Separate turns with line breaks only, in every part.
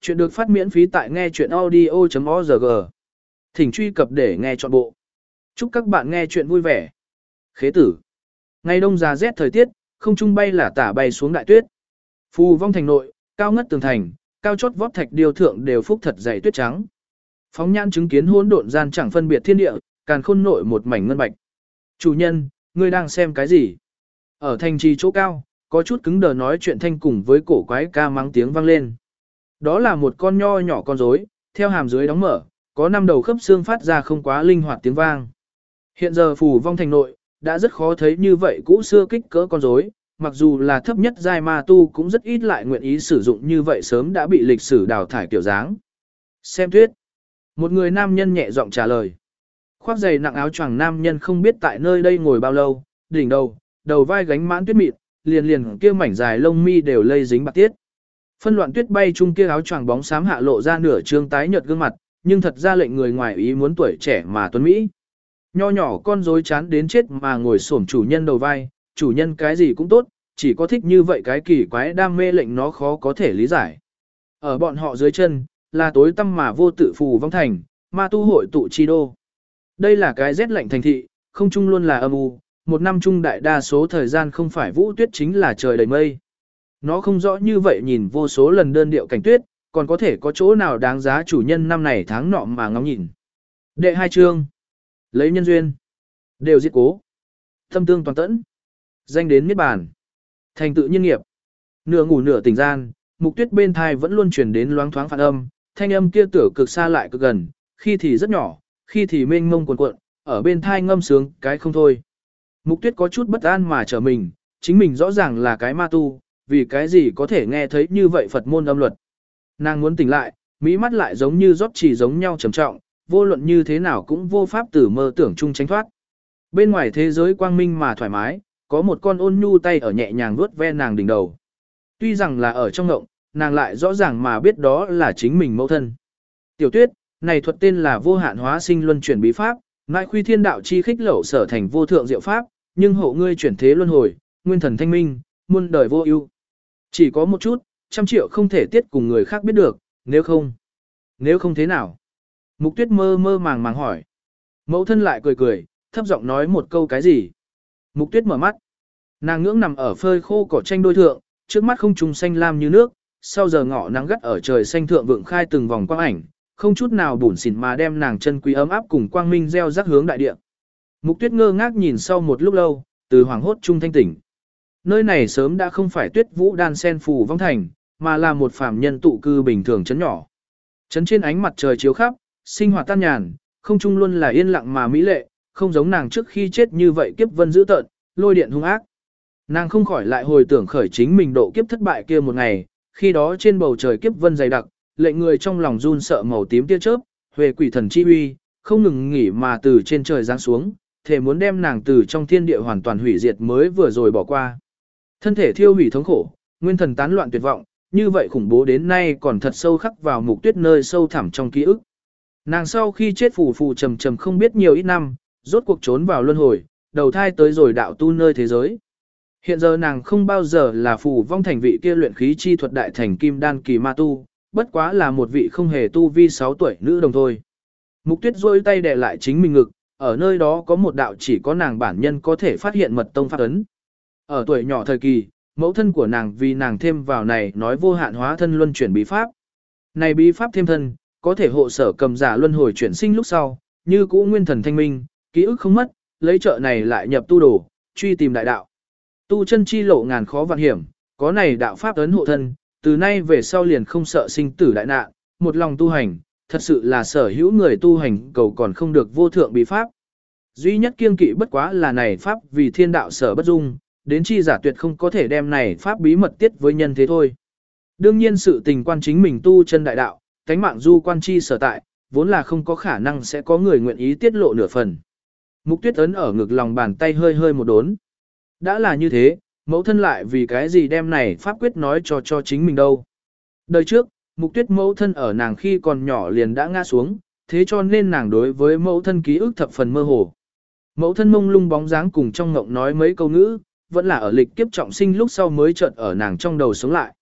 Chuyện được phát miễn phí tại nghe chuyện audio.org. Thỉnh truy cập để nghe trọn bộ. Chúc các bạn nghe chuyện vui vẻ. Khế tử. Ngày đông già rét thời tiết, không trung bay là tả bay xuống đại tuyết. Phù vong thành nội, cao ngất tường thành, cao chót vót thạch điều thượng đều phúc thật dày tuyết trắng. Phóng nhãn chứng kiến hỗn độn gian chẳng phân biệt thiên địa, càn khôn nội một mảnh ngân bạch. Chủ nhân, ngươi đang xem cái gì? Ở thành trì chỗ cao, có chút cứng đờ nói chuyện thanh cùng với cổ quái ca mắng tiếng vang lên. Đó là một con nho nhỏ con rối, theo hàm dưới đóng mở, có năm đầu khớp xương phát ra không quá linh hoạt tiếng vang. Hiện giờ phủ vong thành nội, đã rất khó thấy như vậy cũ xưa kích cỡ con rối, mặc dù là thấp nhất giai ma tu cũng rất ít lại nguyện ý sử dụng như vậy sớm đã bị lịch sử đào thải kiểu dáng. Xem tuyết. Một người nam nhân nhẹ giọng trả lời. Khoác giày nặng áo choàng nam nhân không biết tại nơi đây ngồi bao lâu, đỉnh đầu, đầu vai gánh mãn tuyết mịn, liền liền kia mảnh dài lông mi đều lây dính bạc tiết. Phân loạn tuyết bay chung kia áo choàng bóng xám hạ lộ ra nửa trương tái nhợt gương mặt, nhưng thật ra lệnh người ngoài ý muốn tuổi trẻ mà tuấn mỹ. Nho nhỏ con rối chán đến chết mà ngồi xổm chủ nhân đầu vai, chủ nhân cái gì cũng tốt, chỉ có thích như vậy cái kỳ quái đam mê lệnh nó khó có thể lý giải. Ở bọn họ dưới chân, là tối tâm mà vô tự phù vong thành, ma tu hội tụ chi đô. Đây là cái rét lạnh thành thị, không chung luôn là âm u, một năm chung đại đa số thời gian không phải vũ tuyết chính là trời đầy mây. Nó không rõ như vậy nhìn vô số lần đơn điệu cảnh tuyết, còn có thể có chỗ nào đáng giá chủ nhân năm này tháng nọ mà ngóng nhìn. Đệ hai chương. Lấy nhân duyên. Đều diệt cố. Thâm tương toàn tẫn. Danh đến miết bàn. Thành tự nhân nghiệp. Nửa ngủ nửa tỉnh gian, mục tuyết bên thai vẫn luôn truyền đến loáng thoáng phản âm, thanh âm kia tử cực xa lại cực gần, khi thì rất nhỏ, khi thì mênh mông cuồn cuộn, ở bên thai ngâm sướng cái không thôi. Mục tuyết có chút bất an mà trở mình, chính mình rõ ràng là cái ma tu, vì cái gì có thể nghe thấy như vậy Phật môn âm luật. Nàng muốn tỉnh lại, mỹ mắt lại giống như rót chỉ giống nhau trầm trọng, vô luận như thế nào cũng vô pháp tử mơ tưởng chung tránh thoát. Bên ngoài thế giới quang minh mà thoải mái, có một con ôn nhu tay ở nhẹ nhàng vuốt ve nàng đỉnh đầu. Tuy rằng là ở trong ngộng, nàng lại rõ ràng mà biết đó là chính mình mẫu thân. Tiểu tuyết, này thuật tên là vô hạn hóa sinh luân chuyển bí pháp, ngại khuy thiên đạo chi khích lẩu sở thành vô thượng diệu pháp, nhưng hộ ngươi chuyển thế luân hồi, nguyên thần thanh minh, muôn đời vô ưu. Chỉ có một chút, trăm triệu không thể tiết cùng người khác biết được, nếu không. Nếu không thế nào? Mục tuyết mơ mơ màng màng hỏi. Mẫu thân lại cười cười, thấp giọng nói một câu cái gì? Mục tuyết mở mắt. Nàng ngưỡng nằm ở phơi khô cỏ tranh đôi thượng, trước mắt không trùng xanh lam như nước, sau giờ ngọ nắng gắt ở trời xanh thượng vượng khai từng vòng quang ảnh, không chút nào bủn xỉn mà đem nàng chân quý ấm áp cùng quang minh gieo rắc hướng đại địa. Mục tuyết ngơ ngác nhìn sau một lúc lâu, từ hoàng hốt trung thanh tỉnh. Nơi này sớm đã không phải tuyết vũ đan sen phù vong thành, mà là một phàm nhân tụ cư bình thường chấn nhỏ. Chấn trên ánh mặt trời chiếu khắp, sinh hoạt tan nhàn, không chung luôn là yên lặng mà mỹ lệ, không giống nàng trước khi chết như vậy kiếp vân dữ tợn, lôi điện hung ác. Nàng không khỏi lại hồi tưởng khởi chính mình độ kiếp thất bại kia một ngày, khi đó trên bầu trời kiếp vân dày đặc, lệnh người trong lòng run sợ màu tím tia chớp, huệ quỷ thần chi uy, không ngừng nghỉ mà từ trên trời giáng xuống, thể muốn đem nàng từ trong thiên địa hoàn toàn hủy diệt mới vừa rồi bỏ qua. Thân thể thiêu hủy thống khổ, nguyên thần tán loạn tuyệt vọng, như vậy khủng bố đến nay còn thật sâu khắc vào mục tuyết nơi sâu thẳm trong ký ức. Nàng sau khi chết phù phù trầm trầm không biết nhiều ít năm, rốt cuộc trốn vào luân hồi, đầu thai tới rồi đạo tu nơi thế giới. Hiện giờ nàng không bao giờ là phù vong thành vị kia luyện khí chi thuật đại thành kim đan kỳ ma tu, bất quá là một vị không hề tu vi 6 tuổi nữ đồng thôi. Mục tuyết rôi tay đè lại chính mình ngực, ở nơi đó có một đạo chỉ có nàng bản nhân có thể phát hiện mật tông pháp ấn. Ở tuổi nhỏ thời kỳ, mẫu thân của nàng vì nàng thêm vào này nói vô hạn hóa thân luân chuyển bí pháp. Này bí pháp thêm thân, có thể hộ sở cầm giả luân hồi chuyển sinh lúc sau, như cũ nguyên thần thanh minh, ký ức không mất, lấy trợ này lại nhập tu đồ, truy tìm đại đạo. Tu chân chi lộ ngàn khó vạn hiểm, có này đạo pháp ấn hộ thân, từ nay về sau liền không sợ sinh tử đại nạn, một lòng tu hành, thật sự là sở hữu người tu hành cầu còn không được vô thượng bí pháp. Duy nhất kiên kỵ bất quá là này pháp vì thiên đạo sở bất dung, đến chi giả tuyệt không có thể đem này pháp bí mật tiết với nhân thế thôi. Đương nhiên sự tình quan chính mình tu chân đại đạo, cánh mạng du quan chi sở tại, vốn là không có khả năng sẽ có người nguyện ý tiết lộ nửa phần. Mục tuyết ấn ở ngực lòng bàn tay hơi hơi một đốn. Đã là như thế, mẫu thân lại vì cái gì đem này pháp quyết nói cho cho chính mình đâu. Đời trước, mục tuyết mẫu thân ở nàng khi còn nhỏ liền đã ngã xuống, thế cho nên nàng đối với mẫu thân ký ức thập phần mơ hồ. Mẫu thân mông lung bóng dáng cùng trong ngộng nói mấy câu ngữ, vẫn là ở lịch kiếp trọng sinh lúc sau mới chợt ở nàng trong đầu sống lại.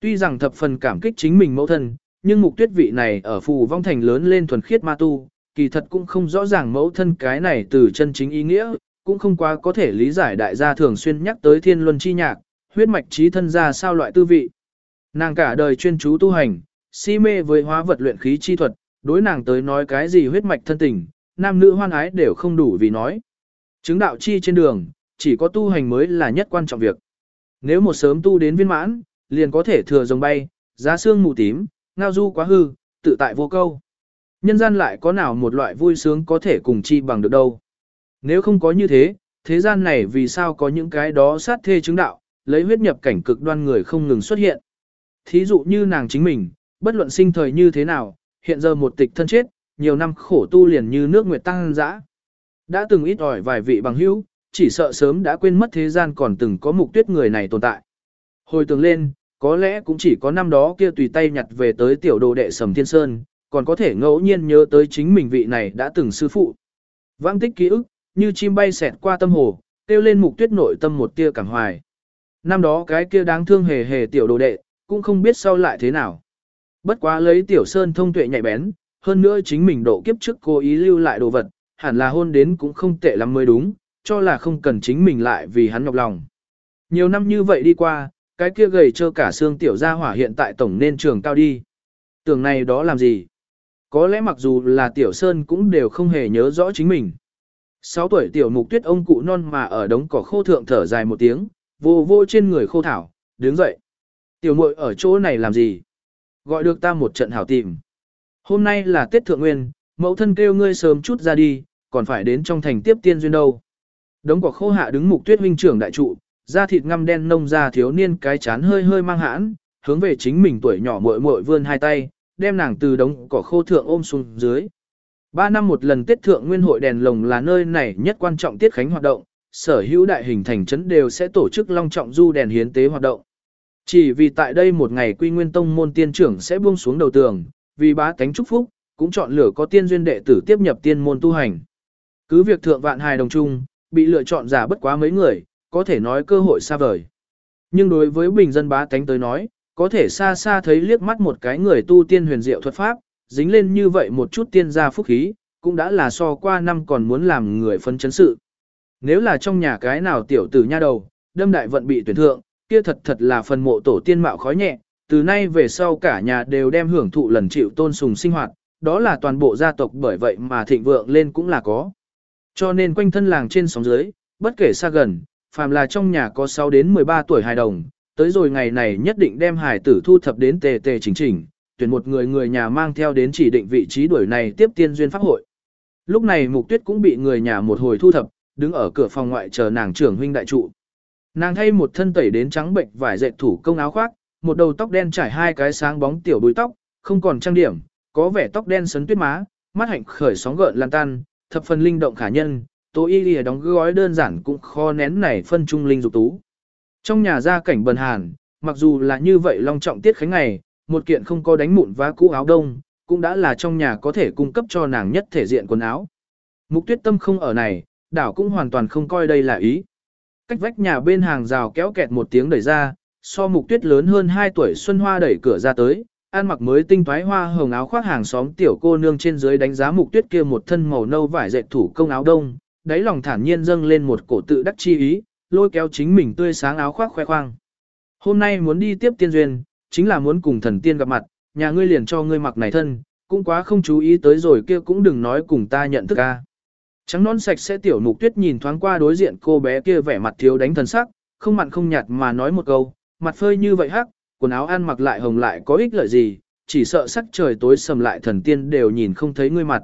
Tuy rằng thập phần cảm kích chính mình mẫu thân, nhưng mục tuyết vị này ở phù vong thành lớn lên thuần khiết ma tu, kỳ thật cũng không rõ ràng mẫu thân cái này từ chân chính ý nghĩa, cũng không quá có thể lý giải đại gia thường xuyên nhắc tới thiên luân chi nhạc, huyết mạch trí thân ra sao loại tư vị. Nàng cả đời chuyên chú tu hành, si mê với hóa vật luyện khí chi thuật, đối nàng tới nói cái gì huyết mạch thân tình, nam nữ hoan ái đều không đủ vì nói. Chứng đạo chi trên đường, chỉ có tu hành mới là nhất quan trọng việc. Nếu một sớm tu đến viên mãn, liền có thể thừa rồng bay, giá xương mù tím, ngao du quá hư, tự tại vô câu. Nhân gian lại có nào một loại vui sướng có thể cùng chi bằng được đâu. Nếu không có như thế, thế gian này vì sao có những cái đó sát thê chứng đạo, lấy huyết nhập cảnh cực đoan người không ngừng xuất hiện. Thí dụ như nàng chính mình, bất luận sinh thời như thế nào, hiện giờ một tịch thân chết, nhiều năm khổ tu liền như nước nguyệt tăng dã. Đã từng ít ỏi vài vị bằng hữu, chỉ sợ sớm đã quên mất thế gian còn từng có mục tuyết người này tồn tại. Hồi tưởng lên, có lẽ cũng chỉ có năm đó kia tùy tay nhặt về tới tiểu đồ đệ Sầm Thiên Sơn, còn có thể ngẫu nhiên nhớ tới chính mình vị này đã từng sư phụ. Vãng tích ký ức, như chim bay xẹt qua tâm hồ, kêu lên mục tuyết nội tâm một tia cảm hoài. Năm đó cái kia đáng thương hề hề tiểu đồ đệ, cũng không biết sau lại thế nào. Bất quá lấy tiểu sơn thông tuệ nhạy bén, hơn nữa chính mình độ kiếp trước cố ý lưu lại đồ vật, hẳn là hôn đến cũng không tệ lắm mới đúng, cho là không cần chính mình lại vì hắn nhọc lòng. Nhiều năm như vậy đi qua, cái kia gầy trơ cả xương tiểu gia hỏa hiện tại tổng nên trường cao đi. Tưởng này đó làm gì? Có lẽ mặc dù là tiểu sơn cũng đều không hề nhớ rõ chính mình. Sáu tuổi tiểu mục tuyết ông cụ non mà ở đống cỏ khô thượng thở dài một tiếng, vô vô trên người khô thảo, đứng dậy. Tiểu muội ở chỗ này làm gì? Gọi được ta một trận hảo tìm. Hôm nay là Tết Thượng Nguyên, mẫu thân kêu ngươi sớm chút ra đi, còn phải đến trong thành tiếp tiên duyên đâu. Đống quả khô hạ đứng mục tuyết huynh trưởng đại trụ, da thịt ngăm đen nông ra thiếu niên cái chán hơi hơi mang hãn, hướng về chính mình tuổi nhỏ muội muội vươn hai tay, đem nàng từ đống cỏ khô thượng ôm xuống dưới. Ba năm một lần Tết Thượng Nguyên hội đèn lồng là nơi này nhất quan trọng tiết khánh hoạt động, sở hữu đại hình thành trấn đều sẽ tổ chức long trọng du đèn hiến tế hoạt động. Chỉ vì tại đây một ngày Quy Nguyên Tông môn tiên trưởng sẽ buông xuống đầu tường, vì bá cánh chúc phúc, cũng chọn lựa có tiên duyên đệ tử tiếp nhập tiên môn tu hành. Cứ việc thượng vạn hài đồng chung, bị lựa chọn giả bất quá mấy người, có thể nói cơ hội xa vời. Nhưng đối với bình dân bá tánh tới nói, có thể xa xa thấy liếc mắt một cái người tu tiên huyền diệu thuật pháp, dính lên như vậy một chút tiên gia phúc khí, cũng đã là so qua năm còn muốn làm người phân chấn sự. Nếu là trong nhà cái nào tiểu tử nha đầu, đâm đại vận bị tuyển thượng, kia thật thật là phần mộ tổ tiên mạo khói nhẹ, từ nay về sau cả nhà đều đem hưởng thụ lần chịu tôn sùng sinh hoạt, đó là toàn bộ gia tộc bởi vậy mà thịnh vượng lên cũng là có. Cho nên quanh thân làng trên sóng dưới, bất kể xa gần, phàm là trong nhà có 6 đến 13 tuổi hài đồng, tới rồi ngày này nhất định đem hài tử thu thập đến tề tề chỉnh chỉnh, tuyển một người người nhà mang theo đến chỉ định vị trí đuổi này tiếp tiên duyên pháp hội. Lúc này Mục Tuyết cũng bị người nhà một hồi thu thập, đứng ở cửa phòng ngoại chờ nàng trưởng huynh đại trụ. Nàng thay một thân tẩy đến trắng bệnh vải dệt thủ công áo khoác, một đầu tóc đen trải hai cái sáng bóng tiểu đuôi tóc, không còn trang điểm, có vẻ tóc đen sấn tuyết má, mắt hạnh khởi sóng gợn lan tan, thập phần linh động khả nhân, Tô Y Lìa đóng gói đơn giản cũng khó nén này phân trung linh dục tú. Trong nhà gia cảnh bần hàn, mặc dù là như vậy long trọng tiết khánh ngày, một kiện không có đánh mụn vá cũ áo đông, cũng đã là trong nhà có thể cung cấp cho nàng nhất thể diện quần áo. Mục tuyết tâm không ở này, đảo cũng hoàn toàn không coi đây là ý. Cách vách nhà bên hàng rào kéo kẹt một tiếng đẩy ra, so mục tuyết lớn hơn 2 tuổi Xuân Hoa đẩy cửa ra tới, ăn mặc mới tinh toái hoa hồng áo khoác hàng xóm tiểu cô nương trên dưới đánh giá mục tuyết kia một thân màu nâu vải dệt thủ công áo đông, đáy lòng thản nhiên dâng lên một cổ tự đắc chi ý, lôi kéo chính mình tươi sáng áo khoác khoe khoang. Hôm nay muốn đi tiếp tiên duyên, chính là muốn cùng thần tiên gặp mặt, nhà ngươi liền cho ngươi mặc này thân, cũng quá không chú ý tới rồi kia cũng đừng nói cùng ta nhận thức ca. Trắng non sạch sẽ tiểu mục tuyết nhìn thoáng qua đối diện cô bé kia vẻ mặt thiếu đánh thần sắc, không mặn không nhạt mà nói một câu, mặt phơi như vậy hắc, quần áo ăn mặc lại hồng lại có ích lợi gì, chỉ sợ sắc trời tối sầm lại thần tiên đều nhìn không thấy ngươi mặt.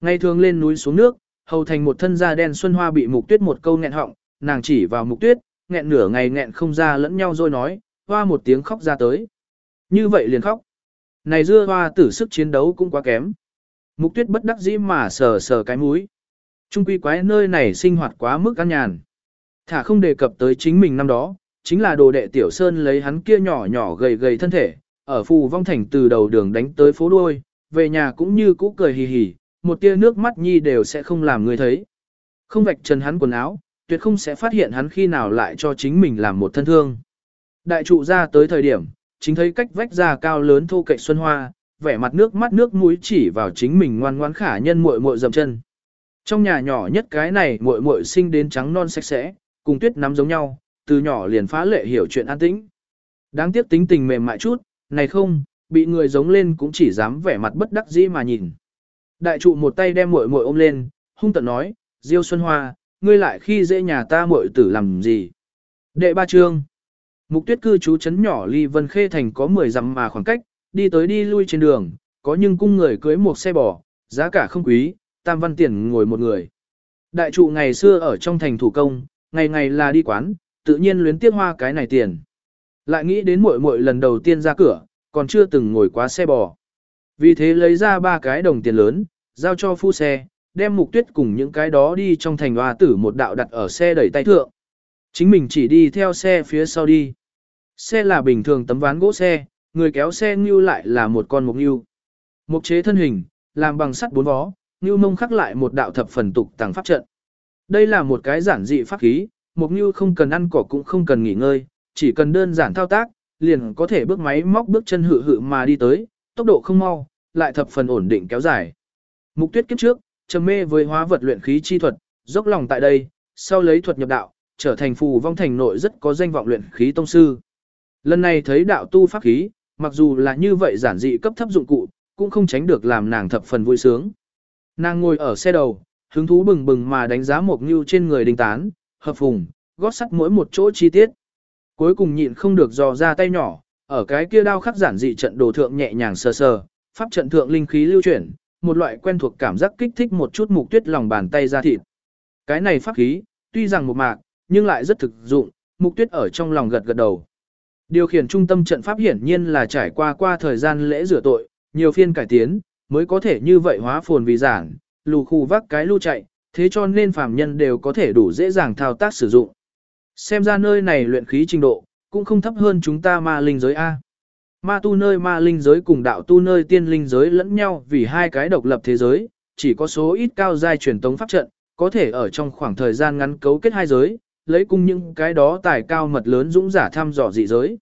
Ngày thường lên núi xuống nước, hầu thành một thân da đen xuân hoa bị mục tuyết một câu nghẹn họng, nàng chỉ vào mục tuyết, nghẹn nửa ngày nghẹn không ra lẫn nhau rồi nói, hoa một tiếng khóc ra tới. Như vậy liền khóc. Này dưa hoa tử sức chiến đấu cũng quá kém. Mục tuyết bất đắc dĩ mà sờ sờ cái mũi. Trung quy quái nơi này sinh hoạt quá mức an nhàn. Thả không đề cập tới chính mình năm đó, chính là đồ đệ tiểu sơn lấy hắn kia nhỏ nhỏ gầy gầy thân thể, ở phù vong thành từ đầu đường đánh tới phố đuôi, về nhà cũng như cũ cười hì hì, một tia nước mắt nhi đều sẽ không làm người thấy. Không vạch trần hắn quần áo, tuyệt không sẽ phát hiện hắn khi nào lại cho chính mình làm một thân thương. Đại trụ ra tới thời điểm, chính thấy cách vách ra cao lớn thô cậy xuân hoa, vẻ mặt nước mắt nước mũi chỉ vào chính mình ngoan ngoãn khả nhân muội muội dậm chân. Trong nhà nhỏ nhất cái này muội muội sinh đến trắng non sạch sẽ, cùng tuyết nắm giống nhau, từ nhỏ liền phá lệ hiểu chuyện an tĩnh. Đáng tiếc tính tình mềm mại chút, này không, bị người giống lên cũng chỉ dám vẻ mặt bất đắc dĩ mà nhìn. Đại trụ một tay đem muội muội ôm lên, hung tận nói, Diêu Xuân Hoa, ngươi lại khi dễ nhà ta muội tử làm gì? Đệ ba chương. Mục tuyết cư trú chấn nhỏ ly vân khê thành có 10 dặm mà khoảng cách, đi tới đi lui trên đường, có nhưng cung người cưới một xe bò, giá cả không quý, tam văn tiền ngồi một người. Đại trụ ngày xưa ở trong thành thủ công, ngày ngày là đi quán, tự nhiên luyến tiếc hoa cái này tiền. Lại nghĩ đến muội muội lần đầu tiên ra cửa, còn chưa từng ngồi quá xe bò. Vì thế lấy ra ba cái đồng tiền lớn, giao cho phu xe, đem mục tuyết cùng những cái đó đi trong thành hoa tử một đạo đặt ở xe đẩy tay thượng. Chính mình chỉ đi theo xe phía sau đi. Xe là bình thường tấm ván gỗ xe, người kéo xe như lại là một con mục như. Mục chế thân hình, làm bằng sắt bốn vó, như mông khắc lại một đạo thập phần tục tàng pháp trận. Đây là một cái giản dị pháp khí, mục Nhu không cần ăn cỏ cũng không cần nghỉ ngơi, chỉ cần đơn giản thao tác, liền có thể bước máy móc bước chân hự hự mà đi tới, tốc độ không mau, lại thập phần ổn định kéo dài. Mục tuyết kiếp trước, trầm mê với hóa vật luyện khí chi thuật, dốc lòng tại đây, sau lấy thuật nhập đạo, trở thành phù vong thành nội rất có danh vọng luyện khí tông sư. Lần này thấy đạo tu pháp khí, mặc dù là như vậy giản dị cấp thấp dụng cụ, cũng không tránh được làm nàng thập phần vui sướng. Nàng ngồi ở xe đầu, hứng thú bừng bừng mà đánh giá một Nhu trên người đình tán, hợp phùng, gót sắt mỗi một chỗ chi tiết. Cuối cùng nhịn không được dò ra tay nhỏ, ở cái kia đao khắc giản dị trận đồ thượng nhẹ nhàng sờ sờ, pháp trận thượng linh khí lưu chuyển, một loại quen thuộc cảm giác kích thích một chút mục tuyết lòng bàn tay ra thịt. Cái này pháp khí, tuy rằng một mạc, nhưng lại rất thực dụng, mục tuyết ở trong lòng gật gật đầu. Điều khiển trung tâm trận pháp hiển nhiên là trải qua qua thời gian lễ rửa tội, nhiều phiên cải tiến, mới có thể như vậy hóa phồn vì giản, lù khu vác cái lưu chạy, thế cho nên phàm nhân đều có thể đủ dễ dàng thao tác sử dụng. Xem ra nơi này luyện khí trình độ, cũng không thấp hơn chúng ta ma linh giới A. Ma tu nơi ma linh giới cùng đạo tu nơi tiên linh giới lẫn nhau vì hai cái độc lập thế giới, chỉ có số ít cao giai truyền tống pháp trận, có thể ở trong khoảng thời gian ngắn cấu kết hai giới, lấy cung những cái đó tài cao mật lớn dũng giả thăm dò dị giới.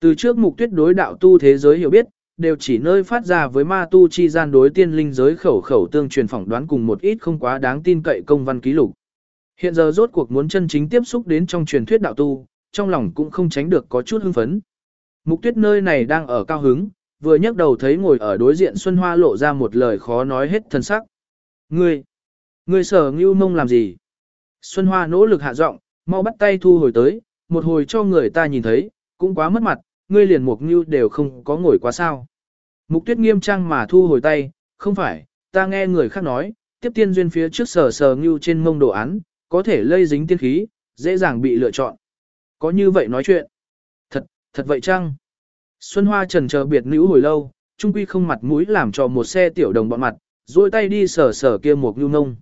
Từ trước mục tuyết đối đạo tu thế giới hiểu biết, đều chỉ nơi phát ra với ma tu chi gian đối tiên linh giới khẩu khẩu tương truyền phỏng đoán cùng một ít không quá đáng tin cậy công văn ký lục. Hiện giờ rốt cuộc muốn chân chính tiếp xúc đến trong truyền thuyết đạo tu, trong lòng cũng không tránh được có chút hưng phấn. Mục tuyết nơi này đang ở cao hứng, vừa nhấc đầu thấy ngồi ở đối diện Xuân Hoa lộ ra một lời khó nói hết thân sắc. Ngươi, ngươi sở ngưu mông làm gì? Xuân Hoa nỗ lực hạ giọng, mau bắt tay thu hồi tới, một hồi cho người ta nhìn thấy, cũng quá mất mặt, ngươi liền mục như đều không có ngồi quá sao. Mục tuyết nghiêm trang mà thu hồi tay, không phải, ta nghe người khác nói, tiếp tiên duyên phía trước sờ sờ như trên mông đồ án, có thể lây dính tiên khí, dễ dàng bị lựa chọn. Có như vậy nói chuyện. Thật, thật vậy chăng? Xuân Hoa trần chờ biệt nữ hồi lâu, trung quy không mặt mũi làm cho một xe tiểu đồng bọn mặt, duỗi tay đi sờ sờ kia một nhu nông.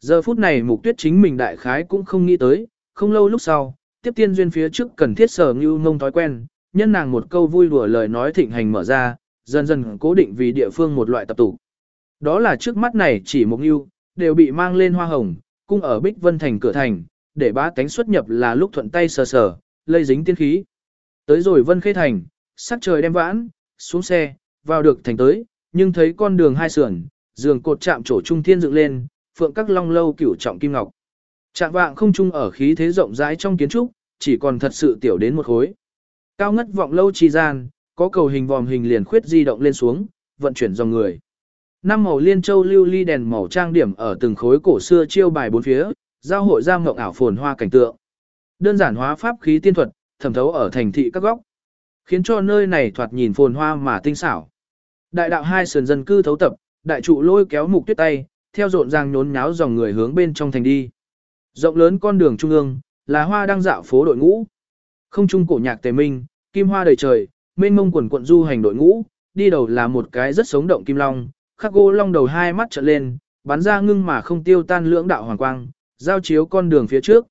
Giờ phút này mục tuyết chính mình đại khái cũng không nghĩ tới, không lâu lúc sau, tiếp tiên duyên phía trước cần thiết sờ nhu nông thói quen, nhân nàng một câu vui đùa lời nói thịnh hành mở ra, dần dần cố định vì địa phương một loại tập tụ. Đó là trước mắt này chỉ một yêu, đều bị mang lên hoa hồng, cung ở Bích Vân Thành cửa thành, để bá tánh xuất nhập là lúc thuận tay sờ sờ, lây dính tiên khí. Tới rồi Vân Khê Thành, sắc trời đem vãn, xuống xe, vào được thành tới, nhưng thấy con đường hai sườn, giường cột chạm chỗ trung thiên dựng lên, phượng các long lâu cửu trọng kim ngọc. Trạng vạng không trung ở khí thế rộng rãi trong kiến trúc, chỉ còn thật sự tiểu đến một khối. Cao ngất vọng lâu chi gian, có cầu hình vòm hình liền khuyết di động lên xuống, vận chuyển dòng người. Năm màu liên châu lưu ly đèn màu trang điểm ở từng khối cổ xưa chiêu bài bốn phía, giao hội giam mộng ảo phồn hoa cảnh tượng. Đơn giản hóa pháp khí tiên thuật, thẩm thấu ở thành thị các góc, khiến cho nơi này thoạt nhìn phồn hoa mà tinh xảo. Đại đạo hai sườn dân cư thấu tập, đại trụ lôi kéo mục tuyết tay, theo rộn ràng nhốn nháo dòng người hướng bên trong thành đi. Rộng lớn con đường trung ương, là hoa đang dạo phố đội ngũ. Không trung cổ nhạc tề minh, kim hoa đầy trời, mênh mông quần quận du hành đội ngũ, đi đầu là một cái rất sống động kim long, khắc gỗ long đầu hai mắt trợn lên, bắn ra ngưng mà không tiêu tan lưỡng đạo hoàng quang, giao chiếu con đường phía trước.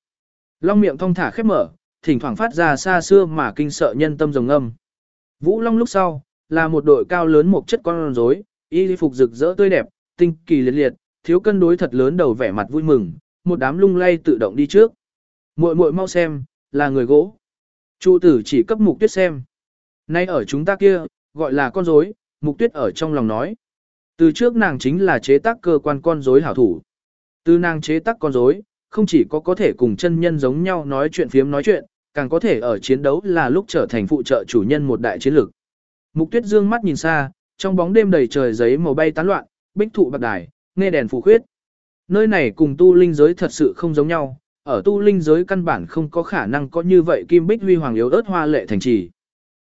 Long miệng thong thả khép mở, thỉnh thoảng phát ra xa xưa mà kinh sợ nhân tâm rồng âm. Vũ Long lúc sau, là một đội cao lớn một chất con rối, y phục rực rỡ tươi đẹp, tinh kỳ liệt liệt, thiếu cân đối thật lớn đầu vẻ mặt vui mừng, một đám lung lay tự động đi trước. Muội muội mau xem, là người gỗ. Chu tử chỉ cấp mục tuyết xem. Nay ở chúng ta kia, gọi là con rối, Mục tuyết ở trong lòng nói. Từ trước nàng chính là chế tác cơ quan con rối hảo thủ. Từ nàng chế tác con rối, không chỉ có có thể cùng chân nhân giống nhau nói chuyện phiếm nói chuyện, càng có thể ở chiến đấu là lúc trở thành phụ trợ chủ nhân một đại chiến lược. Mục tuyết dương mắt nhìn xa, trong bóng đêm đầy trời giấy màu bay tán loạn, bích thụ bạc đài, nghe đèn phù khuyết. Nơi này cùng tu linh giới thật sự không giống nhau, ở tu linh giới căn bản không có khả năng có như vậy kim bích huy hoàng yếu ớt hoa lệ thành trì.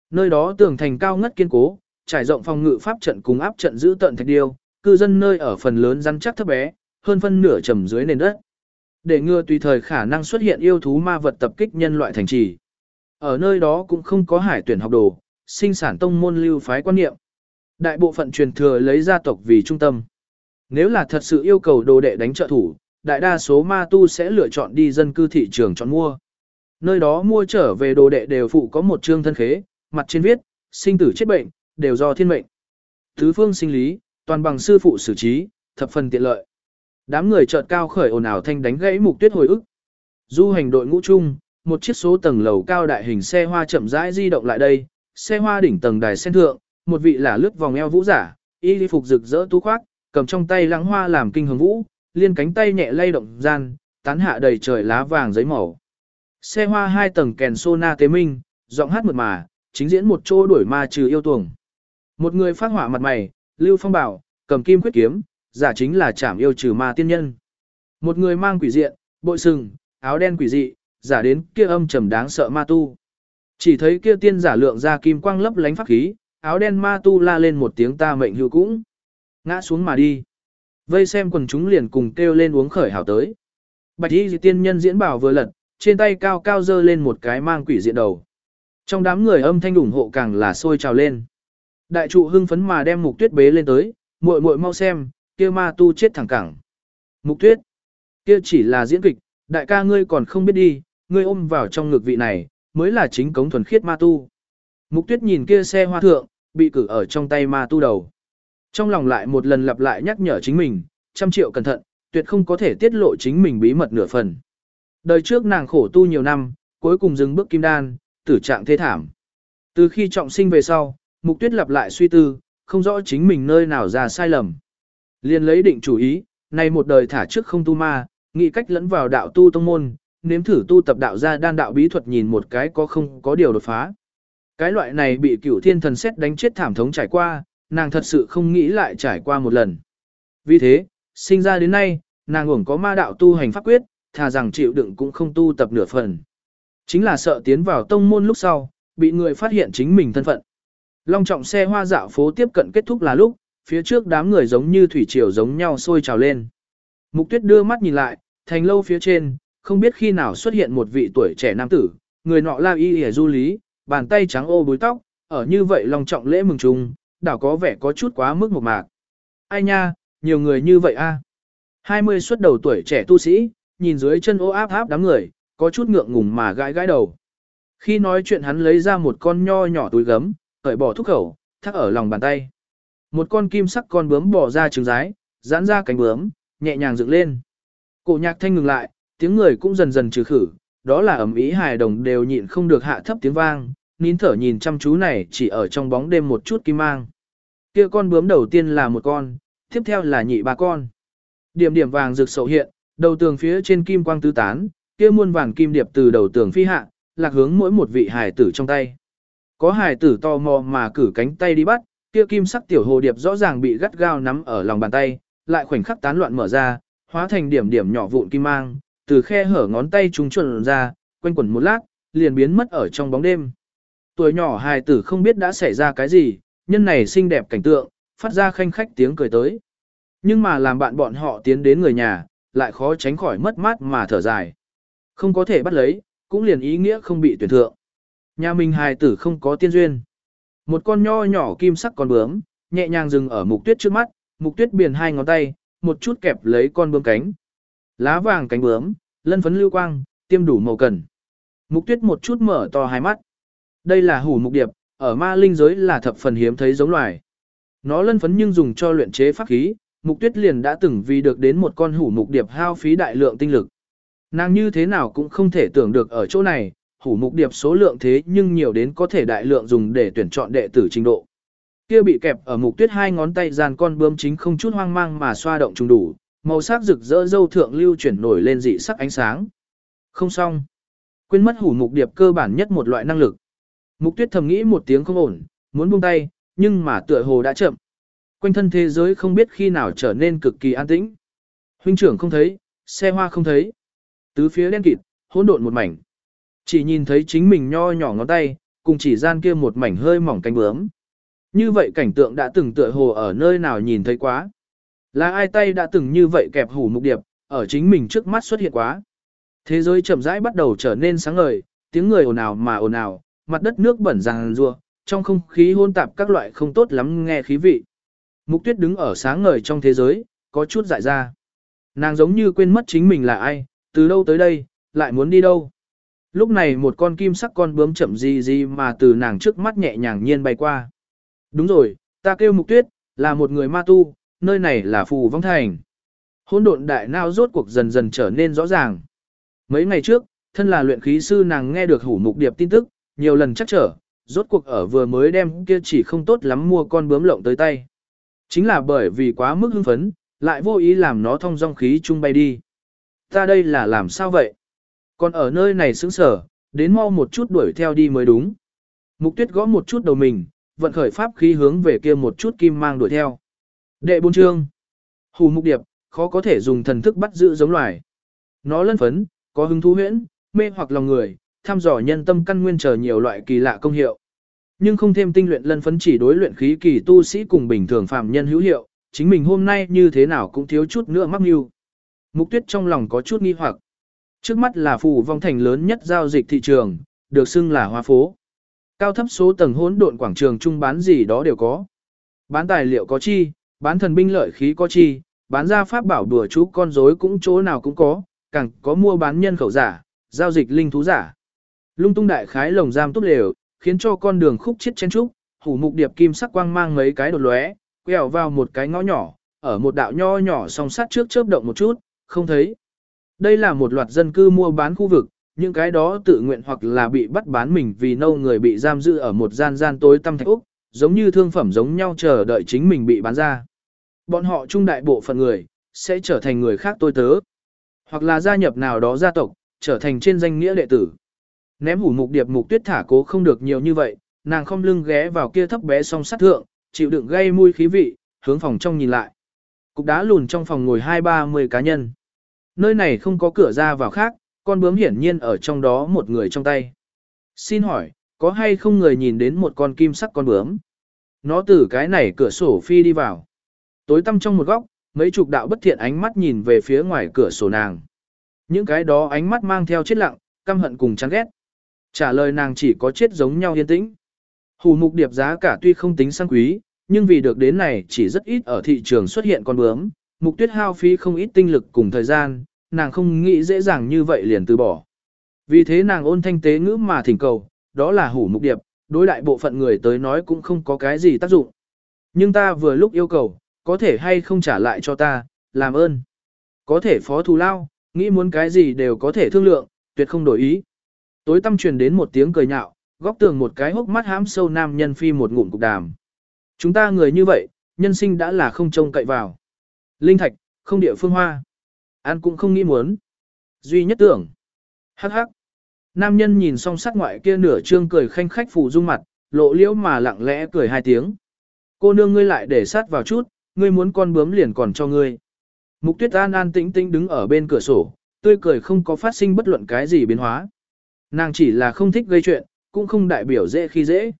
Nơi đó tường thành cao ngất kiên cố, trải rộng phòng ngự pháp trận cùng áp trận giữ tận thạch điêu, cư dân nơi ở phần lớn rắn chắc thấp bé, hơn phân nửa trầm dưới nền đất. Để ngừa tùy thời khả năng xuất hiện yêu thú ma vật tập kích nhân loại thành trì. Ở nơi đó cũng không có hải tuyển học đồ, sinh sản tông môn lưu phái quan niệm. Đại bộ phận truyền thừa lấy gia tộc vì trung tâm. Nếu là thật sự yêu cầu đồ đệ đánh trợ thủ, đại đa số ma tu sẽ lựa chọn đi dân cư thị trường chọn mua. Nơi đó mua trở về đồ đệ đều phụ có một chương thân khế, mặt trên viết, sinh tử chết bệnh, đều do thiên mệnh. Thứ phương sinh lý, toàn bằng sư phụ xử trí, thập phần tiện lợi. Đám người chợt cao khởi ồn ào thanh đánh gãy mục tuyết hồi ức. Du hành đội ngũ chung, một chiếc số tầng lầu cao đại hình xe hoa chậm rãi di động lại đây, xe hoa đỉnh tầng đài sen thượng, một vị là lướt vòng eo vũ giả, y phục rực rỡ tú khoác, cầm trong tay lãng hoa làm kinh hồng vũ, liên cánh tay nhẹ lay động gian, tán hạ đầy trời lá vàng giấy màu. Xe hoa hai tầng kèn sona tế minh, giọng hát mượt mà, chính diễn một chỗ đuổi ma trừ yêu tuồng. Một người phát hỏa mặt mày, Lưu Phong bảo, cầm kim quyết kiếm, giả chính là chảm yêu trừ ma tiên nhân. Một người mang quỷ diện, bội sừng, áo đen quỷ dị, giả đến kia âm trầm đáng sợ ma tu. Chỉ thấy kia tiên giả lượng ra kim quang lấp lánh pháp khí, áo đen ma tu la lên một tiếng ta mệnh hữu cũng. Ngã xuống mà đi. Vây xem quần chúng liền cùng kêu lên uống khởi hảo tới. Bạch y tiên nhân diễn bảo vừa lật, trên tay cao cao dơ lên một cái mang quỷ diện đầu. Trong đám người âm thanh ủng hộ càng là sôi trào lên. Đại trụ hưng phấn mà đem mục tuyết bế lên tới, muội muội mau xem, kia ma tu chết thẳng cẳng. Mục tuyết, kia chỉ là diễn kịch, đại ca ngươi còn không biết đi, ngươi ôm vào trong ngực vị này, mới là chính cống thuần khiết ma tu. Mục tuyết nhìn kia xe hoa thượng, bị cử ở trong tay ma tu đầu. Trong lòng lại một lần lặp lại nhắc nhở chính mình, trăm triệu cẩn thận, tuyệt không có thể tiết lộ chính mình bí mật nửa phần. Đời trước nàng khổ tu nhiều năm, cuối cùng dừng bước kim đan, tử trạng thế thảm. Từ khi trọng sinh về sau, mục tuyết lặp lại suy tư, không rõ chính mình nơi nào ra sai lầm. Liền lấy định chủ ý, nay một đời thả trước không tu ma, nghĩ cách lẫn vào đạo tu tông môn, nếm thử tu tập đạo ra đan đạo bí thuật nhìn một cái có không có điều đột phá. Cái loại này bị cửu thiên thần xét đánh chết thảm thống trải qua, nàng thật sự không nghĩ lại trải qua một lần. Vì thế, sinh ra đến nay, nàng uổng có ma đạo tu hành pháp quyết, thà rằng chịu đựng cũng không tu tập nửa phần. Chính là sợ tiến vào tông môn lúc sau, bị người phát hiện chính mình thân phận. Long trọng xe hoa dạo phố tiếp cận kết thúc là lúc, phía trước đám người giống như thủy triều giống nhau sôi trào lên. Mục tuyết đưa mắt nhìn lại, thành lâu phía trên, không biết khi nào xuất hiện một vị tuổi trẻ nam tử, người nọ la y hề du lý, bàn tay trắng ô búi tóc, ở như vậy long trọng lễ mừng chung, đảo có vẻ có chút quá mức một mạc. Ai nha, nhiều người như vậy a. À? 20 xuất đầu tuổi trẻ tu sĩ, nhìn dưới chân ô áp áp đám người, có chút ngượng ngùng mà gãi gãi đầu. Khi nói chuyện hắn lấy ra một con nho nhỏ túi gấm, cởi bỏ thúc khẩu, thắt ở lòng bàn tay. Một con kim sắc con bướm bỏ ra trứng rái, giãn ra cánh bướm, nhẹ nhàng dựng lên. Cổ nhạc thanh ngừng lại, tiếng người cũng dần dần trừ khử, đó là ẩm ý hài đồng đều nhịn không được hạ thấp tiếng vang, nín thở nhìn chăm chú này chỉ ở trong bóng đêm một chút kim mang. Kia con bướm đầu tiên là một con, tiếp theo là nhị ba con. Điểm điểm vàng rực sầu hiện, đầu tường phía trên kim quang tứ tán, kia muôn vàng kim điệp từ đầu tường phi hạ, lạc hướng mỗi một vị hài tử trong tay. Có hài tử to mò mà cử cánh tay đi bắt, kia kim sắc tiểu hồ điệp rõ ràng bị gắt gao nắm ở lòng bàn tay, lại khoảnh khắc tán loạn mở ra, hóa thành điểm điểm nhỏ vụn kim mang, từ khe hở ngón tay chúng chuẩn ra, quanh quẩn một lát, liền biến mất ở trong bóng đêm. Tuổi nhỏ hài tử không biết đã xảy ra cái gì, nhân này xinh đẹp cảnh tượng, phát ra khanh khách tiếng cười tới. Nhưng mà làm bạn bọn họ tiến đến người nhà, lại khó tránh khỏi mất mát mà thở dài. Không có thể bắt lấy, cũng liền ý nghĩa không bị tuyển thượng. Nhà mình hài tử không có tiên duyên. Một con nho nhỏ kim sắc con bướm, nhẹ nhàng dừng ở mục tuyết trước mắt, mục tuyết biển hai ngón tay, một chút kẹp lấy con bướm cánh. Lá vàng cánh bướm, lân phấn lưu quang, tiêm đủ màu cần. Mục tuyết một chút mở to hai mắt. Đây là hủ mục điệp, ở ma linh giới là thập phần hiếm thấy giống loài. Nó lân phấn nhưng dùng cho luyện chế pháp khí, mục tuyết liền đã từng vì được đến một con hủ mục điệp hao phí đại lượng tinh lực. Nàng như thế nào cũng không thể tưởng được ở chỗ này, hủ mục điệp số lượng thế nhưng nhiều đến có thể đại lượng dùng để tuyển chọn đệ tử trình độ. Kia bị kẹp ở mục tuyết hai ngón tay dàn con bướm chính không chút hoang mang mà xoa động trùng đủ, màu sắc rực rỡ dâu thượng lưu chuyển nổi lên dị sắc ánh sáng. Không xong. Quên mất hủ mục điệp cơ bản nhất một loại năng lực. Mục tuyết thầm nghĩ một tiếng không ổn, muốn buông tay, nhưng mà tựa hồ đã chậm. Quanh thân thế giới không biết khi nào trở nên cực kỳ an tĩnh. Huynh trưởng không thấy, xe hoa không thấy. Tứ phía đen kịt, hỗn độn một mảnh. Chỉ nhìn thấy chính mình nho nhỏ ngón tay, cùng chỉ gian kia một mảnh hơi mỏng cánh bướm. Như vậy cảnh tượng đã từng tựa hồ ở nơi nào nhìn thấy quá. Là ai tay đã từng như vậy kẹp hủ mục điệp, ở chính mình trước mắt xuất hiện quá. Thế giới chậm rãi bắt đầu trở nên sáng ngời, tiếng người ồn ào mà ồn ào, mặt đất nước bẩn ràng rùa, trong không khí hôn tạp các loại không tốt lắm nghe khí vị. Mục tuyết đứng ở sáng ngời trong thế giới, có chút dại ra. Nàng giống như quên mất chính mình là ai, từ đâu tới đây, lại muốn đi đâu. Lúc này một con kim sắc con bướm chậm gì gì mà từ nàng trước mắt nhẹ nhàng nhiên bay qua. Đúng rồi, ta kêu mục tuyết, là một người ma tu, nơi này là phù vong thành. Hôn độn đại nao rốt cuộc dần dần trở nên rõ ràng. Mấy ngày trước, thân là luyện khí sư nàng nghe được hủ mục điệp tin tức, nhiều lần chắc trở, rốt cuộc ở vừa mới đem kia chỉ không tốt lắm mua con bướm lộng tới tay. Chính là bởi vì quá mức hưng phấn, lại vô ý làm nó thông dong khí chung bay đi. Ta đây là làm sao vậy? Còn ở nơi này sững sở, đến mau một chút đuổi theo đi mới đúng. Mục tuyết gõ một chút đầu mình, vận khởi pháp khí hướng về kia một chút kim mang đuổi theo. Đệ bốn chương. Hù mục điệp, khó có thể dùng thần thức bắt giữ giống loài. Nó lân phấn, có hứng thú huyễn, mê hoặc lòng người, thăm dò nhân tâm căn nguyên chờ nhiều loại kỳ lạ công hiệu. Nhưng không thêm tinh luyện lân phấn chỉ đối luyện khí kỳ tu sĩ cùng bình thường phàm nhân hữu hiệu, chính mình hôm nay như thế nào cũng thiếu chút nữa mắc mưu. Mục tuyết trong lòng có chút nghi hoặc. Trước mắt là phủ vong thành lớn nhất giao dịch thị trường, được xưng là hoa phố. Cao thấp số tầng hỗn độn quảng trường trung bán gì đó đều có. Bán tài liệu có chi, bán thần binh lợi khí có chi, bán ra pháp bảo đùa chú con rối cũng chỗ nào cũng có, càng có mua bán nhân khẩu giả, giao dịch linh thú giả. Lung tung đại khái lồng giam túp đều, khiến cho con đường khúc chết chen trúc, hủ mục điệp kim sắc quang mang mấy cái đột lóe, quẹo vào một cái ngõ nhỏ, ở một đạo nho nhỏ song sát trước chớp động một chút, không thấy. Đây là một loạt dân cư mua bán khu vực, những cái đó tự nguyện hoặc là bị bắt bán mình vì nâu người bị giam giữ ở một gian gian tối tăm thạch úc, giống như thương phẩm giống nhau chờ đợi chính mình bị bán ra. Bọn họ trung đại bộ phận người, sẽ trở thành người khác tôi tớ, hoặc là gia nhập nào đó gia tộc, trở thành trên danh nghĩa đệ tử. Ném hủ mục điệp mục tuyết thả cố không được nhiều như vậy, nàng không lưng ghé vào kia thấp bé song sát thượng, chịu đựng gây mùi khí vị, hướng phòng trong nhìn lại. Cục đá lùn trong phòng ngồi hai ba mươi cá nhân. Nơi này không có cửa ra vào khác, con bướm hiển nhiên ở trong đó một người trong tay. Xin hỏi, có hay không người nhìn đến một con kim sắc con bướm? Nó từ cái này cửa sổ phi đi vào. Tối tăm trong một góc, mấy chục đạo bất thiện ánh mắt nhìn về phía ngoài cửa sổ nàng. Những cái đó ánh mắt mang theo chết lặng, căm hận cùng chán ghét. Trả lời nàng chỉ có chết giống nhau yên tĩnh. Hủ mục điệp giá cả tuy không tính sang quý, nhưng vì được đến này chỉ rất ít ở thị trường xuất hiện con bướm, mục tuyết hao phí không ít tinh lực cùng thời gian, nàng không nghĩ dễ dàng như vậy liền từ bỏ. Vì thế nàng ôn thanh tế ngữ mà thỉnh cầu, đó là hủ mục điệp, đối đại bộ phận người tới nói cũng không có cái gì tác dụng. Nhưng ta vừa lúc yêu cầu, có thể hay không trả lại cho ta, làm ơn. Có thể phó thù lao, nghĩ muốn cái gì đều có thể thương lượng, tuyệt không đổi ý. Tối tâm truyền đến một tiếng cười nhạo, góc tường một cái hốc mắt hãm sâu nam nhân phi một ngụm cục đàm. Chúng ta người như vậy, nhân sinh đã là không trông cậy vào. Linh thạch, không địa phương hoa. An cũng không nghĩ muốn. Duy nhất tưởng. Hắc hắc. Nam nhân nhìn song sắc ngoại kia nửa trương cười khanh khách phủ dung mặt, lộ liễu mà lặng lẽ cười hai tiếng. Cô nương ngươi lại để sát vào chút, ngươi muốn con bướm liền còn cho ngươi. Mục tuyết an an tĩnh tĩnh đứng ở bên cửa sổ, tươi cười không có phát sinh bất luận cái gì biến hóa. Nàng chỉ là không thích gây chuyện, cũng không đại biểu dễ khi dễ.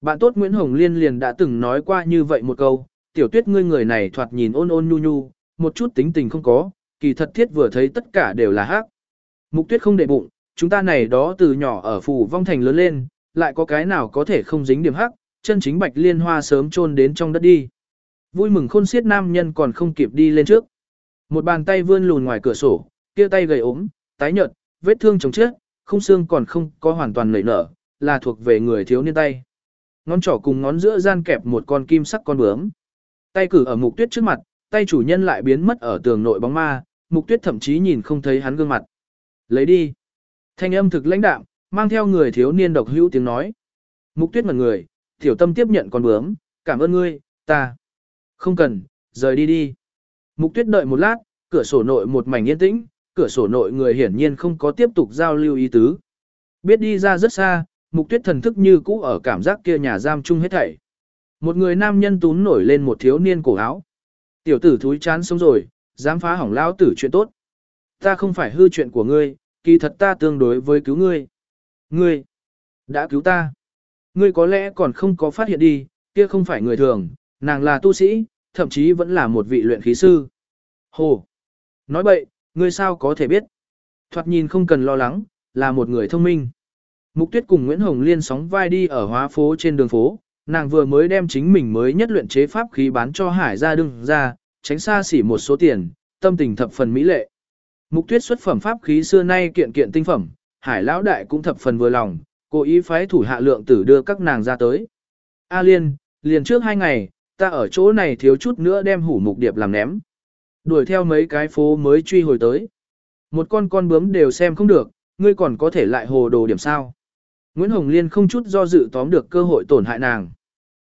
Bạn tốt Nguyễn Hồng Liên liền đã từng nói qua như vậy một câu, tiểu tuyết ngươi người này thoạt nhìn ôn ôn nhu nhu, một chút tính tình không có, kỳ thật thiết vừa thấy tất cả đều là hắc. Mục tuyết không để bụng, chúng ta này đó từ nhỏ ở phủ vong thành lớn lên, lại có cái nào có thể không dính điểm hắc, chân chính bạch liên hoa sớm chôn đến trong đất đi. Vui mừng khôn xiết nam nhân còn không kịp đi lên trước. Một bàn tay vươn lùn ngoài cửa sổ, kia tay gầy ốm, tái nhợt, vết thương chồng chết, không xương còn không có hoàn toàn nảy nở, là thuộc về người thiếu niên tay. Ngón trỏ cùng ngón giữa gian kẹp một con kim sắc con bướm. Tay cử ở mục tuyết trước mặt, tay chủ nhân lại biến mất ở tường nội bóng ma, mục tuyết thậm chí nhìn không thấy hắn gương mặt. Lấy đi. Thanh âm thực lãnh đạm, mang theo người thiếu niên độc hữu tiếng nói. Mục tuyết mặt người, tiểu tâm tiếp nhận con bướm, Cảm ơn ngươi, ta. Không cần, rời đi đi. Mục tuyết đợi một lát, cửa sổ nội một mảnh yên tĩnh, cửa sổ nội người hiển nhiên không có tiếp tục giao lưu ý tứ. Biết đi ra rất xa, mục tuyết thần thức như cũ ở cảm giác kia nhà giam chung hết thảy. Một người nam nhân tún nổi lên một thiếu niên cổ áo. Tiểu tử thúi chán sống rồi, dám phá hỏng lão tử chuyện tốt. Ta không phải hư chuyện của ngươi, kỳ thật ta tương đối với cứu ngươi. Ngươi, đã cứu ta. Ngươi có lẽ còn không có phát hiện đi, kia không phải người thường, nàng là tu sĩ, thậm chí vẫn là một vị luyện khí sư. Hồ! Nói bậy, ngươi sao có thể biết? Thoạt nhìn không cần lo lắng, là một người thông minh. Mục Tuyết cùng Nguyễn Hồng Liên sóng vai đi ở hóa phố trên đường phố, nàng vừa mới đem chính mình mới nhất luyện chế pháp khí bán cho Hải ra đương ra, tránh xa xỉ một số tiền, tâm tình thập phần mỹ lệ. Mục Tuyết xuất phẩm pháp khí xưa nay kiện kiện tinh phẩm, Hải lão đại cũng thập phần vừa lòng, cố ý phái thủ hạ lượng tử đưa các nàng ra tới. A Liên, liền trước hai ngày, ta ở chỗ này thiếu chút nữa đem hủ mục điệp làm ném. Đuổi theo mấy cái phố mới truy hồi tới. Một con con bướm đều xem không được, ngươi còn có thể lại hồ đồ điểm sao. Nguyễn Hồng Liên không chút do dự tóm được cơ hội tổn hại nàng.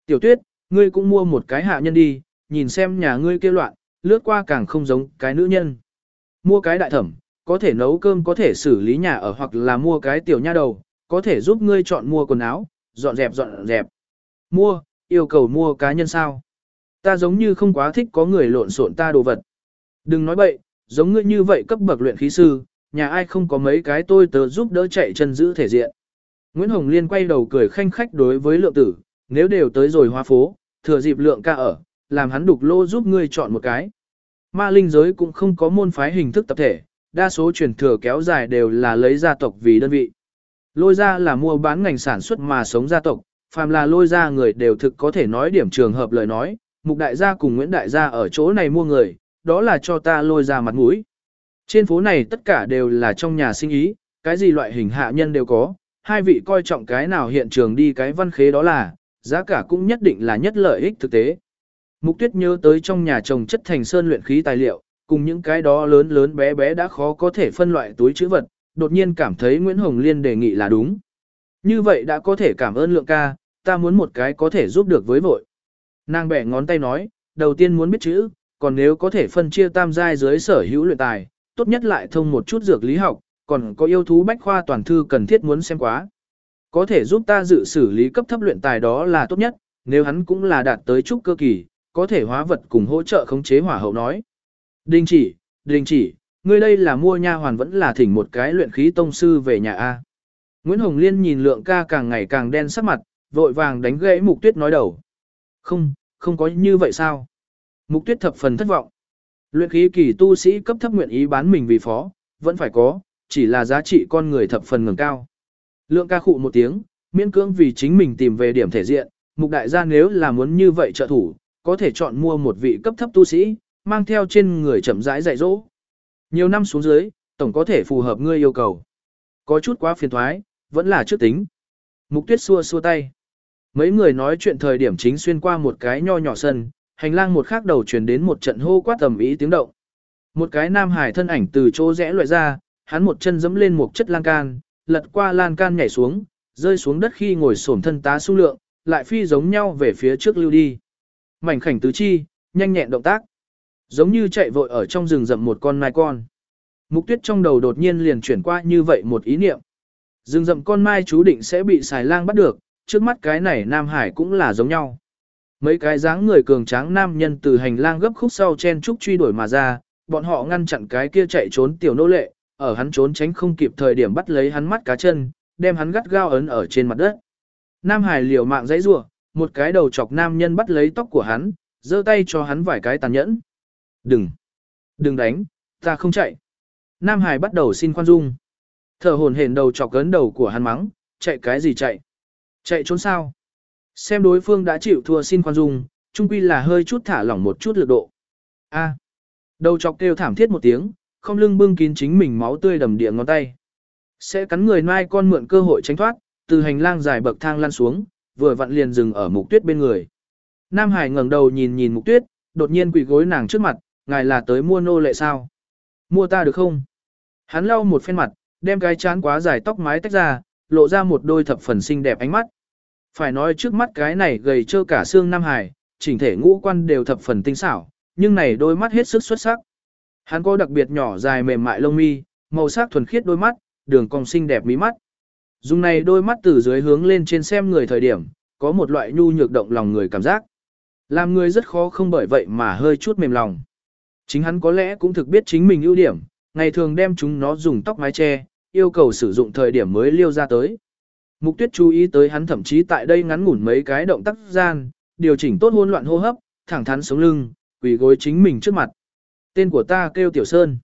Tiểu tuyết, ngươi cũng mua một cái hạ nhân đi, nhìn xem nhà ngươi kêu loạn, lướt qua càng không giống cái nữ nhân. Mua cái đại thẩm, có thể nấu cơm có thể xử lý nhà ở hoặc là mua cái tiểu nha đầu, có thể giúp ngươi chọn mua quần áo, dọn dẹp dọn dẹp. Mua, yêu cầu mua cá nhân sao. Ta giống như không quá thích có người lộn xộn ta đồ vật. Đừng nói bậy, giống ngươi như vậy cấp bậc luyện khí sư, nhà ai không có mấy cái tôi tớ giúp đỡ chạy chân giữ thể diện. Nguyễn Hồng Liên quay đầu cười khanh khách đối với lượng tử, nếu đều tới rồi hoa phố, thừa dịp lượng ca ở, làm hắn đục lô giúp ngươi chọn một cái. Ma linh giới cũng không có môn phái hình thức tập thể, đa số truyền thừa kéo dài đều là lấy gia tộc vì đơn vị. Lôi ra là mua bán ngành sản xuất mà sống gia tộc, phàm là lôi ra người đều thực có thể nói điểm trường hợp lời nói, mục đại gia cùng Nguyễn đại gia ở chỗ này mua người, đó là cho ta lôi ra mặt mũi. Trên phố này tất cả đều là trong nhà sinh ý, cái gì loại hình hạ nhân đều có, hai vị coi trọng cái nào hiện trường đi cái văn khế đó là, giá cả cũng nhất định là nhất lợi ích thực tế. Mục tuyết nhớ tới trong nhà trồng chất thành sơn luyện khí tài liệu, cùng những cái đó lớn lớn bé bé đã khó có thể phân loại túi chữ vật, đột nhiên cảm thấy Nguyễn Hồng Liên đề nghị là đúng. Như vậy đã có thể cảm ơn lượng ca, ta muốn một cái có thể giúp được với vội. Nàng bẻ ngón tay nói, đầu tiên muốn biết chữ, còn nếu có thể phân chia tam giai dưới sở hữu luyện tài, tốt nhất lại thông một chút dược lý học, còn có yêu thú bách khoa toàn thư cần thiết muốn xem quá. Có thể giúp ta dự xử lý cấp thấp luyện tài đó là tốt nhất, nếu hắn cũng là đạt tới trúc cơ kỳ, có thể hóa vật cùng hỗ trợ khống chế hỏa hậu nói. Đình chỉ, đình chỉ, ngươi đây là mua nha hoàn vẫn là thỉnh một cái luyện khí tông sư về nhà A. Nguyễn Hồng Liên nhìn lượng ca càng ngày càng đen sắc mặt, vội vàng đánh gãy mục tuyết nói đầu. Không, không có như vậy sao? Mục tuyết thập phần thất vọng. Luyện khí kỳ tu sĩ cấp thấp nguyện ý bán mình vì phó, vẫn phải có, chỉ là giá trị con người thập phần ngừng cao. Lượng ca khụ một tiếng, miễn cưỡng vì chính mình tìm về điểm thể diện, mục đại gia nếu là muốn như vậy trợ thủ, có thể chọn mua một vị cấp thấp tu sĩ, mang theo trên người chậm rãi dạy dỗ. Nhiều năm xuống dưới, tổng có thể phù hợp ngươi yêu cầu. Có chút quá phiền thoái, vẫn là trước tính. Mục tuyết xua xua tay. Mấy người nói chuyện thời điểm chính xuyên qua một cái nho nhỏ sân, hành lang một khác đầu truyền đến một trận hô quát tầm ý tiếng động. Một cái nam hải thân ảnh từ chỗ rẽ loại ra, hắn một chân dẫm lên một chất lan can, lật qua lan can nhảy xuống, rơi xuống đất khi ngồi xổm thân tá su lượng, lại phi giống nhau về phía trước lưu đi. Mảnh khảnh tứ chi, nhanh nhẹn động tác. Giống như chạy vội ở trong rừng rậm một con mai con. Mục tuyết trong đầu đột nhiên liền chuyển qua như vậy một ý niệm. Rừng rậm con mai chú định sẽ bị xài lang bắt được, trước mắt cái này Nam Hải cũng là giống nhau. Mấy cái dáng người cường tráng nam nhân từ hành lang gấp khúc sau chen trúc truy đuổi mà ra, bọn họ ngăn chặn cái kia chạy trốn tiểu nô lệ, ở hắn trốn tránh không kịp thời điểm bắt lấy hắn mắt cá chân, đem hắn gắt gao ấn ở trên mặt đất. Nam Hải liều mạng dãy rủa, một cái đầu chọc nam nhân bắt lấy tóc của hắn, giơ tay cho hắn vài cái tàn nhẫn. Đừng! Đừng đánh, ta không chạy. Nam Hải bắt đầu xin khoan dung. Thở hổn hển đầu chọc gấn đầu của hắn mắng, chạy cái gì chạy? Chạy trốn sao? Xem đối phương đã chịu thua xin khoan dung, chung quy là hơi chút thả lỏng một chút lực độ. A. À. Đầu chọc kêu thảm thiết một tiếng, không lưng bưng kín chính mình máu tươi đầm địa ngón tay. Sẽ cắn người nai con mượn cơ hội tránh thoát, từ hành lang dài bậc thang lăn xuống, vừa vặn liền dừng ở mục tuyết bên người. Nam Hải ngẩng đầu nhìn nhìn mục tuyết, đột nhiên quỳ gối nàng trước mặt, ngài là tới mua nô lệ sao? Mua ta được không? Hắn lau một phen mặt, đem cái chán quá dài tóc mái tách ra, lộ ra một đôi thập phần xinh đẹp ánh mắt. Phải nói trước mắt cái này gầy trơ cả xương Nam Hải, chỉnh thể ngũ quan đều thập phần tinh xảo, nhưng này đôi mắt hết sức xuất sắc. Hắn có đặc biệt nhỏ dài mềm mại lông mi, màu sắc thuần khiết đôi mắt, đường cong xinh đẹp mí mắt. Dùng này đôi mắt từ dưới hướng lên trên xem người thời điểm, có một loại nhu nhược động lòng người cảm giác. Làm người rất khó không bởi vậy mà hơi chút mềm lòng. Chính hắn có lẽ cũng thực biết chính mình ưu điểm, ngày thường đem chúng nó dùng tóc mái che, yêu cầu sử dụng thời điểm mới liêu ra tới. Mục tuyết chú ý tới hắn thậm chí tại đây ngắn ngủn mấy cái động tác gian, điều chỉnh tốt hỗn loạn hô hấp, thẳng thắn sống lưng, quỳ gối chính mình trước mặt. Tên của ta kêu Tiểu Sơn.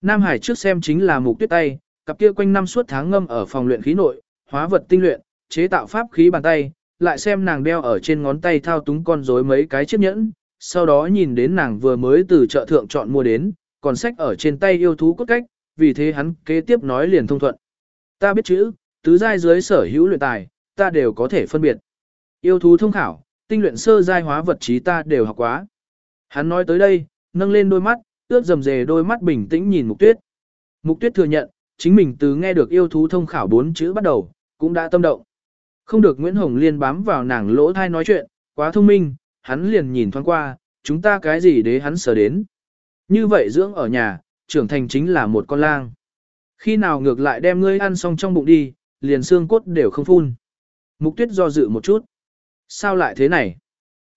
Nam Hải trước xem chính là mục tuyết tay, cặp kia quanh năm suốt tháng ngâm ở phòng luyện khí nội, hóa vật tinh luyện, chế tạo pháp khí bàn tay, lại xem nàng đeo ở trên ngón tay thao túng con rối mấy cái chiếc nhẫn, sau đó nhìn đến nàng vừa mới từ chợ thượng chọn mua đến, còn sách ở trên tay yêu thú cốt cách, vì thế hắn kế tiếp nói liền thông thuận. Ta biết chữ, tứ giai dưới sở hữu luyện tài, ta đều có thể phân biệt. Yêu thú thông khảo, tinh luyện sơ giai hóa vật trí ta đều học quá. Hắn nói tới đây, nâng lên đôi mắt, ướt dầm dề đôi mắt bình tĩnh nhìn Mục Tuyết. Mục Tuyết thừa nhận, chính mình từ nghe được yêu thú thông khảo bốn chữ bắt đầu, cũng đã tâm động. Không được Nguyễn Hồng Liên bám vào nàng lỗ thai nói chuyện, quá thông minh, hắn liền nhìn thoáng qua, chúng ta cái gì để hắn sở đến. Như vậy dưỡng ở nhà, trưởng thành chính là một con lang. Khi nào ngược lại đem ngươi ăn xong trong bụng đi, liền xương cốt đều không phun. Mục tuyết do dự một chút. Sao lại thế này?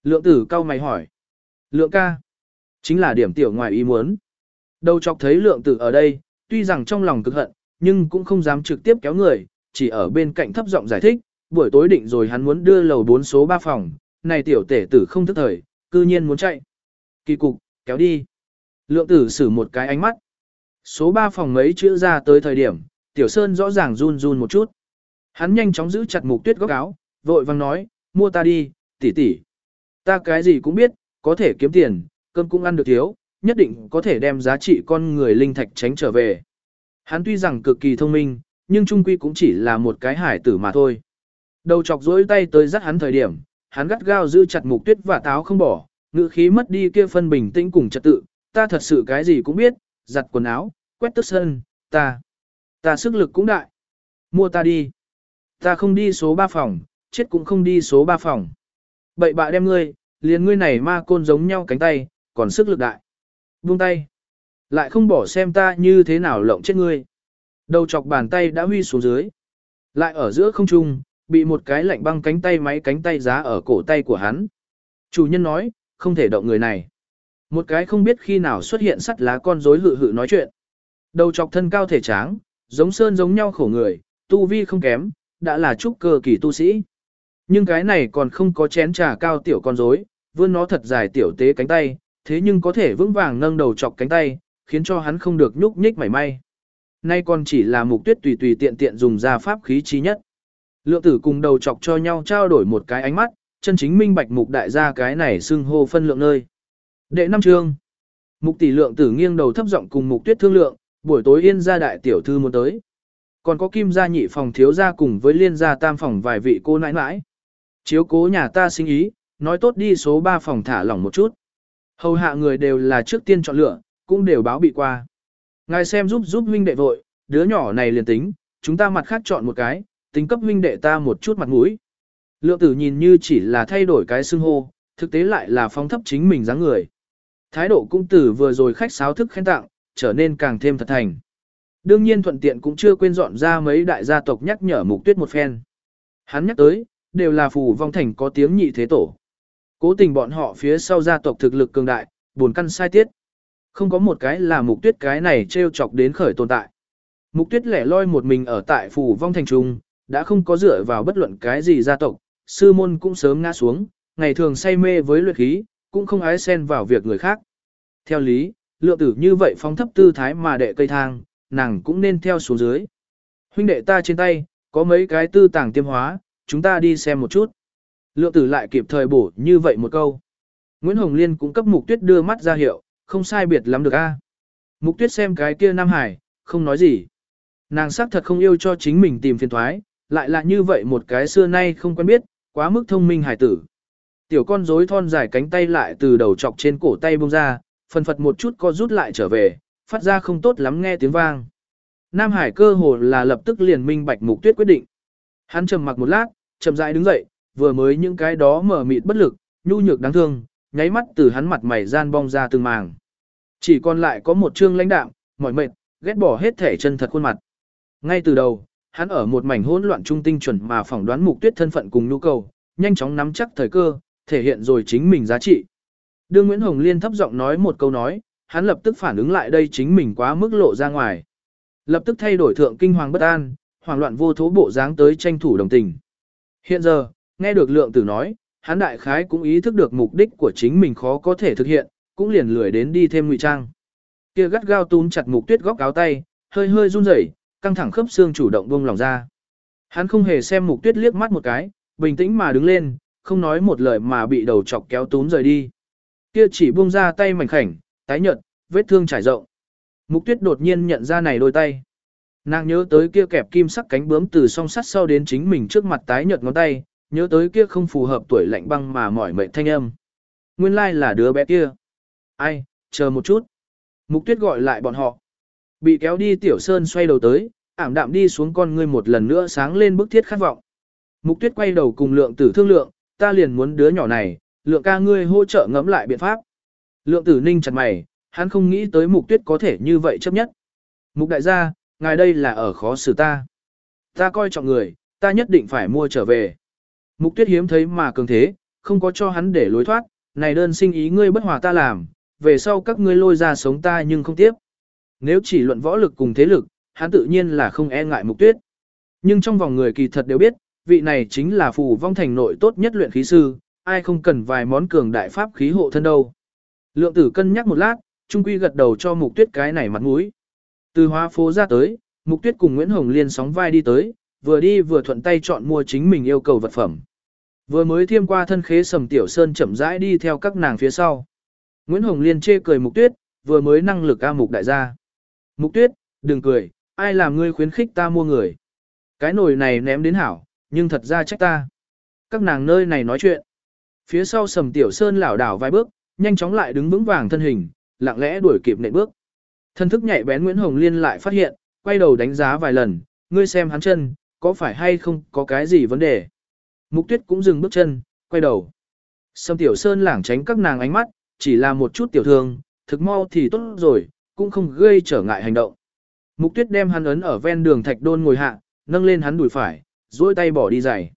Lượng tử cao mày hỏi. Lượng ca. Chính là điểm tiểu ngoài ý muốn. Đầu chọc thấy lượng tử ở đây, tuy rằng trong lòng cực hận, nhưng cũng không dám trực tiếp kéo người, chỉ ở bên cạnh thấp giọng giải thích, buổi tối định rồi hắn muốn đưa lầu 4 số 3 phòng, này tiểu tể tử không thức thời, cư nhiên muốn chạy. Kỳ cục, kéo đi. Lượng tử xử một cái ánh mắt. Số 3 phòng mấy chữ ra tới thời điểm, tiểu sơn rõ ràng run run một chút. Hắn nhanh chóng giữ chặt mục tuyết góc áo, vội vang nói, mua ta đi, tỷ tỷ. Ta cái gì cũng biết, có thể kiếm tiền, cơm cũng ăn được thiếu, nhất định có thể đem giá trị con người linh thạch tránh trở về. Hắn tuy rằng cực kỳ thông minh, nhưng trung quy cũng chỉ là một cái hải tử mà thôi. Đầu chọc dối tay tới dắt hắn thời điểm, hắn gắt gao giữ chặt mục tuyết và táo không bỏ, ngữ khí mất đi kia phân bình tĩnh cùng trật tự, ta thật sự cái gì cũng biết, giặt quần áo, quét tức sân, ta, ta sức lực cũng đại. Mua ta đi. Ta không đi số 3 phòng, chết cũng không đi số 3 phòng. Bậy bạ đem ngươi, liền ngươi này ma côn giống nhau cánh tay, còn sức lực đại. Buông tay. Lại không bỏ xem ta như thế nào lộng chết ngươi. Đầu chọc bàn tay đã huy xuống dưới. Lại ở giữa không trung, bị một cái lạnh băng cánh tay máy cánh tay giá ở cổ tay của hắn. Chủ nhân nói, không thể động người này. Một cái không biết khi nào xuất hiện sắt lá con rối hự hự nói chuyện. Đầu chọc thân cao thể tráng, giống sơn giống nhau khổ người, tu vi không kém, đã là trúc cơ kỳ tu sĩ. Nhưng cái này còn không có chén trà cao tiểu con rối, vươn nó thật dài tiểu tế cánh tay, thế nhưng có thể vững vàng nâng đầu chọc cánh tay, khiến cho hắn không được nhúc nhích mảy may. Nay còn chỉ là mục tuyết tùy tùy tiện tiện dùng ra pháp khí chi nhất. Lượng tử cùng đầu chọc cho nhau trao đổi một cái ánh mắt, chân chính minh bạch mục đại gia cái này xưng hô phân lượng nơi. Đệ năm chương. Mục tỷ lượng tử nghiêng đầu thấp giọng cùng mục tuyết thương lượng, buổi tối yên gia đại tiểu thư muốn tới. Còn có kim gia nhị phòng thiếu gia cùng với liên gia tam phòng vài vị cô nãi nãi. Chiếu cố nhà ta sinh ý, nói tốt đi số 3 phòng thả lỏng một chút. Hầu hạ người đều là trước tiên chọn lựa, cũng đều báo bị qua. Ngài xem giúp giúp huynh đệ vội, đứa nhỏ này liền tính, chúng ta mặt khác chọn một cái, tính cấp huynh đệ ta một chút mặt mũi. Lượng tử nhìn như chỉ là thay đổi cái xưng hô, thực tế lại là phong thấp chính mình dáng người. Thái độ cũng tử vừa rồi khách sáo thức khen tặng, trở nên càng thêm thật thành. Đương nhiên thuận tiện cũng chưa quên dọn ra mấy đại gia tộc nhắc nhở mục tuyết một phen. Hắn nhắc tới, đều là phù vong thành có tiếng nhị thế tổ. Cố tình bọn họ phía sau gia tộc thực lực cường đại, buồn căn sai tiết. Không có một cái là mục tuyết cái này treo chọc đến khởi tồn tại. Mục tuyết lẻ loi một mình ở tại phù vong thành trung, đã không có dựa vào bất luận cái gì gia tộc, sư môn cũng sớm ngã xuống, ngày thường say mê với luyện khí, cũng không ái xen vào việc người khác. Theo lý, lượng tử như vậy phóng thấp tư thái mà đệ cây thang, nàng cũng nên theo xuống dưới. Huynh đệ ta trên tay, có mấy cái tư tàng tiêm hóa, chúng ta đi xem một chút. Lượng tử lại kịp thời bổ như vậy một câu. Nguyễn Hồng Liên cũng cấp mục tuyết đưa mắt ra hiệu, không sai biệt lắm được a. Mục tuyết xem cái kia Nam Hải, không nói gì. Nàng xác thật không yêu cho chính mình tìm phiền thoái, lại là như vậy một cái xưa nay không quen biết, quá mức thông minh hải tử. Tiểu con rối thon dài cánh tay lại từ đầu chọc trên cổ tay bông ra, phần phật một chút co rút lại trở về, phát ra không tốt lắm nghe tiếng vang. Nam Hải cơ hồ là lập tức liền minh bạch mục tuyết quyết định. Hắn trầm mặc một lát, chậm rãi đứng dậy, vừa mới những cái đó mở mịt bất lực, nhu nhược đáng thương, nháy mắt từ hắn mặt mày gian bong ra từng màng. Chỉ còn lại có một trương lãnh đạm, mỏi mệt, ghét bỏ hết thể chân thật khuôn mặt. Ngay từ đầu, hắn ở một mảnh hỗn loạn trung tinh chuẩn mà phỏng đoán mục tuyết thân phận cùng nhu cầu, nhanh chóng nắm chắc thời cơ, thể hiện rồi chính mình giá trị. Đương Nguyễn Hồng Liên thấp giọng nói một câu nói, hắn lập tức phản ứng lại đây chính mình quá mức lộ ra ngoài. Lập tức thay đổi thượng kinh hoàng bất an, hoảng loạn vô thố bộ dáng tới tranh thủ đồng tình. Hiện giờ, nghe được lượng tử nói, hắn đại khái cũng ý thức được mục đích của chính mình khó có thể thực hiện, cũng liền lười đến đi thêm ngụy trang. Kia gắt gao túm chặt mục tuyết góc áo tay, hơi hơi run rẩy, căng thẳng khớp xương chủ động buông lòng ra. Hắn không hề xem mục tuyết liếc mắt một cái, bình tĩnh mà đứng lên, không nói một lời mà bị đầu chọc kéo túm rời đi. Kia chỉ buông ra tay mảnh khảnh, tái nhợt, vết thương trải rộng. Mục tuyết đột nhiên nhận ra này đôi tay. Nàng nhớ tới kia kẹp kim sắc cánh bướm từ song sắt sau đến chính mình trước mặt tái nhợt ngón tay, nhớ tới kia không phù hợp tuổi lạnh băng mà mỏi mệt thanh âm. Nguyên lai là đứa bé kia. Ai, chờ một chút. Mục tuyết gọi lại bọn họ. Bị kéo đi tiểu sơn xoay đầu tới, ảm đạm đi xuống con ngươi một lần nữa sáng lên bức thiết khát vọng. Mục tuyết quay đầu cùng lượng tử thương lượng, ta liền muốn đứa nhỏ này, lượng ca ngươi hỗ trợ ngẫm lại biện pháp. Lượng tử ninh chặt mày, hắn không nghĩ tới mục tuyết có thể như vậy chấp nhất. Mục đại gia, ngài đây là ở khó xử ta. Ta coi trọng người, ta nhất định phải mua trở về. Mục tuyết hiếm thấy mà cường thế, không có cho hắn để lối thoát, này đơn sinh ý ngươi bất hòa ta làm, về sau các ngươi lôi ra sống ta nhưng không tiếp. Nếu chỉ luận võ lực cùng thế lực, hắn tự nhiên là không e ngại mục tuyết. Nhưng trong vòng người kỳ thật đều biết, vị này chính là phù vong thành nội tốt nhất luyện khí sư, ai không cần vài món cường đại pháp khí hộ thân đâu. Lượng tử cân nhắc một lát, trung quy gật đầu cho mục tuyết cái này mặt mũi. Từ hóa phố ra tới, mục tuyết cùng Nguyễn Hồng Liên sóng vai đi tới, vừa đi vừa thuận tay chọn mua chính mình yêu cầu vật phẩm. Vừa mới thiêm qua thân khế sầm tiểu sơn chậm rãi đi theo các nàng phía sau. Nguyễn Hồng Liên chê cười mục tuyết, vừa mới năng lực ca mục đại gia. Mục tuyết, đừng cười, ai làm ngươi khuyến khích ta mua người. Cái nồi này ném đến hảo, nhưng thật ra trách ta. Các nàng nơi này nói chuyện. Phía sau sầm tiểu sơn lảo đảo vài bước, nhanh chóng lại đứng vững vàng thân hình, lặng lẽ đuổi kịp nệm bước. Thân thức nhạy bén Nguyễn Hồng Liên lại phát hiện, quay đầu đánh giá vài lần, ngươi xem hắn chân, có phải hay không có cái gì vấn đề. Mục tuyết cũng dừng bước chân, quay đầu. Sầm tiểu sơn lảng tránh các nàng ánh mắt, chỉ là một chút tiểu thương, thực mau thì tốt rồi, cũng không gây trở ngại hành động. Mục tuyết đem hắn ấn ở ven đường thạch đôn ngồi hạ, nâng lên hắn đùi phải, duỗi tay bỏ đi giày.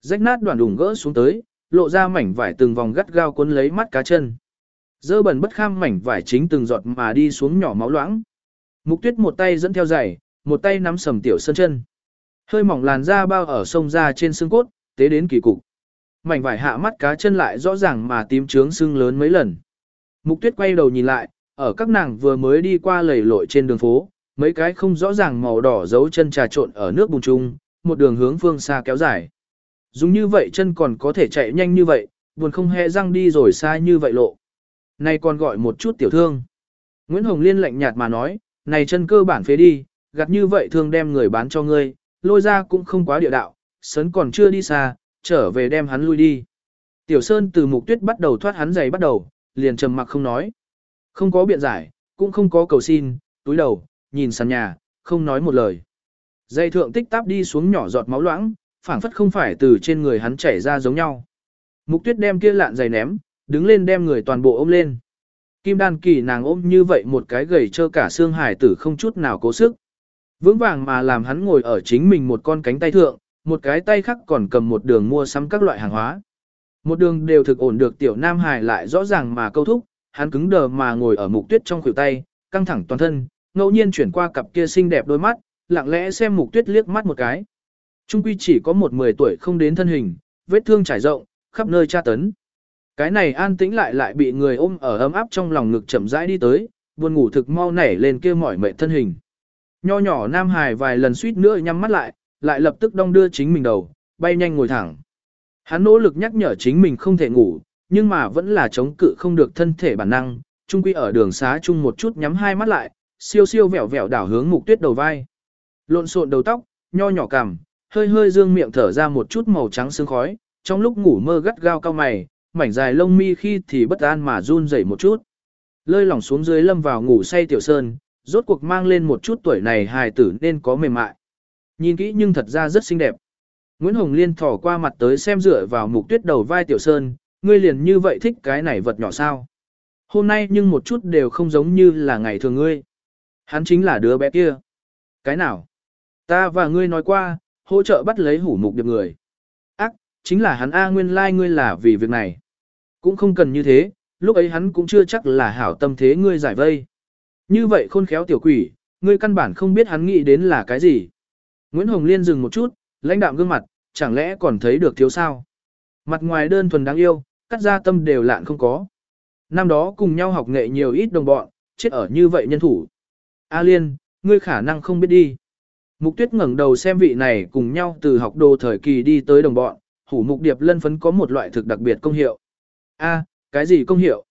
Rách nát đoạn đùng gỡ xuống tới, lộ ra mảnh vải từng vòng gắt gao cuốn lấy mắt cá chân. Dơ bẩn bất kham mảnh vải chính từng giọt mà đi xuống nhỏ máu loãng. Mục tuyết một tay dẫn theo giày, một tay nắm sầm tiểu sơn chân. Hơi mỏng làn da bao ở sông ra trên xương cốt, tế đến kỳ cục. Mảnh vải hạ mắt cá chân lại rõ ràng mà tím trướng xương lớn mấy lần. Mục tuyết quay đầu nhìn lại, ở các nàng vừa mới đi qua lầy lội trên đường phố, mấy cái không rõ ràng màu đỏ dấu chân trà trộn ở nước bùn trung, một đường hướng phương xa kéo dài. Dùng như vậy chân còn có thể chạy nhanh như vậy, buồn không hề răng đi rồi xa như vậy lộ. Này còn gọi một chút tiểu thương. Nguyễn Hồng Liên lạnh nhạt mà nói, này chân cơ bản phế đi, gặt như vậy thương đem người bán cho ngươi, lôi ra cũng không quá địa đạo, sấn còn chưa đi xa, trở về đem hắn lui đi. Tiểu Sơn từ mục tuyết bắt đầu thoát hắn giày bắt đầu, liền trầm mặc không nói. Không có biện giải, cũng không có cầu xin, túi đầu, nhìn sàn nhà, không nói một lời. Dây thượng tích táp đi xuống nhỏ giọt máu loãng, phảng phất không phải từ trên người hắn chảy ra giống nhau. Mục tuyết đem kia lạn giày ném, đứng lên đem người toàn bộ ôm lên. Kim đan kỳ nàng ôm như vậy một cái gầy trơ cả xương hải tử không chút nào cố sức. Vững vàng mà làm hắn ngồi ở chính mình một con cánh tay thượng, một cái tay khác còn cầm một đường mua sắm các loại hàng hóa. Một đường đều thực ổn được tiểu nam hải lại rõ ràng mà câu thúc, hắn cứng đờ mà ngồi ở mục tuyết trong khuỷu tay, căng thẳng toàn thân, ngẫu nhiên chuyển qua cặp kia xinh đẹp đôi mắt, lặng lẽ xem mục tuyết liếc mắt một cái. Trung quy chỉ có một 10 tuổi không đến thân hình, vết thương trải rộng, khắp nơi tra tấn. Cái này an tĩnh lại lại bị người ôm ở ấm áp trong lòng ngực chậm rãi đi tới, buồn ngủ thực mau nảy lên kia mỏi mệt thân hình. Nho nhỏ Nam Hải vài lần suýt nữa nhắm mắt lại, lại lập tức đong đưa chính mình đầu, bay nhanh ngồi thẳng. Hắn nỗ lực nhắc nhở chính mình không thể ngủ, nhưng mà vẫn là chống cự không được thân thể bản năng, trung quy ở đường xá chung một chút nhắm hai mắt lại, siêu siêu vẹo vẹo đảo hướng mục tuyết đầu vai. Lộn xộn đầu tóc, nho nhỏ cằm, hơi hơi dương miệng thở ra một chút màu trắng sương khói, trong lúc ngủ mơ gắt gao cao mày, mảnh dài lông mi khi thì bất an mà run rẩy một chút. Lơi lỏng xuống dưới lâm vào ngủ say tiểu sơn, rốt cuộc mang lên một chút tuổi này hài tử nên có mềm mại. Nhìn kỹ nhưng thật ra rất xinh đẹp. Nguyễn Hồng Liên thỏ qua mặt tới xem dựa vào mục tuyết đầu vai Tiểu Sơn, ngươi liền như vậy thích cái này vật nhỏ sao. Hôm nay nhưng một chút đều không giống như là ngày thường ngươi. Hắn chính là đứa bé kia. Cái nào? Ta và ngươi nói qua, hỗ trợ bắt lấy hủ mục điệp người. Ác, chính là hắn A nguyên lai like ngươi là vì việc này. Cũng không cần như thế, lúc ấy hắn cũng chưa chắc là hảo tâm thế ngươi giải vây. Như vậy khôn khéo tiểu quỷ, ngươi căn bản không biết hắn nghĩ đến là cái gì. Nguyễn Hồng Liên dừng một chút, lãnh đạm gương mặt, chẳng lẽ còn thấy được thiếu sao? Mặt ngoài đơn thuần đáng yêu, cắt ra tâm đều lạn không có. Năm đó cùng nhau học nghệ nhiều ít đồng bọn, chết ở như vậy nhân thủ. A Liên, ngươi khả năng không biết đi. Mục tuyết ngẩng đầu xem vị này cùng nhau từ học đồ thời kỳ đi tới đồng bọn, hủ mục điệp lân phấn có một loại thực đặc biệt công hiệu. A, cái gì công hiệu?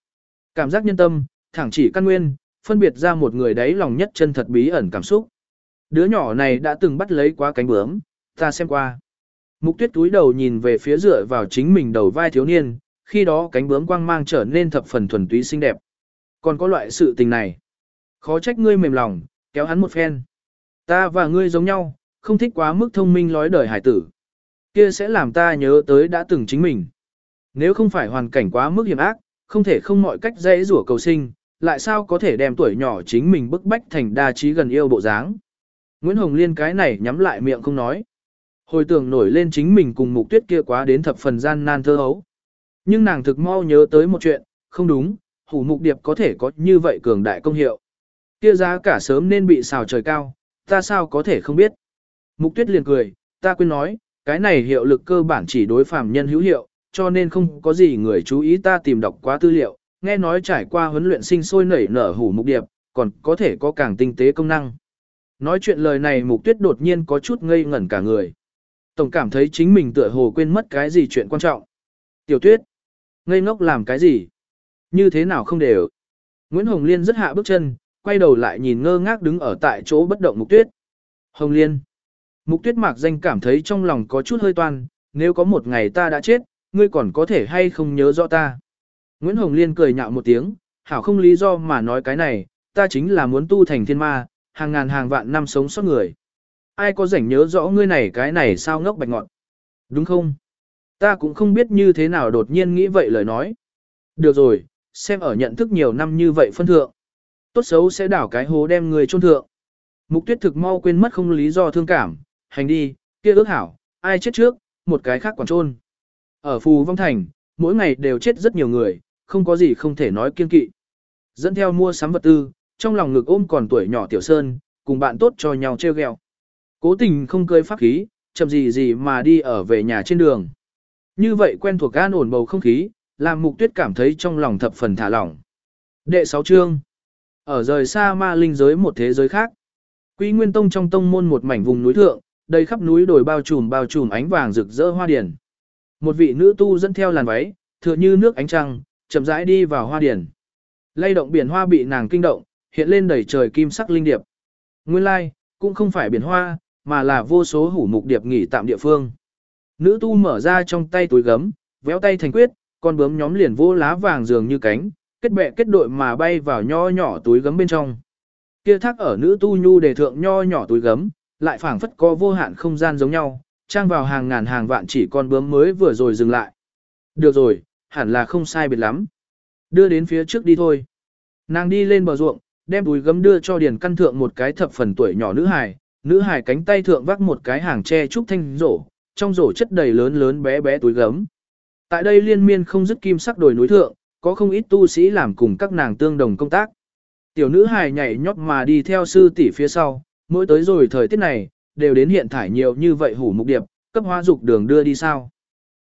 Cảm giác nhân tâm, thẳng chỉ căn nguyên, phân biệt ra một người đấy lòng nhất chân thật bí ẩn cảm xúc. Đứa nhỏ này đã từng bắt lấy quá cánh bướm, ta xem qua. Mục tuyết túi đầu nhìn về phía dựa vào chính mình đầu vai thiếu niên, khi đó cánh bướm quang mang trở nên thập phần thuần túy xinh đẹp. Còn có loại sự tình này. Khó trách ngươi mềm lòng, kéo hắn một phen. Ta và ngươi giống nhau, không thích quá mức thông minh lói đời hải tử. Kia sẽ làm ta nhớ tới đã từng chính mình. Nếu không phải hoàn cảnh quá mức hiểm ác, không thể không mọi cách dễ rủa cầu sinh, lại sao có thể đem tuổi nhỏ chính mình bức bách thành đa trí gần yêu bộ dáng. Nguyễn Hồng Liên cái này nhắm lại miệng không nói. Hồi tưởng nổi lên chính mình cùng mục tuyết kia quá đến thập phần gian nan thơ hấu. Nhưng nàng thực mau nhớ tới một chuyện, không đúng, hủ mục điệp có thể có như vậy cường đại công hiệu. Kia giá cả sớm nên bị xào trời cao, ta sao có thể không biết. Mục tuyết liền cười, ta quên nói, cái này hiệu lực cơ bản chỉ đối phàm nhân hữu hiệu, cho nên không có gì người chú ý ta tìm đọc quá tư liệu, nghe nói trải qua huấn luyện sinh sôi nảy nở hủ mục điệp, còn có thể có càng tinh tế công năng. Nói chuyện lời này mục tuyết đột nhiên có chút ngây ngẩn cả người. Tổng cảm thấy chính mình tựa hồ quên mất cái gì chuyện quan trọng. Tiểu tuyết, ngây ngốc làm cái gì? Như thế nào không đều? Nguyễn Hồng Liên rất hạ bước chân, quay đầu lại nhìn ngơ ngác đứng ở tại chỗ bất động mục tuyết. Hồng Liên. Mục tuyết mạc danh cảm thấy trong lòng có chút hơi toan, nếu có một ngày ta đã chết, ngươi còn có thể hay không nhớ rõ ta. Nguyễn Hồng Liên cười nhạo một tiếng, hảo không lý do mà nói cái này, ta chính là muốn tu thành thiên ma, hàng ngàn hàng vạn năm sống sót người. Ai có rảnh nhớ rõ ngươi này cái này sao ngốc bạch ngọn. Đúng không? Ta cũng không biết như thế nào đột nhiên nghĩ vậy lời nói. Được rồi, xem ở nhận thức nhiều năm như vậy phân thượng. Tốt xấu sẽ đảo cái hố đem người chôn thượng. Mục tuyết thực mau quên mất không lý do thương cảm, hành đi, kia ước hảo, ai chết trước, một cái khác còn trôn. Ở Phù Vong Thành, mỗi ngày đều chết rất nhiều người, không có gì không thể nói kiên kỵ. Dẫn theo mua sắm vật tư, trong lòng ngực ôm còn tuổi nhỏ Tiểu Sơn, cùng bạn tốt cho nhau treo ghẹo. Cố tình không cơi pháp khí, chậm gì gì mà đi ở về nhà trên đường. Như vậy quen thuộc an ổn bầu không khí, làm mục tuyết cảm thấy trong lòng thập phần thả lỏng. Đệ sáu chương. Ở rời xa ma linh giới một thế giới khác. Quý Nguyên Tông trong tông môn một mảnh vùng núi thượng, đầy khắp núi đồi bao trùm bao trùm ánh vàng rực rỡ hoa điển. Một vị nữ tu dẫn theo làn váy, tựa như nước ánh trăng, chậm rãi đi vào hoa điển. Lay động biển hoa bị nàng kinh động, hiện lên đầy trời kim sắc linh điệp. Nguyên lai, cũng không phải biển hoa, mà là vô số hủ mục điệp nghỉ tạm địa phương. Nữ tu mở ra trong tay túi gấm, véo tay thành quyết, con bướm nhóm liền vô lá vàng dường như cánh, kết bè kết đội mà bay vào nho nhỏ túi gấm bên trong. Kia thác ở nữ tu nhu đề thượng nho nhỏ túi gấm, lại phảng phất có vô hạn không gian giống nhau, trang vào hàng ngàn hàng vạn chỉ con bướm mới vừa rồi dừng lại. Được rồi, hẳn là không sai biệt lắm. Đưa đến phía trước đi thôi. Nàng đi lên bờ ruộng, đem túi gấm đưa cho điền căn thượng một cái thập phần tuổi nhỏ nữ hài, nữ hài cánh tay thượng vác một cái hàng tre trúc thanh rổ, trong rổ chất đầy lớn lớn bé bé túi gấm. Tại đây liên miên không dứt kim sắc đồi núi thượng, có không ít tu sĩ làm cùng các nàng tương đồng công tác. Tiểu nữ hài nhảy nhót mà đi theo sư tỷ phía sau, mỗi tới rồi thời tiết này, đều đến hiện thải nhiều như vậy hủ mục điệp, cấp hóa dục đường đưa đi sao.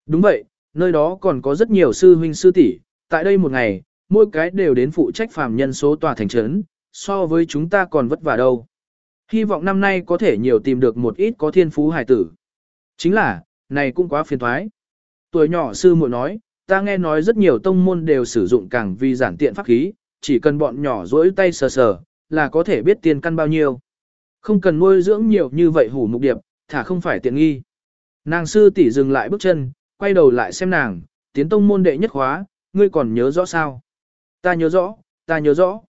Đúng vậy, nơi đó còn có rất nhiều sư huynh sư tỷ, tại đây một ngày, mỗi cái đều đến phụ trách phàm nhân số tòa thành trấn, so với chúng ta còn vất vả đâu. Hy vọng năm nay có thể nhiều tìm được một ít có thiên phú hải tử. Chính là, này cũng quá phiền thoái. Tuổi nhỏ sư muội nói, ta nghe nói rất nhiều tông môn đều sử dụng càng vì giản tiện pháp khí, chỉ cần bọn nhỏ rỗi tay sờ sờ, là có thể biết tiền căn bao nhiêu. Không cần nuôi dưỡng nhiều như vậy hủ mục điệp, thả không phải tiện nghi. Nàng sư tỷ dừng lại bước chân, quay đầu lại xem nàng, tiến tông môn đệ nhất khóa, ngươi còn nhớ rõ sao? Ta nhớ rõ, ta nhớ rõ.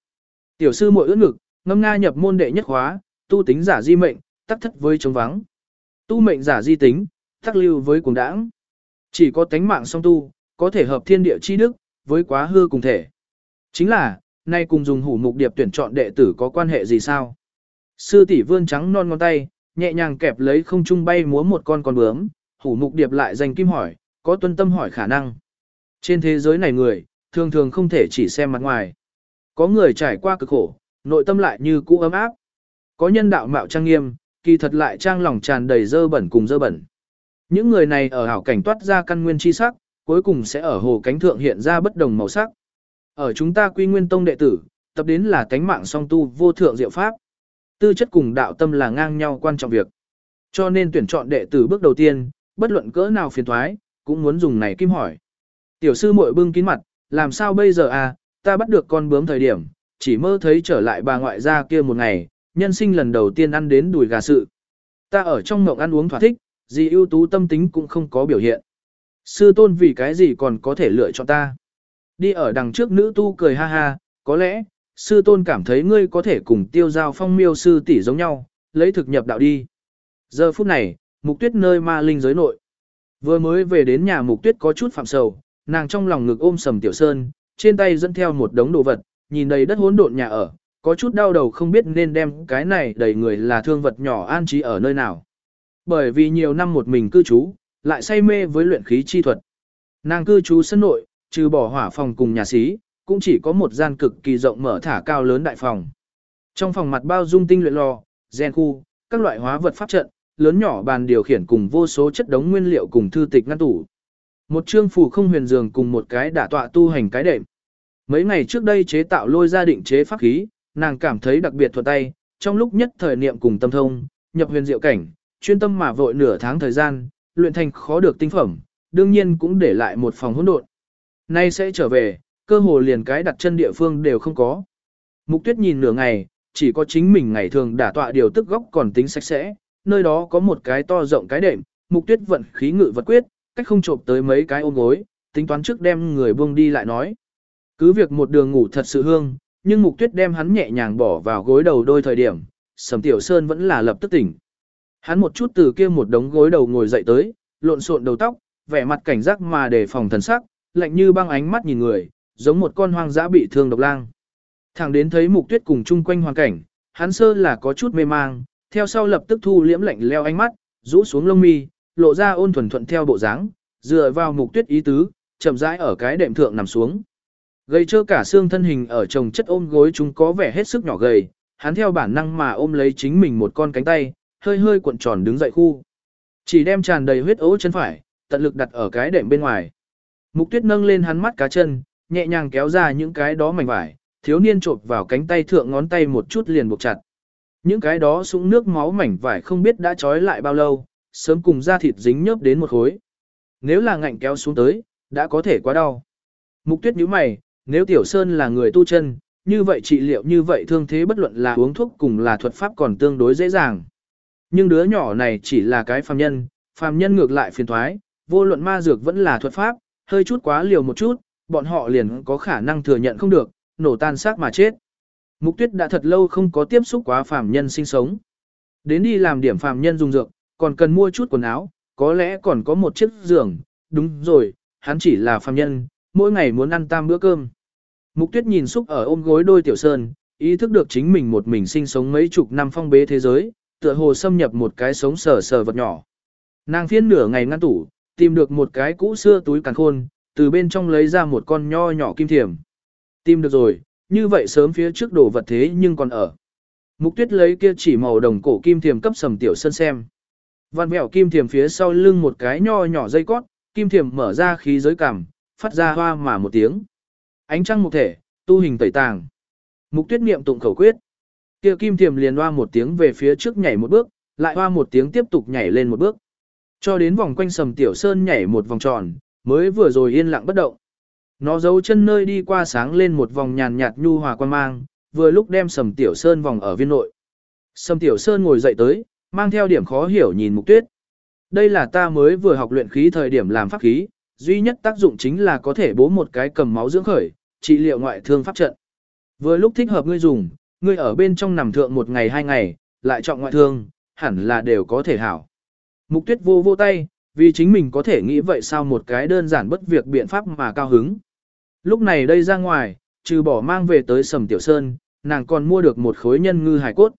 Tiểu sư muội ướt ngực, ngâm nga nhập môn đệ nhất khóa, tu tính giả di mệnh, tắc thất với chống vắng. Tu mệnh giả di tính, tắc lưu với cuồng đãng. Chỉ có tánh mạng song tu, có thể hợp thiên địa chi đức, với quá hư cùng thể. Chính là, nay cùng dùng hủ mục điệp tuyển chọn đệ tử có quan hệ gì sao? Sư tỷ vươn trắng non ngón tay, nhẹ nhàng kẹp lấy không trung bay múa một con con bướm, hủ mục điệp lại dành kim hỏi, có tuân tâm hỏi khả năng. Trên thế giới này người, thường thường không thể chỉ xem mặt ngoài. Có người trải qua cực khổ, nội tâm lại như cũ ấm áp. Có nhân đạo mạo trang nghiêm, kỳ thật lại trang lòng tràn đầy dơ bẩn cùng dơ bẩn. Những người này ở hảo cảnh toát ra căn nguyên chi sắc, cuối cùng sẽ ở hồ cánh thượng hiện ra bất đồng màu sắc. Ở chúng ta quy nguyên tông đệ tử, tập đến là cánh mạng song tu vô thượng diệu pháp. Tư chất cùng đạo tâm là ngang nhau quan trọng việc. Cho nên tuyển chọn đệ tử bước đầu tiên, bất luận cỡ nào phiền thoái, cũng muốn dùng này kim hỏi. Tiểu sư muội bưng kín mặt, làm sao bây giờ à, ta bắt được con bướm thời điểm, chỉ mơ thấy trở lại bà ngoại gia kia một ngày, nhân sinh lần đầu tiên ăn đến đùi gà sự. Ta ở trong mộng ăn uống thỏa thích, gì ưu tú tâm tính cũng không có biểu hiện. Sư tôn vì cái gì còn có thể lựa chọn ta. Đi ở đằng trước nữ tu cười ha ha, có lẽ, sư tôn cảm thấy ngươi có thể cùng tiêu giao phong miêu sư tỷ giống nhau, lấy thực nhập đạo đi. Giờ phút này, mục tuyết nơi ma linh giới nội. Vừa mới về đến nhà mục tuyết có chút phạm sầu, nàng trong lòng ngực ôm sầm tiểu sơn, trên tay dẫn theo một đống đồ vật, nhìn đầy đất hỗn độn nhà ở, có chút đau đầu không biết nên đem cái này đầy người là thương vật nhỏ an trí ở nơi nào. Bởi vì nhiều năm một mình cư trú, lại say mê với luyện khí chi thuật. Nàng cư trú sân nội, trừ bỏ hỏa phòng cùng nhà xí, cũng chỉ có một gian cực kỳ rộng mở thả cao lớn đại phòng. Trong phòng mặt bao dung tinh luyện lò, gen khu, các loại hóa vật pháp trận, lớn nhỏ bàn điều khiển cùng vô số chất đống nguyên liệu cùng thư tịch ngăn tủ. Một trương phủ không huyền giường cùng một cái đả tọa tu hành cái đệm. Mấy ngày trước đây chế tạo lôi ra định chế pháp khí, nàng cảm thấy đặc biệt thuận tay, trong lúc nhất thời niệm cùng tâm thông, nhập huyền diệu cảnh, chuyên tâm mà vội nửa tháng thời gian, luyện thành khó được tinh phẩm, đương nhiên cũng để lại một phòng hỗn độn. Nay sẽ trở về, cơ hồ liền cái đặt chân địa phương đều không có. Mục tuyết nhìn nửa ngày, chỉ có chính mình ngày thường đả tọa điều tức góc còn tính sạch sẽ, nơi đó có một cái to rộng cái đệm, mục tuyết vận khí ngự vật quyết, cách không trộm tới mấy cái ôm gối, tính toán trước đem người buông đi lại nói. Cứ việc một đường ngủ thật sự hương, nhưng mục tuyết đem hắn nhẹ nhàng bỏ vào gối đầu đôi thời điểm, sầm tiểu sơn vẫn là lập tức tỉnh. Hắn một chút từ kia một đống gối đầu ngồi dậy tới, lộn xộn đầu tóc, vẻ mặt cảnh giác mà đề phòng thần sắc, lạnh như băng ánh mắt nhìn người, giống một con hoang dã bị thương độc lang. Thẳng đến thấy mục tuyết cùng chung quanh hoàn cảnh, hắn sơ là có chút mê mang, theo sau lập tức thu liễm lạnh leo ánh mắt, rũ xuống lông mi, lộ ra ôn thuần thuận theo bộ dáng, dựa vào mục tuyết ý tứ, chậm rãi ở cái đệm thượng nằm xuống. Gây trơ cả xương thân hình ở chồng chất ôm gối chúng có vẻ hết sức nhỏ gầy, hắn theo bản năng mà ôm lấy chính mình một con cánh tay, hơi hơi cuộn tròn đứng dậy khu. Chỉ đem tràn đầy huyết ố chân phải, tận lực đặt ở cái đệm bên ngoài. Mục tuyết nâng lên hắn mắt cá chân, nhẹ nhàng kéo ra những cái đó mảnh vải, thiếu niên trộn vào cánh tay thượng ngón tay một chút liền buộc chặt. Những cái đó sũng nước máu mảnh vải không biết đã trói lại bao lâu, sớm cùng da thịt dính nhớp đến một khối. Nếu là ngạnh kéo xuống tới, đã có thể quá đau. Mục tuyết nhíu mày, nếu Tiểu Sơn là người tu chân, như vậy trị liệu như vậy thương thế bất luận là uống thuốc cùng là thuật pháp còn tương đối dễ dàng. Nhưng đứa nhỏ này chỉ là cái phàm nhân, phàm nhân ngược lại phiền thoái, vô luận ma dược vẫn là thuật pháp, hơi chút quá liều một chút, bọn họ liền có khả năng thừa nhận không được, nổ tan xác mà chết. Mục tuyết đã thật lâu không có tiếp xúc quá phàm nhân sinh sống. Đến đi làm điểm phàm nhân dùng dược, còn cần mua chút quần áo, có lẽ còn có một chiếc giường, đúng rồi, hắn chỉ là phàm nhân, mỗi ngày muốn ăn tam bữa cơm. Mục tuyết nhìn xúc ở ôm gối đôi tiểu sơn, ý thức được chính mình một mình sinh sống mấy chục năm phong bế thế giới, tựa hồ xâm nhập một cái sống sờ sờ vật nhỏ. Nàng phiên nửa ngày ngăn tủ, tìm được một cái cũ xưa túi càn khôn, từ bên trong lấy ra một con nho nhỏ kim thiềm. Tìm được rồi, như vậy sớm phía trước đổ vật thế nhưng còn ở. Mục tuyết lấy kia chỉ màu đồng cổ kim thiềm cấp sầm tiểu sân xem. Văn mẹo kim thiềm phía sau lưng một cái nho nhỏ dây cót, kim thiềm mở ra khí giới cảm, phát ra hoa mà một tiếng. Ánh trăng một thể, tu hình tẩy tàng. Mục tuyết niệm tụng khẩu quyết. Kia kim thiềm liền hoa một tiếng về phía trước nhảy một bước, lại hoa một tiếng tiếp tục nhảy lên một bước. Cho đến vòng quanh sầm tiểu sơn nhảy một vòng tròn, mới vừa rồi yên lặng bất động. Nó giấu chân nơi đi qua sáng lên một vòng nhàn nhạt nhu hòa quan mang, vừa lúc đem sầm tiểu sơn vòng ở viên nội. Sầm tiểu sơn ngồi dậy tới, mang theo điểm khó hiểu nhìn mục tuyết. Đây là ta mới vừa học luyện khí thời điểm làm pháp khí, duy nhất tác dụng chính là có thể bố một cái cầm máu dưỡng khởi, trị liệu ngoại thương pháp trận. Vừa lúc thích hợp ngươi dùng, ngươi ở bên trong nằm thượng một ngày hai ngày, lại chọn ngoại thương, hẳn là đều có thể hảo. Mục tuyết vô vô tay, Vì chính mình có thể nghĩ vậy sao một cái đơn giản bất việc biện pháp mà cao hứng. Lúc này đây ra ngoài, trừ bỏ mang về tới sầm tiểu sơn, nàng còn mua được một khối nhân ngư hải cốt.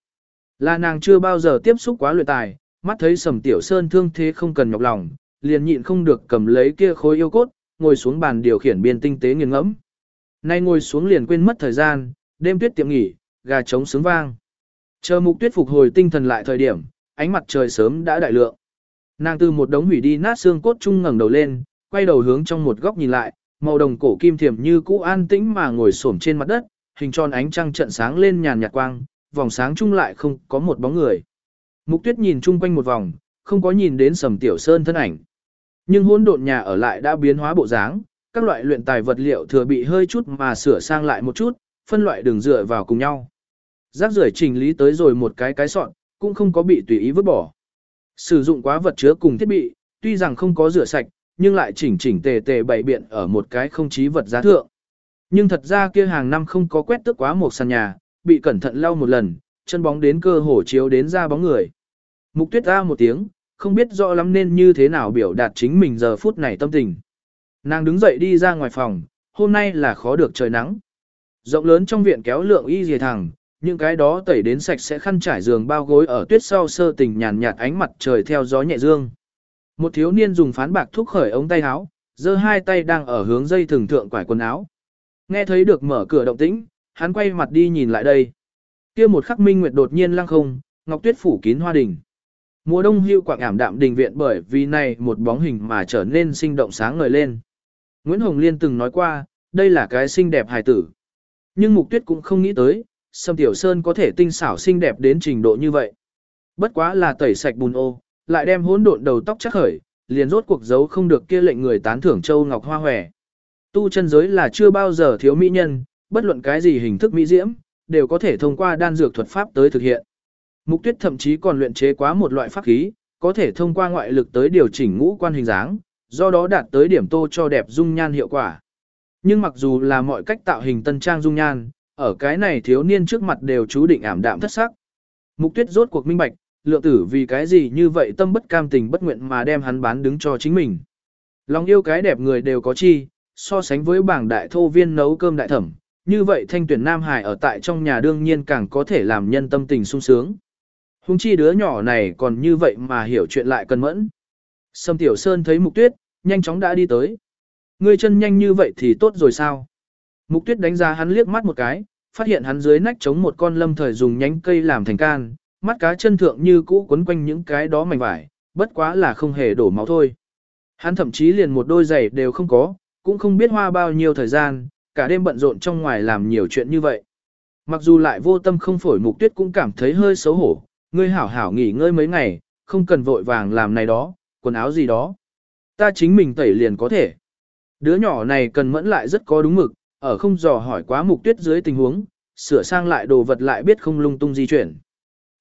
Là nàng chưa bao giờ tiếp xúc quá luyện tài, mắt thấy sầm tiểu sơn thương thế không cần nhọc lòng, liền nhịn không được cầm lấy kia khối yêu cốt, ngồi xuống bàn điều khiển biên tinh tế nghiền ngẫm. Nay ngồi xuống liền quên mất thời gian, đêm tuyết tiệm nghỉ, gà trống sướng vang. Chờ mục tuyết phục hồi tinh thần lại thời điểm, ánh mặt trời sớm đã đại lượng. Nàng từ một đống hủy đi nát xương cốt chung ngẩng đầu lên, quay đầu hướng trong một góc nhìn lại, màu đồng cổ kim thiềm như cũ an tĩnh mà ngồi xổm trên mặt đất, hình tròn ánh trăng trận sáng lên nhàn nhạt quang, vòng sáng chung lại không có một bóng người. Mục tuyết nhìn chung quanh một vòng, không có nhìn đến sầm tiểu sơn thân ảnh. Nhưng hỗn độn nhà ở lại đã biến hóa bộ dáng, các loại luyện tài vật liệu thừa bị hơi chút mà sửa sang lại một chút, phân loại đường dựa vào cùng nhau. Rác rưởi chỉnh lý tới rồi một cái cái sọn, cũng không có bị tùy ý vứt bỏ. Sử dụng quá vật chứa cùng thiết bị, tuy rằng không có rửa sạch, nhưng lại chỉnh chỉnh tề tề bày biện ở một cái không chí vật giá thượng. Nhưng thật ra kia hàng năm không có quét tước quá một sàn nhà, bị cẩn thận lau một lần, chân bóng đến cơ hồ chiếu đến ra bóng người. Mục tuyết ra một tiếng, không biết rõ lắm nên như thế nào biểu đạt chính mình giờ phút này tâm tình. Nàng đứng dậy đi ra ngoài phòng, hôm nay là khó được trời nắng. Rộng lớn trong viện kéo lượng y dề thẳng, những cái đó tẩy đến sạch sẽ khăn trải giường bao gối ở tuyết sau sơ tình nhàn nhạt ánh mặt trời theo gió nhẹ dương. Một thiếu niên dùng phán bạc thúc khởi ống tay áo, giơ hai tay đang ở hướng dây thường thượng quải quần áo. Nghe thấy được mở cửa động tĩnh, hắn quay mặt đi nhìn lại đây. Kia một khắc minh nguyệt đột nhiên lăng không, ngọc tuyết phủ kín hoa đình. Mùa đông hưu quạng ảm đạm đình viện bởi vì này một bóng hình mà trở nên sinh động sáng ngời lên. Nguyễn Hồng Liên từng nói qua, đây là cái xinh đẹp hài tử. Nhưng Mục Tuyết cũng không nghĩ tới, Sâm Tiểu Sơn có thể tinh xảo xinh đẹp đến trình độ như vậy. Bất quá là tẩy sạch bùn ô, lại đem hỗn độn đầu tóc chắc khởi, liền rốt cuộc giấu không được kia lệnh người tán thưởng châu ngọc hoa hòe. Tu chân giới là chưa bao giờ thiếu mỹ nhân, bất luận cái gì hình thức mỹ diễm, đều có thể thông qua đan dược thuật pháp tới thực hiện. Mục tuyết thậm chí còn luyện chế quá một loại pháp khí, có thể thông qua ngoại lực tới điều chỉnh ngũ quan hình dáng, do đó đạt tới điểm tô cho đẹp dung nhan hiệu quả. Nhưng mặc dù là mọi cách tạo hình tân trang dung nhan, ở cái này thiếu niên trước mặt đều chú định ảm đạm thất sắc. Mục tuyết rốt cuộc minh bạch, lượng tử vì cái gì như vậy tâm bất cam tình bất nguyện mà đem hắn bán đứng cho chính mình. Lòng yêu cái đẹp người đều có chi, so sánh với bảng đại thô viên nấu cơm đại thẩm, như vậy thanh tuyển Nam Hải ở tại trong nhà đương nhiên càng có thể làm nhân tâm tình sung sướng. Hùng chi đứa nhỏ này còn như vậy mà hiểu chuyện lại cần mẫn. Sâm Tiểu Sơn thấy Mục Tuyết, nhanh chóng đã đi tới. Ngươi chân nhanh như vậy thì tốt rồi sao? Mục Tuyết đánh giá hắn liếc mắt một cái, phát hiện hắn dưới nách chống một con lâm thời dùng nhánh cây làm thành can, mắt cá chân thượng như cũ quấn quanh những cái đó mảnh vải, bất quá là không hề đổ máu thôi. Hắn thậm chí liền một đôi giày đều không có, cũng không biết hoa bao nhiêu thời gian, cả đêm bận rộn trong ngoài làm nhiều chuyện như vậy. Mặc dù lại vô tâm không phổi mục tuyết cũng cảm thấy hơi xấu hổ, ngươi hảo hảo nghỉ ngơi mấy ngày, không cần vội vàng làm này đó, quần áo gì đó. Ta chính mình tẩy liền có thể. Đứa nhỏ này cần mẫn lại rất có đúng mực, ở không dò hỏi quá mục tuyết dưới tình huống, sửa sang lại đồ vật lại biết không lung tung di chuyển.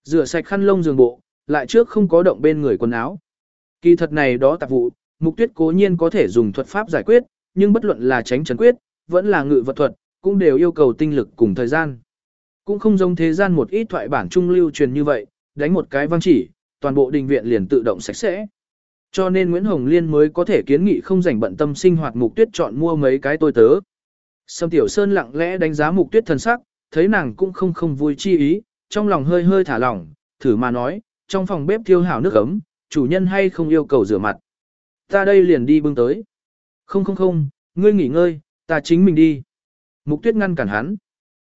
Rửa sạch khăn lông giường bộ, lại trước không có động bên người quần áo. Kỳ thật này đó tạp vụ, mục tuyết cố nhiên có thể dùng thuật pháp giải quyết, nhưng bất luận là tránh trấn quyết, vẫn là ngự vật thuật, cũng đều yêu cầu tinh lực cùng thời gian. Cũng không giống thế gian một ít thoại bản trung lưu truyền như vậy, đánh một cái văng chỉ, toàn bộ đình viện liền tự động sạch sẽ. Cho nên Nguyễn Hồng Liên mới có thể kiến nghị không rảnh bận tâm sinh hoạt mục tuyết chọn mua mấy cái tôi tớ. Sâm Tiểu Sơn lặng lẽ đánh giá mục tuyết thần sắc, thấy nàng cũng không không vui chi ý, trong lòng hơi hơi thả lỏng, thử mà nói, trong phòng bếp thiêu hảo nước ấm, chủ nhân hay không yêu cầu rửa mặt. Ta đây liền đi bưng tới. Không không không, ngươi nghỉ ngơi, ta chính mình đi. Mục tuyết ngăn cản hắn.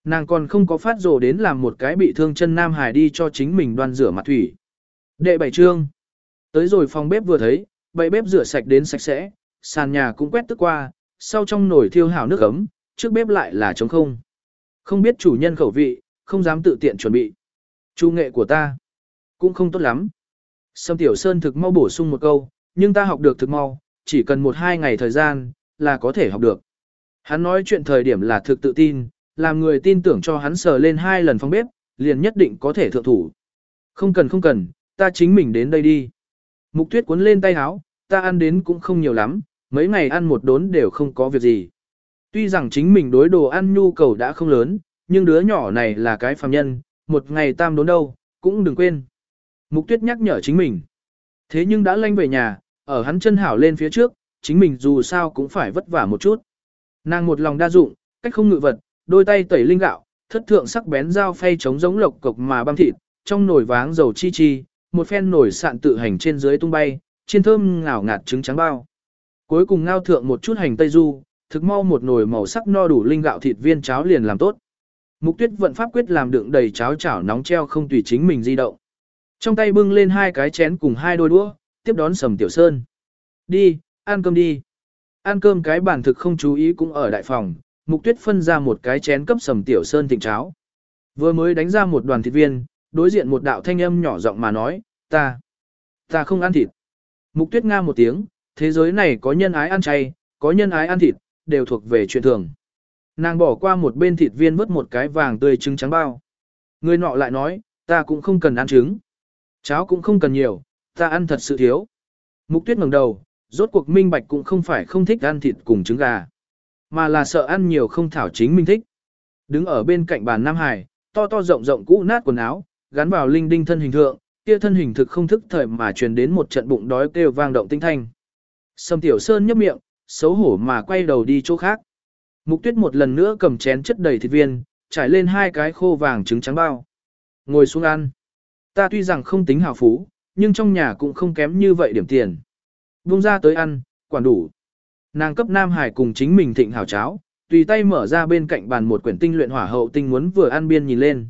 Nàng còn không có phát rồ đến làm một cái bị thương chân Nam Hải đi cho chính mình đoan rửa mặt thủy. Đệ bảy trương. Tới rồi phòng bếp vừa thấy, bậy bếp rửa sạch đến sạch sẽ, sàn nhà cũng quét tức qua, sau trong nồi thiêu hảo nước ấm, trước bếp lại là trống không. Không biết chủ nhân khẩu vị, không dám tự tiện chuẩn bị. Chu nghệ của ta cũng không tốt lắm. Sâm Tiểu Sơn thực mau bổ sung một câu, nhưng ta học được thực mau, chỉ cần một hai ngày thời gian, là có thể học được. Hắn nói chuyện thời điểm là thực tự tin, làm người tin tưởng cho hắn sờ lên hai lần phòng bếp, liền nhất định có thể thượng thủ. Không cần không cần, ta chính mình đến đây đi. Mục tuyết cuốn lên tay áo, ta ăn đến cũng không nhiều lắm, mấy ngày ăn một đốn đều không có việc gì. Tuy rằng chính mình đối đồ ăn nhu cầu đã không lớn, nhưng đứa nhỏ này là cái phàm nhân, một ngày tam đốn đâu, cũng đừng quên. Mục tuyết nhắc nhở chính mình. Thế nhưng đã lanh về nhà, ở hắn chân hảo lên phía trước, chính mình dù sao cũng phải vất vả một chút. Nàng một lòng đa dụng, cách không ngự vật, đôi tay tẩy linh gạo, thất thượng sắc bén dao phay chống giống lộc cộc mà băm thịt, trong nồi váng dầu chi chi, một phen nồi sạn tự hành trên dưới tung bay, chiên thơm ngào ngạt trứng trắng bao. Cuối cùng ngao thượng một chút hành tây du, thực mau một nồi màu sắc no đủ linh gạo thịt viên cháo liền làm tốt. Mục tuyết vận pháp quyết làm đựng đầy cháo chảo nóng treo không tùy chính mình di động. Trong tay bưng lên hai cái chén cùng hai đôi đũa, tiếp đón sầm tiểu sơn. Đi, ăn cơm đi. Ăn cơm cái bản thực không chú ý cũng ở đại phòng, mục tuyết phân ra một cái chén cấp sầm tiểu sơn thịnh cháo. Vừa mới đánh ra một đoàn thịt viên, đối diện một đạo thanh âm nhỏ giọng mà nói, ta, ta không ăn thịt. Mục tuyết nga một tiếng, thế giới này có nhân ái ăn chay, có nhân ái ăn thịt, đều thuộc về chuyện thường. Nàng bỏ qua một bên thịt viên vớt một cái vàng tươi trứng trắng bao. Người nọ lại nói, ta cũng không cần ăn trứng. Cháo cũng không cần nhiều, ta ăn thật sự thiếu. Mục tuyết ngẩng đầu, rốt cuộc minh bạch cũng không phải không thích ăn thịt cùng trứng gà, mà là sợ ăn nhiều không thảo chính mình thích. Đứng ở bên cạnh bàn Nam Hải, to to rộng rộng cũ nát quần áo, gắn vào linh đinh thân hình thượng, kia thân hình thực không thức thời mà truyền đến một trận bụng đói kêu vang động tinh thanh. Sâm Tiểu Sơn nhấp miệng, xấu hổ mà quay đầu đi chỗ khác. Mục Tuyết một lần nữa cầm chén chất đầy thịt viên, trải lên hai cái khô vàng trứng trắng bao. Ngồi xuống ăn. Ta tuy rằng không tính hào phú, nhưng trong nhà cũng không kém như vậy điểm tiền. Vung ra tới ăn, quản đủ. Nàng cấp Nam Hải cùng chính mình thịnh hào cháo, tùy tay mở ra bên cạnh bàn một quyển tinh luyện hỏa hậu tinh muốn vừa ăn biên nhìn lên.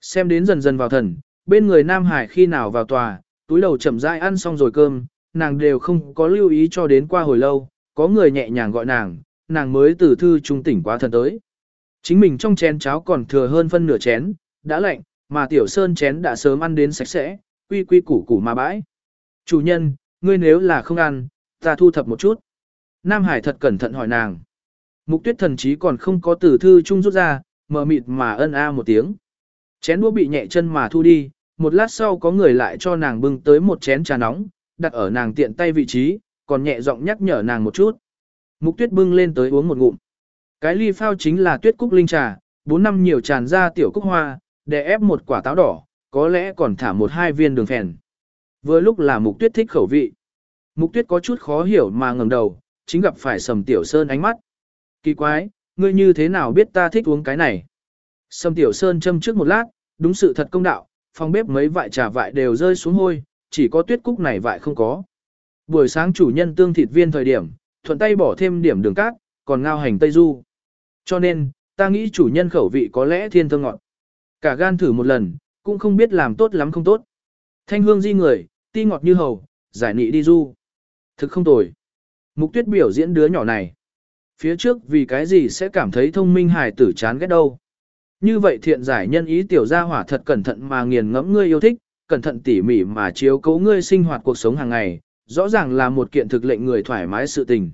Xem đến dần dần vào thần, bên người Nam Hải khi nào vào tòa, túi đầu chậm rãi ăn xong rồi cơm, nàng đều không có lưu ý cho đến qua hồi lâu, có người nhẹ nhàng gọi nàng, nàng mới từ thư trung tỉnh quá thần tới. Chính mình trong chén cháo còn thừa hơn phân nửa chén, đã lạnh, mà tiểu sơn chén đã sớm ăn đến sạch sẽ, quy quy củ củ mà bãi. Chủ nhân, ngươi nếu là không ăn, ta thu thập một chút. Nam Hải thật cẩn thận hỏi nàng. Mục tuyết thần chí còn không có từ thư trung rút ra, mờ mịt mà ân a một tiếng. Chén đũa bị nhẹ chân mà thu đi, một lát sau có người lại cho nàng bưng tới một chén trà nóng, đặt ở nàng tiện tay vị trí, còn nhẹ giọng nhắc nhở nàng một chút. Mục tuyết bưng lên tới uống một ngụm. Cái ly phao chính là tuyết cúc linh trà, 4 năm nhiều tràn ra tiểu cúc hoa, để ép một quả táo đỏ, có lẽ còn thả một hai viên đường phèn. Vừa lúc là mục tuyết thích khẩu vị. Mục tuyết có chút khó hiểu mà ngẩng đầu, chính gặp phải sầm tiểu sơn ánh mắt. Kỳ quái, ngươi như thế nào biết ta thích uống cái này? Sầm tiểu sơn châm trước một lát, đúng sự thật công đạo, phòng bếp mấy vại trà vại đều rơi xuống hôi, chỉ có tuyết cúc này vại không có. Buổi sáng chủ nhân tương thịt viên thời điểm, thuận tay bỏ thêm điểm đường cát, còn ngao hành tây du. Cho nên, ta nghĩ chủ nhân khẩu vị có lẽ thiên thơ ngọt. Cả gan thử một lần, cũng không biết làm tốt lắm không tốt. Thanh hương di người, ti ngọt như hầu, giải nị đi du. Thực không tồi. Mục tuyết biểu diễn đứa nhỏ này. Phía trước vì cái gì sẽ cảm thấy thông minh hài tử chán ghét đâu. Như vậy thiện giải nhân ý tiểu gia hỏa thật cẩn thận mà nghiền ngẫm ngươi yêu thích, cẩn thận tỉ mỉ mà chiếu cố ngươi sinh hoạt cuộc sống hàng ngày, rõ ràng là một kiện thực lệnh người thoải mái sự tình.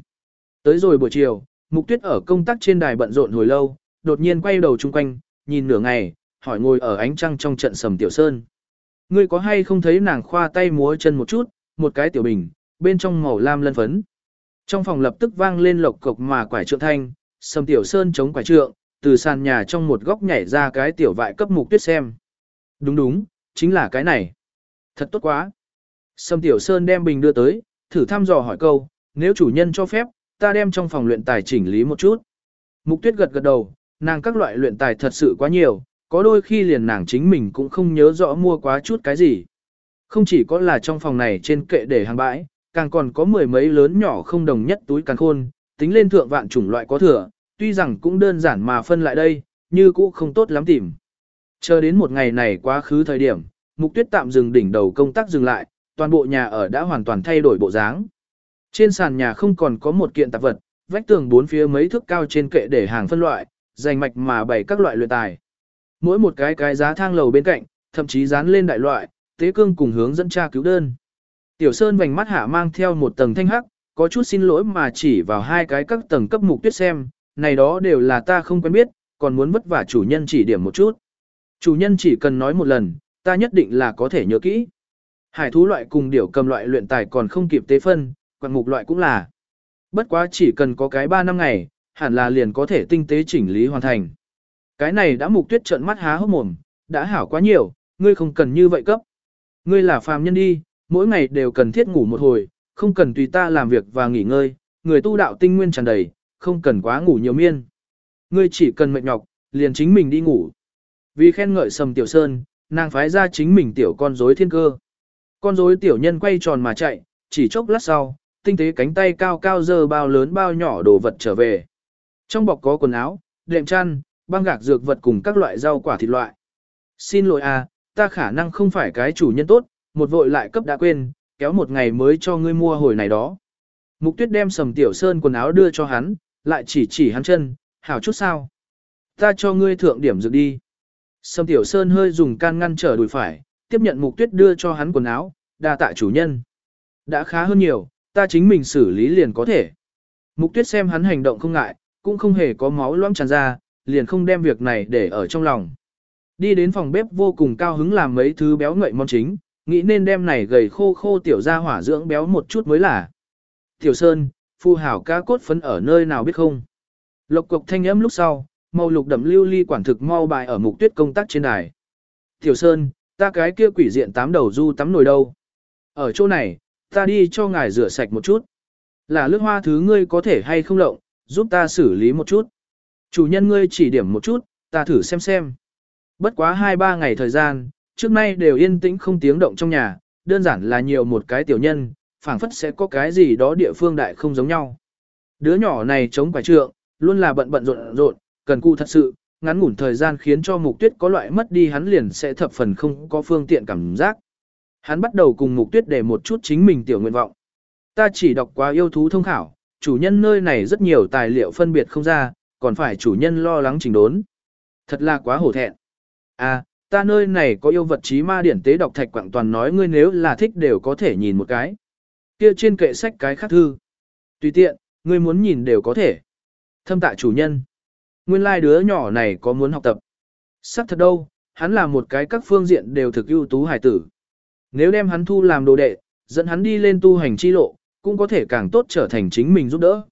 Tới rồi buổi chiều, Mục Tuyết ở công tác trên đài bận rộn hồi lâu, đột nhiên quay đầu chung quanh, nhìn nửa ngày, hỏi ngồi ở ánh trăng trong trận sầm tiểu sơn. Ngươi có hay không thấy nàng khoa tay múa chân một chút, một cái tiểu bình, bên trong màu lam lân phấn. Trong phòng lập tức vang lên lộc cộc mà quải trượng thanh, sầm tiểu sơn chống quải trượng, từ sàn nhà trong một góc nhảy ra cái tiểu vại cấp mục tuyết xem. Đúng đúng, chính là cái này. Thật tốt quá. Sâm Tiểu Sơn đem bình đưa tới, thử thăm dò hỏi câu, nếu chủ nhân cho phép, ta đem trong phòng luyện tài chỉnh lý một chút. Mục tuyết gật gật đầu, nàng các loại luyện tài thật sự quá nhiều, có đôi khi liền nàng chính mình cũng không nhớ rõ mua quá chút cái gì. Không chỉ có là trong phòng này trên kệ để hàng bãi, càng còn có mười mấy lớn nhỏ không đồng nhất túi càng khôn, tính lên thượng vạn chủng loại có thừa, tuy rằng cũng đơn giản mà phân lại đây, như cũ không tốt lắm tìm. Chờ đến một ngày này quá khứ thời điểm, mục tuyết tạm dừng đỉnh đầu công tác dừng lại, toàn bộ nhà ở đã hoàn toàn thay đổi bộ dáng. Trên sàn nhà không còn có một kiện tạp vật, vách tường bốn phía mấy thước cao trên kệ để hàng phân loại, dành mạch mà bày các loại luyện tài. Mỗi một cái cái giá thang lầu bên cạnh, thậm chí dán lên đại loại, tế cương cùng hướng dẫn tra cứu đơn. Tiểu Sơn vành mắt hạ mang theo một tầng thanh hắc, có chút xin lỗi mà chỉ vào hai cái các tầng cấp mục tuyết xem, này đó đều là ta không quen biết, còn muốn vất vả chủ nhân chỉ điểm một chút. Chủ nhân chỉ cần nói một lần, ta nhất định là có thể nhớ kỹ. Hải thú loại cùng điểu cầm loại luyện tài còn không kịp tế phân, quạt mục loại cũng là. Bất quá chỉ cần có cái 3 năm ngày, hẳn là liền có thể tinh tế chỉnh lý hoàn thành. Cái này đã mục tuyết trợn mắt há hốc mồm, đã hảo quá nhiều, ngươi không cần như vậy cấp. Ngươi là phàm nhân đi, mỗi ngày đều cần thiết ngủ một hồi, không cần tùy ta làm việc và nghỉ ngơi, người tu đạo tinh nguyên tràn đầy, không cần quá ngủ nhiều miên. Ngươi chỉ cần mệt nhọc, liền chính mình đi ngủ. Vì khen ngợi Sầm Tiểu Sơn, nàng phái ra chính mình tiểu con rối thiên cơ. Con rối tiểu nhân quay tròn mà chạy, chỉ chốc lát sau, tinh tế cánh tay cao cao dơ bao lớn bao nhỏ đồ vật trở về. Trong bọc có quần áo, đệm chăn, băng gạc dược vật cùng các loại rau quả thịt loại. Xin lỗi à, ta khả năng không phải cái chủ nhân tốt, một vội lại cấp đã quên, kéo một ngày mới cho ngươi mua hồi này đó. Mục tuyết đem sầm tiểu sơn quần áo đưa cho hắn, lại chỉ chỉ hắn chân, hảo chút sao. Ta cho ngươi thượng điểm dược đi. Sầm tiểu sơn hơi dùng can ngăn trở đùi phải, tiếp nhận mục tuyết đưa cho hắn quần áo, đa tạ chủ nhân. Đã khá hơn nhiều, ta chính mình xử lý liền có thể. Mục tuyết xem hắn hành động không ngại, cũng không hề có máu loãng tràn ra, liền không đem việc này để ở trong lòng. Đi đến phòng bếp vô cùng cao hứng làm mấy thứ béo ngậy món chính, nghĩ nên đem này gầy khô khô tiểu ra hỏa dưỡng béo một chút mới là. Tiểu Sơn, phu hảo cá cốt phấn ở nơi nào biết không? Lộc cục thanh âm lúc sau, màu lục đậm lưu ly quản thực mau bài ở mục tuyết công tác trên đài. Tiểu Sơn, ta cái kia quỷ diện tám đầu du tắm nồi đâu? Ở chỗ này, ta đi cho ngài rửa sạch một chút. Là lướt hoa thứ ngươi có thể hay không lộng, giúp ta xử lý một chút. Chủ nhân ngươi chỉ điểm một chút, ta thử xem xem. Bất quá 2-3 ngày thời gian, trước nay đều yên tĩnh không tiếng động trong nhà, đơn giản là nhiều một cái tiểu nhân, phảng phất sẽ có cái gì đó địa phương đại không giống nhau. Đứa nhỏ này chống quả trượng, luôn là bận bận rộn rộn, cần cụ thật sự, ngắn ngủn thời gian khiến cho mục tuyết có loại mất đi hắn liền sẽ thập phần không có phương tiện cảm giác. Hắn bắt đầu cùng mục tuyết để một chút chính mình tiểu nguyện vọng. Ta chỉ đọc qua yêu thú thông khảo, chủ nhân nơi này rất nhiều tài liệu phân biệt không ra, còn phải chủ nhân lo lắng trình đốn. Thật là quá hổ thẹn. À, ta nơi này có yêu vật trí ma điển tế đọc thạch quảng toàn nói ngươi nếu là thích đều có thể nhìn một cái. Kia trên kệ sách cái khác thư. Tùy tiện, ngươi muốn nhìn đều có thể. Thâm tạ chủ nhân. Nguyên lai like đứa nhỏ này có muốn học tập. Sắc thật đâu, hắn là một cái các phương diện đều thực ưu tú hải tử. Nếu đem hắn thu làm đồ đệ, dẫn hắn đi lên tu hành chi lộ, cũng có thể càng tốt trở thành chính mình giúp đỡ.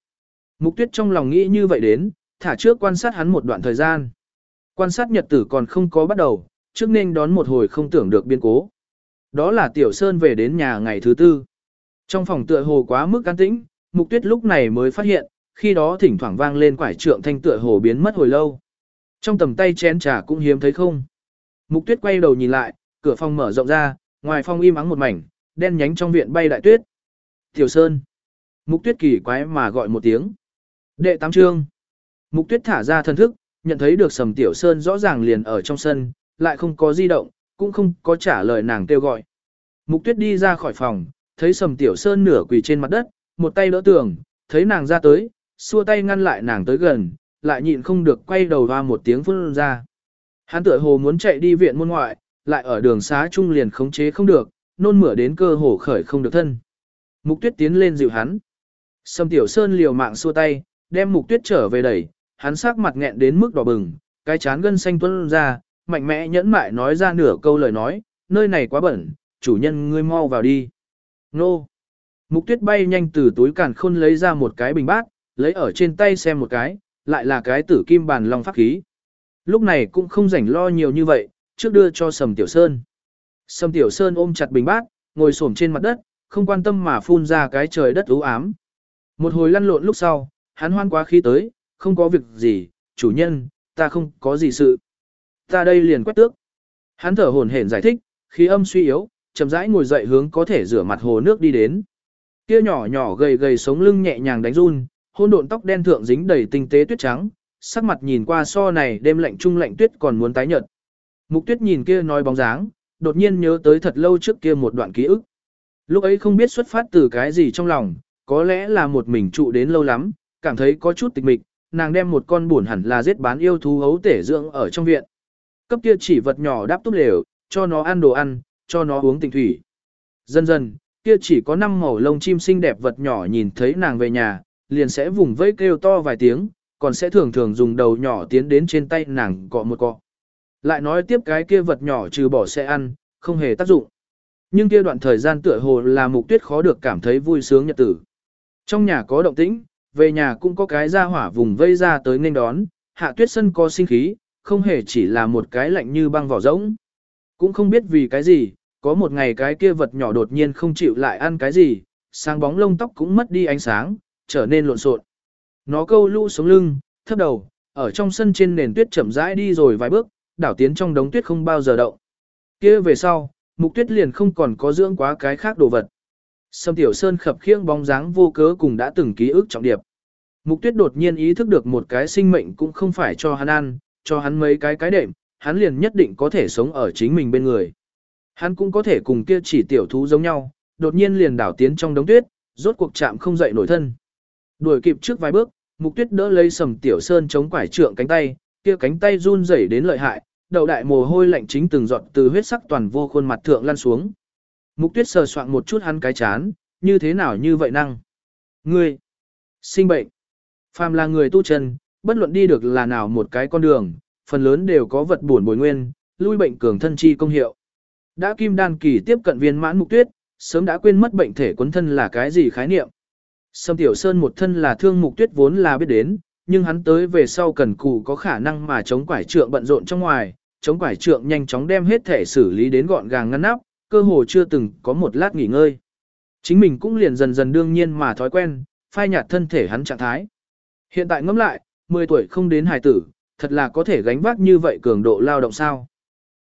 Mục tuyết trong lòng nghĩ như vậy đến, thả trước quan sát hắn một đoạn thời gian. Quan sát nhật tử còn không có bắt đầu, trước nên đón một hồi không tưởng được biên cố. Đó là Tiểu Sơn về đến nhà ngày thứ tư. Trong phòng tựa hồ quá mức an tĩnh, Mục Tuyết lúc này mới phát hiện, khi đó thỉnh thoảng vang lên quải trượng thanh tựa hồ biến mất hồi lâu. Trong tầm tay chén trà cũng hiếm thấy không. Mục Tuyết quay đầu nhìn lại, cửa phòng mở rộng ra, ngoài phòng im ắng một mảnh, đen nhánh trong viện bay đại tuyết. Tiểu Sơn. Mục Tuyết kỳ quái mà gọi một tiếng. Đệ tám trương. Mục Tuyết thả ra thân thức, nhận thấy được Sầm Tiểu Sơn rõ ràng liền ở trong sân, lại không có di động, cũng không có trả lời nàng kêu gọi. Mục tuyết đi ra khỏi phòng, thấy sầm tiểu sơn nửa quỳ trên mặt đất, một tay đỡ tường, thấy nàng ra tới, xua tay ngăn lại nàng tới gần, lại nhịn không được quay đầu ra một tiếng phun ra. Hắn tựa hồ muốn chạy đi viện môn ngoại, lại ở đường xá trung liền khống chế không được, nôn mửa đến cơ hồ khởi không được thân. Mục tuyết tiến lên dịu hắn. Sâm tiểu sơn liều mạng xua tay, đem mục tuyết trở về đẩy, hắn sắc mặt nghẹn đến mức đỏ bừng, cái chán gân xanh tuôn ra, mạnh mẽ nhẫn mại nói ra nửa câu lời nói, nơi này quá bẩn, chủ nhân ngươi mau vào đi. Nô! Mục tuyết bay nhanh từ túi càn khôn lấy ra một cái bình bát, lấy ở trên tay xem một cái, lại là cái tử kim bàn long pháp khí. Lúc này cũng không rảnh lo nhiều như vậy, trước đưa cho Sầm Tiểu Sơn. Sầm Tiểu Sơn ôm chặt bình bát, ngồi xổm trên mặt đất, không quan tâm mà phun ra cái trời đất u ám. Một hồi lăn lộn lúc sau, hắn hoan quá khí tới, không có việc gì, chủ nhân, ta không có gì sự. Ta đây liền quét tước. Hắn thở hổn hển giải thích, khí âm suy yếu, chậm rãi ngồi dậy hướng có thể rửa mặt hồ nước đi đến. Kia nhỏ nhỏ gầy gầy sống lưng nhẹ nhàng đánh run, hôn độn tóc đen thượng dính đầy tinh tế tuyết trắng, sắc mặt nhìn qua so này đêm lạnh trung lạnh tuyết còn muốn tái nhợt. Mục tuyết nhìn kia nói bóng dáng, đột nhiên nhớ tới thật lâu trước kia một đoạn ký ức. Lúc ấy không biết xuất phát từ cái gì trong lòng, có lẽ là một mình trụ đến lâu lắm, cảm thấy có chút tịch mịch, nàng đem một con buồn hẳn là giết bán yêu thú hấu tể dưỡng ở trong viện. Cấp kia chỉ vật nhỏ đáp túp lều, cho nó ăn đồ ăn, cho nó uống tình thủy. Dần dần, kia chỉ có năm màu lông chim xinh đẹp vật nhỏ nhìn thấy nàng về nhà, liền sẽ vùng vẫy kêu to vài tiếng, còn sẽ thường thường dùng đầu nhỏ tiến đến trên tay nàng cọ một cọ. Lại nói tiếp cái kia vật nhỏ trừ bỏ sẽ ăn, không hề tác dụng. Nhưng kia đoạn thời gian tựa hồ là mục tuyết khó được cảm thấy vui sướng nhật tử. Trong nhà có động tĩnh, về nhà cũng có cái ra hỏa vùng vây ra tới nên đón, hạ tuyết sân có sinh khí, không hề chỉ là một cái lạnh như băng vỏ rỗng. Cũng không biết vì cái gì, có một ngày cái kia vật nhỏ đột nhiên không chịu lại ăn cái gì, sáng bóng lông tóc cũng mất đi ánh sáng, trở nên lộn xộn. Nó câu lũ sống lưng, thấp đầu, ở trong sân trên nền tuyết chậm rãi đi rồi vài bước, đảo tiến trong đống tuyết không bao giờ động. Kia về sau, mục tuyết liền không còn có dưỡng quá cái khác đồ vật. Sâm Tiểu Sơn khập khiễng bóng dáng vô cớ cùng đã từng ký ức trọng điệp. Mục tuyết đột nhiên ý thức được một cái sinh mệnh cũng không phải cho hắn ăn, cho hắn mấy cái cái đệm, hắn liền nhất định có thể sống ở chính mình bên người. Hắn cũng có thể cùng kia chỉ tiểu thú giống nhau, đột nhiên liền đảo tiến trong đống tuyết, rốt cuộc chạm không dậy nổi thân. Đuổi kịp trước vài bước, Mục Tuyết đỡ lấy Sầm Tiểu Sơn chống quải trượng cánh tay, kia cánh tay run rẩy đến lợi hại, đầu đại mồ hôi lạnh chính từng giọt từ huyết sắc toàn vô khuôn mặt thượng lăn xuống. Mục Tuyết sờ soạn một chút hắn cái chán, như thế nào như vậy năng? Ngươi sinh bệnh. Phàm là người tu chân, bất luận đi được là nào một cái con đường, phần lớn đều có vật buồn bồi nguyên, lui bệnh cường thân chi công hiệu. Đã kim đan kỳ tiếp cận viên mãn mục tuyết, sớm đã quên mất bệnh thể quấn thân là cái gì khái niệm. Sâm Tiểu Sơn một thân là thương mục tuyết vốn là biết đến, nhưng hắn tới về sau cần cù có khả năng mà chống quải trượng bận rộn trong ngoài, chống quải trượng nhanh chóng đem hết thể xử lý đến gọn gàng ngăn nắp, cơ hồ chưa từng có một lát nghỉ ngơi. Chính mình cũng liền dần dần đương nhiên mà thói quen, phai nhạt thân thể hắn trạng thái. Hiện tại ngẫm lại, 10 tuổi không đến hài tử, thật là có thể gánh vác như vậy cường độ lao động sao.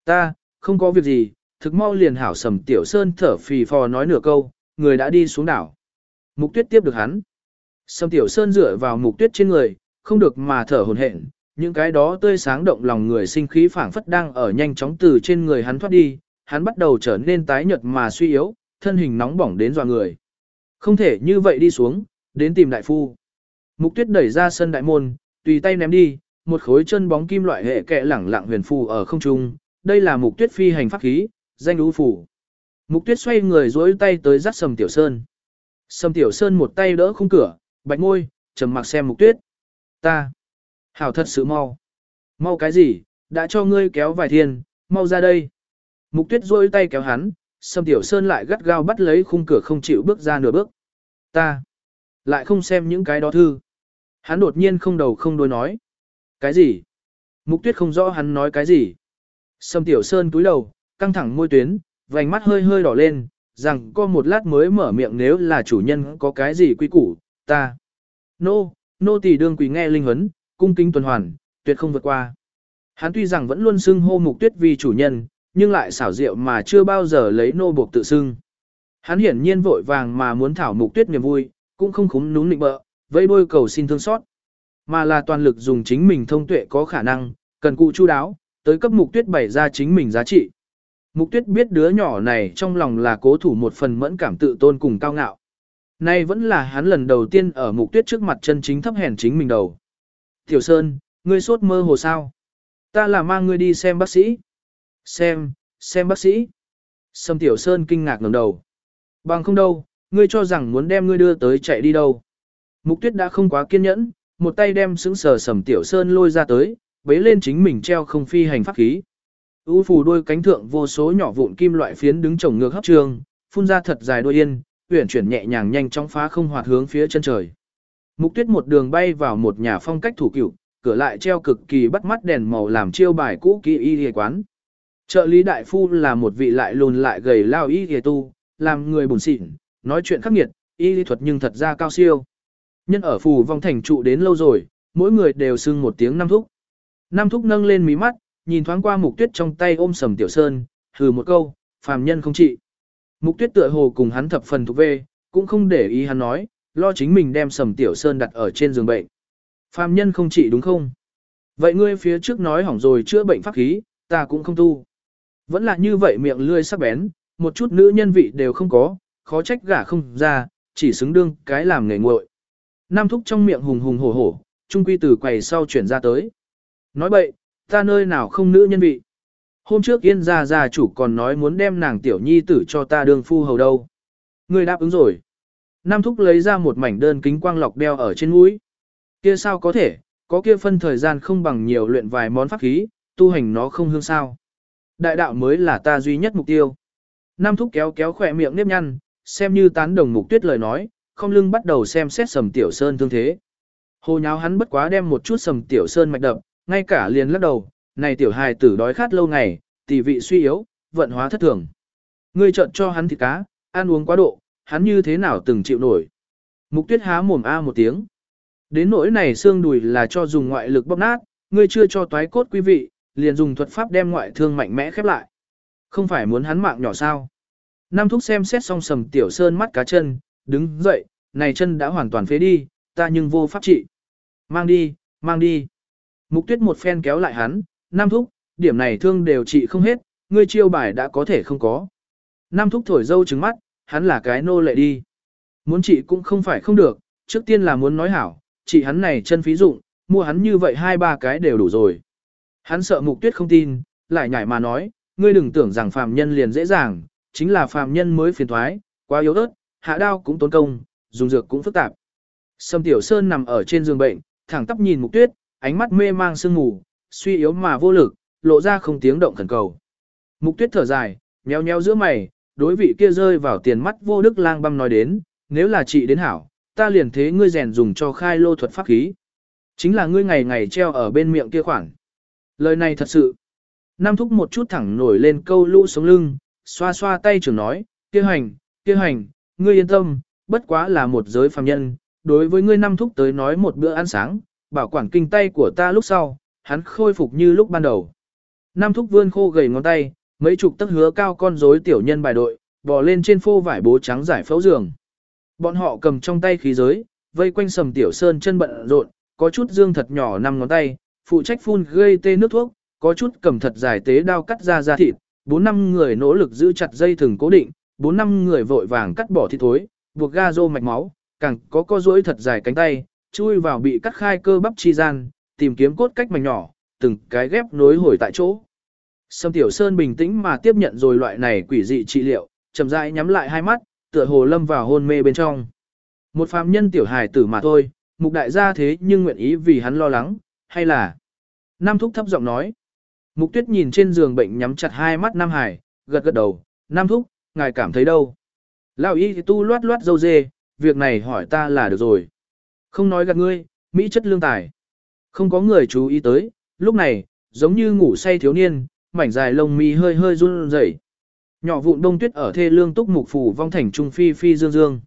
Ta, không có việc gì, thực mau liền hảo sầm tiểu sơn thở phì phò nói nửa câu, người đã đi xuống đảo. Mục tuyết tiếp được hắn. sâm tiểu sơn dựa vào mục tuyết trên người, không được mà thở hồn hển, những cái đó tươi sáng động lòng người sinh khí phảng phất đang ở nhanh chóng từ trên người hắn thoát đi, hắn bắt đầu trở nên tái nhợt mà suy yếu, thân hình nóng bỏng đến dọa người. Không thể như vậy đi xuống, đến tìm đại phu. Mục tuyết đẩy ra sân đại môn, tùy tay ném đi, một khối chân bóng kim loại hệ kẹ lẳng lặng huyền phù ở không trung. Đây là mục tuyết phi hành pháp khí, danh ưu phủ. Mục tuyết xoay người duỗi tay tới dắt sầm tiểu sơn. Sâm tiểu sơn một tay đỡ khung cửa, bạch ngôi, trầm mặc xem mục tuyết. Ta. Hảo thật sự mau. Mau cái gì, đã cho ngươi kéo vài thiên, mau ra đây. Mục tuyết rôi tay kéo hắn, Sâm tiểu sơn lại gắt gao bắt lấy khung cửa không chịu bước ra nửa bước. Ta. Lại không xem những cái đó thư. Hắn đột nhiên không đầu không đuôi nói. Cái gì? Mục tuyết không rõ hắn nói cái gì. Sâm tiểu sơn túi đầu, căng thẳng môi tuyến, vành mắt hơi hơi đỏ lên, rằng có một lát mới mở miệng nếu là chủ nhân có cái gì quy củ, ta. Nô, nô tỳ đương quỳ nghe linh huấn, cung kính tuần hoàn, tuyệt không vượt qua. Hắn tuy rằng vẫn luôn xưng hô mục tuyết vì chủ nhân, nhưng lại xảo diệu mà chưa bao giờ lấy nô buộc tự xưng. Hắn hiển nhiên vội vàng mà muốn thảo mục tuyết niềm vui, cũng không khúng núm nịnh bợ, vây đôi cầu xin thương xót, mà là toàn lực dùng chính mình thông tuệ có khả năng, cần cụ chu đáo, tới cấp mục tuyết bày ra chính mình giá trị. Mục tuyết biết đứa nhỏ này trong lòng là cố thủ một phần mẫn cảm tự tôn cùng cao ngạo. Nay vẫn là hắn lần đầu tiên ở mục tuyết trước mặt chân chính thấp hèn chính mình đầu. Tiểu Sơn, ngươi sốt mơ hồ sao? Ta là mang ngươi đi xem bác sĩ. Xem, xem bác sĩ. Sâm Tiểu Sơn kinh ngạc ngẩng đầu. Bằng không đâu, ngươi cho rằng muốn đem ngươi đưa tới chạy đi đâu. Mục tuyết đã không quá kiên nhẫn, một tay đem sững sờ sầm tiểu sơn lôi ra tới, bế lên chính mình treo không phi hành pháp khí. U phù đôi cánh thượng vô số nhỏ vụn kim loại phiến đứng trồng ngược hấp trường, phun ra thật dài đôi yên, uyển chuyển nhẹ nhàng nhanh chóng phá không hoạt hướng phía chân trời. Mục tuyết một đường bay vào một nhà phong cách thủ cựu, cửa lại treo cực kỳ bắt mắt đèn màu làm chiêu bài cũ kỹ y y quán. Trợ lý đại phu là một vị lại lùn lại gầy lao y y tu, làm người buồn xịn, nói chuyện khắc nghiệt, y lý thuật nhưng thật ra cao siêu. Nhân ở phù vong thành trụ đến lâu rồi, mỗi người đều xưng một tiếng năm thúc. Năm thúc nâng lên mí mắt, nhìn thoáng qua mục tuyết trong tay ôm sầm tiểu sơn, hừ một câu, phàm nhân không trị. Mục tuyết tựa hồ cùng hắn thập phần thuộc về, cũng không để ý hắn nói, lo chính mình đem sầm tiểu sơn đặt ở trên giường bệnh. Phàm nhân không trị đúng không? Vậy ngươi phía trước nói hỏng rồi chữa bệnh pháp khí, ta cũng không tu. Vẫn là như vậy miệng lươi sắc bén, một chút nữ nhân vị đều không có, khó trách gả không ra, chỉ xứng đương cái làm nghề nguội. Nam thúc trong miệng hùng hùng hổ hổ, trung quy từ quầy sau chuyển ra tới. Nói bậy, ta nơi nào không nữ nhân vị. Hôm trước yên gia gia chủ còn nói muốn đem nàng tiểu nhi tử cho ta đương phu hầu đâu. Người đáp ứng rồi. Nam thúc lấy ra một mảnh đơn kính quang lọc đeo ở trên mũi. Kia sao có thể, có kia phân thời gian không bằng nhiều luyện vài món pháp khí, tu hành nó không hương sao. Đại đạo mới là ta duy nhất mục tiêu. Nam thúc kéo kéo khỏe miệng nếp nhăn, xem như tán đồng mục tuyết lời nói, không lưng bắt đầu xem xét sầm tiểu sơn thương thế. Hồ nháo hắn bất quá đem một chút sầm tiểu sơn mạch đập, ngay cả liền lắc đầu, này tiểu hài tử đói khát lâu ngày, tỷ vị suy yếu, vận hóa thất thường. Ngươi trợn cho hắn thịt cá, ăn uống quá độ, hắn như thế nào từng chịu nổi. Mục tuyết há mồm a một tiếng. Đến nỗi này xương đùi là cho dùng ngoại lực bóp nát, ngươi chưa cho toái cốt quý vị, liền dùng thuật pháp đem ngoại thương mạnh mẽ khép lại. Không phải muốn hắn mạng nhỏ sao. Nam thúc xem xét xong sầm tiểu sơn mắt cá chân, đứng dậy, này chân đã hoàn toàn phế đi, ta nhưng vô pháp trị. Mang đi, mang đi. Mục tuyết một phen kéo lại hắn, Nam thúc, điểm này thương đều trị không hết, ngươi chiêu bài đã có thể không có. Nam thúc thổi dâu trứng mắt, hắn là cái nô lệ đi. Muốn trị cũng không phải không được, trước tiên là muốn nói hảo, trị hắn này chân phí dụng, mua hắn như vậy hai ba cái đều đủ rồi. Hắn sợ mục tuyết không tin, lại nhảy mà nói, ngươi đừng tưởng rằng phàm nhân liền dễ dàng, chính là phàm nhân mới phiền thoái, quá yếu ớt, hạ đao cũng tốn công, dùng dược cũng phức tạp. Sâm Tiểu Sơn nằm ở trên giường bệnh, thẳng tắp nhìn mục tuyết, ánh mắt mê mang sương mù, suy yếu mà vô lực, lộ ra không tiếng động khẩn cầu. Mục tuyết thở dài, nheo nheo giữa mày, đối vị kia rơi vào tiền mắt vô đức lang băm nói đến, nếu là chị đến hảo, ta liền thế ngươi rèn dùng cho khai lô thuật pháp khí. Chính là ngươi ngày ngày treo ở bên miệng kia khoảng. Lời này thật sự. Nam thúc một chút thẳng nổi lên câu lũ sống lưng, xoa xoa tay trưởng nói, kia hành, kia hành, ngươi yên tâm, bất quá là một giới phàm nhân, đối với ngươi Nam thúc tới nói một bữa ăn sáng, bảo quản kinh tay của ta lúc sau, hắn khôi phục như lúc ban đầu. Nam thúc vươn khô gầy ngón tay, mấy chục tấc hứa cao con rối tiểu nhân bài đội, bò lên trên phô vải bố trắng giải phẫu giường. Bọn họ cầm trong tay khí giới, vây quanh sầm tiểu sơn chân bận rộn, có chút dương thật nhỏ năm ngón tay, phụ trách phun gây tê nước thuốc, có chút cầm thật dài tế đao cắt ra da thịt, bốn năm người nỗ lực giữ chặt dây thừng cố định, bốn năm người vội vàng cắt bỏ thịt thối, buộc ga rô mạch máu, càng có co duỗi thật dài cánh tay, chui vào bị cắt khai cơ bắp chi gian, tìm kiếm cốt cách mảnh nhỏ, từng cái ghép nối hồi tại chỗ. Sâm Tiểu Sơn bình tĩnh mà tiếp nhận rồi loại này quỷ dị trị liệu, chậm rãi nhắm lại hai mắt, tựa hồ lâm vào hôn mê bên trong. Một phàm nhân tiểu hài tử mà thôi, mục đại gia thế nhưng nguyện ý vì hắn lo lắng, hay là... Nam Thúc thấp giọng nói. Mục tuyết nhìn trên giường bệnh nhắm chặt hai mắt Nam Hải, gật gật đầu, Nam Thúc, ngài cảm thấy đâu? Lão y tu loát loát dâu dê, việc này hỏi ta là được rồi. Không nói gạt ngươi, Mỹ chất lương tài. Không có người chú ý tới, lúc này, giống như ngủ say thiếu niên, mảnh dài lông mi hơi hơi run rẩy. Nhỏ vụn đông tuyết ở thê lương túc mục phủ vong thành trung phi phi dương dương.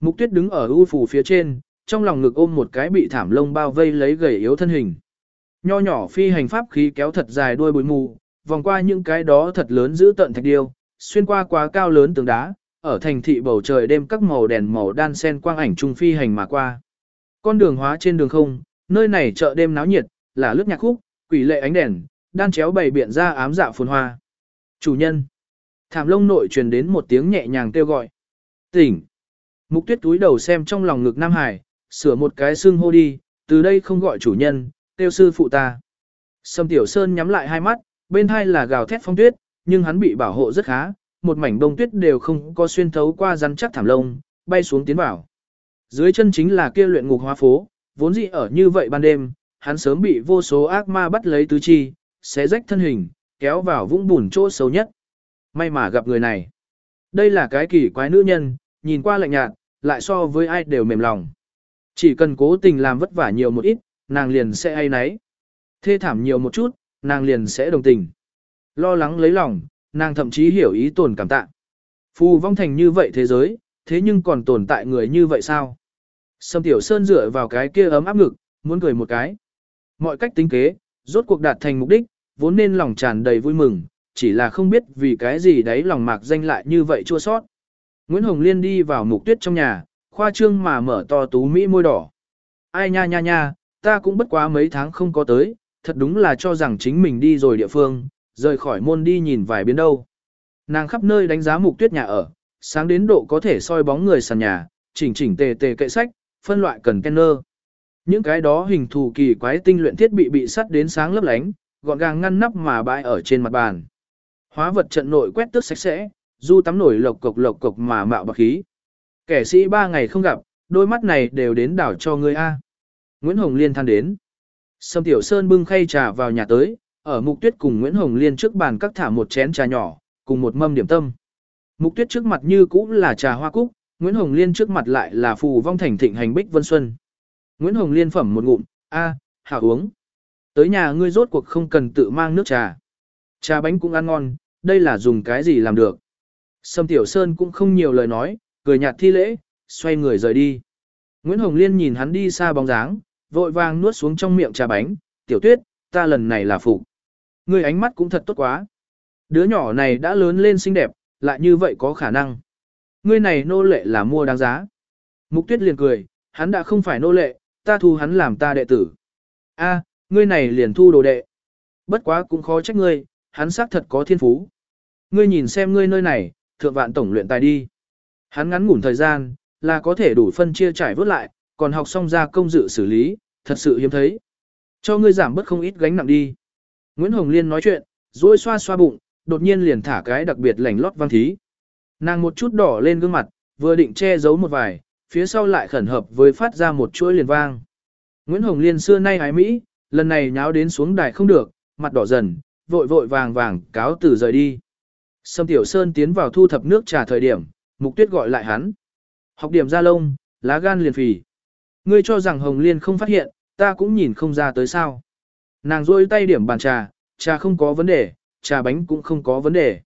Mục tuyết đứng ở u phủ phía trên, trong lòng ngực ôm một cái bị thảm lông bao vây lấy gầy yếu thân hình. Nho nhỏ phi hành pháp khí kéo thật dài đuôi bụi mù, vòng qua những cái đó thật lớn giữ tận thạch điêu, xuyên qua quá cao lớn tường đá, ở thành thị bầu trời đêm các màu đèn màu đan sen quang ảnh trung phi hành mà qua. Con đường hóa trên đường không, nơi này chợ đêm náo nhiệt, là lướt nhạc khúc, quỷ lệ ánh đèn, đan chéo bày biện ra ám dạ phồn hoa. Chủ nhân. Thảm lông nội truyền đến một tiếng nhẹ nhàng kêu gọi. Tỉnh. Mục tuyết túi đầu xem trong lòng ngực Nam Hải, sửa một cái xương hô đi, từ đây không gọi chủ nhân, tiêu sư phụ ta. Sâm Tiểu Sơn nhắm lại hai mắt, bên hai là gào thét phong tuyết, nhưng hắn bị bảo hộ rất khá, một mảnh bông tuyết đều không có xuyên thấu qua rắn chắc thảm lông, bay xuống tiến vào. Dưới chân chính là kia luyện ngục hóa phố, vốn dĩ ở như vậy ban đêm, hắn sớm bị vô số ác ma bắt lấy tứ chi, xé rách thân hình, kéo vào vũng bùn chỗ sâu nhất. May mà gặp người này. Đây là cái kỳ quái nữ nhân, nhìn qua lạnh nhạt, lại so với ai đều mềm lòng. Chỉ cần cố tình làm vất vả nhiều một ít, nàng liền sẽ ai nấy. Thê thảm nhiều một chút, nàng liền sẽ đồng tình. Lo lắng lấy lòng, nàng thậm chí hiểu ý tồn cảm tạ. Phù vong thành như vậy thế giới, thế nhưng còn tồn tại người như vậy sao? Sâm Tiểu Sơn dựa vào cái kia ấm áp ngực, muốn cười một cái. Mọi cách tính kế, rốt cuộc đạt thành mục đích, vốn nên lòng tràn đầy vui mừng, chỉ là không biết vì cái gì đấy lòng mạc danh lại như vậy chua sót. Nguyễn Hồng Liên đi vào mục tuyết trong nhà, khoa trương mà mở to tú mỹ môi đỏ. Ai nha nha nha, ta cũng bất quá mấy tháng không có tới, thật đúng là cho rằng chính mình đi rồi địa phương, rời khỏi môn đi nhìn vài biến đâu. Nàng khắp nơi đánh giá mục tuyết nhà ở, sáng đến độ có thể soi bóng người sàn nhà, chỉnh chỉnh tề tề kệ sách, phân loại cần kenner. Những cái đó hình thù kỳ quái tinh luyện thiết bị bị sắt đến sáng lấp lánh, gọn gàng ngăn nắp mà bãi ở trên mặt bàn. Hóa vật trận nội quét tước sạch sẽ, du tắm nổi lộc cục lộc cục mà mạo bạc khí. Kẻ sĩ ba ngày không gặp, đôi mắt này đều đến đảo cho ngươi A. Nguyễn Hồng Liên than đến. Sâm Tiểu Sơn bưng khay trà vào nhà tới, ở Mục Tuyết cùng Nguyễn Hồng Liên trước bàn các thả một chén trà nhỏ, cùng một mâm điểm tâm. Mục Tuyết trước mặt như cũ là trà hoa cúc, Nguyễn Hồng Liên trước mặt lại là phù vong thành thịnh hành bích vân xuân. Nguyễn Hồng Liên phẩm một ngụm, a, hảo uống. Tới nhà ngươi rốt cuộc không cần tự mang nước trà. Trà bánh cũng ăn ngon, đây là dùng cái gì làm được. Sâm Tiểu Sơn cũng không nhiều lời nói, cười nhạt thi lễ, xoay người rời đi. Nguyễn Hồng Liên nhìn hắn đi xa bóng dáng, vội vàng nuốt xuống trong miệng trà bánh, tiểu tuyết, ta lần này là phụ. Người ánh mắt cũng thật tốt quá. Đứa nhỏ này đã lớn lên xinh đẹp, lại như vậy có khả năng. Ngươi này nô lệ là mua đáng giá. Mục tuyết liền cười, hắn đã không phải nô lệ, ta thu hắn làm ta đệ tử. A, ngươi này liền thu đồ đệ. Bất quá cũng khó trách ngươi, hắn xác thật có thiên phú. Ngươi nhìn xem ngươi nơi này, thượng vạn tổng luyện tài đi. Hắn ngắn ngủn thời gian, là có thể đủ phân chia trải vớt lại, còn học xong ra công dự xử lý, thật sự hiếm thấy. Cho ngươi giảm bớt không ít gánh nặng đi. Nguyễn Hồng Liên nói chuyện, rồi xoa xoa bụng, đột nhiên liền thả cái đặc biệt lành lót văn thí. Nàng một chút đỏ lên gương mặt, vừa định che giấu một vài, phía sau lại khẩn hợp với phát ra một chuỗi liền vang. Nguyễn Hồng Liên xưa nay hái Mỹ, lần này nháo đến xuống đài không được, mặt đỏ dần, vội vội vàng vàng cáo từ rời đi. Sâm Tiểu Sơn tiến vào thu thập nước trà thời điểm, Mục Tuyết gọi lại hắn. Học điểm ra lông, lá gan liền phì. Ngươi cho rằng Hồng Liên không phát hiện, ta cũng nhìn không ra tới sao. Nàng rôi tay điểm bàn trà, trà không có vấn đề, trà bánh cũng không có vấn đề.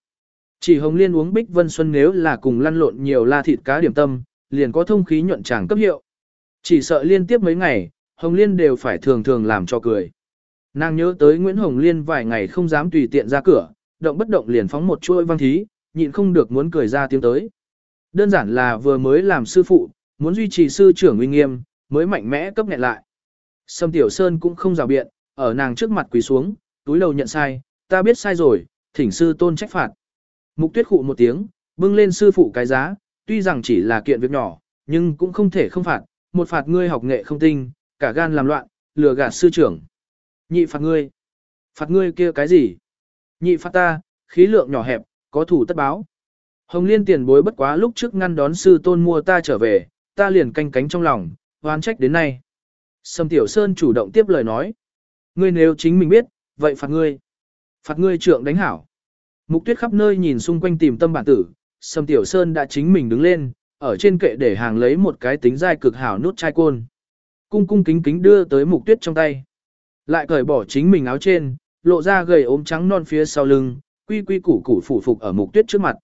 Chỉ Hồng Liên uống Bích Vân Xuân nếu là cùng lăn lộn nhiều la thịt cá điểm tâm, liền có thông khí nhuận tràng cấp hiệu. Chỉ sợ liên tiếp mấy ngày, Hồng Liên đều phải thường thường làm cho cười. Nàng nhớ tới Nguyễn Hồng Liên vài ngày không dám tùy tiện ra cửa, động bất động liền phóng một chuỗi văn thí, nhịn không được muốn cười ra tiếng tới. Đơn giản là vừa mới làm sư phụ, muốn duy trì sư trưởng uy nghiêm, mới mạnh mẽ cấp nghẹn lại. Sâm Tiểu Sơn cũng không rào biện, ở nàng trước mặt quỳ xuống, túi đầu nhận sai, ta biết sai rồi, thỉnh sư tôn trách phạt. Mục tuyết khụ một tiếng, bưng lên sư phụ cái giá, tuy rằng chỉ là kiện việc nhỏ, nhưng cũng không thể không phạt, một phạt ngươi học nghệ không tinh, cả gan làm loạn, lừa gạt sư trưởng. Nhị phạt ngươi. Phạt ngươi kia cái gì? Nhị phạt ta, khí lượng nhỏ hẹp, có thủ tất báo. Hồng liên tiền bối bất quá lúc trước ngăn đón sư tôn mua ta trở về, ta liền canh cánh trong lòng, oán trách đến nay. Sâm Tiểu Sơn chủ động tiếp lời nói. Ngươi nếu chính mình biết, vậy phạt ngươi. Phạt ngươi trượng đánh hảo. Mục tuyết khắp nơi nhìn xung quanh tìm tâm bản tử, Sâm Tiểu Sơn đã chính mình đứng lên, ở trên kệ để hàng lấy một cái tính dai cực hảo nút chai côn. Cung cung kính kính đưa tới mục tuyết trong tay. Lại cởi bỏ chính mình áo trên, lộ ra gầy ốm trắng non phía sau lưng, quy quy củ củ phủ phục ở mục tuyết trước mặt.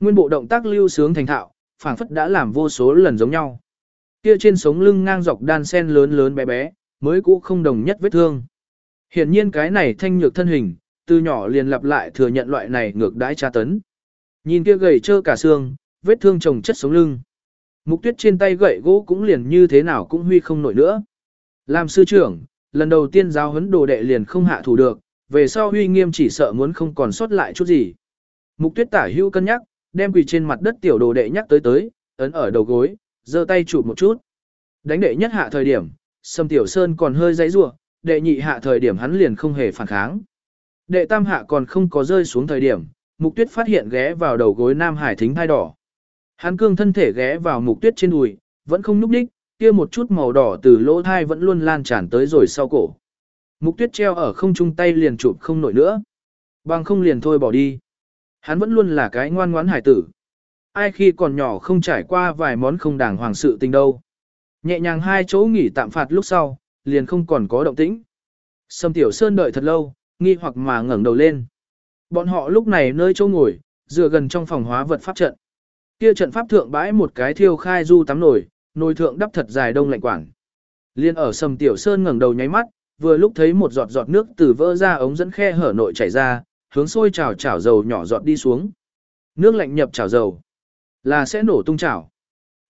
Nguyên bộ động tác lưu sướng thành thạo, phảng phất đã làm vô số lần giống nhau. Kia trên sống lưng ngang dọc đan sen lớn lớn bé bé, mới cũ không đồng nhất vết thương. Hiển nhiên cái này thanh nhược thân hình, từ nhỏ liền lặp lại thừa nhận loại này ngược đãi tra tấn. Nhìn kia gầy trơ cả xương, vết thương chồng chất sống lưng. Mục tuyết trên tay gậy gỗ cũng liền như thế nào cũng huy không nổi nữa. Làm sư trưởng, lần đầu tiên giáo huấn đồ đệ liền không hạ thủ được, về sau huy nghiêm chỉ sợ muốn không còn sót lại chút gì. Mục tuyết tả hưu cân nhắc, đem quỳ trên mặt đất tiểu đồ đệ nhắc tới tới, ấn ở đầu gối, giơ tay chụp một chút. Đánh đệ nhất hạ thời điểm, Sâm Tiểu Sơn còn hơi dãy rủa, đệ nhị hạ thời điểm hắn liền không hề phản kháng. Đệ tam hạ còn không có rơi xuống thời điểm, Mục Tuyết phát hiện ghé vào đầu gối Nam Hải thính thai đỏ. Hắn cương thân thể ghé vào Mục Tuyết trên đùi, vẫn không nhúc đích, kia một chút màu đỏ từ lỗ thai vẫn luôn lan tràn tới rồi sau cổ. Mục Tuyết treo ở không trung tay liền chụp không nổi nữa. Bằng không liền thôi bỏ đi. Hắn vẫn luôn là cái ngoan ngoãn hải tử. Ai khi còn nhỏ không trải qua vài món không đàng hoàng sự tình đâu. Nhẹ nhàng hai chỗ nghỉ tạm phạt lúc sau, liền không còn có động tĩnh. Sâm Tiểu Sơn đợi thật lâu, nghi hoặc mà ngẩng đầu lên. Bọn họ lúc này nơi chỗ ngồi, dựa gần trong phòng hóa vật pháp trận. Kia trận pháp thượng bãi một cái thiêu khai du tắm nổi, nồi thượng đắp thật dài đông lạnh quảng. Liên ở sầm Tiểu Sơn ngẩng đầu nháy mắt, vừa lúc thấy một giọt giọt nước từ vỡ ra ống dẫn khe hở nội chảy ra, hướng sôi chảo chảo dầu nhỏ giọt đi xuống. Nước lạnh nhập chảo dầu, là sẽ nổ tung chảo.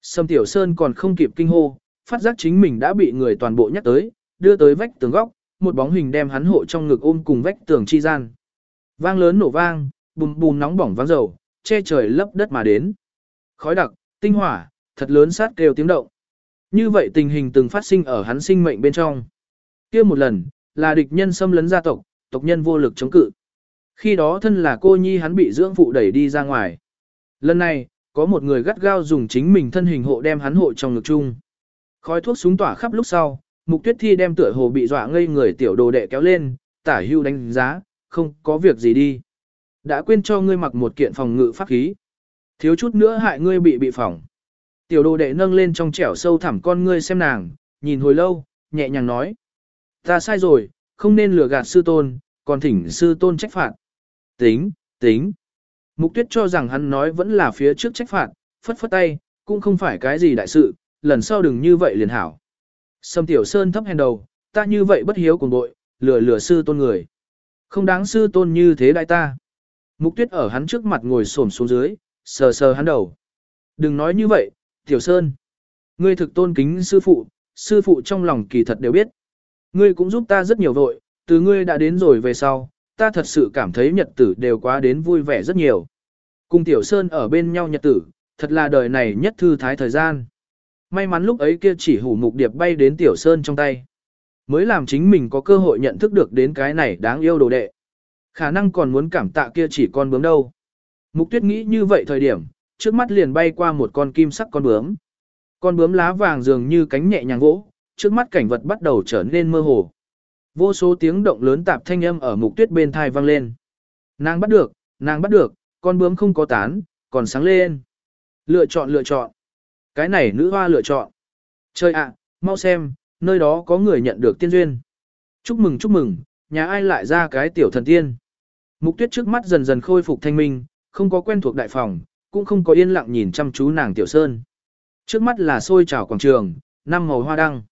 sầm Tiểu Sơn còn không kịp kinh hô, phát giác chính mình đã bị người toàn bộ nhắc tới, đưa tới vách tường góc, một bóng hình đem hắn hộ trong ngực ôm cùng vách tường chi gian. Vang lớn nổ vang, bùm bùm nóng bỏng vang dầu, che trời lấp đất mà đến. Khói đặc, tinh hỏa, thật lớn sát kêu tiếng động. Như vậy tình hình từng phát sinh ở hắn sinh mệnh bên trong. kia một lần, là địch nhân xâm lấn gia tộc, tộc nhân vô lực chống cự. Khi đó thân là cô nhi hắn bị dưỡng phụ đẩy đi ra ngoài. Lần này, có một người gắt gao dùng chính mình thân hình hộ đem hắn hộ trong ngực chung. Khói thuốc súng tỏa khắp lúc sau, Mục Tuyết Thi đem tựa hồ bị dọa ngây người tiểu đồ đệ kéo lên, tả hưu đánh giá, không có việc gì đi. Đã quên cho ngươi mặc một kiện phòng ngự pháp khí. Thiếu chút nữa hại ngươi bị bị phỏng. Tiểu đồ đệ nâng lên trong trẻo sâu thẳm con ngươi xem nàng, nhìn hồi lâu, nhẹ nhàng nói. Ta sai rồi, không nên lừa gạt sư tôn, còn thỉnh sư tôn trách phạt. Tính, tính. Mục tuyết cho rằng hắn nói vẫn là phía trước trách phạt, phất phất tay, cũng không phải cái gì đại sự, lần sau đừng như vậy liền hảo. Sâm Tiểu Sơn thấp hèn đầu, ta như vậy bất hiếu cùng bội, lừa lừa sư tôn người. Không đáng sư tôn như thế đại ta. Mục tuyết ở hắn trước mặt ngồi xổm xuống dưới, sờ sờ hắn đầu. Đừng nói như vậy, Tiểu Sơn. Ngươi thực tôn kính sư phụ, sư phụ trong lòng kỳ thật đều biết. Ngươi cũng giúp ta rất nhiều vội, từ ngươi đã đến rồi về sau, ta thật sự cảm thấy nhật tử đều quá đến vui vẻ rất nhiều. Cùng Tiểu Sơn ở bên nhau nhật tử, thật là đời này nhất thư thái thời gian. May mắn lúc ấy kia chỉ hủ mục điệp bay đến Tiểu Sơn trong tay. Mới làm chính mình có cơ hội nhận thức được đến cái này đáng yêu đồ đệ. Khả năng còn muốn cảm tạ kia chỉ con bướm đâu. Mục tuyết nghĩ như vậy thời điểm, trước mắt liền bay qua một con kim sắc con bướm. Con bướm lá vàng dường như cánh nhẹ nhàng vỗ, trước mắt cảnh vật bắt đầu trở nên mơ hồ. Vô số tiếng động lớn tạp thanh âm ở mục tuyết bên thai vang lên. Nàng bắt được, nàng bắt được, con bướm không có tán, còn sáng lên. Lựa chọn lựa chọn. Cái này nữ hoa lựa chọn. Chơi ạ, mau xem, nơi đó có người nhận được tiên duyên. Chúc mừng chúc mừng, nhà ai lại ra cái tiểu thần tiên. Mục tuyết trước mắt dần dần khôi phục thanh minh, không có quen thuộc đại phòng, cũng không có yên lặng nhìn chăm chú nàng tiểu sơn. Trước mắt là xôi trào quảng trường, năm màu hoa đăng.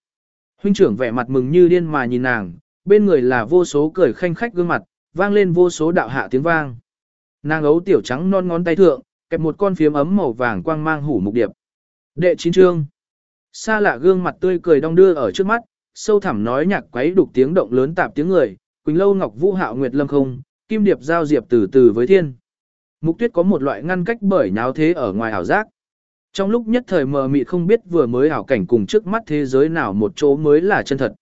Huynh trưởng vẻ mặt mừng như điên mà nhìn nàng, bên người là vô số cười khanh khách gương mặt, vang lên vô số đạo hạ tiếng vang. Nàng ấu tiểu trắng non ngón tay thượng, kẹp một con phiếm ấm màu vàng quang mang hủ mục điệp. Đệ chín trương. Xa lạ gương mặt tươi cười đong đưa ở trước mắt, sâu thẳm nói nhạc quấy đục tiếng động lớn tạp tiếng người, Quỳnh Lâu Ngọc Vũ Hạo Nguyệt Lâm không, Kim Điệp giao diệp từ từ với thiên. Mục Tuyết có một loại ngăn cách bởi nháo thế ở ngoài ảo giác. Trong lúc nhất thời mờ mịt không biết vừa mới ảo cảnh cùng trước mắt thế giới nào một chỗ mới là chân thật.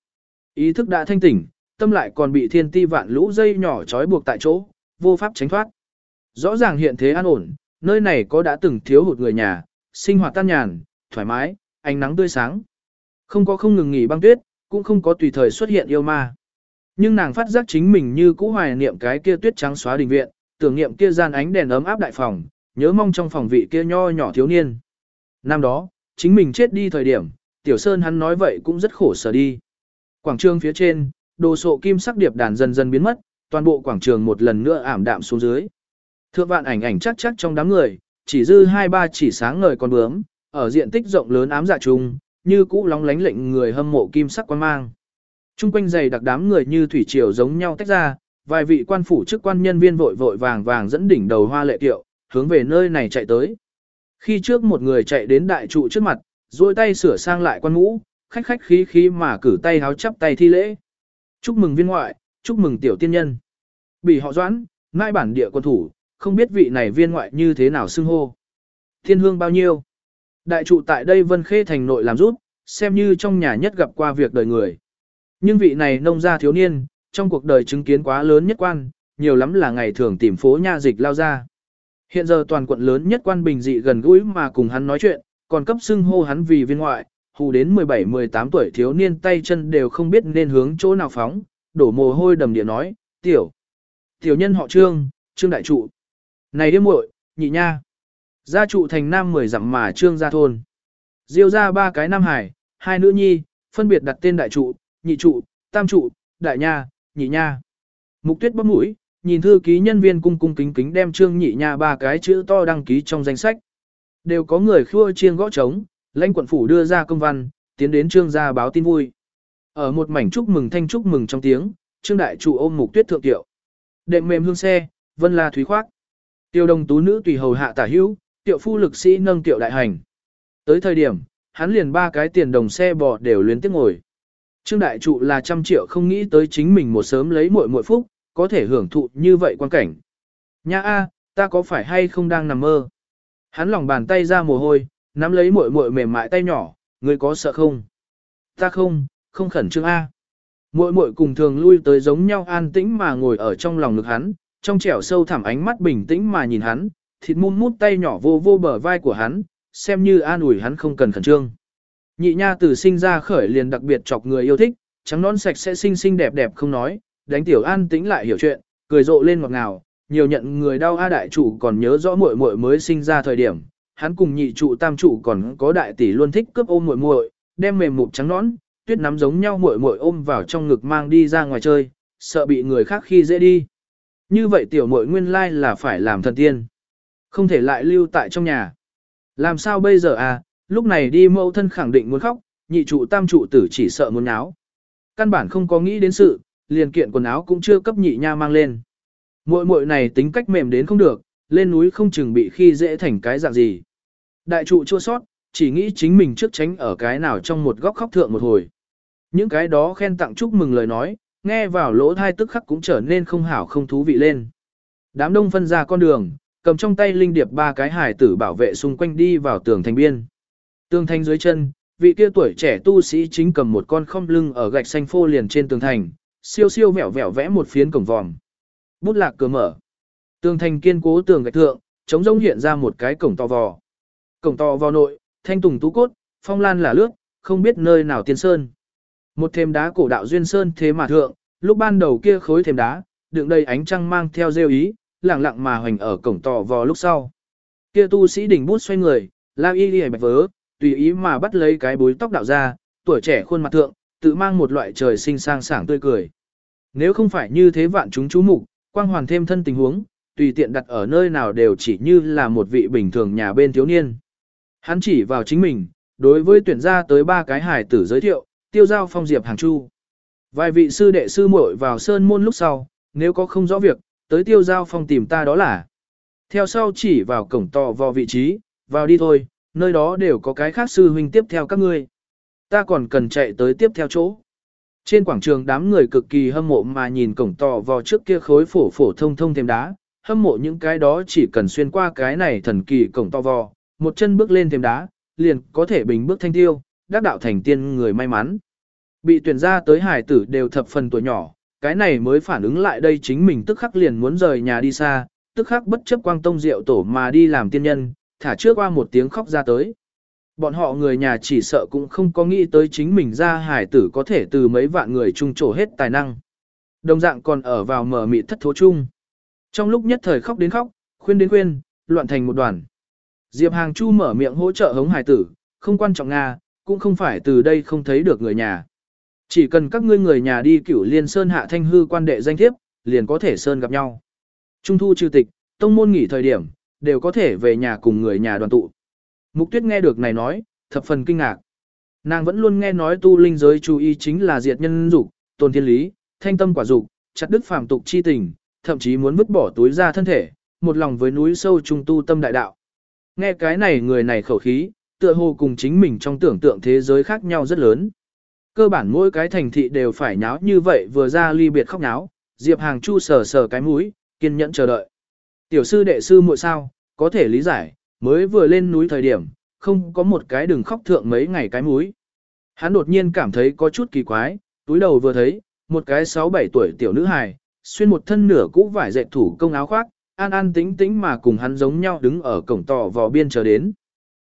Ý thức đã thanh tỉnh, tâm lại còn bị thiên ti vạn lũ dây nhỏ trói buộc tại chỗ, vô pháp tránh thoát. Rõ ràng hiện thế an ổn, nơi này có đã từng thiếu hụt người nhà, sinh hoạt tan nhàn, thoải mái, ánh nắng tươi sáng. Không có không ngừng nghỉ băng tuyết, cũng không có tùy thời xuất hiện yêu ma. Nhưng nàng phát giác chính mình như cũ hoài niệm cái kia tuyết trắng xóa đình viện, tưởng niệm kia gian ánh đèn ấm áp đại phòng, nhớ mong trong phòng vị kia nho nhỏ thiếu niên. Năm đó, chính mình chết đi thời điểm, Tiểu Sơn hắn nói vậy cũng rất khổ sở đi. Quảng trường phía trên, đồ sộ kim sắc điệp đàn dần dần biến mất, toàn bộ quảng trường một lần nữa ảm đạm xuống dưới. Thượng vạn ảnh ảnh chắc chắc trong đám người, chỉ dư hai ba chỉ sáng ngời con bướm, ở diện tích rộng lớn ám dạ trùng, như cũ lóng lánh lệnh người hâm mộ kim sắc quan mang. Trung quanh dày đặc đám người như thủy triều giống nhau tách ra, vài vị quan phủ chức quan nhân viên vội vội vàng vàng dẫn đỉnh đầu hoa lệ tiệu, hướng về nơi này chạy tới. Khi trước một người chạy đến đại trụ trước mặt, duỗi tay sửa sang lại quan ngũ, khách khách khí khí mà cử tay háo chắp tay thi lễ. Chúc mừng viên ngoại, chúc mừng tiểu tiên nhân. Bị họ doãn, ngai bản địa quân thủ, không biết vị này viên ngoại như thế nào xưng hô. Thiên hương bao nhiêu? Đại trụ tại đây Vân Khê thành nội làm rút, xem như trong nhà nhất gặp qua việc đời người. Nhưng vị này nông gia thiếu niên, trong cuộc đời chứng kiến quá lớn nhất quan, nhiều lắm là ngày thường tìm phố nha dịch lao ra. Hiện giờ toàn quận lớn nhất quan bình dị gần gũi mà cùng hắn nói chuyện, còn cấp xưng hô hắn vì viên ngoại, hù đến 17-18 tuổi thiếu niên tay chân đều không biết nên hướng chỗ nào phóng, đổ mồ hôi đầm địa nói, tiểu, tiểu nhân họ trương, trương đại trụ. Này điếm muội, nhị nha. Gia trụ thành nam mười dặm mà trương gia thôn. Diêu ra ba cái nam hải, hai nữ nhi, phân biệt đặt tên đại trụ, nhị trụ, tam trụ, đại nha, nhị nha. Mục tuyết bấm mũi, nhìn thư ký nhân viên cung cung kính kính đem trương nhị nha ba cái chữ to đăng ký trong danh sách. Đều có người khua chiêng gõ trống, lãnh quận phủ đưa ra công văn, tiến đến trương gia báo tin vui. Ở một mảnh chúc mừng thanh chúc mừng trong tiếng, trương đại trụ ôm mục tuyết thượng tiệu. Đệm mềm hương xe, vân la thúy khoác. Tiêu đồng tú nữ tùy hầu hạ tả hữu, tiệu phu lực sĩ nâng tiệu đại hành. Tới thời điểm, hắn liền ba cái tiền đồng xe bò đều luyến tiếc ngồi. Trương đại trụ là trăm triệu không nghĩ tới chính mình một sớm lấy muội muội phúc, có thể hưởng thụ như vậy quan cảnh. Nha a, ta có phải hay không đang nằm mơ? Hắn lòng bàn tay ra mồ hôi, nắm lấy muội muội mềm mại tay nhỏ, ngươi có sợ không? Ta không, không khẩn trương a. Muội muội cùng thường lui tới giống nhau an tĩnh mà ngồi ở trong lòng ngực hắn, trong trẻo sâu thẳm ánh mắt bình tĩnh mà nhìn hắn, thịt mum mút tay nhỏ vô vô bờ vai của hắn, xem như an ủi hắn không cần khẩn trương. Nhị nha từ sinh ra khởi liền đặc biệt chọc người yêu thích, trắng nón sạch sẽ xinh xinh đẹp đẹp không nói, đánh tiểu an tĩnh lại hiểu chuyện, cười rộ lên ngọt ngào, nhiều nhận người đau a đại chủ còn nhớ rõ muội muội mới sinh ra thời điểm, hắn cùng nhị trụ tam trụ còn có đại tỷ luôn thích cướp ôm muội muội, đem mềm mụt trắng nón, tuyết nắm giống nhau muội muội ôm vào trong ngực mang đi ra ngoài chơi, sợ bị người khác khi dễ đi. Như vậy tiểu muội nguyên lai là phải làm thần tiên, không thể lại lưu tại trong nhà. Làm sao bây giờ à, lúc này đi mẫu thân khẳng định muốn khóc, nhị trụ tam trụ tử chỉ sợ muốn áo. Căn bản không có nghĩ đến sự, liền kiện quần áo cũng chưa cấp nhị nha mang lên. Muội muội này tính cách mềm đến không được, lên núi không chừng bị khi dễ thành cái dạng gì. Đại trụ chua sót, chỉ nghĩ chính mình trước tránh ở cái nào trong một góc khóc thượng một hồi. Những cái đó khen tặng chúc mừng lời nói, nghe vào lỗ thai tức khắc cũng trở nên không hảo không thú vị lên. Đám đông phân ra con đường, cầm trong tay linh điệp ba cái hải tử bảo vệ xung quanh đi vào tường thành biên. Tường thành dưới chân, vị kia tuổi trẻ tu sĩ chính cầm một con không lưng ở gạch xanh phô liền trên tường thành, siêu siêu vẹo vẹo vẽ một phiến cổng vòm. Bút lạc cửa mở. Tường thành kiên cố tường gạch thượng, chống rông hiện ra một cái cổng to vò. Cổng to vò nội, thanh tùng tú cốt, phong lan là lướt, không biết nơi nào tiên sơn. Một thêm đá cổ đạo duyên sơn thế mà thượng, lúc ban đầu kia khối thêm đá, đựng đầy ánh trăng mang theo rêu ý, lặng lặng mà hoành ở cổng to vò lúc sau. Kia tu sĩ đỉnh bút xoay người, lao y đi bạch vớ, tùy ý mà bắt lấy cái búi tóc đạo ra, tuổi trẻ khuôn mặt thượng, tự mang một loại trời sinh sang sảng tươi cười. Nếu không phải như thế vạn chúng chú mục, quang hoàn thêm thân tình huống, tùy tiện đặt ở nơi nào đều chỉ như là một vị bình thường nhà bên thiếu niên. Hắn chỉ vào chính mình, đối với tuyển gia tới ba cái hải tử giới thiệu, tiêu giao phong diệp hàng chu. Vài vị sư đệ sư muội vào sơn môn lúc sau, nếu có không rõ việc, tới tiêu giao phong tìm ta đó là. Theo sau chỉ vào cổng tò vào vị trí, vào đi thôi, nơi đó đều có cái khác sư huynh tiếp theo các ngươi. Ta còn cần chạy tới tiếp theo chỗ. Trên quảng trường đám người cực kỳ hâm mộ mà nhìn cổng tò vào trước kia khối phổ phổ thông thông thêm đá, hâm mộ những cái đó chỉ cần xuyên qua cái này thần kỳ cổng to vò, một chân bước lên thêm đá, liền có thể bình bước thanh tiêu, đắc đạo thành tiên người may mắn. Bị tuyển ra tới hải tử đều thập phần tuổi nhỏ, cái này mới phản ứng lại đây chính mình tức khắc liền muốn rời nhà đi xa, tức khắc bất chấp quang tông diệu tổ mà đi làm tiên nhân, thả trước qua một tiếng khóc ra tới. Bọn họ người nhà chỉ sợ cũng không có nghĩ tới chính mình ra hải tử có thể từ mấy vạn người trung trổ hết tài năng. Đồng dạng còn ở vào mở mị thất thố chung. Trong lúc nhất thời khóc đến khóc, khuyên đến khuyên, loạn thành một đoàn. Diệp Hàng Chu mở miệng hỗ trợ hống hải tử, không quan trọng Nga, cũng không phải từ đây không thấy được người nhà. Chỉ cần các ngươi người nhà đi cửu liên sơn hạ thanh hư quan đệ danh thiếp, liền có thể sơn gặp nhau. Trung thu trừ tịch, tông môn nghỉ thời điểm, đều có thể về nhà cùng người nhà đoàn tụ. Mục tuyết nghe được này nói, thập phần kinh ngạc. Nàng vẫn luôn nghe nói tu linh giới chú ý chính là diệt nhân dục, tôn thiên lý, thanh tâm quả dục, chặt đức phàm tục chi tình, thậm chí muốn vứt bỏ túi ra thân thể, một lòng với núi sâu trung tu tâm đại đạo. Nghe cái này người này khẩu khí, tựa hồ cùng chính mình trong tưởng tượng thế giới khác nhau rất lớn. Cơ bản mỗi cái thành thị đều phải nháo như vậy vừa ra ly biệt khóc nháo, Diệp Hàng Chu sờ sờ cái mũi, kiên nhẫn chờ đợi. Tiểu sư đệ sư muội sao, có thể lý giải, mới vừa lên núi thời điểm, không có một cái đừng khóc thượng mấy ngày cái mũi. Hắn đột nhiên cảm thấy có chút kỳ quái, túi đầu vừa thấy, một cái 6-7 tuổi tiểu nữ hài, xuyên một thân nửa cũ vải dệt thủ công áo khoác, an an tĩnh tĩnh mà cùng hắn giống nhau đứng ở cổng tỏ vò biên chờ đến.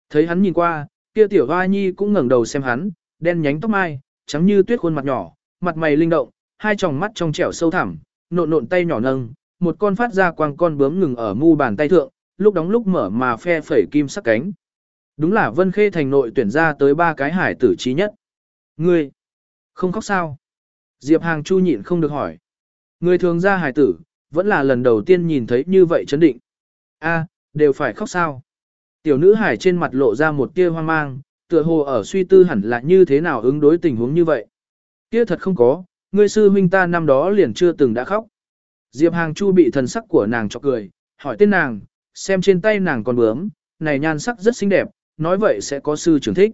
Thấy hắn nhìn qua, kia tiểu hoa nhi cũng ngẩng đầu xem hắn, đen nhánh tóc mai, trắng như tuyết khuôn mặt nhỏ, mặt mày linh động, hai tròng mắt trong trẻo sâu thẳm, nộn nộn tay nhỏ nâng, một con phát ra quang con bướm ngừng ở mu bàn tay thượng, lúc đóng lúc mở mà phe phẩy kim sắc cánh. Đúng là Vân Khê thành nội tuyển ra tới ba cái hải tử trí nhất. Ngươi, không khóc sao? Diệp Hàng Chu nhịn không được hỏi. Người thường ra hải tử, vẫn là lần đầu tiên nhìn thấy như vậy chấn định. A, đều phải khóc sao? Tiểu nữ hải trên mặt lộ ra một tia hoang mang, tựa hồ ở suy tư hẳn là như thế nào ứng đối tình huống như vậy. Kia thật không có, ngươi sư huynh ta năm đó liền chưa từng đã khóc. Diệp Hàng Chu bị thần sắc của nàng cho cười, hỏi tên nàng, xem trên tay nàng còn bướm, này nhan sắc rất xinh đẹp, nói vậy sẽ có sư trưởng thích.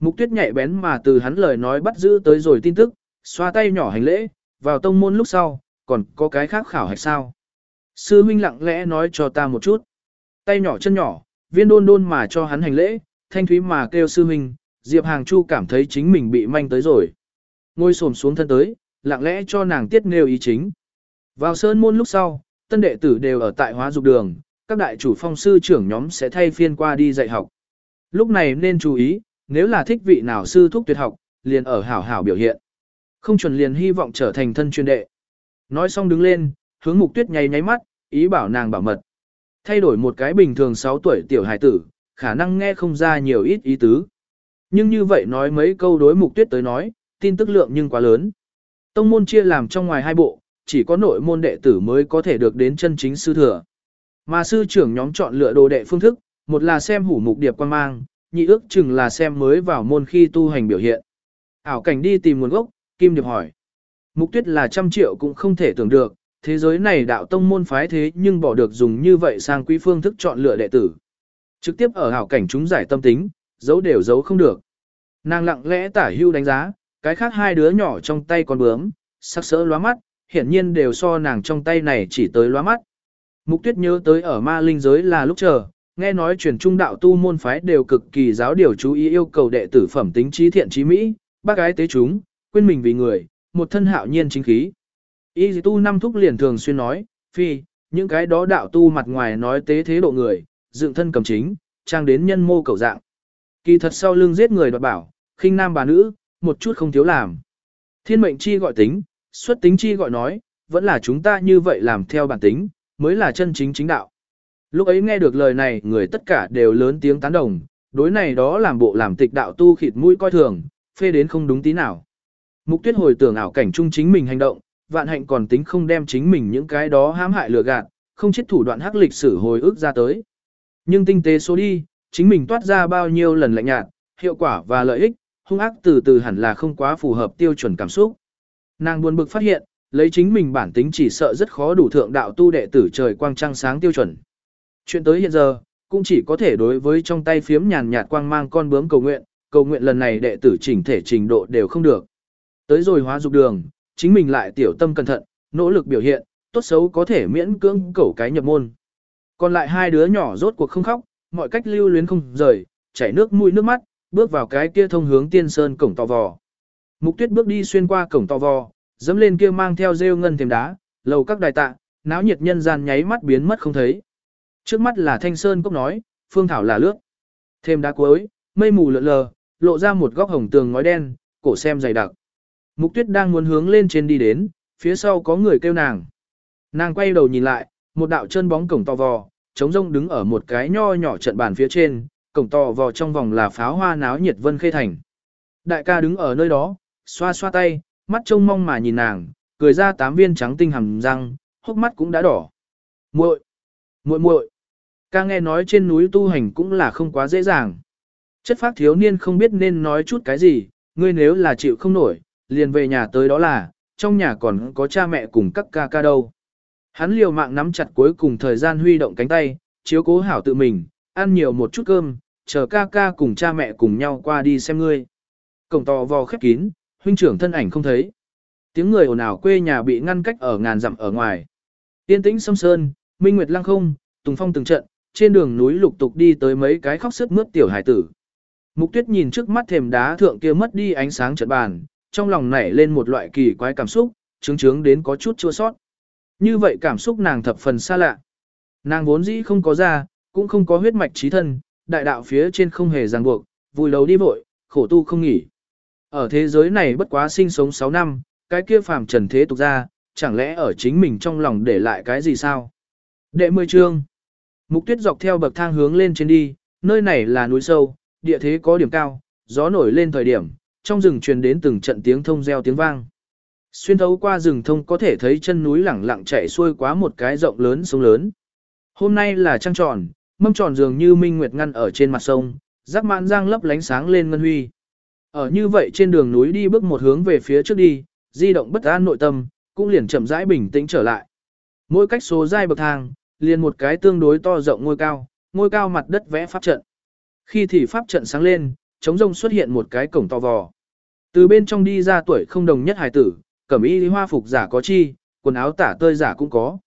Mục tuyết nhạy bén mà từ hắn lời nói bắt giữ tới rồi tin tức, xoa tay nhỏ hành lễ, vào tông môn lúc sau, còn có cái khác khảo hạch sao. Sư huynh lặng lẽ nói cho ta một chút. Tay nhỏ chân nhỏ, viên đôn đôn mà cho hắn hành lễ, thanh thúy mà kêu sư huynh, Diệp Hàng Chu cảm thấy chính mình bị manh tới rồi. Ngôi xổm xuống thân tới, lặng lẽ cho nàng tiết nêu ý chính. Vào sơn môn lúc sau, tân đệ tử đều ở tại hóa dục đường, các đại chủ phong sư trưởng nhóm sẽ thay phiên qua đi dạy học. Lúc này nên chú ý, nếu là thích vị nào sư thúc tuyệt học, liền ở hảo hảo biểu hiện. Không chuẩn liền hy vọng trở thành thân chuyên đệ. Nói xong đứng lên, hướng mục tuyết nháy nháy mắt, ý bảo nàng bảo mật. Thay đổi một cái bình thường 6 tuổi tiểu hài tử, khả năng nghe không ra nhiều ít ý tứ. Nhưng như vậy nói mấy câu đối mục tuyết tới nói, tin tức lượng nhưng quá lớn. Tông môn chia làm trong ngoài hai bộ, chỉ có nội môn đệ tử mới có thể được đến chân chính sư thừa. Mà sư trưởng nhóm chọn lựa đồ đệ phương thức, một là xem hủ mục điệp quan mang, nhị ước chừng là xem mới vào môn khi tu hành biểu hiện. Ảo cảnh đi tìm nguồn gốc, Kim Điệp hỏi. Mục tuyết là trăm triệu cũng không thể tưởng được, thế giới này đạo tông môn phái thế nhưng bỏ được dùng như vậy sang quý phương thức chọn lựa đệ tử. Trực tiếp ở hảo cảnh chúng giải tâm tính, giấu đều giấu không được. Nàng lặng lẽ tả hưu đánh giá, cái khác hai đứa nhỏ trong tay còn bướm, sắc sỡ lóa mắt, hiển nhiên đều so nàng trong tay này chỉ tới lóa mắt. Mục tuyết nhớ tới ở ma linh giới là lúc chờ, nghe nói truyền trung đạo tu môn phái đều cực kỳ giáo điều chú ý yêu cầu đệ tử phẩm tính trí thiện trí mỹ, bác gái tế chúng, quên mình vì người, một thân hạo nhiên chính khí. Y tu năm thúc liền thường xuyên nói, phi, những cái đó đạo tu mặt ngoài nói tế thế độ người, dựng thân cầm chính, trang đến nhân mô cầu dạng. Kỳ thật sau lưng giết người đoạt bảo, khinh nam bà nữ, một chút không thiếu làm. Thiên mệnh chi gọi tính, xuất tính chi gọi nói, vẫn là chúng ta như vậy làm theo bản tính, mới là chân chính chính đạo. Lúc ấy nghe được lời này người tất cả đều lớn tiếng tán đồng, đối này đó làm bộ làm tịch đạo tu khịt mũi coi thường, phê đến không đúng tí nào. Mục tuyết hồi tưởng ảo cảnh chung chính mình hành động, vạn hạnh còn tính không đem chính mình những cái đó hãm hại lừa gạt, không chết thủ đoạn hắc lịch sử hồi ức ra tới. Nhưng tinh tế số đi, chính mình toát ra bao nhiêu lần lạnh nhạt, hiệu quả và lợi ích, hung ác từ từ hẳn là không quá phù hợp tiêu chuẩn cảm xúc. Nàng buồn bực phát hiện, lấy chính mình bản tính chỉ sợ rất khó đủ thượng đạo tu đệ tử trời quang trăng sáng tiêu chuẩn. Chuyện tới hiện giờ, cũng chỉ có thể đối với trong tay phiếm nhàn nhạt quang mang con bướm cầu nguyện, cầu nguyện lần này đệ tử chỉnh thể trình độ đều không được. Tới rồi hóa dục đường, chính mình lại tiểu tâm cẩn thận, nỗ lực biểu hiện, tốt xấu có thể miễn cưỡng cẩu cái nhập môn. Còn lại hai đứa nhỏ rốt cuộc không khóc, mọi cách lưu luyến không rời, chảy nước mũi nước mắt, bước vào cái kia thông hướng tiên sơn cổng tò vò. Mục tuyết bước đi xuyên qua cổng tò vò, dẫm lên kia mang theo rêu ngân thềm đá, lầu các đài tạ, náo nhiệt nhân gian nháy mắt biến mất không thấy. Trước mắt là thanh sơn cốc nói, phương thảo là lướt. Thêm đá cuối, mây mù lượn lờ, lộ ra một góc hồng tường ngói đen, cổ xem dày đặc. Mục tuyết đang muốn hướng lên trên đi đến, phía sau có người kêu nàng. Nàng quay đầu nhìn lại, một đạo chân bóng cổng to vò, trống rông đứng ở một cái nho nhỏ trận bàn phía trên, cổng to vò trong vòng là pháo hoa náo nhiệt vân khê thành. Đại ca đứng ở nơi đó, xoa xoa tay, mắt trông mong mà nhìn nàng, cười ra tám viên trắng tinh hầm răng, hốc mắt cũng đã đỏ. Muội, muội muội. Ca nghe nói trên núi tu hành cũng là không quá dễ dàng. Chất phác thiếu niên không biết nên nói chút cái gì, ngươi nếu là chịu không nổi, liền về nhà tới đó là, trong nhà còn có cha mẹ cùng các ca ca đâu. Hắn liều mạng nắm chặt cuối cùng thời gian huy động cánh tay, chiếu cố hảo tự mình, ăn nhiều một chút cơm, chờ ca ca cùng cha mẹ cùng nhau qua đi xem ngươi. Cổng to vò khép kín, huynh trưởng thân ảnh không thấy. Tiếng người ồn ào quê nhà bị ngăn cách ở ngàn dặm ở ngoài. Tiên tĩnh sâm sơn, minh nguyệt lăng không, tùng phong từng trận, trên đường núi lục tục đi tới mấy cái khóc sức mướt tiểu hải tử. Mục tuyết nhìn trước mắt thềm đá thượng kia mất đi ánh sáng trận bàn, trong lòng nảy lên một loại kỳ quái cảm xúc, chứng chứng đến có chút chua sót. Như vậy cảm xúc nàng thập phần xa lạ. Nàng vốn dĩ không có da, cũng không có huyết mạch trí thân, đại đạo phía trên không hề ràng buộc, vui lấu đi vội, khổ tu không nghỉ. Ở thế giới này bất quá sinh sống 6 năm, cái kia phàm trần thế tục ra, chẳng lẽ ở chính mình trong lòng để lại cái gì sao? Đệ mười chương. Mục tuyết dọc theo bậc thang hướng lên trên đi, nơi này là núi sâu, địa thế có điểm cao, gió nổi lên thời điểm, trong rừng truyền đến từng trận tiếng thông reo tiếng vang. Xuyên thấu qua rừng thông có thể thấy chân núi lẳng lặng chạy xuôi quá một cái rộng lớn sông lớn. Hôm nay là trăng tròn, mâm tròn dường như minh nguyệt ngăn ở trên mặt sông, rắc mãn giang lấp lánh sáng lên ngân huy. Ở như vậy trên đường núi đi bước một hướng về phía trước đi, di động bất an nội tâm, cũng liền chậm rãi bình tĩnh trở lại. Mỗi cách số dai bậc thang, liền một cái tương đối to rộng ngôi cao, ngôi cao mặt đất vẽ pháp trận. Khi thì pháp trận sáng lên, trống rông xuất hiện một cái cổng to vò. Từ bên trong đi ra tuổi không đồng nhất hài tử, cẩm y hoa phục giả có chi, quần áo tả tơi giả cũng có.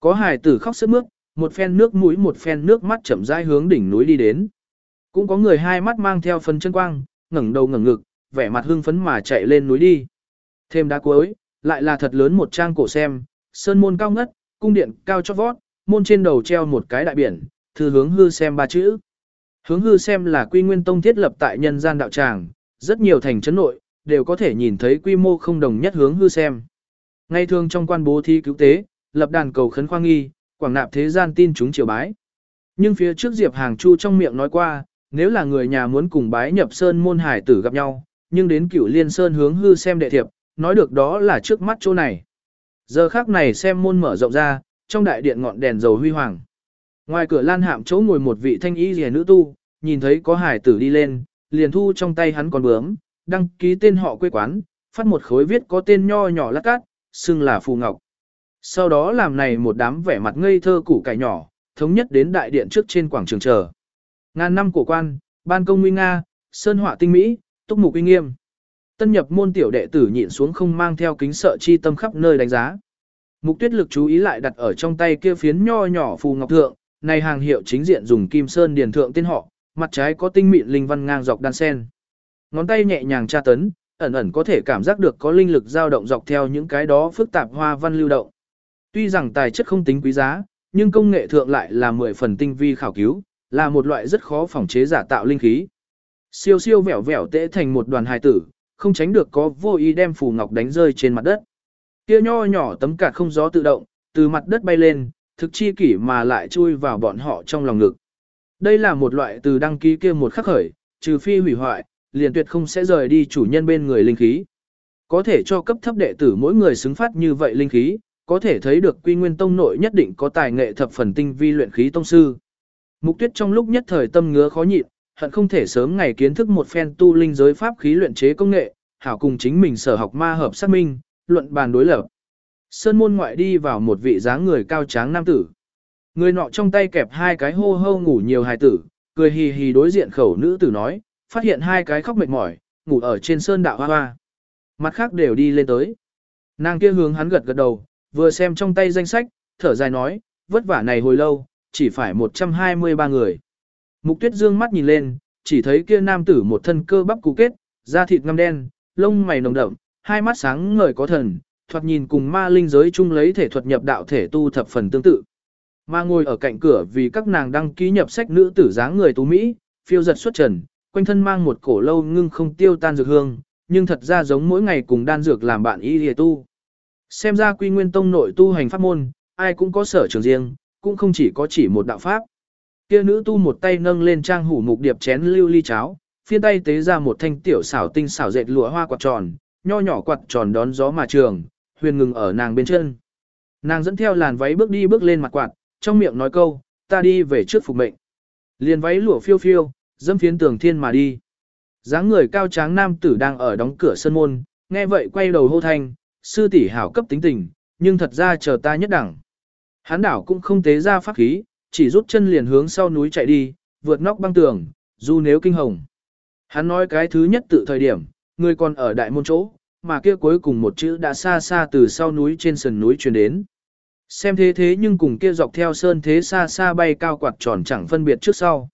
Có hài tử khóc sướt mướt, một phen nước mũi một phen nước mắt chậm rãi hướng đỉnh núi đi đến. Cũng có người hai mắt mang theo phần chân quang, ngẩng đầu ngẩng ngực, vẻ mặt hưng phấn mà chạy lên núi đi. Thêm đá cuối, lại là thật lớn một trang cổ xem, sơn môn cao ngất, cung điện cao chót vót, môn trên đầu treo một cái đại biển, thư hướng hư xem ba chữ. Hướng hư xem là quy nguyên tông thiết lập tại nhân gian đạo tràng, rất nhiều thành trấn nội, đều có thể nhìn thấy quy mô không đồng nhất hướng hư xem. Ngay thường trong quan bố thi cứu tế, lập đàn cầu khấn khoang nghi, quảng nạp thế gian tin chúng triều bái. Nhưng phía trước Diệp Hàng Chu trong miệng nói qua, nếu là người nhà muốn cùng bái nhập sơn môn hải tử gặp nhau, nhưng đến cửu liên sơn hướng hư xem đệ thiệp, nói được đó là trước mắt chỗ này. Giờ khác này xem môn mở rộng ra, trong đại điện ngọn đèn dầu huy hoàng. Ngoài cửa lan hạm chỗ ngồi một vị thanh y rìa nữ tu, nhìn thấy có hải tử đi lên, liền thu trong tay hắn còn bướm, đăng ký tên họ quê quán, phát một khối viết có tên nho nhỏ lát cát, xưng là Phù Ngọc. Sau đó làm này một đám vẻ mặt ngây thơ củ cải nhỏ, thống nhất đến đại điện trước trên quảng trường chờ. Ngàn năm cổ quan, ban công nguy nga, sơn họa tinh mỹ, túc mục uy nghiêm. Tân nhập môn tiểu đệ tử nhịn xuống không mang theo kính sợ chi tâm khắp nơi đánh giá. Mục tuyết lực chú ý lại đặt ở trong tay kia phiến nho nhỏ phù ngọc thượng, này hàng hiệu chính diện dùng kim sơn điền thượng tên họ, mặt trái có tinh mịn linh văn ngang dọc đan sen. Ngón tay nhẹ nhàng tra tấn, ẩn ẩn có thể cảm giác được có linh lực dao động dọc theo những cái đó phức tạp hoa văn lưu động. Tuy rằng tài chất không tính quý giá, nhưng công nghệ thượng lại là 10 phần tinh vi khảo cứu, là một loại rất khó phòng chế giả tạo linh khí. Siêu siêu vẻo vẻo tễ thành một đoàn hài tử, không tránh được có vô ý đem phù ngọc đánh rơi trên mặt đất. Kia nho nhỏ tấm cạt không gió tự động, từ mặt đất bay lên, thực chi kỷ mà lại chui vào bọn họ trong lòng ngực. Đây là một loại từ đăng ký kia một khắc khởi, trừ phi hủy hoại, liền tuyệt không sẽ rời đi chủ nhân bên người linh khí. Có thể cho cấp thấp đệ tử mỗi người xứng phát như vậy linh khí, có thể thấy được quy nguyên tông nội nhất định có tài nghệ thập phần tinh vi luyện khí tông sư. Mục tuyết trong lúc nhất thời tâm ngứa khó nhịn, hận không thể sớm ngày kiến thức một phen tu linh giới pháp khí luyện chế công nghệ, hảo cùng chính mình sở học ma hợp xác minh, luận bàn đối lập. Sơn môn ngoại đi vào một vị dáng người cao tráng nam tử. Người nọ trong tay kẹp hai cái hô hô ngủ nhiều hài tử, cười hì hì đối diện khẩu nữ tử nói, phát hiện hai cái khóc mệt mỏi, ngủ ở trên sơn đạo hoa hoa. Mặt khác đều đi lên tới. Nàng kia hướng hắn gật gật đầu, vừa xem trong tay danh sách, thở dài nói, vất vả này hồi lâu, chỉ phải 123 người. Mục tuyết dương mắt nhìn lên, chỉ thấy kia nam tử một thân cơ bắp cú kết, da thịt ngăm đen, lông mày nồng đậm, hai mắt sáng ngời có thần, thoạt nhìn cùng ma linh giới chung lấy thể thuật nhập đạo thể tu thập phần tương tự. Ma ngồi ở cạnh cửa vì các nàng đăng ký nhập sách nữ tử dáng người tú Mỹ, phiêu giật xuất trần, quanh thân mang một cổ lâu ngưng không tiêu tan dược hương, nhưng thật ra giống mỗi ngày cùng đan dược làm bạn y lìa tu. Xem ra quy nguyên tông nội tu hành pháp môn, ai cũng có sở trường riêng, cũng không chỉ có chỉ một đạo pháp. Kia nữ tu một tay nâng lên trang hủ mục điệp chén lưu ly cháo, phiên tay tế ra một thanh tiểu xảo tinh xảo dệt lụa hoa quạt tròn, nho nhỏ quạt tròn đón gió mà trường, huyền ngừng ở nàng bên chân. Nàng dẫn theo làn váy bước đi bước lên mặt quạt, trong miệng nói câu, ta đi về trước phục mệnh. Liền váy lụa phiêu phiêu, dâm phiến tường thiên mà đi. dáng người cao tráng nam tử đang ở đóng cửa sân môn, nghe vậy quay đầu hô thanh, sư tỷ hảo cấp tính tình, nhưng thật ra chờ ta nhất đẳng. Hán đảo cũng không tế ra pháp khí, chỉ rút chân liền hướng sau núi chạy đi, vượt nóc băng tường, dù nếu kinh hồng. Hắn nói cái thứ nhất tự thời điểm, người còn ở đại môn chỗ, mà kia cuối cùng một chữ đã xa xa từ sau núi trên sườn núi truyền đến. Xem thế thế nhưng cùng kia dọc theo sơn thế xa xa bay cao quạt tròn chẳng phân biệt trước sau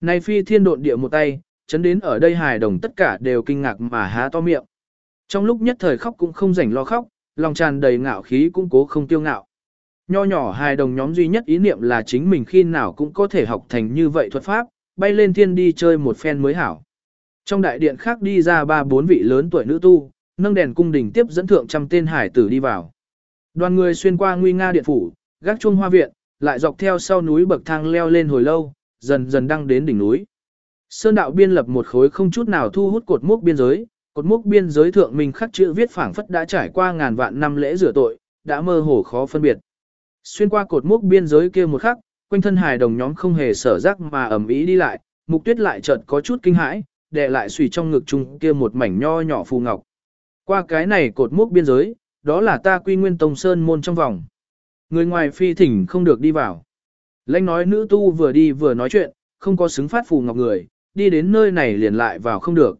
nay phi thiên độn địa một tay, chấn đến ở đây hài đồng tất cả đều kinh ngạc mà há to miệng. Trong lúc nhất thời khóc cũng không rảnh lo khóc, lòng tràn đầy ngạo khí cũng cố không tiêu ngạo. Nho nhỏ hài đồng nhóm duy nhất ý niệm là chính mình khi nào cũng có thể học thành như vậy thuật pháp, bay lên thiên đi chơi một phen mới hảo. Trong đại điện khác đi ra ba bốn vị lớn tuổi nữ tu, nâng đèn cung đình tiếp dẫn thượng trăm tên hải tử đi vào. Đoàn người xuyên qua nguy nga điện phủ, gác chuông hoa viện, lại dọc theo sau núi bậc thang leo lên hồi lâu, dần dần đăng đến đỉnh núi. Sơn đạo biên lập một khối không chút nào thu hút cột mốc biên giới, cột mốc biên giới thượng mình khắc chữ viết phảng phất đã trải qua ngàn vạn năm lễ rửa tội, đã mơ hồ khó phân biệt. Xuyên qua cột mốc biên giới kia một khắc, quanh thân hài đồng nhóm không hề sở giác mà ẩm ý đi lại, mục tuyết lại chợt có chút kinh hãi, đè lại suy trong ngực chung kia một mảnh nho nhỏ phù ngọc. Qua cái này cột mốc biên giới, đó là ta quy nguyên tông sơn môn trong vòng. Người ngoài phi thỉnh không được đi vào. Lãnh nói nữ tu vừa đi vừa nói chuyện, không có xứng phát phù ngọc người, đi đến nơi này liền lại vào không được.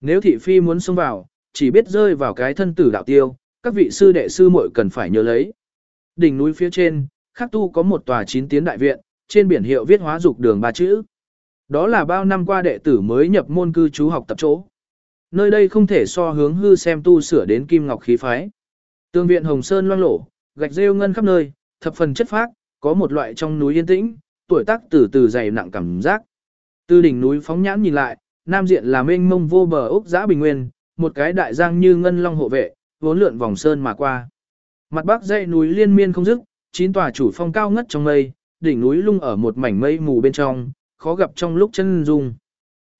Nếu thị phi muốn xông vào, chỉ biết rơi vào cái thân tử đạo tiêu, các vị sư đệ sư muội cần phải nhớ lấy. Đỉnh núi phía trên, khắc tu có một tòa chín tiến đại viện, trên biển hiệu viết hóa dục đường ba chữ. Đó là bao năm qua đệ tử mới nhập môn cư trú học tập chỗ. Nơi đây không thể so hướng hư xem tu sửa đến kim ngọc khí phái. Tương viện Hồng Sơn loang lổ, gạch rêu ngân khắp nơi, thập phần chất phác, có một loại trong núi yên tĩnh, tuổi tác từ từ dày nặng cảm giác. Từ đỉnh núi phóng nhãn nhìn lại, nam diện là mênh mông vô bờ ốc giã bình nguyên, một cái đại giang như ngân long hộ vệ, vốn lượn vòng sơn mà qua. Mặt bắc dãy núi liên miên không dứt, chín tòa chủ phong cao ngất trong mây, đỉnh núi lung ở một mảnh mây mù bên trong, khó gặp trong lúc chân dung.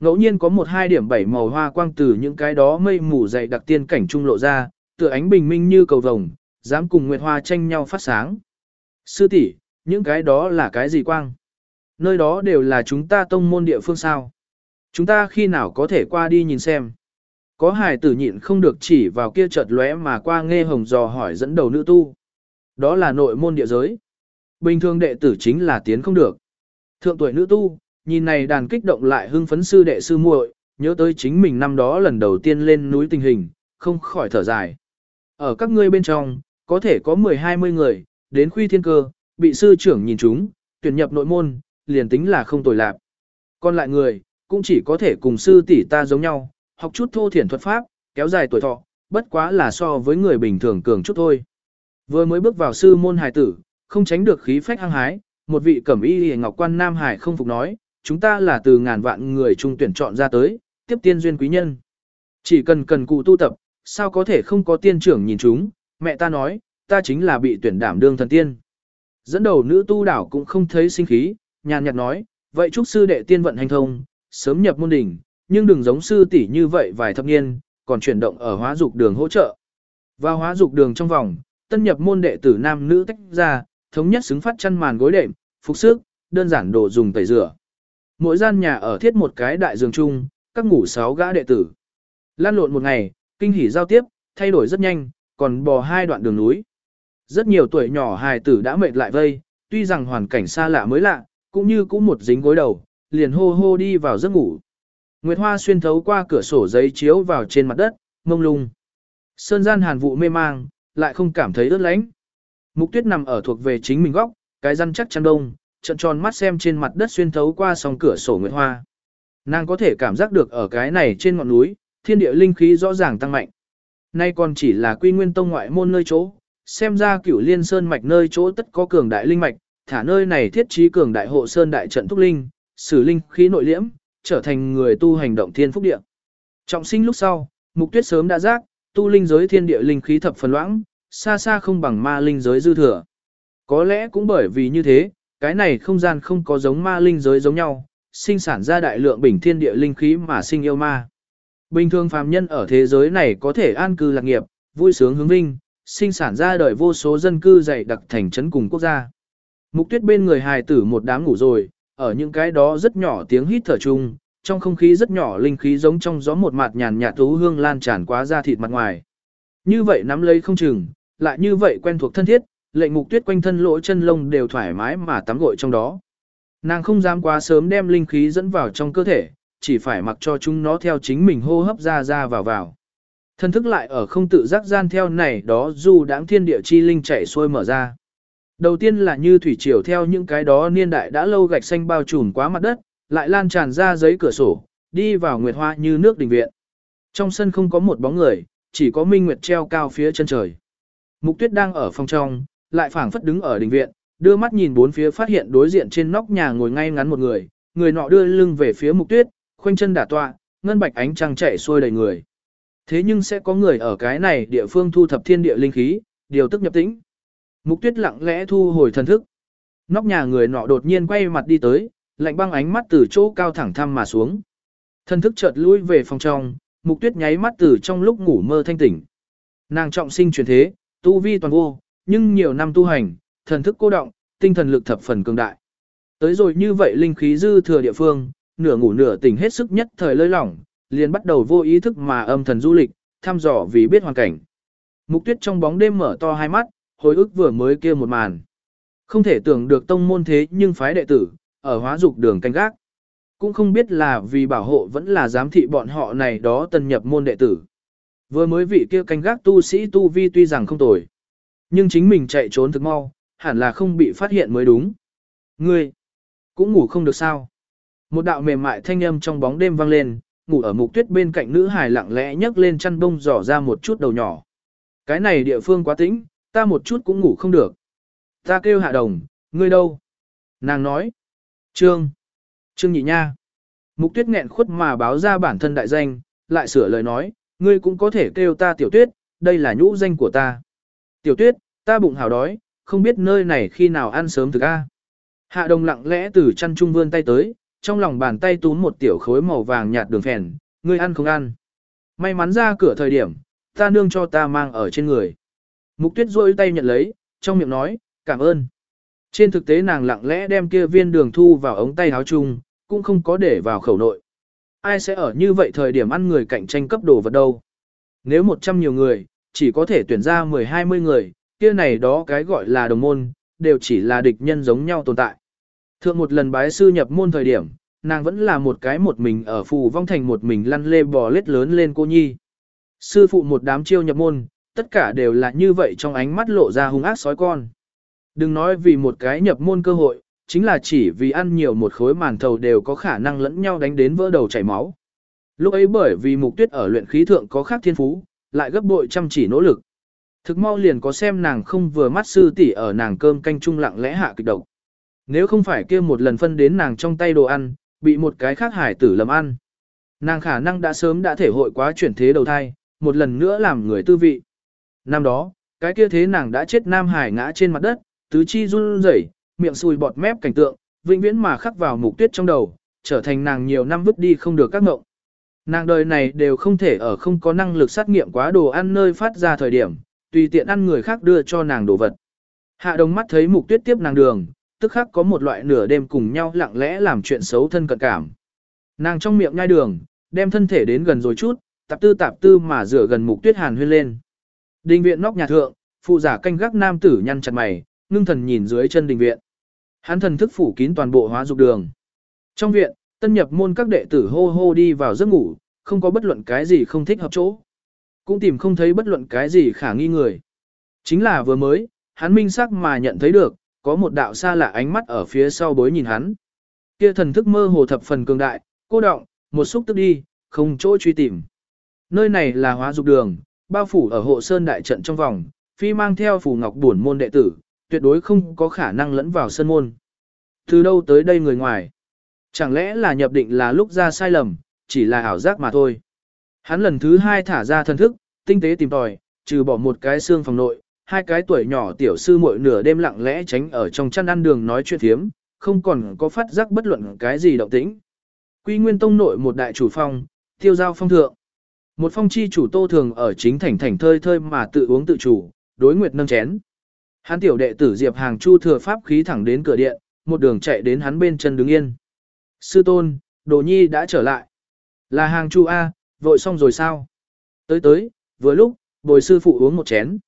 Ngẫu nhiên có một hai điểm bảy màu hoa quang từ những cái đó mây mù dày đặc tiên cảnh trung lộ ra, tựa ánh bình minh như cầu vồng, dám cùng nguyệt hoa tranh nhau phát sáng. Sư tỷ, những cái đó là cái gì quang? Nơi đó đều là chúng ta tông môn địa phương sao? Chúng ta khi nào có thể qua đi nhìn xem? Có hài tử nhịn không được chỉ vào kia chợt lóe mà qua nghe hồng dò hỏi dẫn đầu nữ tu. Đó là nội môn địa giới. Bình thường đệ tử chính là tiến không được. Thượng tuổi nữ tu, nhìn này đàn kích động lại hưng phấn sư đệ sư muội, nhớ tới chính mình năm đó lần đầu tiên lên núi tình hình, không khỏi thở dài. Ở các ngươi bên trong, có thể có 10-20 người, đến khuy thiên cơ, bị sư trưởng nhìn chúng, tuyển nhập nội môn, liền tính là không tồi lạc. Còn lại người, cũng chỉ có thể cùng sư tỷ ta giống nhau, học chút thô thiển thuật pháp, kéo dài tuổi thọ, bất quá là so với người bình thường cường chút thôi. Vừa mới bước vào sư môn hài tử, không tránh được khí phách hăng hái, một vị cẩm y hề ngọc quan Nam Hải không phục nói, chúng ta là từ ngàn vạn người trung tuyển chọn ra tới, tiếp tiên duyên quý nhân. Chỉ cần cần cụ tu tập, sao có thể không có tiên trưởng nhìn chúng, mẹ ta nói, ta chính là bị tuyển đảm đương thần tiên. Dẫn đầu nữ tu đảo cũng không thấy sinh khí, nhàn nhạt nói, vậy chúc sư đệ tiên vận hành thông, sớm nhập môn đỉnh, nhưng đừng giống sư tỷ như vậy vài thập niên, còn chuyển động ở hóa dục đường hỗ trợ. Vào hóa dục đường trong vòng, tân nhập môn đệ tử nam nữ tách ra, thống nhất xứng phát chăn màn gối đệm, phục sức, đơn giản đồ dùng tẩy rửa. Mỗi gian nhà ở thiết một cái đại giường chung, các ngủ sáu gã đệ tử. Lan lộn một ngày, kinh hỉ giao tiếp, thay đổi rất nhanh, còn bò hai đoạn đường núi. Rất nhiều tuổi nhỏ hài tử đã mệt lại vây, tuy rằng hoàn cảnh xa lạ mới lạ, cũng như cũng một dính gối đầu, liền hô hô đi vào giấc ngủ. Nguyệt Hoa xuyên thấu qua cửa sổ giấy chiếu vào trên mặt đất, mông lung. Sơn gian hàn vụ mê mang, lại không cảm thấy ướt lánh. Mục tuyết nằm ở thuộc về chính mình góc, cái răn chắc chăn đông, trận tròn mắt xem trên mặt đất xuyên thấu qua song cửa sổ Nguyệt Hoa. Nàng có thể cảm giác được ở cái này trên ngọn núi, thiên địa linh khí rõ ràng tăng mạnh. Nay còn chỉ là quy nguyên tông ngoại môn nơi chỗ, xem ra cửu liên sơn mạch nơi chỗ tất có cường đại linh mạch, thả nơi này thiết trí cường đại hộ sơn đại trận thúc linh, sử linh khí nội liễm, trở thành người tu hành động thiên phúc địa. Trọng sinh lúc sau, mục tuyết sớm đã giác, tu linh giới thiên địa linh khí thập phần loãng, xa xa không bằng ma linh giới dư thừa. Có lẽ cũng bởi vì như thế, cái này không gian không có giống ma linh giới giống nhau, sinh sản ra đại lượng bình thiên địa linh khí mà sinh yêu ma. Bình thường phàm nhân ở thế giới này có thể an cư lạc nghiệp, vui sướng hướng vinh, sinh sản ra đời vô số dân cư dày đặc thành trấn cùng quốc gia. Mục tuyết bên người hài tử một đám ngủ rồi, ở những cái đó rất nhỏ tiếng hít thở chung, trong không khí rất nhỏ linh khí giống trong gió một mạt nhàn nhạt thú hương lan tràn quá ra thịt mặt ngoài. Như vậy nắm lấy không chừng, lại như vậy quen thuộc thân thiết, lệnh mục tuyết quanh thân lỗ chân lông đều thoải mái mà tắm gội trong đó. Nàng không dám quá sớm đem linh khí dẫn vào trong cơ thể, chỉ phải mặc cho chúng nó theo chính mình hô hấp ra ra vào vào thần thức lại ở không tự giác gian theo này đó dù đáng thiên địa chi linh chảy xuôi mở ra. Đầu tiên là như thủy triều theo những cái đó niên đại đã lâu gạch xanh bao trùm quá mặt đất, lại lan tràn ra giấy cửa sổ, đi vào nguyệt hoa như nước đình viện. Trong sân không có một bóng người, chỉ có minh nguyệt treo cao phía chân trời. Mục tuyết đang ở phòng trong, lại phảng phất đứng ở đình viện, đưa mắt nhìn bốn phía phát hiện đối diện trên nóc nhà ngồi ngay ngắn một người, người nọ đưa lưng về phía mục tuyết, khoanh chân đả tọa, ngân bạch ánh trăng chảy xuôi đầy người. Thế nhưng sẽ có người ở cái này địa phương thu thập thiên địa linh khí, điều tức nhập tĩnh. Mục tuyết lặng lẽ thu hồi thần thức. Nóc nhà người nọ đột nhiên quay mặt đi tới, lạnh băng ánh mắt từ chỗ cao thẳng thăm mà xuống. Thần thức chợt lui về phòng trong, mục tuyết nháy mắt từ trong lúc ngủ mơ thanh tỉnh. Nàng trọng sinh chuyển thế, tu vi toàn vô, nhưng nhiều năm tu hành, thần thức cô động, tinh thần lực thập phần cường đại. Tới rồi như vậy linh khí dư thừa địa phương, nửa ngủ nửa tỉnh hết sức nhất thời lơi lỏng, liền bắt đầu vô ý thức mà âm thần du lịch, thăm dò vì biết hoàn cảnh. Mục tuyết trong bóng đêm mở to hai mắt, hồi ức vừa mới kia một màn. Không thể tưởng được tông môn thế nhưng phái đệ tử, ở hóa dục đường canh gác. Cũng không biết là vì bảo hộ vẫn là giám thị bọn họ này đó tân nhập môn đệ tử. Vừa mới vị kia canh gác tu sĩ tu vi tuy rằng không tồi. Nhưng chính mình chạy trốn thực mau, hẳn là không bị phát hiện mới đúng. Ngươi, cũng ngủ không được sao. Một đạo mềm mại thanh âm trong bóng đêm vang lên, ngủ ở mục tuyết bên cạnh nữ hài lặng lẽ nhấc lên chăn bông dò ra một chút đầu nhỏ. Cái này địa phương quá tĩnh, ta một chút cũng ngủ không được. Ta kêu hạ đồng, ngươi đâu? Nàng nói. Trương. Trương nhị nha. Mục tuyết nghẹn khuất mà báo ra bản thân đại danh, lại sửa lời nói, ngươi cũng có thể kêu ta tiểu tuyết, đây là nhũ danh của ta. Tiểu tuyết, ta bụng hào đói, không biết nơi này khi nào ăn sớm thực a. Hạ đồng lặng lẽ từ chăn trung vươn tay tới, trong lòng bàn tay túm một tiểu khối màu vàng nhạt đường phèn, ngươi ăn không ăn. May mắn ra cửa thời điểm, ta nương cho ta mang ở trên người. Mục tuyết rôi tay nhận lấy, trong miệng nói, cảm ơn. Trên thực tế nàng lặng lẽ đem kia viên đường thu vào ống tay áo chung, cũng không có để vào khẩu nội. Ai sẽ ở như vậy thời điểm ăn người cạnh tranh cấp đồ vật đâu? Nếu 100 nhiều người, chỉ có thể tuyển ra 10-20 người, kia này đó cái gọi là đồng môn, đều chỉ là địch nhân giống nhau tồn tại. Thượng một lần bái sư nhập môn thời điểm, nàng vẫn là một cái một mình ở phù vong thành một mình lăn lê bò lết lớn lên cô nhi. Sư phụ một đám chiêu nhập môn, tất cả đều là như vậy trong ánh mắt lộ ra hung ác sói con. Đừng nói vì một cái nhập môn cơ hội, chính là chỉ vì ăn nhiều một khối màn thầu đều có khả năng lẫn nhau đánh đến vỡ đầu chảy máu. Lúc ấy bởi vì mục tuyết ở luyện khí thượng có khác thiên phú, lại gấp bội chăm chỉ nỗ lực. Thực mau liền có xem nàng không vừa mắt sư tỷ ở nàng cơm canh chung lặng lẽ hạ kịch độc. Nếu không phải kia một lần phân đến nàng trong tay đồ ăn, bị một cái khác hải tử lầm ăn. Nàng khả năng đã sớm đã thể hội quá chuyển thế đầu thai, một lần nữa làm người tư vị. Năm đó, cái kia thế nàng đã chết Nam Hải ngã trên mặt đất, tứ chi run rẩy, miệng sùi bọt mép cảnh tượng, vĩnh viễn mà khắc vào mục tuyết trong đầu, trở thành nàng nhiều năm vứt đi không được các ngộng. Nàng đời này đều không thể ở không có năng lực xét nghiệm quá đồ ăn nơi phát ra thời điểm, tùy tiện ăn người khác đưa cho nàng đồ vật. Hạ đồng mắt thấy mục tuyết tiếp nàng đường, tức khắc có một loại nửa đêm cùng nhau lặng lẽ làm chuyện xấu thân cận cảm. Nàng trong miệng nhai đường, đem thân thể đến gần rồi chút, tạp tư tạp tư mà rửa gần mục tuyết hàn huyên lên. Đình viện nóc nhà thượng, phụ giả canh gác nam tử nhăn chặt mày, ngưng thần nhìn dưới chân đình viện. Hắn thần thức phủ kín toàn bộ hóa dục đường. Trong viện, tân nhập môn các đệ tử hô hô đi vào giấc ngủ, không có bất luận cái gì không thích hợp chỗ. Cũng tìm không thấy bất luận cái gì khả nghi người. Chính là vừa mới, hắn minh xác mà nhận thấy được, có một đạo xa lạ ánh mắt ở phía sau bối nhìn hắn. Kia thần thức mơ hồ thập phần cường đại, cô động, một xúc tức đi, không chỗ truy tìm. Nơi này là hóa dục đường, bao phủ ở hộ sơn đại trận trong vòng, phi mang theo phù ngọc buồn môn đệ tử, tuyệt đối không có khả năng lẫn vào sân môn. Từ đâu tới đây người ngoài? Chẳng lẽ là nhập định là lúc ra sai lầm, chỉ là ảo giác mà thôi. Hắn lần thứ hai thả ra thần thức, tinh tế tìm tòi, trừ bỏ một cái xương phòng nội, hai cái tuổi nhỏ tiểu sư muội nửa đêm lặng lẽ tránh ở trong chăn ăn đường nói chuyện thiếm, không còn có phát giác bất luận cái gì động tĩnh. Quy Nguyên Tông nội một đại chủ phong, tiêu giao phong thượng. Một phong chi chủ tô thường ở chính thành thành thơi thơi mà tự uống tự chủ, đối nguyệt nâng chén. Hắn tiểu đệ tử Diệp Hàng Chu thừa pháp khí thẳng đến cửa điện, một đường chạy đến hắn bên chân đứng yên. Sư tôn, Đồ Nhi đã trở lại. Là Hàng Chu A, vội xong rồi sao? Tới tới, vừa lúc, bồi sư phụ uống một chén.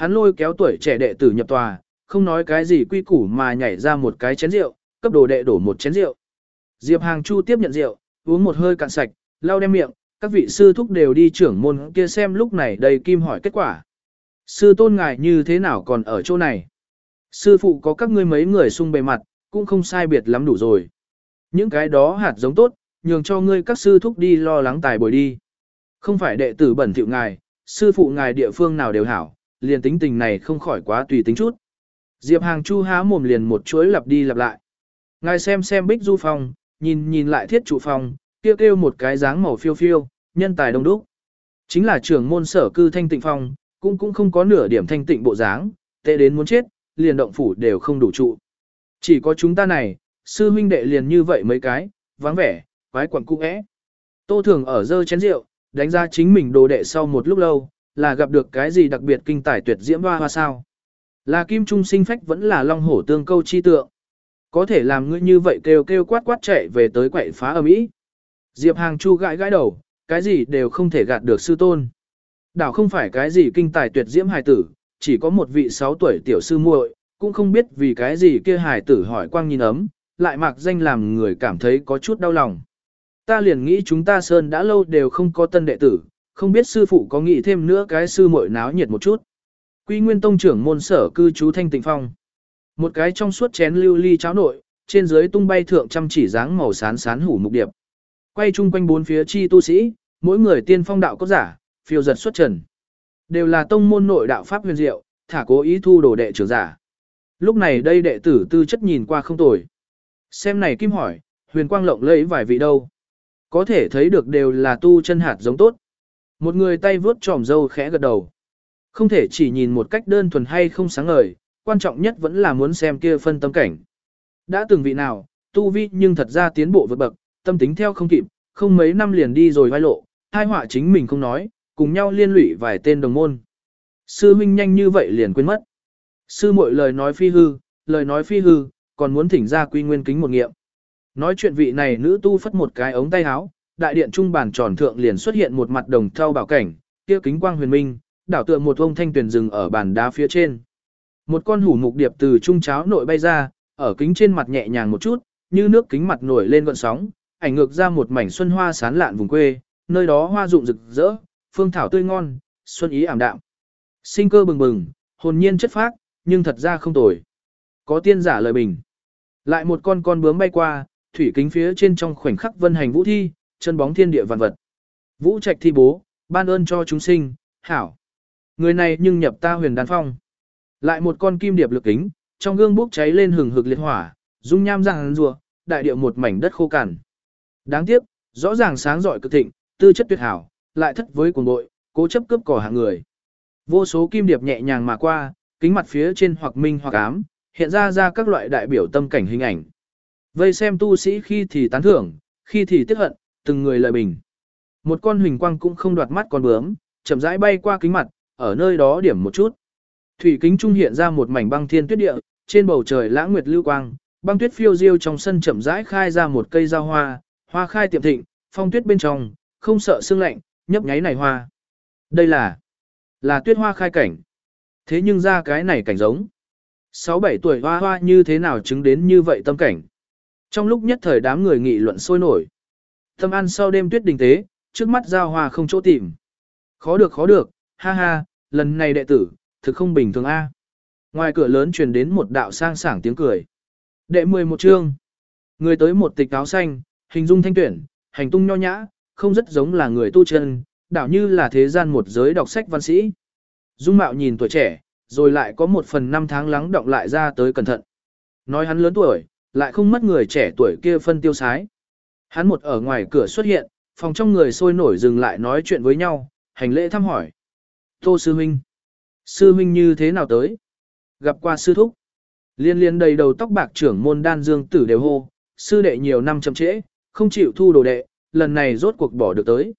Hắn lôi kéo tuổi trẻ đệ tử nhập tòa, không nói cái gì quy củ mà nhảy ra một cái chén rượu, cấp đồ đệ đổ một chén rượu. Diệp Hàng Chu tiếp nhận rượu, uống một hơi cạn sạch, lau đem miệng, các vị sư thúc đều đi trưởng môn kia xem lúc này đầy kim hỏi kết quả. Sư tôn ngài như thế nào còn ở chỗ này? Sư phụ có các ngươi mấy người xung bề mặt, cũng không sai biệt lắm đủ rồi. Những cái đó hạt giống tốt, nhường cho ngươi các sư thúc đi lo lắng tài bồi đi. Không phải đệ tử bẩn thỉu ngài, sư phụ ngài địa phương nào đều hảo, liền tính tình này không khỏi quá tùy tính chút. Diệp Hàng Chu há mồm liền một chuỗi lặp đi lặp lại. Ngài xem xem bích du phong, nhìn nhìn lại thiết trụ phong, kêu kêu một cái dáng màu phiêu phiêu, nhân tài đông đúc. Chính là trưởng môn sở cư thanh tịnh phong, cũng cũng không có nửa điểm thanh tịnh bộ dáng, tệ đến muốn chết, liền động phủ đều không đủ trụ. Chỉ có chúng ta này, sư huynh đệ liền như vậy mấy cái, vắng vẻ, quái quẩn cung ẽ. Tô thường ở dơ chén rượu, đánh ra chính mình đồ đệ sau một lúc lâu, là gặp được cái gì đặc biệt kinh tài tuyệt diễm hoa hoa sao. Là kim trung sinh phách vẫn là long hổ tương câu chi tượng. Có thể làm ngươi như vậy kêu kêu quát quát chạy về tới quậy phá ở mỹ. Diệp Hàng Chu gãi gãi đầu, cái gì đều không thể gạt được sư tôn. Đảo không phải cái gì kinh tài tuyệt diễm hài tử, chỉ có một vị 6 tuổi tiểu sư muội, cũng không biết vì cái gì kia hài tử hỏi quang nhìn ấm, lại mặc danh làm người cảm thấy có chút đau lòng. Ta liền nghĩ chúng ta sơn đã lâu đều không có tân đệ tử, không biết sư phụ có nghĩ thêm nữa cái sư muội náo nhiệt một chút. Quy Nguyên Tông trưởng môn sở cư trú Thanh Tịnh Phong. Một cái trong suốt chén lưu ly cháo nội, trên dưới tung bay thượng chăm chỉ dáng màu sán sán hủ mục điệp. Quay chung quanh bốn phía chi tu sĩ, mỗi người tiên phong đạo có giả, phiêu giật xuất trần. Đều là tông môn nội đạo pháp huyền diệu, thả cố ý thu đồ đệ trưởng giả. Lúc này đây đệ tử tư chất nhìn qua không tồi. Xem này kim hỏi, huyền quang lộng lẫy vài vị đâu. Có thể thấy được đều là tu chân hạt giống tốt. Một người tay vướt tròm dâu khẽ gật đầu. Không thể chỉ nhìn một cách đơn thuần hay không sáng ngời, quan trọng nhất vẫn là muốn xem kia phân tâm cảnh. Đã từng vị nào, tu vi nhưng thật ra tiến bộ vượt bậc, tâm tính theo không kịp, không mấy năm liền đi rồi vai lộ, hai họa chính mình không nói, cùng nhau liên lụy vài tên đồng môn. Sư huynh nhanh như vậy liền quên mất. Sư muội lời nói phi hư, lời nói phi hư, còn muốn thỉnh ra quy nguyên kính một nghiệm. Nói chuyện vị này nữ tu phất một cái ống tay áo, đại điện trung bàn tròn thượng liền xuất hiện một mặt đồng thau bảo cảnh, kia kính quang huyền minh, đảo tựa một ông thanh tuyển rừng ở bàn đá phía trên. Một con hủ mục điệp từ trung cháo nội bay ra, ở kính trên mặt nhẹ nhàng một chút, như nước kính mặt nổi lên gọn sóng, ảnh ngược ra một mảnh xuân hoa sán lạn vùng quê, nơi đó hoa rụng rực rỡ, phương thảo tươi ngon, xuân ý ảm đạm. Sinh cơ bừng bừng, hồn nhiên chất phác, nhưng thật ra không tồi. Có tiên giả lời bình. Lại một con con bướm bay qua, thủy kính phía trên trong khoảnh khắc vân hành vũ thi, chân bóng thiên địa vạn vật. Vũ trạch thi bố, ban ơn cho chúng sinh, hảo. Người này nhưng nhập ta huyền đan phong. Lại một con kim điệp lực kính, trong gương bốc cháy lên hừng hực liệt hỏa, dung nham răng rùa, đại địa một mảnh đất khô cằn. Đáng tiếc, rõ ràng sáng giỏi cực thịnh, tư chất tuyệt hảo, lại thất với cuồng bội, cố chấp cướp cỏ hạng người. Vô số kim điệp nhẹ nhàng mà qua, kính mặt phía trên hoặc minh hoặc ám, hiện ra ra các loại đại biểu tâm cảnh hình ảnh. Vây xem tu sĩ khi thì tán thưởng, khi thì tiếc hận, từng người lời bình. Một con huỳnh quang cũng không đoạt mắt con bướm, chậm rãi bay qua kính mặt, ở nơi đó điểm một chút. Thủy kính trung hiện ra một mảnh băng thiên tuyết địa, trên bầu trời lãng nguyệt lưu quang, băng tuyết phiêu diêu trong sân chậm rãi khai ra một cây giao hoa, hoa khai tiệm thịnh, phong tuyết bên trong, không sợ sương lạnh, nhấp nháy này hoa. Đây là là tuyết hoa khai cảnh. Thế nhưng ra cái này cảnh giống. 6-7 tuổi hoa hoa như thế nào chứng đến như vậy tâm cảnh. Trong lúc nhất thời đám người nghị luận sôi nổi. Tâm ăn sau đêm tuyết đình tế, trước mắt giao hòa không chỗ tìm. Khó được khó được, ha ha, lần này đệ tử, thực không bình thường a. Ngoài cửa lớn truyền đến một đạo sang sảng tiếng cười. Đệ 11 chương. Người tới một tịch áo xanh, hình dung thanh tuyển, hành tung nho nhã, không rất giống là người tu chân, đảo như là thế gian một giới đọc sách văn sĩ. Dung mạo nhìn tuổi trẻ, rồi lại có một phần năm tháng lắng động lại ra tới cẩn thận. Nói hắn lớn tuổi, lại không mất người trẻ tuổi kia phân tiêu sái. Hắn một ở ngoài cửa xuất hiện, phòng trong người sôi nổi dừng lại nói chuyện với nhau, hành lễ thăm hỏi. Tô sư huynh. Sư huynh như thế nào tới? Gặp qua sư thúc. Liên liên đầy đầu tóc bạc trưởng môn đan dương tử đều hô, sư đệ nhiều năm chậm trễ, không chịu thu đồ đệ, lần này rốt cuộc bỏ được tới.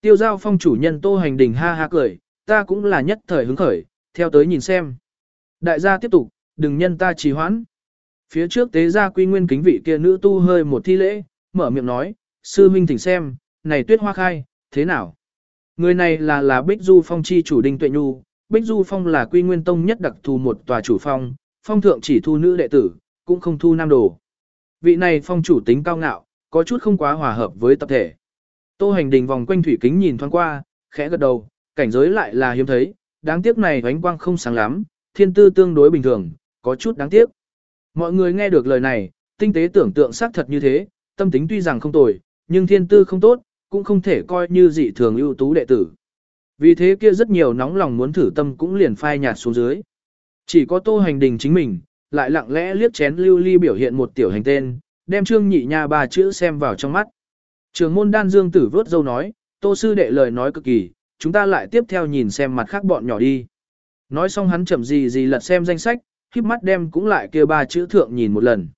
Tiêu giao phong chủ nhân tô hành đình ha ha cười, ta cũng là nhất thời hứng khởi, theo tới nhìn xem. Đại gia tiếp tục, đừng nhân ta trì hoãn. Phía trước tế gia quy nguyên kính vị kia nữ tu hơi một thi lễ, mở miệng nói, sư minh thỉnh xem, này tuyết hoa khai, thế nào? Người này là là Bích Du Phong chi chủ Đinh Tuệ Nhu, Bích Du Phong là quy nguyên tông nhất đặc thù một tòa chủ phong, phong thượng chỉ thu nữ đệ tử, cũng không thu nam đồ. Vị này phong chủ tính cao ngạo, có chút không quá hòa hợp với tập thể. Tô hành đình vòng quanh thủy kính nhìn thoáng qua, khẽ gật đầu, cảnh giới lại là hiếm thấy, đáng tiếc này ánh quang không sáng lắm, thiên tư tương đối bình thường, có chút đáng tiếc. Mọi người nghe được lời này, tinh tế tưởng tượng xác thật như thế, tâm tính tuy rằng không tồi, nhưng thiên tư không tốt, cũng không thể coi như dị thường ưu tú đệ tử. Vì thế kia rất nhiều nóng lòng muốn thử tâm cũng liền phai nhạt xuống dưới. Chỉ có tô hành đình chính mình, lại lặng lẽ liếc chén lưu ly biểu hiện một tiểu hành tên, đem trương nhị nha ba chữ xem vào trong mắt. Trường môn đan dương tử vớt dâu nói, tô sư đệ lời nói cực kỳ, chúng ta lại tiếp theo nhìn xem mặt khác bọn nhỏ đi. Nói xong hắn chậm gì gì lật xem danh sách, khiếp mắt đem cũng lại kêu ba chữ thượng nhìn một lần.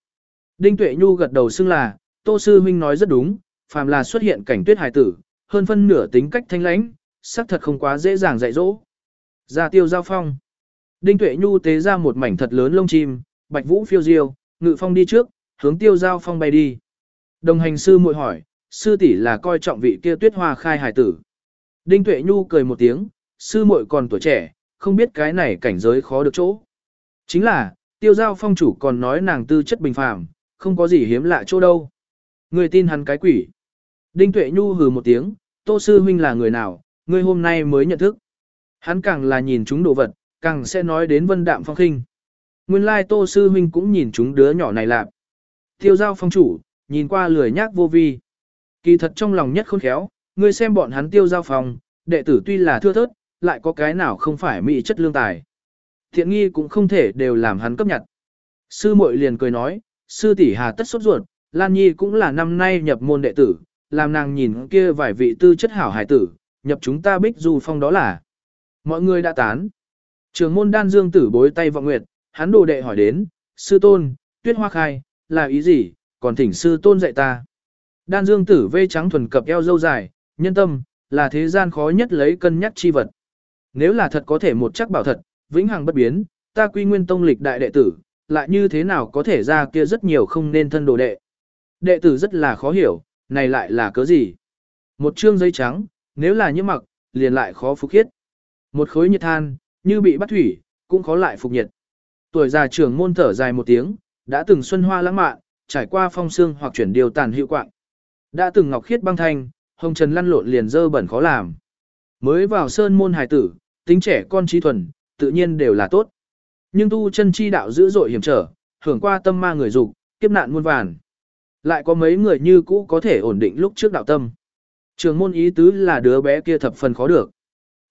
Đinh Tuệ Nhu gật đầu xưng là, Tô Sư Huynh nói rất đúng, phàm là xuất hiện cảnh tuyết hài tử, hơn phân nửa tính cách thanh lãnh, xác thật không quá dễ dàng dạy dỗ. Ra tiêu giao phong. Đinh Tuệ Nhu tế ra một mảnh thật lớn lông chim, bạch vũ phiêu diêu, ngự phong đi trước, hướng tiêu giao phong bay đi. Đồng hành sư muội hỏi, sư tỷ là coi trọng vị kia tuyết hoa khai hài tử. Đinh Tuệ Nhu cười một tiếng, sư muội còn tuổi trẻ, không biết cái này cảnh giới khó được chỗ. Chính là, tiêu giao phong chủ còn nói nàng tư chất bình phàm, không có gì hiếm lạ chỗ đâu. Người tin hắn cái quỷ. Đinh Tuệ Nhu hừ một tiếng, Tô Sư Huynh là người nào, ngươi hôm nay mới nhận thức. Hắn càng là nhìn chúng đồ vật, càng sẽ nói đến vân đạm phong khinh. Nguyên lai Tô Sư Huynh cũng nhìn chúng đứa nhỏ này lạp. Tiêu giao phong chủ, nhìn qua lười nhác vô vi. Kỳ thật trong lòng nhất khôn khéo, ngươi xem bọn hắn tiêu giao phòng đệ tử tuy là thưa thớt, lại có cái nào không phải mỹ chất lương tài. Thiện nghi cũng không thể đều làm hắn cấp nhặt. Sư muội liền cười nói, sư tỷ hà tất sốt ruột, Lan Nhi cũng là năm nay nhập môn đệ tử, làm nàng nhìn kia vài vị tư chất hảo hải tử, nhập chúng ta bích du phong đó là. Mọi người đã tán. Trường môn đan dương tử bối tay vọng nguyệt, hắn đồ đệ hỏi đến, sư tôn, tuyết hoa khai, là ý gì, còn thỉnh sư tôn dạy ta. Đan dương tử vê trắng thuần cập eo dâu dài, nhân tâm, là thế gian khó nhất lấy cân nhắc chi vật. Nếu là thật có thể một chắc bảo thật, vĩnh hằng bất biến, ta quy nguyên tông lịch đại đệ tử, lại như thế nào có thể ra kia rất nhiều không nên thân đồ đệ. Đệ tử rất là khó hiểu, này lại là cớ gì? Một chương giấy trắng, nếu là như mặc, liền lại khó phục khiết. Một khối nhiệt than, như bị bắt thủy, cũng khó lại phục nhiệt. Tuổi già trưởng môn thở dài một tiếng, đã từng xuân hoa lãng mạn, trải qua phong sương hoặc chuyển điều tàn hiệu quạng. Đã từng ngọc khiết băng thanh, hồng trần lăn lộn liền dơ bẩn khó làm. Mới vào sơn môn hài tử, tính trẻ con trí thuần, tự nhiên đều là tốt. Nhưng tu chân chi đạo dữ dội hiểm trở, hưởng qua tâm ma người dục, kiếp nạn muôn vàn. Lại có mấy người như cũ có thể ổn định lúc trước đạo tâm. Trường môn ý tứ là đứa bé kia thập phần khó được.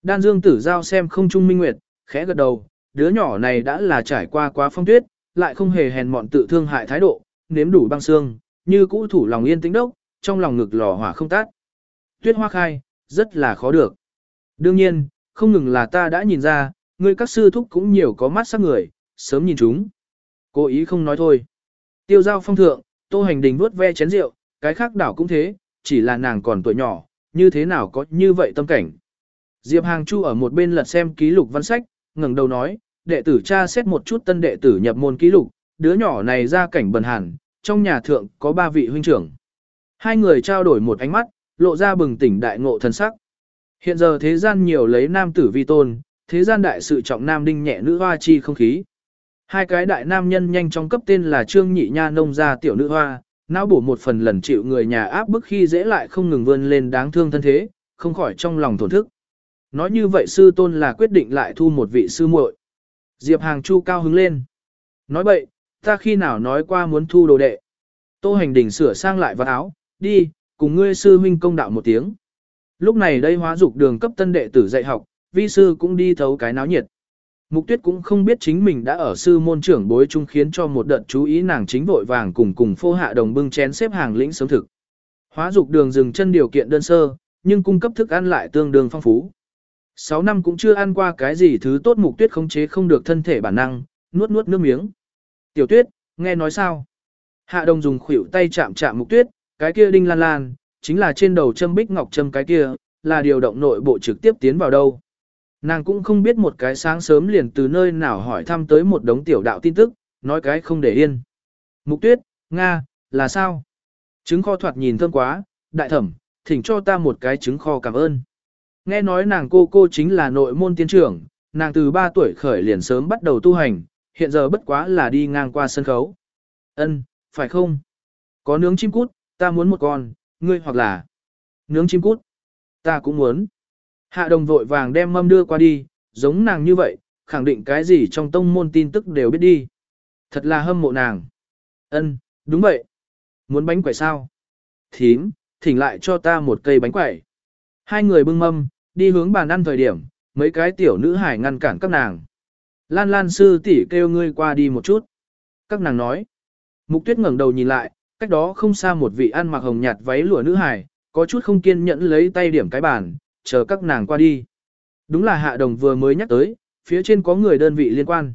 Đan Dương tử giao xem không trung minh nguyệt, khẽ gật đầu, đứa nhỏ này đã là trải qua quá phong tuyết, lại không hề hèn mọn tự thương hại thái độ, nếm đủ băng xương, như cũ thủ lòng yên tĩnh đốc, trong lòng ngực lò hỏa không tát. Tuyết hoa khai, rất là khó được. Đương nhiên, không ngừng là ta đã nhìn ra, người các sư thúc cũng nhiều có mắt sắc người, sớm nhìn chúng. Cố ý không nói thôi. Tiêu giao phong thượng, tô hành đình vuốt ve chén rượu, cái khác đảo cũng thế, chỉ là nàng còn tuổi nhỏ, như thế nào có như vậy tâm cảnh. Diệp Hàng Chu ở một bên lật xem ký lục văn sách, ngẩng đầu nói, đệ tử cha xét một chút tân đệ tử nhập môn ký lục, đứa nhỏ này ra cảnh bần hàn, trong nhà thượng có ba vị huynh trưởng. Hai người trao đổi một ánh mắt, lộ ra bừng tỉnh đại ngộ thần sắc. Hiện giờ thế gian nhiều lấy nam tử vi tôn, thế gian đại sự trọng nam đinh nhẹ nữ hoa chi không khí. Hai cái đại nam nhân nhanh chóng cấp tên là Trương Nhị Nha nông gia tiểu nữ hoa, não bổ một phần lần chịu người nhà áp bức khi dễ lại không ngừng vươn lên đáng thương thân thế, không khỏi trong lòng thổn thức. Nói như vậy sư tôn là quyết định lại thu một vị sư muội. Diệp Hàng Chu cao hứng lên. Nói bậy, ta khi nào nói qua muốn thu đồ đệ. Tô hành đỉnh sửa sang lại vật áo, đi, cùng ngươi sư huynh công đạo một tiếng. Lúc này đây hóa dục đường cấp tân đệ tử dạy học, vi sư cũng đi thấu cái náo nhiệt. Mục tuyết cũng không biết chính mình đã ở sư môn trưởng bối trung khiến cho một đợt chú ý nàng chính vội vàng cùng cùng phô hạ đồng bưng chén xếp hàng lĩnh sớm thực. Hóa dục đường dừng chân điều kiện đơn sơ, nhưng cung cấp thức ăn lại tương đương phong phú. 6 năm cũng chưa ăn qua cái gì thứ tốt mục tuyết khống chế không được thân thể bản năng, nuốt nuốt nước miếng. Tiểu tuyết, nghe nói sao? Hạ đồng dùng khuỷu tay chạm chạm mục tuyết, cái kia đinh lan lan, chính là trên đầu châm bích ngọc châm cái kia, là điều động nội bộ trực tiếp tiến vào đâu. Nàng cũng không biết một cái sáng sớm liền từ nơi nào hỏi thăm tới một đống tiểu đạo tin tức, nói cái không để yên. Mục tuyết, Nga, là sao? Trứng kho thoạt nhìn thơm quá, đại thẩm, thỉnh cho ta một cái trứng kho cảm ơn. Nghe nói nàng cô cô chính là nội môn tiên trưởng, nàng từ 3 tuổi khởi liền sớm bắt đầu tu hành, hiện giờ bất quá là đi ngang qua sân khấu. Ân, phải không? Có nướng chim cút, ta muốn một con, ngươi hoặc là nướng chim cút. Ta cũng muốn. Hạ đồng vội vàng đem mâm đưa qua đi, giống nàng như vậy, khẳng định cái gì trong tông môn tin tức đều biết đi. Thật là hâm mộ nàng. Ân, đúng vậy. Muốn bánh quẩy sao? Thím, thỉnh lại cho ta một cây bánh quẩy. Hai người bưng mâm, đi hướng bàn ăn thời điểm, mấy cái tiểu nữ hải ngăn cản các nàng. Lan Lan sư tỷ kêu ngươi qua đi một chút. Các nàng nói. Mục tuyết ngẩng đầu nhìn lại, cách đó không xa một vị ăn mặc hồng nhạt váy lụa nữ hải, có chút không kiên nhẫn lấy tay điểm cái bàn, chờ các nàng qua đi. Đúng là hạ đồng vừa mới nhắc tới, phía trên có người đơn vị liên quan.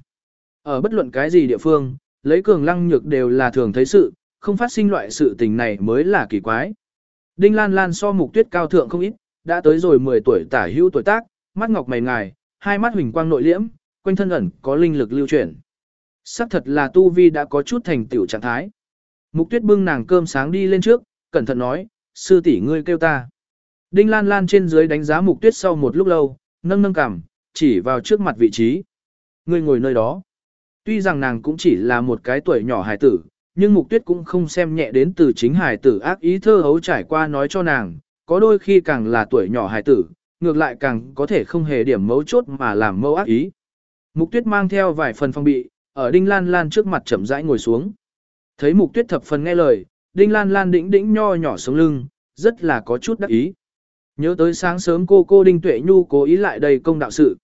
Ở bất luận cái gì địa phương, lấy cường lăng nhược đều là thường thấy sự, không phát sinh loại sự tình này mới là kỳ quái. Đinh Lan Lan so mục tuyết cao thượng không ít, đã tới rồi 10 tuổi tả hữu tuổi tác, mắt ngọc mày ngài, hai mắt huỳnh quang nội liễm, quanh thân ẩn có linh lực lưu chuyển. Sắc thật là tu vi đã có chút thành tiểu trạng thái. Mục tuyết bưng nàng cơm sáng đi lên trước, cẩn thận nói, sư tỷ ngươi kêu ta. Đinh Lan Lan trên dưới đánh giá mục tuyết sau một lúc lâu, nâng nâng cằm, chỉ vào trước mặt vị trí. Ngươi ngồi nơi đó. Tuy rằng nàng cũng chỉ là một cái tuổi nhỏ hài tử, nhưng mục tuyết cũng không xem nhẹ đến từ chính hài tử ác ý thơ hấu trải qua nói cho nàng, có đôi khi càng là tuổi nhỏ hài tử, ngược lại càng có thể không hề điểm mấu chốt mà làm mâu ác ý. Mục tuyết mang theo vài phần phong bị, ở Đinh Lan Lan trước mặt chậm rãi ngồi xuống. Thấy mục tuyết thập phần nghe lời, Đinh Lan Lan đĩnh đĩnh nho nhỏ sống lưng, rất là có chút đắc ý. Nhớ tới sáng sớm cô cô Đinh Tuệ Nhu cố ý lại đầy công đạo sự.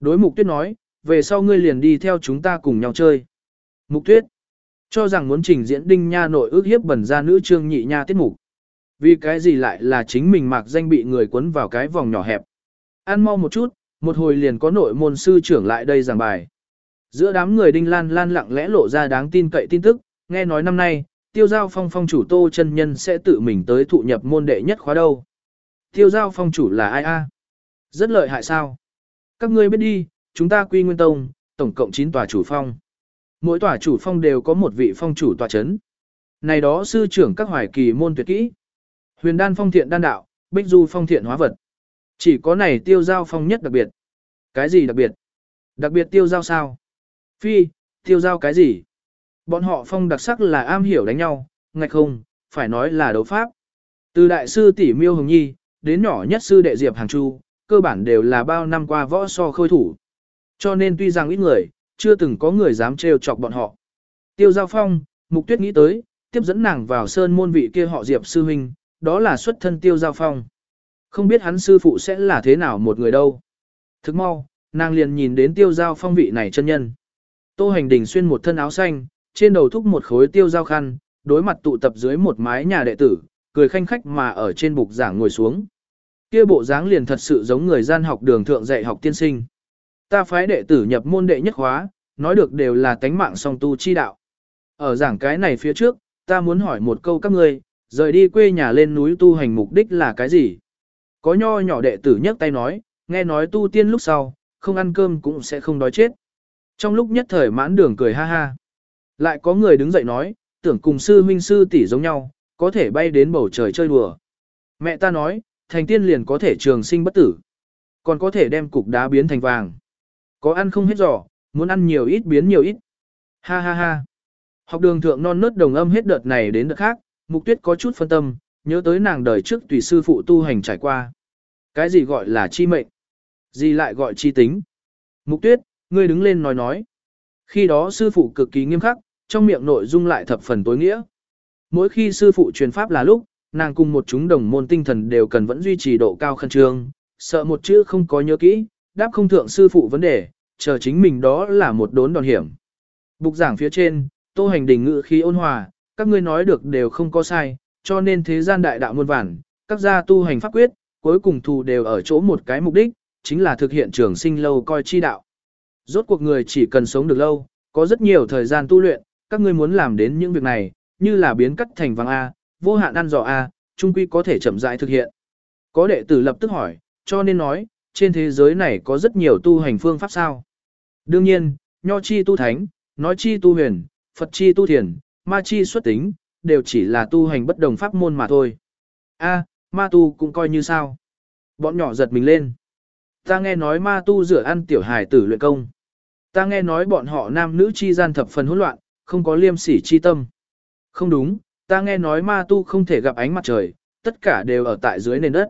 Đối mục tuyết nói, về sau ngươi liền đi theo chúng ta cùng nhau chơi. Mục tuyết, cho rằng muốn trình diễn Đinh Nha nội ước hiếp bẩn ra nữ trương nhị nha tiết mục. Vì cái gì lại là chính mình mặc danh bị người quấn vào cái vòng nhỏ hẹp. Ăn mau một chút, một hồi liền có nội môn sư trưởng lại đây giảng bài. Giữa đám người Đinh Lan Lan lặng lẽ lộ ra đáng tin cậy tin tức, nghe nói năm nay, tiêu giao phong phong chủ tô chân nhân sẽ tự mình tới thụ nhập môn đệ nhất khóa đâu. Tiêu giao phong chủ là ai a? Rất lợi hại sao? Các ngươi biết đi, chúng ta quy nguyên tông, tổng cộng 9 tòa chủ phong. Mỗi tòa chủ phong đều có một vị phong chủ tòa chấn. Này đó sư trưởng các hoài kỳ môn tuyệt kỹ. Huyền đan phong thiện đan đạo, bích du phong thiện hóa vật. Chỉ có này tiêu giao phong nhất đặc biệt. Cái gì đặc biệt? Đặc biệt tiêu giao sao? Phi, tiêu giao cái gì? Bọn họ phong đặc sắc là am hiểu đánh nhau, ngạch không, phải nói là đấu pháp. Từ đại sư tỷ miêu hồng nhi, đến nhỏ nhất sư đệ diệp hàng chu, cơ bản đều là bao năm qua võ so khôi thủ. Cho nên tuy rằng ít người, chưa từng có người dám trêu chọc bọn họ. Tiêu giao phong, mục tuyết nghĩ tới, tiếp dẫn nàng vào sơn môn vị kia họ diệp sư huynh, đó là xuất thân tiêu giao phong. Không biết hắn sư phụ sẽ là thế nào một người đâu. Thức mau, nàng liền nhìn đến tiêu giao phong vị này chân nhân. Tô hành đình xuyên một thân áo xanh, trên đầu thúc một khối tiêu giao khăn, đối mặt tụ tập dưới một mái nhà đệ tử, cười khanh khách mà ở trên bục giảng ngồi xuống. Kia bộ dáng liền thật sự giống người gian học đường thượng dạy học tiên sinh. Ta phái đệ tử nhập môn đệ nhất khóa, nói được đều là tánh mạng song tu chi đạo. Ở giảng cái này phía trước, ta muốn hỏi một câu các ngươi, rời đi quê nhà lên núi tu hành mục đích là cái gì? Có nho nhỏ đệ tử nhấc tay nói, nghe nói tu tiên lúc sau, không ăn cơm cũng sẽ không đói chết. Trong lúc nhất thời mãn đường cười ha ha. Lại có người đứng dậy nói, tưởng cùng sư huynh sư tỷ giống nhau, có thể bay đến bầu trời chơi đùa. Mẹ ta nói, thành tiên liền có thể trường sinh bất tử. Còn có thể đem cục đá biến thành vàng. Có ăn không hết giỏ, muốn ăn nhiều ít biến nhiều ít. Ha ha ha. Học đường thượng non nớt đồng âm hết đợt này đến đợt khác, mục tuyết có chút phân tâm, nhớ tới nàng đời trước tùy sư phụ tu hành trải qua. Cái gì gọi là chi mệnh? Gì lại gọi chi tính? Mục tuyết, ngươi đứng lên nói nói. Khi đó sư phụ cực kỳ nghiêm khắc, trong miệng nội dung lại thập phần tối nghĩa. Mỗi khi sư phụ truyền pháp là lúc, nàng cùng một chúng đồng môn tinh thần đều cần vẫn duy trì độ cao khẩn trương, sợ một chữ không có nhớ kỹ, đáp không thượng sư phụ vấn đề, chờ chính mình đó là một đốn đòn hiểm. Bục giảng phía trên, tô hành đình ngự khí ôn hòa, các ngươi nói được đều không có sai, cho nên thế gian đại đạo muôn vản, các gia tu hành pháp quyết, cuối cùng thù đều ở chỗ một cái mục đích, chính là thực hiện trường sinh lâu coi chi đạo. Rốt cuộc người chỉ cần sống được lâu, có rất nhiều thời gian tu luyện, các ngươi muốn làm đến những việc này, như là biến cắt thành vàng A, vô hạn ăn dò A, à, trung quy có thể chậm rãi thực hiện. Có đệ tử lập tức hỏi, cho nên nói, trên thế giới này có rất nhiều tu hành phương pháp sao. Đương nhiên, nho chi tu thánh, nói chi tu huyền, Phật chi tu thiền, ma chi xuất tính, đều chỉ là tu hành bất đồng pháp môn mà thôi. A, ma tu cũng coi như sao. Bọn nhỏ giật mình lên. Ta nghe nói ma tu rửa ăn tiểu hài tử luyện công. Ta nghe nói bọn họ nam nữ chi gian thập phần hỗn loạn, không có liêm sỉ chi tâm. Không đúng, ta nghe nói ma tu không thể gặp ánh mặt trời, tất cả đều ở tại dưới nền đất.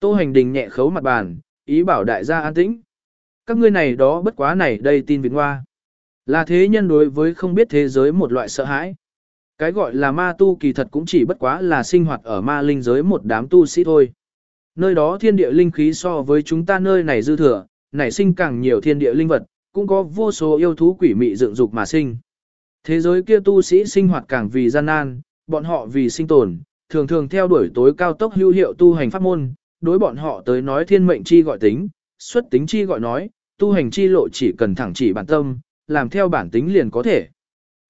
Tô hành đình nhẹ khấu mặt bàn, ý bảo đại gia an tĩnh. Các ngươi này đó bất quá này đây tin Việt Hoa. Là thế nhân đối với không biết thế giới một loại sợ hãi. Cái gọi là ma tu kỳ thật cũng chỉ bất quá là sinh hoạt ở ma linh giới một đám tu sĩ thôi. Nơi đó thiên địa linh khí so với chúng ta nơi này dư thừa, nảy sinh càng nhiều thiên địa linh vật, cũng có vô số yêu thú quỷ mị dựng dục mà sinh. Thế giới kia tu sĩ sinh hoạt càng vì gian nan, bọn họ vì sinh tồn, thường thường theo đuổi tối cao tốc hữu hiệu tu hành pháp môn, đối bọn họ tới nói thiên mệnh chi gọi tính, xuất tính chi gọi nói, tu hành chi lộ chỉ cần thẳng chỉ bản tâm, làm theo bản tính liền có thể.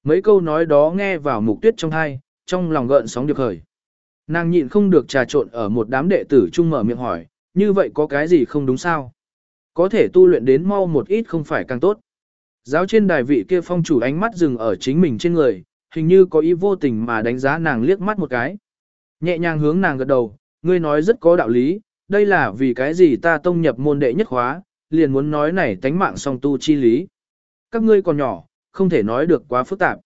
Mấy câu nói đó nghe vào mục tuyết trong hai, trong lòng gợn sóng được khởi. Nàng nhịn không được trà trộn ở một đám đệ tử chung mở miệng hỏi, như vậy có cái gì không đúng sao? Có thể tu luyện đến mau một ít không phải càng tốt. Giáo trên đài vị kia phong chủ ánh mắt dừng ở chính mình trên người, hình như có ý vô tình mà đánh giá nàng liếc mắt một cái. Nhẹ nhàng hướng nàng gật đầu, ngươi nói rất có đạo lý, đây là vì cái gì ta tông nhập môn đệ nhất khóa, liền muốn nói này tánh mạng song tu chi lý. Các ngươi còn nhỏ, không thể nói được quá phức tạp.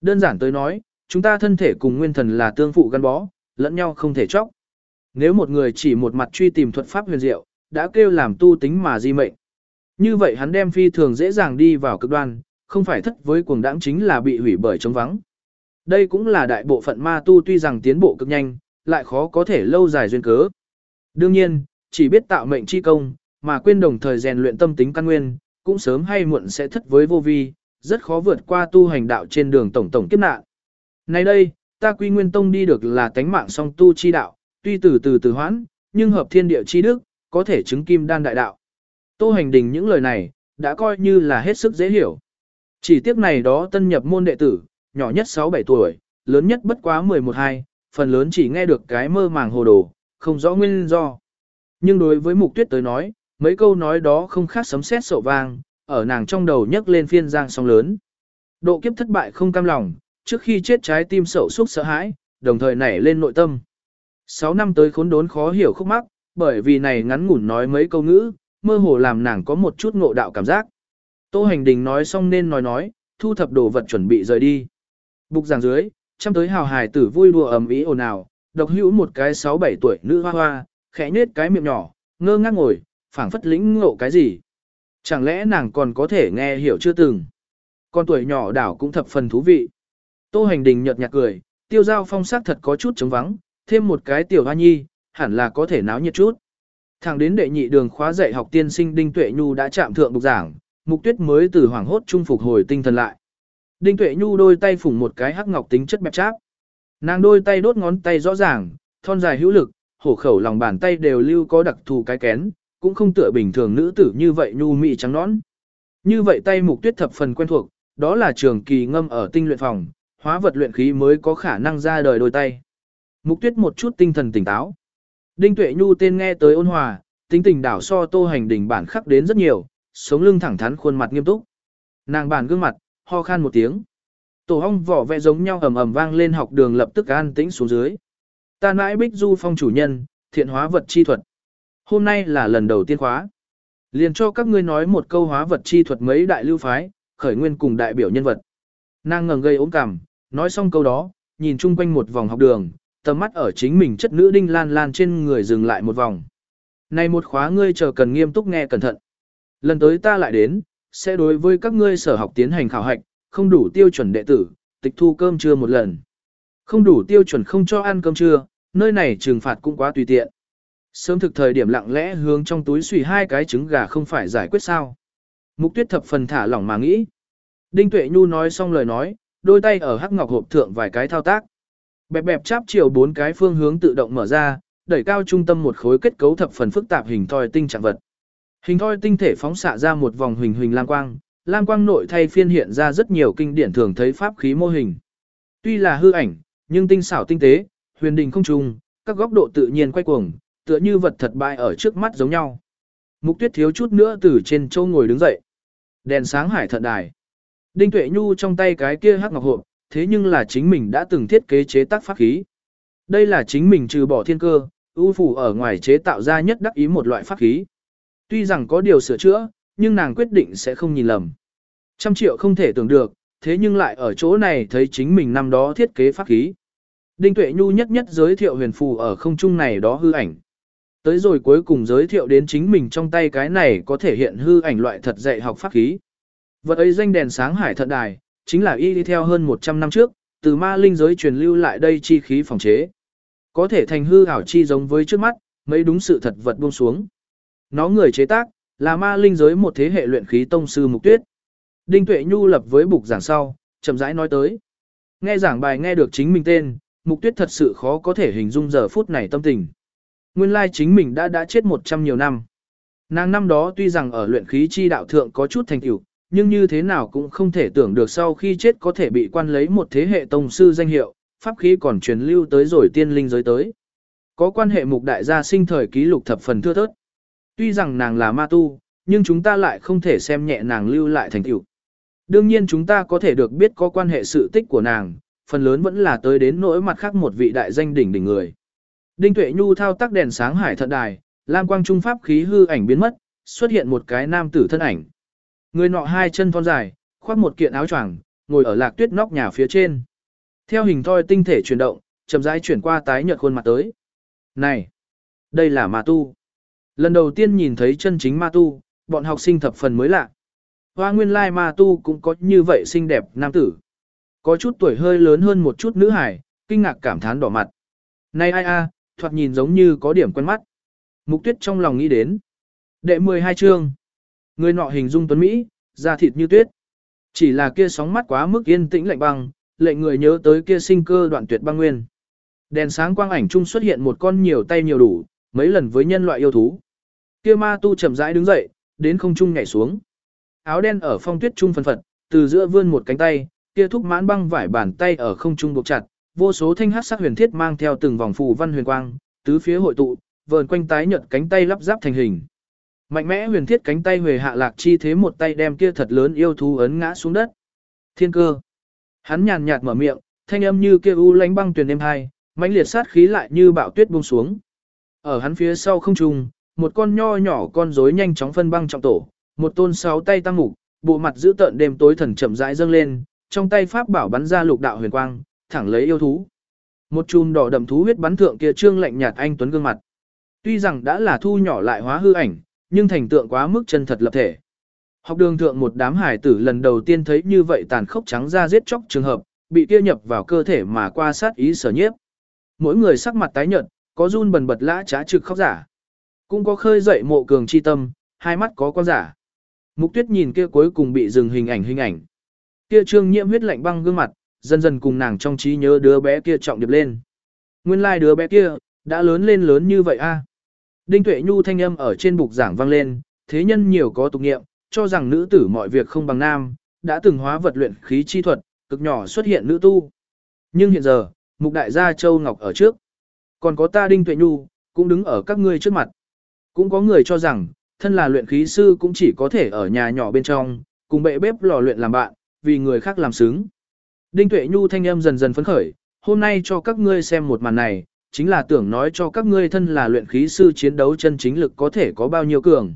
Đơn giản tới nói, chúng ta thân thể cùng nguyên thần là tương phụ gắn bó, lẫn nhau không thể chóc. Nếu một người chỉ một mặt truy tìm thuật pháp huyền diệu, đã kêu làm tu tính mà di mệnh. Như vậy hắn đem phi thường dễ dàng đi vào cực đoan, không phải thất với cuồng đãng chính là bị hủy bởi chống vắng. Đây cũng là đại bộ phận ma tu tuy rằng tiến bộ cực nhanh, lại khó có thể lâu dài duyên cớ. Đương nhiên, chỉ biết tạo mệnh chi công, mà quên đồng thời rèn luyện tâm tính căn nguyên, cũng sớm hay muộn sẽ thất với vô vi, rất khó vượt qua tu hành đạo trên đường tổng tổng kiếp nạn. Nay đây, ta quy nguyên tông đi được là tánh mạng song tu chi đạo, tuy từ từ từ hoãn, nhưng hợp thiên địa chi đức, có thể chứng kim đan đại đạo. Tô hành đình những lời này, đã coi như là hết sức dễ hiểu. Chỉ tiếc này đó tân nhập môn đệ tử, nhỏ nhất 6-7 tuổi, lớn nhất bất quá 11-2, phần lớn chỉ nghe được cái mơ màng hồ đồ, không rõ nguyên do. Nhưng đối với mục tuyết tới nói, mấy câu nói đó không khác sấm sét sổ vang, ở nàng trong đầu nhấc lên phiên giang sóng lớn. Độ kiếp thất bại không cam lòng, trước khi chết trái tim sậu xúc sợ hãi, đồng thời nảy lên nội tâm. 6 năm tới khốn đốn khó hiểu khúc mắc, bởi vì này ngắn ngủn nói mấy câu ngữ, mơ hồ làm nàng có một chút ngộ đạo cảm giác. Tô hành đình nói xong nên nói nói, thu thập đồ vật chuẩn bị rời đi. Bục giảng dưới, chăm tới hào hài tử vui đùa ầm ĩ ồn ào, độc hữu một cái 6-7 tuổi nữ hoa hoa, khẽ nhếch cái miệng nhỏ, ngơ ngác ngồi, phảng phất lĩnh ngộ cái gì. Chẳng lẽ nàng còn có thể nghe hiểu chưa từng. Con tuổi nhỏ đảo cũng thập phần thú vị. Tô hành đình nhợt nhạt cười, tiêu giao phong sắc thật có chút trống vắng, thêm một cái tiểu hoa nhi, hẳn là có thể náo nhiệt chút. Thẳng đến đệ nhị đường khóa dạy học tiên sinh Đinh Tuệ Nhu đã chạm thượng bục giảng, mục tuyết mới từ hoảng hốt trung phục hồi tinh thần lại. Đinh Tuệ Nhu đôi tay phủng một cái hắc ngọc tính chất bẹp cháp. Nàng đôi tay đốt ngón tay rõ ràng, thon dài hữu lực, hổ khẩu lòng bàn tay đều lưu có đặc thù cái kén, cũng không tựa bình thường nữ tử như vậy nhu mị trắng nõn. Như vậy tay mục tuyết thập phần quen thuộc, đó là trường kỳ ngâm ở tinh luyện phòng, hóa vật luyện khí mới có khả năng ra đời đôi tay. Mục tuyết một chút tinh thần tỉnh táo. Đinh Tuệ Nhu tên nghe tới ôn hòa, tính tình đảo so tô hành đỉnh bản khắc đến rất nhiều, sống lưng thẳng thắn khuôn mặt nghiêm túc. Nàng bàn gương mặt, ho khan một tiếng. Tổ hong vỏ vẽ giống nhau ầm ầm vang lên học đường lập tức an tĩnh xuống dưới. Ta mãi bích du phong chủ nhân, thiện hóa vật chi thuật. Hôm nay là lần đầu tiên khóa. Liền cho các ngươi nói một câu hóa vật chi thuật mấy đại lưu phái, khởi nguyên cùng đại biểu nhân vật. Nàng ngẩng gây ốm cằm, nói xong câu đó, nhìn chung quanh một vòng học đường, tầm mắt ở chính mình chất nữ đinh lan lan trên người dừng lại một vòng. Này một khóa ngươi chờ cần nghiêm túc nghe cẩn thận. Lần tới ta lại đến, sẽ đối với các ngươi sở học tiến hành khảo hạch, không đủ tiêu chuẩn đệ tử, tịch thu cơm trưa một lần. Không đủ tiêu chuẩn không cho ăn cơm trưa, nơi này trừng phạt cũng quá tùy tiện. Sớm thực thời điểm lặng lẽ hướng trong túi xùy hai cái trứng gà không phải giải quyết sao. Mục tuyết thập phần thả lỏng mà nghĩ. Đinh Tuệ Nhu nói xong lời nói, đôi tay ở hắc ngọc hộp thượng vài cái thao tác. Bẹp bẹp cháp chiều bốn cái phương hướng tự động mở ra, đẩy cao trung tâm một khối kết cấu thập phần phức tạp hình thoi tinh trạng vật. Hình thoi tinh thể phóng xạ ra một vòng huỳnh huỳnh lam quang, lam quang nội thay phiên hiện ra rất nhiều kinh điển thường thấy pháp khí mô hình. Tuy là hư ảnh, nhưng tinh xảo tinh tế, huyền đình không trùng, các góc độ tự nhiên quay cuồng, tựa như vật thật bại ở trước mắt giống nhau. Mục tuyết thiếu chút nữa từ trên châu ngồi đứng dậy. Đèn sáng hải thận đài. Đinh Tuệ Nhu trong tay cái kia hắc ngọc hộp, thế nhưng là chính mình đã từng thiết kế chế tác pháp khí. Đây là chính mình trừ bỏ thiên cơ, ưu phủ ở ngoài chế tạo ra nhất đắc ý một loại pháp khí. Tuy rằng có điều sửa chữa, nhưng nàng quyết định sẽ không nhìn lầm. Trăm triệu không thể tưởng được, thế nhưng lại ở chỗ này thấy chính mình năm đó thiết kế pháp khí. Đinh Tuệ Nhu nhất nhất giới thiệu huyền phù ở không trung này đó hư ảnh. Tới rồi cuối cùng giới thiệu đến chính mình trong tay cái này có thể hiện hư ảnh loại thật dạy học pháp khí. Vật ấy danh đèn sáng hải thận đài, chính là y đi theo hơn 100 năm trước, từ ma linh giới truyền lưu lại đây chi khí phòng chế. Có thể thành hư ảo chi giống với trước mắt, mấy đúng sự thật vật buông xuống. Nó người chế tác, là ma linh giới một thế hệ luyện khí tông sư mục tuyết. Đinh Tuệ Nhu lập với bục giảng sau, chậm rãi nói tới. Nghe giảng bài nghe được chính mình tên, mục tuyết thật sự khó có thể hình dung giờ phút này tâm tình. Nguyên lai chính mình đã đã chết một trăm nhiều năm. Nàng năm đó tuy rằng ở luyện khí chi đạo thượng có chút thành tựu, nhưng như thế nào cũng không thể tưởng được sau khi chết có thể bị quan lấy một thế hệ tông sư danh hiệu, pháp khí còn truyền lưu tới rồi tiên linh giới tới. Có quan hệ mục đại gia sinh thời ký lục thập phần thưa thớt. Tuy rằng nàng là ma tu, nhưng chúng ta lại không thể xem nhẹ nàng lưu lại thành tựu. Đương nhiên chúng ta có thể được biết có quan hệ sự tích của nàng, phần lớn vẫn là tới đến nỗi mặt khác một vị đại danh đỉnh đỉnh người. Đinh Tuệ Nhu thao tác đèn sáng hải thận đài, lam quang trung pháp khí hư ảnh biến mất, xuất hiện một cái nam tử thân ảnh. Người nọ hai chân thon dài, khoác một kiện áo choàng, ngồi ở lạc tuyết nóc nhà phía trên. Theo hình thoi tinh thể chuyển động, chậm rãi chuyển qua tái nhợt khuôn mặt tới. Này, đây là ma tu. Lần đầu tiên nhìn thấy chân chính ma tu, bọn học sinh thập phần mới lạ. Hoa nguyên lai ma tu cũng có như vậy xinh đẹp nam tử. Có chút tuổi hơi lớn hơn một chút nữ hải, kinh ngạc cảm thán đỏ mặt. Này ai a, thoạt nhìn giống như có điểm quen mắt. Mục tuyết trong lòng nghĩ đến. Đệ 12 chương. Người nọ hình dung tuấn Mỹ, da thịt như tuyết. Chỉ là kia sóng mắt quá mức yên tĩnh lạnh băng, lệnh người nhớ tới kia sinh cơ đoạn tuyệt băng nguyên. Đèn sáng quang ảnh chung xuất hiện một con nhiều tay nhiều đủ, mấy lần với nhân loại yêu thú. Kia ma tu chậm rãi đứng dậy, đến không trung nhảy xuống. Áo đen ở phong tuyết trung phân phật, từ giữa vươn một cánh tay, kia thúc mãn băng vải bàn tay ở không trung buộc chặt, vô số thanh hắc sắc huyền thiết mang theo từng vòng phù văn huyền quang, tứ phía hội tụ, vờn quanh tái nhợt cánh tay lắp ráp thành hình. Mạnh mẽ huyền thiết cánh tay huề hạ lạc chi thế một tay đem kia thật lớn yêu thú ấn ngã xuống đất. Thiên cơ. Hắn nhàn nhạt mở miệng, thanh âm như kia u lánh băng tuyền êm hai, mãnh liệt sát khí lại như bão tuyết buông xuống. Ở hắn phía sau không trung, một con nho nhỏ con rối nhanh chóng phân băng trọng tổ, một tôn sáu tay tăng mục, bộ mặt giữ tợn đêm tối thần chậm rãi dâng lên, trong tay pháp bảo bắn ra lục đạo huyền quang, thẳng lấy yêu thú. Một chùm đỏ đậm thú huyết bắn thượng kia trương lạnh nhạt anh tuấn gương mặt. Tuy rằng đã là thu nhỏ lại hóa hư ảnh, nhưng thành tượng quá mức chân thật lập thể. Học đường thượng một đám hải tử lần đầu tiên thấy như vậy tàn khốc trắng ra giết chóc trường hợp, bị kia nhập vào cơ thể mà qua sát ý sở nhiếp. Mỗi người sắc mặt tái nhợt, có run bần bật lã trá trực khóc giả. Cũng có khơi dậy mộ cường chi tâm, hai mắt có con giả. Mục tuyết nhìn kia cuối cùng bị dừng hình ảnh hình ảnh. Kia trương nhiễm huyết lạnh băng gương mặt, dần dần cùng nàng trong trí nhớ đứa bé kia trọng điệp lên. Nguyên lai like đứa bé kia, đã lớn lên lớn như vậy a. Đinh Tuệ Nhu thanh âm ở trên bục giảng vang lên, thế nhân nhiều có tục nghiệm, cho rằng nữ tử mọi việc không bằng nam, đã từng hóa vật luyện khí chi thuật, cực nhỏ xuất hiện nữ tu. Nhưng hiện giờ, mục đại gia Châu Ngọc ở trước. Còn có ta Đinh Tuệ Nhu, cũng đứng ở các ngươi trước mặt. Cũng có người cho rằng, thân là luyện khí sư cũng chỉ có thể ở nhà nhỏ bên trong, cùng bệ bếp lò luyện làm bạn, vì người khác làm sướng Đinh Tuệ Nhu thanh âm dần dần phấn khởi, hôm nay cho các ngươi xem một màn này, chính là tưởng nói cho các ngươi thân là luyện khí sư chiến đấu chân chính lực có thể có bao nhiêu cường.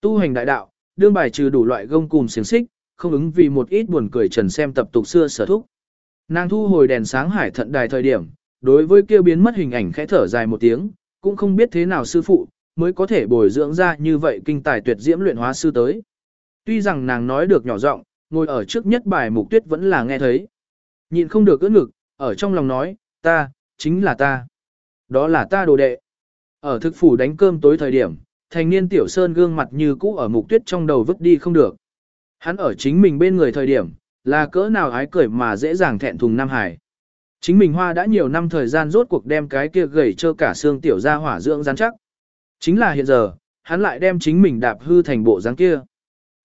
Tu hành đại đạo, đương bài trừ đủ loại gông cùm xiềng xích, không ứng vì một ít buồn cười trần xem tập tục xưa sở thúc. Nàng thu hồi đèn sáng hải thận đài thời điểm, đối với kia biến mất hình ảnh khẽ thở dài một tiếng, cũng không biết thế nào sư phụ, mới có thể bồi dưỡng ra như vậy kinh tài tuyệt diễm luyện hóa sư tới. Tuy rằng nàng nói được nhỏ giọng, ngồi ở trước nhất bài mục tuyết vẫn là nghe thấy. Nhịn không được ưỡn ngực, ở trong lòng nói, ta, chính là ta. Đó là ta đồ đệ. Ở thực phủ đánh cơm tối thời điểm, thành niên tiểu sơn gương mặt như cũ ở mục tuyết trong đầu vứt đi không được. Hắn ở chính mình bên người thời điểm, là cỡ nào ái cười mà dễ dàng thẹn thùng Nam Hải. Chính mình hoa đã nhiều năm thời gian rốt cuộc đem cái kia gầy trơ cả xương tiểu ra hỏa dưỡng rắn chắc. Chính là hiện giờ, hắn lại đem chính mình đạp hư thành bộ dáng kia.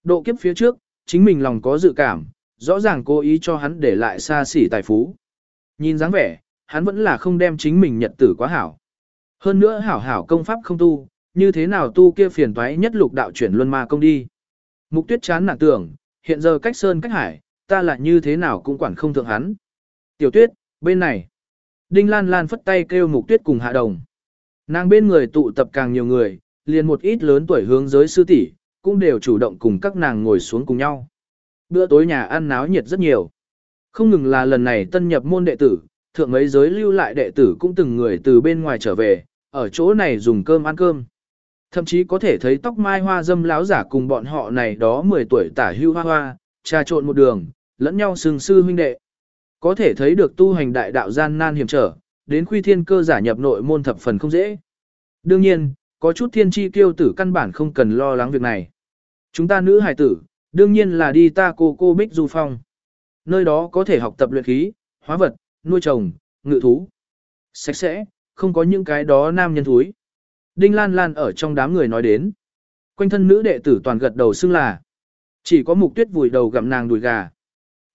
Độ kiếp phía trước, chính mình lòng có dự cảm, rõ ràng cố ý cho hắn để lại xa xỉ tài phú. Nhìn dáng vẻ, hắn vẫn là không đem chính mình nhật tử quá hảo. Hơn nữa hảo hảo công pháp không tu, như thế nào tu kia phiền toái nhất lục đạo chuyển luân ma công đi. Mục tuyết chán nản tưởng, hiện giờ cách sơn cách hải, ta lại như thế nào cũng quản không thượng hắn. Tiểu tuyết, bên này. Đinh Lan Lan phất tay kêu mục tuyết cùng hạ đồng. Nàng bên người tụ tập càng nhiều người, liền một ít lớn tuổi hướng giới sư tỷ cũng đều chủ động cùng các nàng ngồi xuống cùng nhau. Bữa tối nhà ăn náo nhiệt rất nhiều. Không ngừng là lần này tân nhập môn đệ tử, thượng mấy giới lưu lại đệ tử cũng từng người từ bên ngoài trở về, ở chỗ này dùng cơm ăn cơm. Thậm chí có thể thấy tóc mai hoa dâm láo giả cùng bọn họ này đó 10 tuổi tả hưu hoa hoa, trà trộn một đường, lẫn nhau sừng sư huynh đệ. Có thể thấy được tu hành đại đạo gian nan hiểm trở, đến khuy thiên cơ giả nhập nội môn thập phần không dễ. Đương nhiên, có chút thiên chi kiêu tử căn bản không cần lo lắng việc này. Chúng ta nữ hài tử, đương nhiên là đi ta cô cô Bích Du Phong. Nơi đó có thể học tập luyện khí, hóa vật, nuôi trồng, ngự thú. Sạch sẽ, không có những cái đó nam nhân thúi. Đinh Lan Lan ở trong đám người nói đến. Quanh thân nữ đệ tử toàn gật đầu xưng là. Chỉ có mục tuyết vùi đầu gặm nàng đùi gà.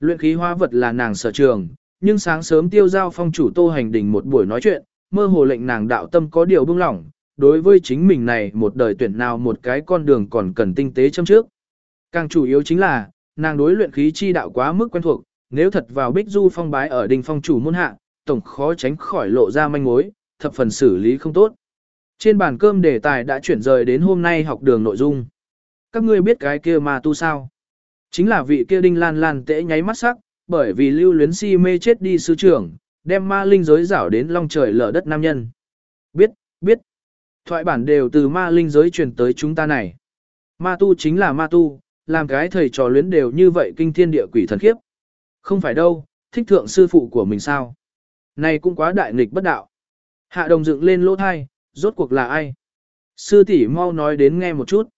Luyện khí hóa vật là nàng sở trường, nhưng sáng sớm tiêu giao phong chủ tô hành đình một buổi nói chuyện, mơ hồ lệnh nàng đạo tâm có điều bưng lỏng, đối với chính mình này một đời tuyển nào một cái con đường còn cần tinh tế châm trước. Càng chủ yếu chính là, nàng đối luyện khí chi đạo quá mức quen thuộc, nếu thật vào bích du phong bái ở đình phong chủ môn hạ, tổng khó tránh khỏi lộ ra manh mối, thập phần xử lý không tốt. Trên bàn cơm đề tài đã chuyển rời đến hôm nay học đường nội dung. Các ngươi biết cái kia mà tu sao? Chính là vị kia đinh lan lan tễ nháy mắt sắc, bởi vì lưu luyến si mê chết đi sư trưởng, đem ma linh giới rảo đến long trời lở đất nam nhân. Biết, biết. Thoại bản đều từ ma linh giới truyền tới chúng ta này. Ma tu chính là ma tu, làm cái thầy trò luyến đều như vậy kinh thiên địa quỷ thần khiếp. Không phải đâu, thích thượng sư phụ của mình sao. Này cũng quá đại nghịch bất đạo. Hạ đồng dựng lên lỗ thai, rốt cuộc là ai? Sư tỷ mau nói đến nghe một chút.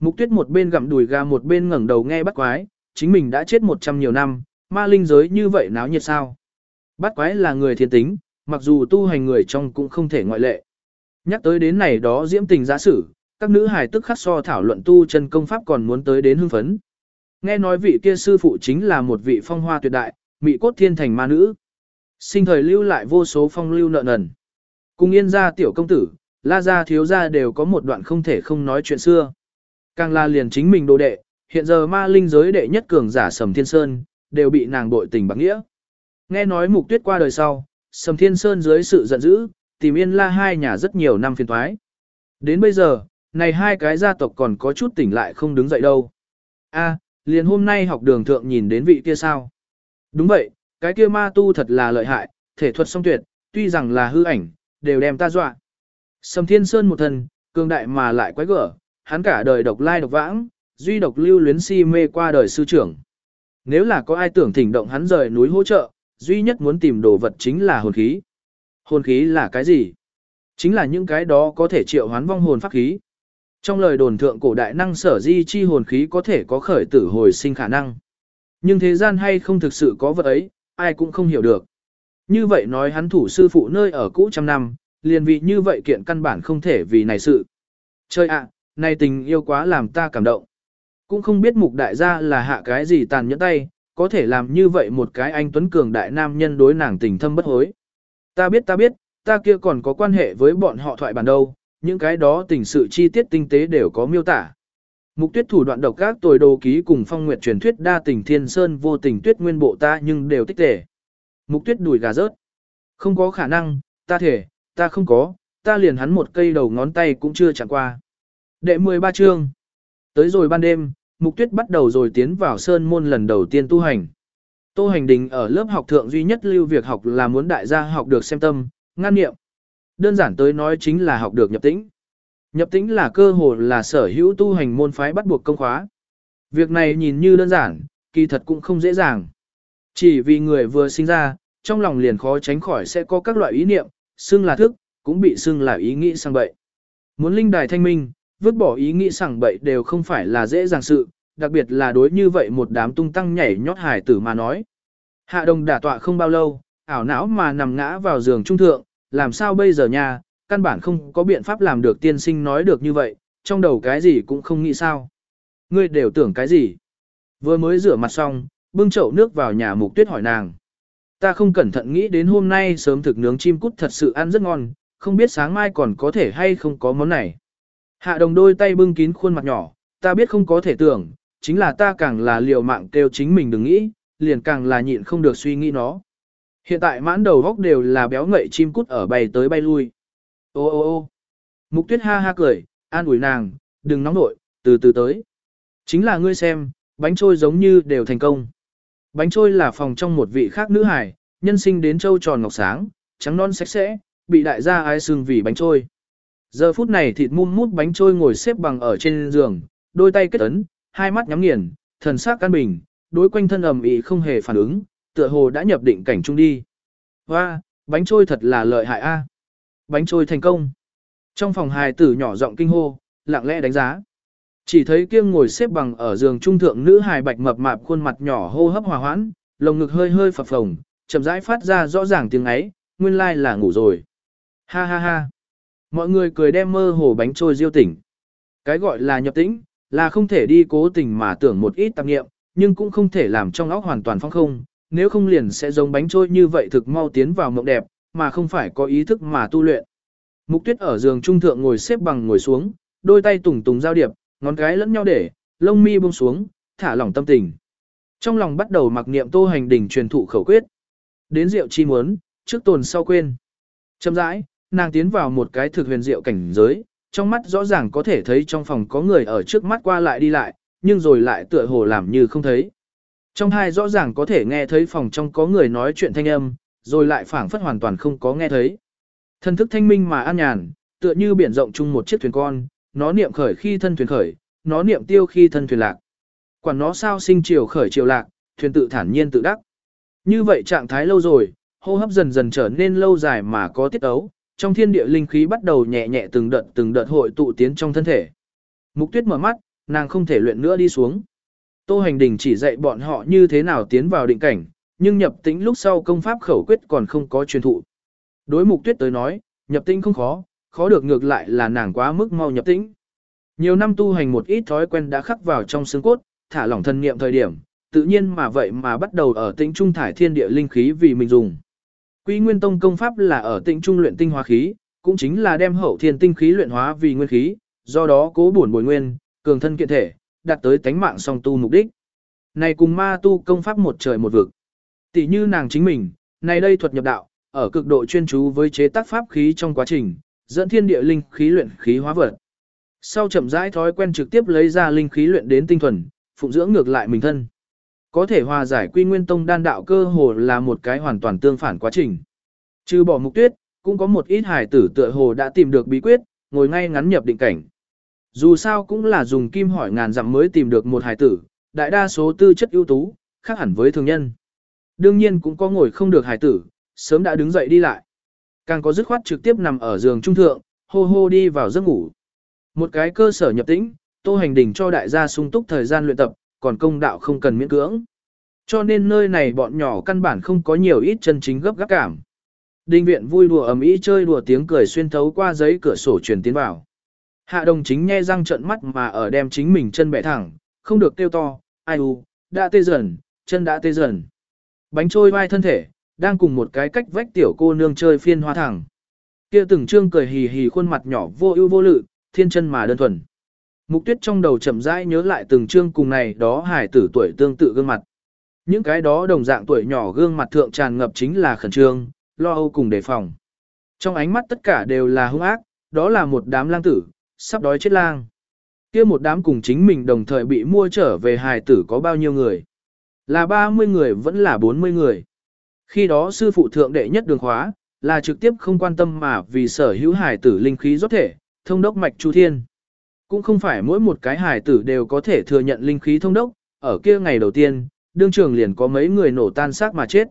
Mục tuyết một bên gặm đùi gà một bên ngẩng đầu nghe bắt quái, chính mình đã chết một trăm nhiều năm, ma linh giới như vậy náo nhiệt sao? Bắt quái là người thiên tính, mặc dù tu hành người trong cũng không thể ngoại lệ. Nhắc tới đến này đó diễm tình giả sử, các nữ hài tức khắc so thảo luận tu chân công pháp còn muốn tới đến hưng phấn. Nghe nói vị kia sư phụ chính là một vị phong hoa tuyệt đại, mỹ cốt thiên thành ma nữ. Sinh thời lưu lại vô số phong lưu nợ nần. Cùng yên gia tiểu công tử, la gia thiếu gia đều có một đoạn không thể không nói chuyện xưa. Càng là liền chính mình đồ đệ, hiện giờ ma linh giới đệ nhất cường giả sầm thiên sơn, đều bị nàng bội tình bạc nghĩa. Nghe nói mục tuyết qua đời sau, Sầm Thiên Sơn dưới sự giận dữ, tìm yên la hai nhà rất nhiều năm phiền thoái. Đến bây giờ, này hai cái gia tộc còn có chút tỉnh lại không đứng dậy đâu. A, liền hôm nay học đường thượng nhìn đến vị kia sao? Đúng vậy, cái kia ma tu thật là lợi hại, thể thuật song tuyệt, tuy rằng là hư ảnh, đều đem ta dọa. Sầm Thiên Sơn một thần, cường đại mà lại quái gở, hắn cả đời độc lai độc vãng, duy độc lưu luyến si mê qua đời sư trưởng. Nếu là có ai tưởng thỉnh động hắn rời núi hỗ trợ, duy nhất muốn tìm đồ vật chính là hồn khí. Hồn khí là cái gì? Chính là những cái đó có thể triệu hoán vong hồn pháp khí. Trong lời đồn thượng cổ đại năng sở di chi hồn khí có thể có khởi tử hồi sinh khả năng. Nhưng thế gian hay không thực sự có vật ấy, ai cũng không hiểu được. Như vậy nói hắn thủ sư phụ nơi ở cũ trăm năm, liền vị như vậy kiện căn bản không thể vì này sự. Chơi ạ, à, này tình yêu quá làm ta cảm động. Cũng không biết mục đại gia là hạ cái gì tàn nhẫn tay, có thể làm như vậy một cái anh Tuấn Cường đại nam nhân đối nàng tình thâm bất hối. Ta biết ta biết, ta kia còn có quan hệ với bọn họ thoại bản đâu, những cái đó tình sự chi tiết tinh tế đều có miêu tả. Mục tuyết thủ đoạn độc các tồi đồ ký cùng phong nguyệt truyền thuyết đa tình thiên sơn vô tình tuyết nguyên bộ ta nhưng đều tích tể. Mục tuyết đùi gà rớt. Không có khả năng, ta thể, ta không có, ta liền hắn một cây đầu ngón tay cũng chưa chẳng qua. Đệ 13 chương. Tới rồi ban đêm, Mục Tuyết bắt đầu rồi tiến vào sơn môn lần đầu tiên tu hành. Tô hành đình ở lớp học thượng duy nhất lưu việc học là muốn đại gia học được xem tâm, ngăn niệm, Đơn giản tới nói chính là học được nhập tĩnh. Nhập tĩnh là cơ hội là sở hữu tu hành môn phái bắt buộc công khóa. Việc này nhìn như đơn giản, kỳ thật cũng không dễ dàng. Chỉ vì người vừa sinh ra, trong lòng liền khó tránh khỏi sẽ có các loại ý niệm, xưng là thức, cũng bị xưng là ý nghĩ sang bậy. Muốn linh đài thanh minh, vứt bỏ ý nghĩ sảng bậy đều không phải là dễ dàng sự, đặc biệt là đối như vậy một đám tung tăng nhảy nhót hải tử mà nói. Hạ đồng đả tọa không bao lâu, ảo não mà nằm ngã vào giường trung thượng, làm sao bây giờ nha, căn bản không có biện pháp làm được tiên sinh nói được như vậy, trong đầu cái gì cũng không nghĩ sao. Ngươi đều tưởng cái gì? Vừa mới rửa mặt xong, bưng chậu nước vào nhà mục tuyết hỏi nàng. Ta không cẩn thận nghĩ đến hôm nay sớm thực nướng chim cút thật sự ăn rất ngon, không biết sáng mai còn có thể hay không có món này. Hạ đồng đôi tay bưng kín khuôn mặt nhỏ, ta biết không có thể tưởng, chính là ta càng là liều mạng kêu chính mình đừng nghĩ, liền càng là nhịn không được suy nghĩ nó. Hiện tại mãn đầu góc đều là béo ngậy chim cút ở bay tới bay lui. Ô ô ô mục tuyết ha ha cười, an ủi nàng, đừng nóng nội, từ từ tới. Chính là ngươi xem, bánh trôi giống như đều thành công. Bánh trôi là phòng trong một vị khác nữ hải, nhân sinh đến châu tròn ngọc sáng, trắng non sạch sẽ, bị đại gia ai sương vì bánh trôi. Giờ phút này thịt mum mút bánh trôi ngồi xếp bằng ở trên giường, đôi tay kết ấn, hai mắt nhắm nghiền, thần sắc căn bình, đối quanh thân ầm ĩ không hề phản ứng, tựa hồ đã nhập định cảnh trung đi. Hoa, bánh trôi thật là lợi hại a. Bánh trôi thành công. Trong phòng hài tử nhỏ giọng kinh hô, lặng lẽ đánh giá. Chỉ thấy kiêng ngồi xếp bằng ở giường trung thượng nữ hài bạch mập mạp khuôn mặt nhỏ hô hấp hòa hoãn, lồng ngực hơi hơi phập phồng, chậm rãi phát ra rõ ràng tiếng ấy, nguyên lai là ngủ rồi. Ha ha ha. Mọi người cười đem mơ hồ bánh trôi diêu tỉnh. Cái gọi là nhập tĩnh, là không thể đi cố tình mà tưởng một ít tạp nghiệm, nhưng cũng không thể làm trong óc hoàn toàn phong không, nếu không liền sẽ giống bánh trôi như vậy thực mau tiến vào mộng đẹp, mà không phải có ý thức mà tu luyện. Mục tuyết ở giường trung thượng ngồi xếp bằng ngồi xuống, đôi tay tùng tùng giao điệp, ngón cái lẫn nhau để, lông mi buông xuống, thả lỏng tâm tình. Trong lòng bắt đầu mặc niệm tô hành đỉnh truyền thụ khẩu quyết. Đến rượu chi muốn, trước tồn sau quên. Châm rãi, nàng tiến vào một cái thực huyền diệu cảnh giới, trong mắt rõ ràng có thể thấy trong phòng có người ở trước mắt qua lại đi lại, nhưng rồi lại tựa hồ làm như không thấy. Trong hai rõ ràng có thể nghe thấy phòng trong có người nói chuyện thanh âm, rồi lại phảng phất hoàn toàn không có nghe thấy. Thân thức thanh minh mà an nhàn, tựa như biển rộng chung một chiếc thuyền con, nó niệm khởi khi thân thuyền khởi, nó niệm tiêu khi thân thuyền lạc. Quản nó sao sinh chiều khởi chiều lạc, thuyền tự thản nhiên tự đắc. Như vậy trạng thái lâu rồi, hô hấp dần dần trở nên lâu dài mà có tiết ấu, trong thiên địa linh khí bắt đầu nhẹ nhẹ từng đợt từng đợt hội tụ tiến trong thân thể. Mục tuyết mở mắt, nàng không thể luyện nữa đi xuống. Tô hành đình chỉ dạy bọn họ như thế nào tiến vào định cảnh, nhưng nhập tĩnh lúc sau công pháp khẩu quyết còn không có truyền thụ. Đối mục tuyết tới nói, nhập tĩnh không khó, khó được ngược lại là nàng quá mức mau nhập tĩnh. Nhiều năm tu hành một ít thói quen đã khắc vào trong xương cốt, thả lỏng thân niệm thời điểm, tự nhiên mà vậy mà bắt đầu ở tĩnh trung thải thiên địa linh khí vì mình dùng. Quy Nguyên Tông công pháp là ở tịnh trung luyện tinh hóa khí, cũng chính là đem hậu thiên tinh khí luyện hóa vì nguyên khí, do đó cố bổn bồi nguyên, cường thân kiện thể, đạt tới tánh mạng song tu mục đích. này cùng ma tu công pháp một trời một vực. Tỷ như nàng chính mình, này đây thuật nhập đạo, ở cực độ chuyên chú với chế tác pháp khí trong quá trình, dẫn thiên địa linh khí luyện khí hóa vật. Sau chậm rãi thói quen trực tiếp lấy ra linh khí luyện đến tinh thuần, phụng dưỡng ngược lại mình thân. Có thể hòa giải quy nguyên tông đan đạo cơ hồ là một cái hoàn toàn tương phản quá trình. Trừ bỏ mục tuyết, cũng có một ít hài tử tựa hồ đã tìm được bí quyết, ngồi ngay ngắn nhập định cảnh. Dù sao cũng là dùng kim hỏi ngàn dặm mới tìm được một hài tử, đại đa số tư chất ưu tú, khác hẳn với thường nhân. Đương nhiên cũng có ngồi không được hài tử, sớm đã đứng dậy đi lại. Càng có dứt khoát trực tiếp nằm ở giường trung thượng, hô hô đi vào giấc ngủ. Một cái cơ sở nhập tĩnh, tô hành đình cho đại gia sung túc thời gian luyện tập, còn công đạo không cần miễn cưỡng. Cho nên nơi này bọn nhỏ căn bản không có nhiều ít chân chính gấp gáp cảm. Đinh viện vui đùa ầm ĩ chơi đùa tiếng cười xuyên thấu qua giấy cửa sổ truyền tiến vào. Hạ đồng chính nghe răng trợn mắt mà ở đem chính mình chân bẻ thẳng, không được tiêu to, ai u, đã tê dần, chân đã tê dần. Bánh trôi vai thân thể, đang cùng một cái cách vách tiểu cô nương chơi phiên hoa thẳng. Kia từng trương cười hì hì khuôn mặt nhỏ vô ưu vô lự, thiên chân mà đơn thuần. Mục tuyết trong đầu chậm rãi nhớ lại từng chương cùng này đó hải tử tuổi tương tự gương mặt. Những cái đó đồng dạng tuổi nhỏ gương mặt thượng tràn ngập chính là khẩn trương, lo âu cùng đề phòng. Trong ánh mắt tất cả đều là hung ác, đó là một đám lang tử, sắp đói chết lang. kia một đám cùng chính mình đồng thời bị mua trở về hài tử có bao nhiêu người. Là 30 người vẫn là 40 người. Khi đó sư phụ thượng đệ nhất đường khóa, là trực tiếp không quan tâm mà vì sở hữu hài tử linh khí rốt thể, thông đốc mạch chu thiên. Cũng không phải mỗi một cái hài tử đều có thể thừa nhận linh khí thông đốc, ở kia ngày đầu tiên, đương trường liền có mấy người nổ tan xác mà chết.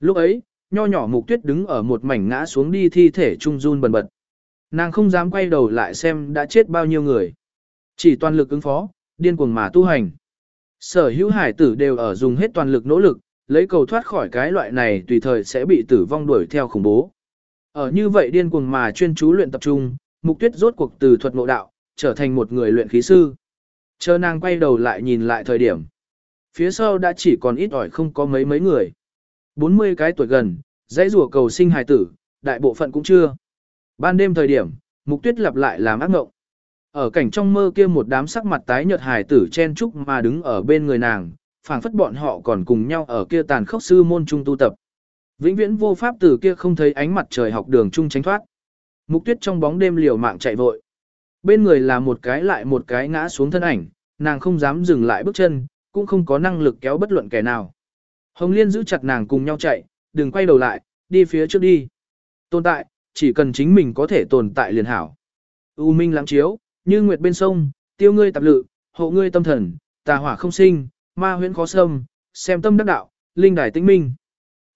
Lúc ấy, nho nhỏ mục tuyết đứng ở một mảnh ngã xuống đi thi thể trung run bần bật. Nàng không dám quay đầu lại xem đã chết bao nhiêu người. Chỉ toàn lực ứng phó, điên cuồng mà tu hành. Sở hữu hải tử đều ở dùng hết toàn lực nỗ lực, lấy cầu thoát khỏi cái loại này tùy thời sẽ bị tử vong đuổi theo khủng bố. Ở như vậy điên cuồng mà chuyên chú luyện tập trung, mục tuyết rốt cuộc từ thuật ngộ đạo, trở thành một người luyện khí sư. Chờ nàng quay đầu lại nhìn lại thời điểm. Phía sau đã chỉ còn ít ỏi không có mấy mấy người. 40 cái tuổi gần, dãy rùa cầu sinh hài tử, đại bộ phận cũng chưa. Ban đêm thời điểm, mục tuyết lặp lại làm ác ngộng. Ở cảnh trong mơ kia một đám sắc mặt tái nhợt hài tử chen trúc mà đứng ở bên người nàng, phảng phất bọn họ còn cùng nhau ở kia tàn khốc sư môn trung tu tập. Vĩnh viễn vô pháp từ kia không thấy ánh mặt trời học đường trung tránh thoát. Mục tuyết trong bóng đêm liều mạng chạy vội. Bên người là một cái lại một cái ngã xuống thân ảnh, nàng không dám dừng lại bước chân, cũng không có năng lực kéo bất luận kẻ nào. Hồng Liên giữ chặt nàng cùng nhau chạy, đừng quay đầu lại, đi phía trước đi. Tồn tại, chỉ cần chính mình có thể tồn tại liền hảo. U minh lắng chiếu, như nguyệt bên sông, tiêu ngươi tạp lự, hộ ngươi tâm thần, tà hỏa không sinh, ma huyễn khó xâm, xem tâm đắc đạo, linh đài tĩnh minh.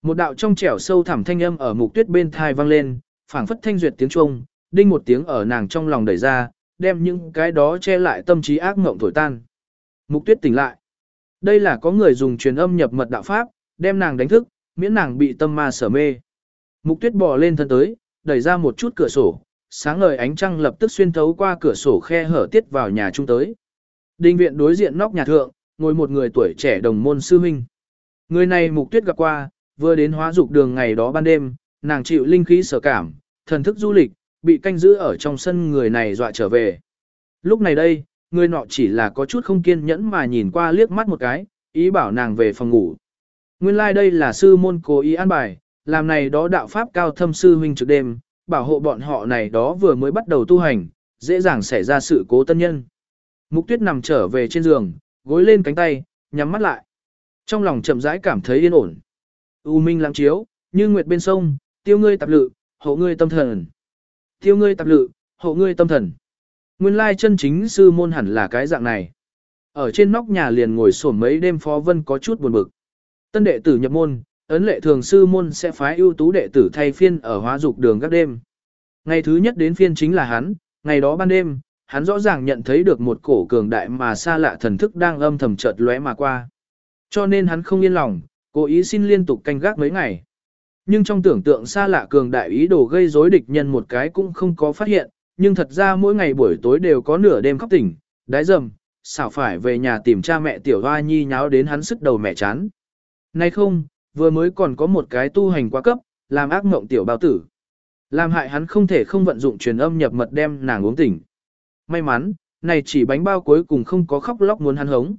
Một đạo trong trẻo sâu thẳm thanh âm ở mục tuyết bên thai vang lên, phảng phất thanh duyệt tiếng chuông, đinh một tiếng ở nàng trong lòng đẩy ra, đem những cái đó che lại tâm trí ác mộng thổi tan. Mục tuyết tỉnh lại. Đây là có người dùng truyền âm nhập mật đạo pháp, đem nàng đánh thức, miễn nàng bị tâm ma sở mê. Mục tuyết bò lên thân tới, đẩy ra một chút cửa sổ, sáng ngời ánh trăng lập tức xuyên thấu qua cửa sổ khe hở tiết vào nhà trung tới. Đinh viện đối diện nóc nhà thượng, ngồi một người tuổi trẻ đồng môn sư huynh. Người này mục tuyết gặp qua, vừa đến hóa dục đường ngày đó ban đêm, nàng chịu linh khí sở cảm, thần thức du lịch, bị canh giữ ở trong sân người này dọa trở về. Lúc này đây, người nọ chỉ là có chút không kiên nhẫn mà nhìn qua liếc mắt một cái, ý bảo nàng về phòng ngủ. Nguyên lai like đây là sư môn cố ý an bài, làm này đó đạo pháp cao thâm sư huynh trực đêm, bảo hộ bọn họ này đó vừa mới bắt đầu tu hành, dễ dàng xảy ra sự cố tân nhân. Mục tuyết nằm trở về trên giường, gối lên cánh tay, nhắm mắt lại. Trong lòng chậm rãi cảm thấy yên ổn. U minh lãng chiếu, như nguyệt bên sông, tiêu ngươi tạp lự, hộ ngươi tâm thần. Tiêu ngươi tạp lự, hộ ngươi tâm thần. Nguyên lai chân chính sư môn hẳn là cái dạng này. Ở trên nóc nhà liền ngồi sổm mấy đêm phó vân có chút buồn bực. Tân đệ tử nhập môn, ấn lệ thường sư môn sẽ phái ưu tú đệ tử thay phiên ở hóa dục đường các đêm. Ngày thứ nhất đến phiên chính là hắn, ngày đó ban đêm, hắn rõ ràng nhận thấy được một cổ cường đại mà xa lạ thần thức đang âm thầm chợt lóe mà qua. Cho nên hắn không yên lòng, cố ý xin liên tục canh gác mấy ngày. Nhưng trong tưởng tượng xa lạ cường đại ý đồ gây rối địch nhân một cái cũng không có phát hiện, nhưng thật ra mỗi ngày buổi tối đều có nửa đêm khóc tỉnh, đái dầm, xảo phải về nhà tìm cha mẹ tiểu hoa nhi nháo đến hắn sức đầu mẹ chán. Nay không, vừa mới còn có một cái tu hành quá cấp, làm ác mộng tiểu bao tử. Làm hại hắn không thể không vận dụng truyền âm nhập mật đem nàng uống tỉnh. May mắn, này chỉ bánh bao cuối cùng không có khóc lóc muốn hắn hống.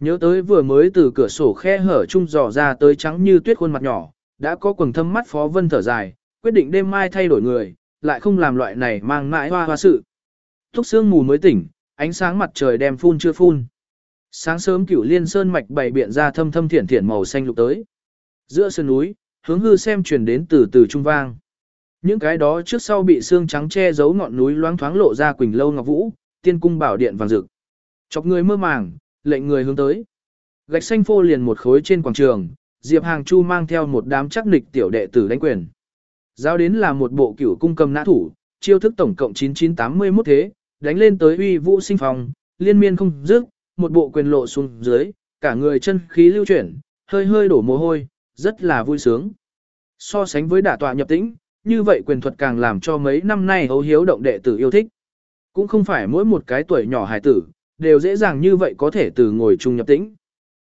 Nhớ tới vừa mới từ cửa sổ khe hở chung dò ra tới trắng như tuyết khuôn mặt nhỏ, đã có quầng thâm mắt phó vân thở dài, quyết định đêm mai thay đổi người, lại không làm loại này mang mãi hoa hoa sự. Thúc sương mù mới tỉnh, ánh sáng mặt trời đem phun chưa phun. Sáng sớm cửu liên sơn mạch bày biện ra thâm thâm thiển thiển màu xanh lục tới. Giữa sơn núi, hướng hư xem truyền đến từ từ trung vang. Những cái đó trước sau bị xương trắng che giấu ngọn núi loáng thoáng lộ ra quỳnh lâu ngọc vũ, tiên cung bảo điện vàng rực. Chọc người mơ màng, lệnh người hướng tới. Gạch xanh phô liền một khối trên quảng trường, Diệp Hàng Chu mang theo một đám chắc nịch tiểu đệ tử đánh quyền. Giao đến là một bộ cửu cung cầm nã thủ, chiêu thức tổng cộng 9981 thế, đánh lên tới uy vũ sinh phòng, liên miên không dứt, một bộ quyền lộ xuống dưới, cả người chân khí lưu chuyển, hơi hơi đổ mồ hôi, rất là vui sướng. So sánh với đả tọa nhập tĩnh, như vậy quyền thuật càng làm cho mấy năm nay hấu hiếu động đệ tử yêu thích. Cũng không phải mỗi một cái tuổi nhỏ hài tử, đều dễ dàng như vậy có thể từ ngồi chung nhập tĩnh.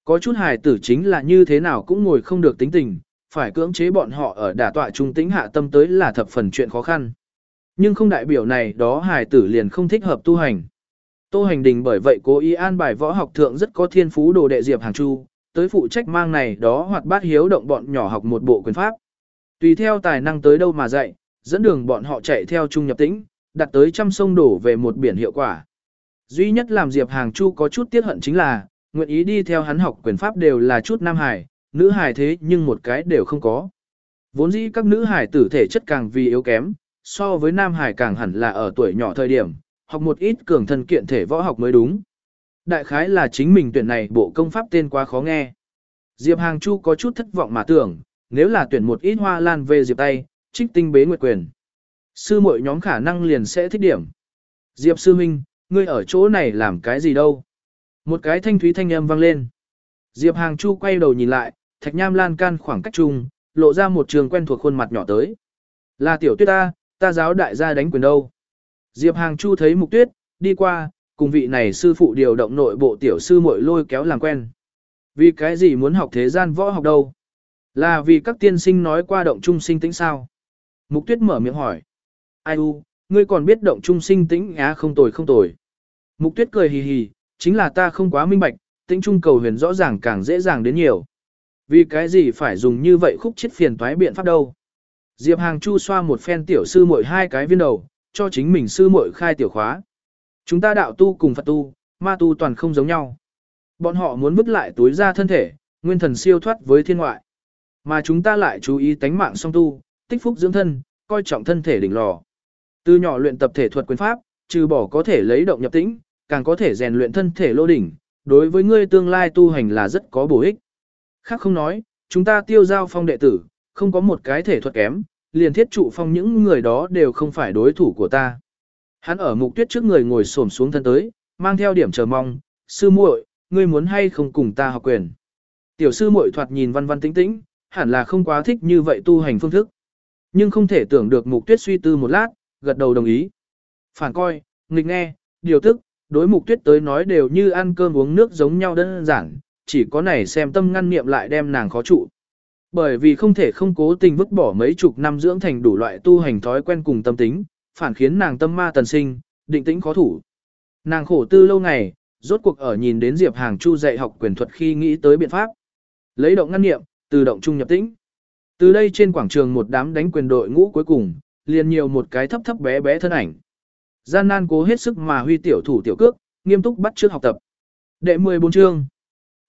Có chút hài tử chính là như thế nào cũng ngồi không được tính tình, phải cưỡng chế bọn họ ở đả tọa trung tĩnh hạ tâm tới là thập phần chuyện khó khăn. Nhưng không đại biểu này đó hài tử liền không thích hợp tu hành. Tô hành đình bởi vậy cố ý an bài võ học thượng rất có thiên phú đồ đệ Diệp Hàng Chu, tới phụ trách mang này đó hoặc bát hiếu động bọn nhỏ học một bộ quyền pháp. Tùy theo tài năng tới đâu mà dạy, dẫn đường bọn họ chạy theo trung nhập tĩnh, đặt tới trăm sông đổ về một biển hiệu quả. Duy nhất làm Diệp Hàng Chu có chút tiếc hận chính là, nguyện ý đi theo hắn học quyền pháp đều là chút nam hải, nữ hải thế nhưng một cái đều không có. Vốn dĩ các nữ hải tử thể chất càng vì yếu kém, so với nam hải càng hẳn là ở tuổi nhỏ thời điểm, học một ít cường thân kiện thể võ học mới đúng. Đại khái là chính mình tuyển này bộ công pháp tên quá khó nghe. Diệp Hàng Chu có chút thất vọng mà tưởng, nếu là tuyển một ít hoa lan về Diệp tay, trích tinh bế nguyệt quyền. Sư muội nhóm khả năng liền sẽ thích điểm. Diệp sư minh, ngươi ở chỗ này làm cái gì đâu? Một cái thanh thúy thanh âm vang lên. Diệp Hàng Chu quay đầu nhìn lại, thạch nham lan can khoảng cách chung, lộ ra một trường quen thuộc khuôn mặt nhỏ tới. Là tiểu tuyết ta, ta giáo đại gia đánh quyền đâu. Diệp Hàng Chu thấy mục tuyết, đi qua, cùng vị này sư phụ điều động nội bộ tiểu sư muội lôi kéo làm quen. Vì cái gì muốn học thế gian võ học đâu? Là vì các tiên sinh nói qua động trung sinh tĩnh sao? Mục tuyết mở miệng hỏi. Ai u, ngươi còn biết động trung sinh tĩnh á không tồi không tồi. Mục tuyết cười hì hì, chính là ta không quá minh bạch, tĩnh trung cầu huyền rõ ràng càng dễ dàng đến nhiều. Vì cái gì phải dùng như vậy khúc chết phiền toái biện pháp đâu? Diệp Hàng Chu xoa một phen tiểu sư muội hai cái viên đầu, cho chính mình sư muội khai tiểu khóa. Chúng ta đạo tu cùng Phật tu, ma tu toàn không giống nhau. Bọn họ muốn vứt lại túi ra thân thể, nguyên thần siêu thoát với thiên ngoại. Mà chúng ta lại chú ý tánh mạng song tu, tích phúc dưỡng thân, coi trọng thân thể đỉnh lò. Từ nhỏ luyện tập thể thuật quyền pháp, trừ bỏ có thể lấy động nhập tĩnh, càng có thể rèn luyện thân thể lô đỉnh, đối với ngươi tương lai tu hành là rất có bổ ích. Khác không nói, chúng ta tiêu giao phong đệ tử, không có một cái thể thuật kém, liền thiết trụ phong những người đó đều không phải đối thủ của ta. Hắn ở mục tuyết trước người ngồi xổm xuống thân tới, mang theo điểm chờ mong, sư muội, ngươi muốn hay không cùng ta học quyền. Tiểu sư muội thoạt nhìn văn văn tĩnh tĩnh, hẳn là không quá thích như vậy tu hành phương thức. Nhưng không thể tưởng được mục tuyết suy tư một lát, gật đầu đồng ý. Phản coi, nghịch nghe, điều tức, đối mục tuyết tới nói đều như ăn cơm uống nước giống nhau đơn giản, chỉ có này xem tâm ngăn niệm lại đem nàng khó trụ. Bởi vì không thể không cố tình vứt bỏ mấy chục năm dưỡng thành đủ loại tu hành thói quen cùng tâm tính, phản khiến nàng tâm ma tần sinh, định tĩnh khó thủ. Nàng khổ tư lâu ngày, rốt cuộc ở nhìn đến Diệp Hàng Chu dạy học quyền thuật khi nghĩ tới biện pháp. Lấy động ngăn niệm, từ động trung nhập tĩnh. Từ đây trên quảng trường một đám đánh quyền đội ngũ cuối cùng, liền nhiều một cái thấp thấp bé bé thân ảnh. Gian nan cố hết sức mà huy tiểu thủ tiểu cước, nghiêm túc bắt trước học tập. Đệ 14 chương.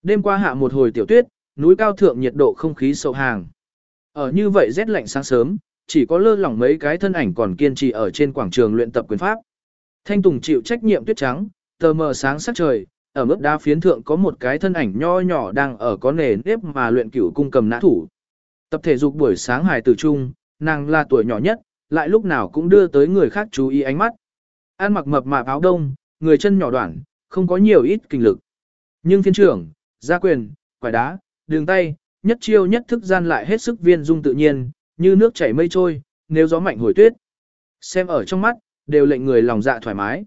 Đêm qua hạ một hồi tiểu tuyết, núi cao thượng nhiệt độ không khí sâu hàng. Ở như vậy rét lạnh sáng sớm, chỉ có lơ lỏng mấy cái thân ảnh còn kiên trì ở trên quảng trường luyện tập quyền pháp. Thanh Tùng chịu trách nhiệm tuyết trắng, tờ mờ sáng sắc trời, ở mức đá phiến thượng có một cái thân ảnh nho nhỏ đang ở có nề nếp mà luyện cửu cung cầm nã thủ. Tập thể dục buổi sáng hài tử trung, nàng là tuổi nhỏ nhất, lại lúc nào cũng đưa tới người khác chú ý ánh mắt. An mặc mập mạp áo đông, người chân nhỏ đoạn, không có nhiều ít kinh lực. Nhưng phiên trưởng, gia quyền, quải đá, đường tay, nhất chiêu nhất thức gian lại hết sức viên dung tự nhiên, như nước chảy mây trôi, nếu gió mạnh hồi tuyết. Xem ở trong mắt, đều lệnh người lòng dạ thoải mái.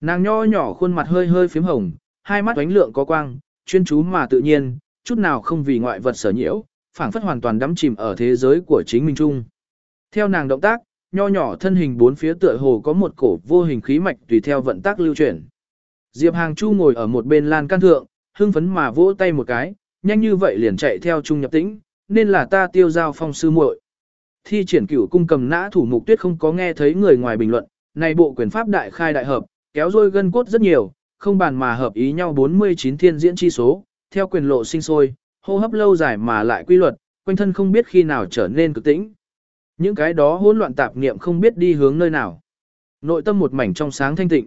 Nàng nho nhỏ khuôn mặt hơi hơi phím hồng, hai mắt ánh lượng có quang, chuyên chú mà tự nhiên, chút nào không vì ngoại vật sở nhiễu, phảng phất hoàn toàn đắm chìm ở thế giới của chính mình chung. Theo nàng động tác, nho nhỏ thân hình bốn phía tựa hồ có một cổ vô hình khí mạch tùy theo vận tác lưu chuyển. Diệp Hàng Chu ngồi ở một bên lan can thượng, hưng phấn mà vỗ tay một cái, nhanh như vậy liền chạy theo trung nhập tĩnh, nên là ta tiêu giao phong sư muội. Thi triển cửu cung cầm nã thủ mục tuyết không có nghe thấy người ngoài bình luận, này bộ quyền pháp đại khai đại hợp, kéo dôi gân cốt rất nhiều, không bàn mà hợp ý nhau 49 thiên diễn chi số, theo quyền lộ sinh sôi, hô hấp lâu dài mà lại quy luật, quanh thân không biết khi nào trở nên cực tĩnh. Những cái đó hỗn loạn tạp niệm không biết đi hướng nơi nào. Nội tâm một mảnh trong sáng thanh tịnh.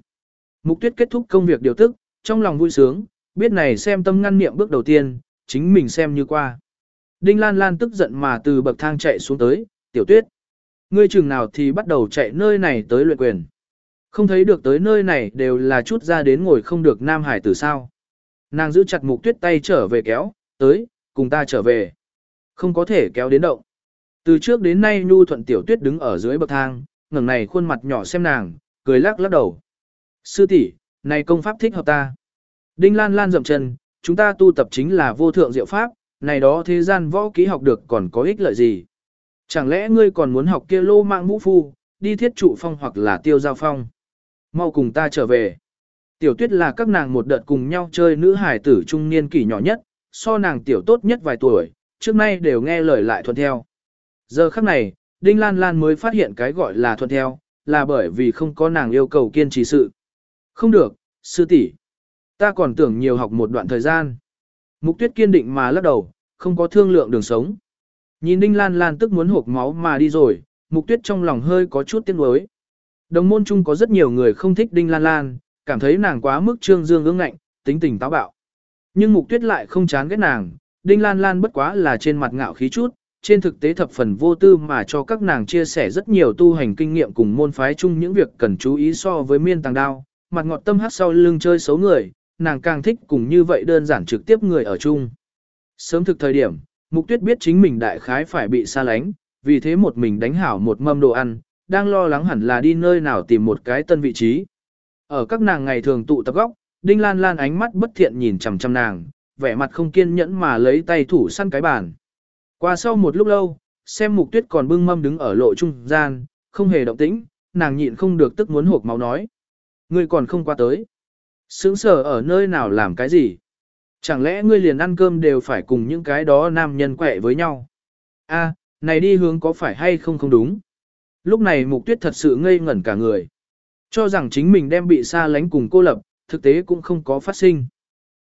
Mục tuyết kết thúc công việc điều tức, trong lòng vui sướng, biết này xem tâm ngăn niệm bước đầu tiên, chính mình xem như qua. Đinh Lan Lan tức giận mà từ bậc thang chạy xuống tới, tiểu tuyết. Ngươi chừng nào thì bắt đầu chạy nơi này tới luyện quyền. Không thấy được tới nơi này đều là chút ra đến ngồi không được Nam Hải tử sao. Nàng giữ chặt mục tuyết tay trở về kéo, tới, cùng ta trở về. Không có thể kéo đến động. Từ trước đến nay Nhu Thuận Tiểu Tuyết đứng ở dưới bậc thang, ngẩng này khuôn mặt nhỏ xem nàng, cười lắc lắc đầu. Sư tỷ, này công pháp thích hợp ta. Đinh Lan Lan dậm chân, chúng ta tu tập chính là vô thượng diệu pháp, này đó thế gian võ kỹ học được còn có ích lợi gì. Chẳng lẽ ngươi còn muốn học kia lô mạng mũ phu, đi thiết trụ phong hoặc là tiêu giao phong. Mau cùng ta trở về. Tiểu tuyết là các nàng một đợt cùng nhau chơi nữ hải tử trung niên kỷ nhỏ nhất, so nàng tiểu tốt nhất vài tuổi, trước nay đều nghe lời lại thuận theo. Giờ khắc này, Đinh Lan Lan mới phát hiện cái gọi là thuận theo, là bởi vì không có nàng yêu cầu kiên trì sự. Không được, sư tỷ, Ta còn tưởng nhiều học một đoạn thời gian. Mục tuyết kiên định mà lắc đầu, không có thương lượng đường sống. Nhìn Đinh Lan Lan tức muốn hộp máu mà đi rồi, mục tuyết trong lòng hơi có chút tiếc nuối. Đồng môn chung có rất nhiều người không thích Đinh Lan Lan, cảm thấy nàng quá mức trương dương ương ngạnh, tính tình táo bạo. Nhưng mục tuyết lại không chán ghét nàng, Đinh Lan Lan bất quá là trên mặt ngạo khí chút, trên thực tế thập phần vô tư mà cho các nàng chia sẻ rất nhiều tu hành kinh nghiệm cùng môn phái chung những việc cần chú ý so với miên tàng đao, mặt ngọt tâm hát sau lưng chơi xấu người, nàng càng thích cùng như vậy đơn giản trực tiếp người ở chung. Sớm thực thời điểm, Mục Tuyết biết chính mình đại khái phải bị xa lánh, vì thế một mình đánh hảo một mâm đồ ăn, đang lo lắng hẳn là đi nơi nào tìm một cái tân vị trí. Ở các nàng ngày thường tụ tập góc, Đinh Lan Lan ánh mắt bất thiện nhìn chằm chằm nàng, vẻ mặt không kiên nhẫn mà lấy tay thủ săn cái bàn. Qua sau một lúc lâu, xem Mục Tuyết còn bưng mâm đứng ở lộ trung gian, không hề động tĩnh, nàng nhịn không được tức muốn hộp máu nói. Ngươi còn không qua tới. Sướng sở ở nơi nào làm cái gì? Chẳng lẽ ngươi liền ăn cơm đều phải cùng những cái đó nam nhân quẹ với nhau? A, này đi hướng có phải hay không không đúng? Lúc này mục tuyết thật sự ngây ngẩn cả người. Cho rằng chính mình đem bị xa lánh cùng cô lập, thực tế cũng không có phát sinh.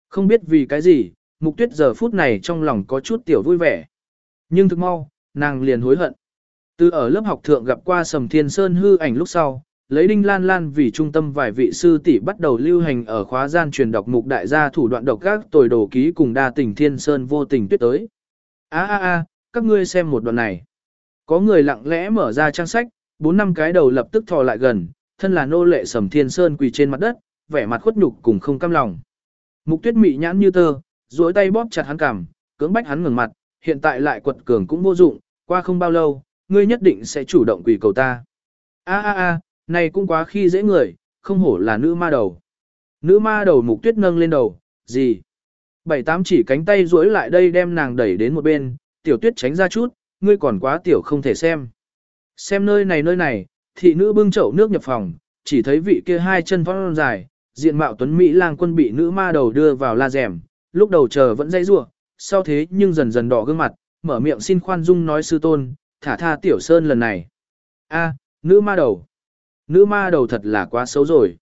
Không biết vì cái gì, mục tuyết giờ phút này trong lòng có chút tiểu vui vẻ. Nhưng thực mau, nàng liền hối hận. Từ ở lớp học thượng gặp qua Sầm Thiên Sơn hư ảnh lúc sau, lấy Đinh Lan Lan vì trung tâm vài vị sư tỷ bắt đầu lưu hành ở khóa gian truyền đọc mục đại gia thủ đoạn độc các tồi đồ ký cùng đa tình thiên sơn vô tình tuyết tới. A a a, các ngươi xem một đoạn này. Có người lặng lẽ mở ra trang sách, bốn năm cái đầu lập tức thò lại gần, thân là nô lệ sầm thiên sơn quỳ trên mặt đất, vẻ mặt khuất nhục cùng không cam lòng. Mục tuyết mị nhãn như tơ, duỗi tay bóp chặt hắn cằm, cưỡng bách hắn ngừng mặt, hiện tại lại quật cường cũng vô dụng, qua không bao lâu, ngươi nhất định sẽ chủ động quỳ cầu ta. A a a, này cũng quá khi dễ người, không hổ là nữ ma đầu. Nữ ma đầu mục tuyết nâng lên đầu, gì? Bảy tám chỉ cánh tay duỗi lại đây đem nàng đẩy đến một bên, tiểu tuyết tránh ra chút, ngươi còn quá tiểu không thể xem. Xem nơi này nơi này, thị nữ bưng chậu nước nhập phòng, chỉ thấy vị kia hai chân vón dài, diện mạo tuấn Mỹ lang quân bị nữ ma đầu đưa vào la rèm, lúc đầu chờ vẫn dây rua, sau thế nhưng dần dần đỏ gương mặt, mở miệng xin khoan dung nói sư tôn, thả tha tiểu sơn lần này. A, nữ ma đầu. Nữ ma đầu thật là quá xấu rồi.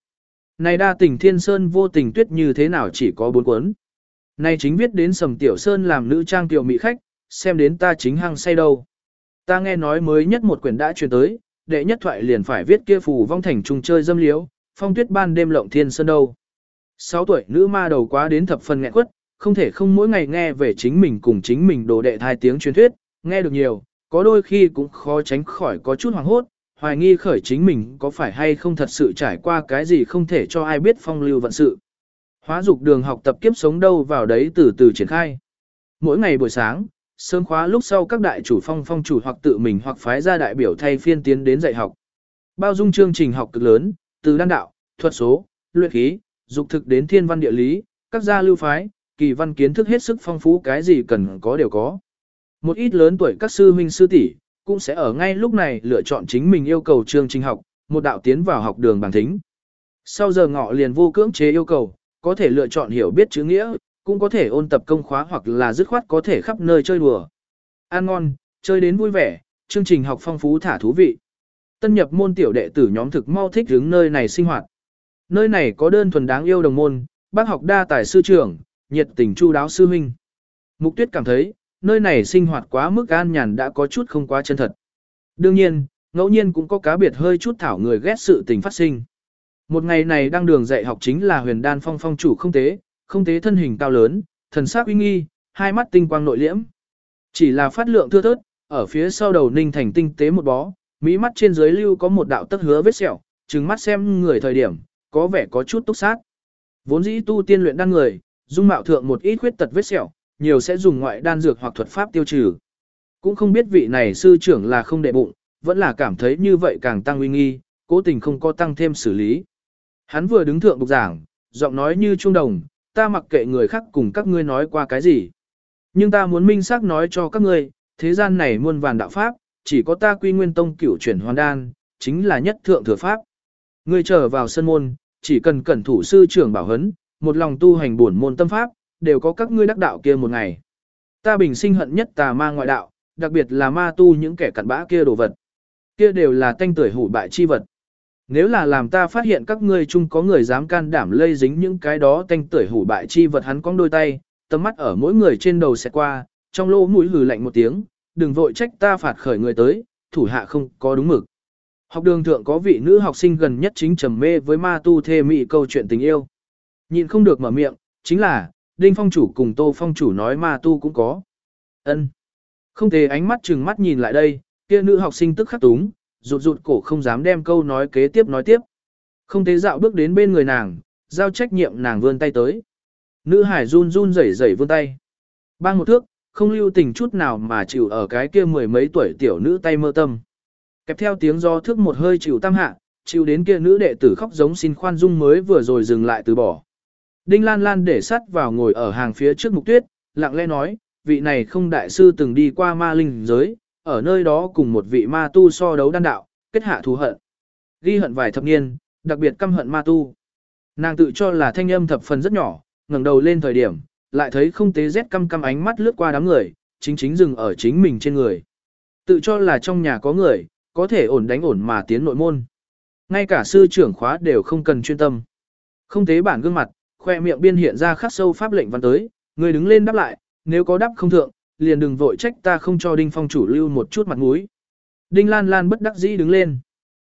Này đa tình thiên sơn vô tình tuyết như thế nào chỉ có bốn cuốn. Này chính viết đến sầm tiểu sơn làm nữ trang tiểu mỹ khách, xem đến ta chính hăng say đâu. Ta nghe nói mới nhất một quyển đã truyền tới, đệ nhất thoại liền phải viết kia phù vong thành trùng chơi dâm liếu, phong tuyết ban đêm lộng thiên sơn đâu. Sáu tuổi nữ ma đầu quá đến thập phần nghẹn quất, không thể không mỗi ngày nghe về chính mình cùng chính mình đồ đệ thai tiếng truyền thuyết, nghe được nhiều, có đôi khi cũng khó tránh khỏi có chút hoảng hốt, hoài nghi khởi chính mình có phải hay không thật sự trải qua cái gì không thể cho ai biết phong lưu vận sự. Hóa dục đường học tập kiếp sống đâu vào đấy từ từ triển khai. Mỗi ngày buổi sáng, sớm khóa lúc sau các đại chủ phong phong chủ hoặc tự mình hoặc phái ra đại biểu thay phiên tiến đến dạy học. Bao dung chương trình học cực lớn, từ đan đạo, thuật số, luyện khí, dục thực đến thiên văn địa lý, các gia lưu phái, kỳ văn kiến thức hết sức phong phú cái gì cần có đều có. Một ít lớn tuổi các sư huynh sư tỷ cũng sẽ ở ngay lúc này lựa chọn chính mình yêu cầu chương trình học, một đạo tiến vào học đường bằng thính. Sau giờ ngọ liền vô cưỡng chế yêu cầu, có thể lựa chọn hiểu biết chữ nghĩa, cũng có thể ôn tập công khóa hoặc là dứt khoát có thể khắp nơi chơi đùa. Ăn ngon, chơi đến vui vẻ, chương trình học phong phú thả thú vị. Tân nhập môn tiểu đệ tử nhóm thực mau thích hướng nơi này sinh hoạt. Nơi này có đơn thuần đáng yêu đồng môn, bác học đa tài sư trưởng, nhiệt tình chu đáo sư huynh. Mục tuyết cảm thấy, nơi này sinh hoạt quá mức an nhàn đã có chút không quá chân thật. Đương nhiên, ngẫu nhiên cũng có cá biệt hơi chút thảo người ghét sự tình phát sinh. Một ngày này đang đường dạy học chính là huyền đan phong phong chủ không tế, không tế thân hình cao lớn, thần sắc uy nghi, hai mắt tinh quang nội liễm. Chỉ là phát lượng thưa thớt, ở phía sau đầu ninh thành tinh tế một bó, mỹ mắt trên dưới lưu có một đạo tất hứa vết sẹo, trừng mắt xem người thời điểm, có vẻ có chút túc sát. Vốn dĩ tu tiên luyện đan người, dung mạo thượng một ít khuyết tật vết sẹo, nhiều sẽ dùng ngoại đan dược hoặc thuật pháp tiêu trừ. Cũng không biết vị này sư trưởng là không đệ bụng, vẫn là cảm thấy như vậy càng tăng uy nghi, cố tình không có tăng thêm xử lý. Hắn vừa đứng thượng bục giảng, giọng nói như trung đồng, ta mặc kệ người khác cùng các ngươi nói qua cái gì. Nhưng ta muốn minh xác nói cho các ngươi, thế gian này muôn vàn đạo pháp, chỉ có ta quy nguyên tông cửu chuyển hoàn đan, chính là nhất thượng thừa pháp. Ngươi trở vào sân môn, chỉ cần cẩn thủ sư trưởng bảo hấn, một lòng tu hành bổn môn tâm pháp, đều có các ngươi đắc đạo kia một ngày. Ta bình sinh hận nhất tà ma ngoại đạo, đặc biệt là ma tu những kẻ cặn bã kia đồ vật. Kia đều là tanh tuổi hủ bại chi vật. Nếu là làm ta phát hiện các ngươi chung có người dám can đảm lây dính những cái đó tanh tuổi hủ bại chi vật hắn cong đôi tay, tầm mắt ở mỗi người trên đầu sẽ qua, trong lỗ mũi hừ lạnh một tiếng, đừng vội trách ta phạt khởi người tới, thủ hạ không có đúng mực. Học đường thượng có vị nữ học sinh gần nhất chính trầm mê với ma tu thê mị câu chuyện tình yêu. Nhịn không được mở miệng, chính là, Đinh Phong chủ cùng Tô Phong chủ nói ma tu cũng có. ân Không thể ánh mắt chừng mắt nhìn lại đây, kia nữ học sinh tức khắc túng, rụt rụt cổ không dám đem câu nói kế tiếp nói tiếp. Không thế dạo bước đến bên người nàng, giao trách nhiệm nàng vươn tay tới. Nữ hải run run rẩy rẩy vươn tay. Bang một thước, không lưu tình chút nào mà chịu ở cái kia mười mấy tuổi tiểu nữ tay mơ tâm. Kẹp theo tiếng do thước một hơi chịu tam hạ, chịu đến kia nữ đệ tử khóc giống xin khoan dung mới vừa rồi dừng lại từ bỏ. Đinh Lan Lan để sắt vào ngồi ở hàng phía trước mục tuyết, lặng lẽ nói, vị này không đại sư từng đi qua ma linh giới, ở nơi đó cùng một vị ma tu so đấu đan đạo, kết hạ thù hận. Ghi hận vài thập niên, đặc biệt căm hận ma tu. Nàng tự cho là thanh âm thập phần rất nhỏ, ngẩng đầu lên thời điểm, lại thấy không tế rét căm căm ánh mắt lướt qua đám người, chính chính dừng ở chính mình trên người. Tự cho là trong nhà có người, có thể ổn đánh ổn mà tiến nội môn. Ngay cả sư trưởng khóa đều không cần chuyên tâm. Không tế bản gương mặt, khoe miệng biên hiện ra khắc sâu pháp lệnh văn tới, người đứng lên đáp lại, nếu có đáp không thượng, liền đừng vội trách ta không cho Đinh Phong chủ lưu một chút mặt mũi. Đinh Lan Lan bất đắc dĩ đứng lên.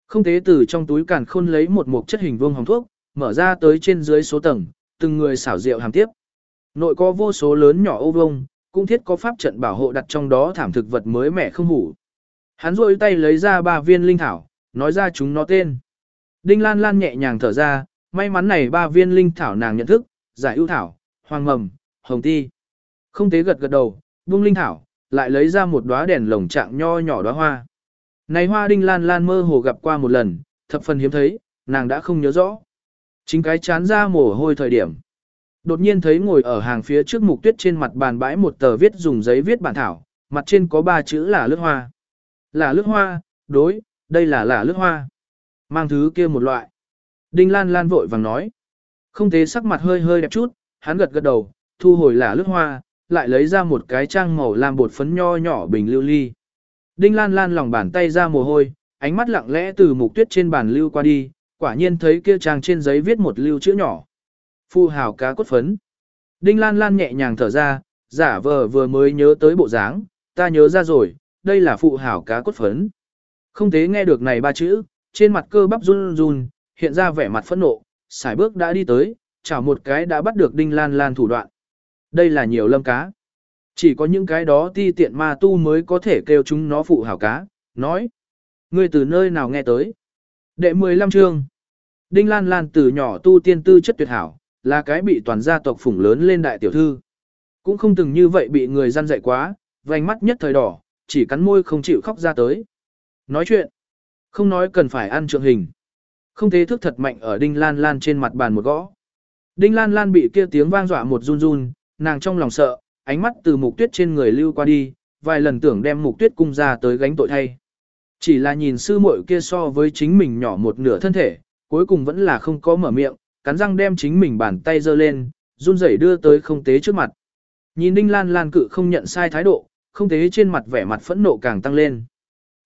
Không tế từ trong túi càn khôn lấy một mục chất hình vuông hồng thuốc, mở ra tới trên dưới số tầng, từng người xảo rượu hàm tiếp. Nội có vô số lớn nhỏ ô vuông cũng thiết có pháp trận bảo hộ đặt trong đó thảm thực vật mới mẻ không hủ. Hắn rôi tay lấy ra ba viên linh thảo, nói ra chúng nó tên. Đinh Lan Lan nhẹ nhàng thở ra, may mắn này ba viên linh thảo nàng nhận thức, giải ưu thảo, hoàng mầm, hồng ti. Không tế gật gật đầu, buông linh thảo, lại lấy ra một đóa đèn lồng trạng nho nhỏ đóa hoa. Này hoa Đinh Lan Lan mơ hồ gặp qua một lần, thập phần hiếm thấy, nàng đã không nhớ rõ. Chính cái chán ra mồ hôi thời điểm. Đột nhiên thấy ngồi ở hàng phía trước mục tuyết trên mặt bàn bãi một tờ viết dùng giấy viết bản thảo, mặt trên có ba chữ là lướt hoa. Là lướt hoa, đối, đây là là lướt hoa. Mang thứ kia một loại. Đinh Lan Lan vội vàng nói. Không thế sắc mặt hơi hơi đẹp chút, hắn gật gật đầu, thu hồi là lướt hoa, lại lấy ra một cái trang màu làm bột phấn nho nhỏ bình lưu ly. Đinh Lan Lan lòng bàn tay ra mồ hôi, ánh mắt lặng lẽ từ mục tuyết trên bàn lưu qua đi, quả nhiên thấy kia trang trên giấy viết một lưu chữ nhỏ. Phu hào cá cốt phấn. Đinh Lan Lan nhẹ nhàng thở ra, giả vờ vừa mới nhớ tới bộ dáng, ta nhớ ra rồi, đây là phụ hảo cá cốt phấn. Không thế nghe được này ba chữ, trên mặt cơ bắp run run, hiện ra vẻ mặt phẫn nộ, xài bước đã đi tới, chảo một cái đã bắt được Đinh Lan Lan thủ đoạn. Đây là nhiều lâm cá. Chỉ có những cái đó ti tiện ma tu mới có thể kêu chúng nó phụ hảo cá, nói. Ngươi từ nơi nào nghe tới? Đệ 15 chương. Đinh Lan Lan từ nhỏ tu tiên tư chất tuyệt hảo, là cái bị toàn gia tộc phủng lớn lên đại tiểu thư. Cũng không từng như vậy bị người gian dạy quá, vành mắt nhất thời đỏ, chỉ cắn môi không chịu khóc ra tới. Nói chuyện, không nói cần phải ăn trượng hình. Không thế thức thật mạnh ở Đinh Lan Lan trên mặt bàn một gõ. Đinh Lan Lan bị kia tiếng vang dọa một run run, nàng trong lòng sợ, ánh mắt từ mục tuyết trên người lưu qua đi, vài lần tưởng đem mục tuyết cung ra tới gánh tội thay. Chỉ là nhìn sư muội kia so với chính mình nhỏ một nửa thân thể, cuối cùng vẫn là không có mở miệng, cắn răng đem chính mình bàn tay giơ lên, run rẩy đưa tới không tế trước mặt. Nhìn Đinh Lan Lan cự không nhận sai thái độ, không tế trên mặt vẻ mặt phẫn nộ càng tăng lên.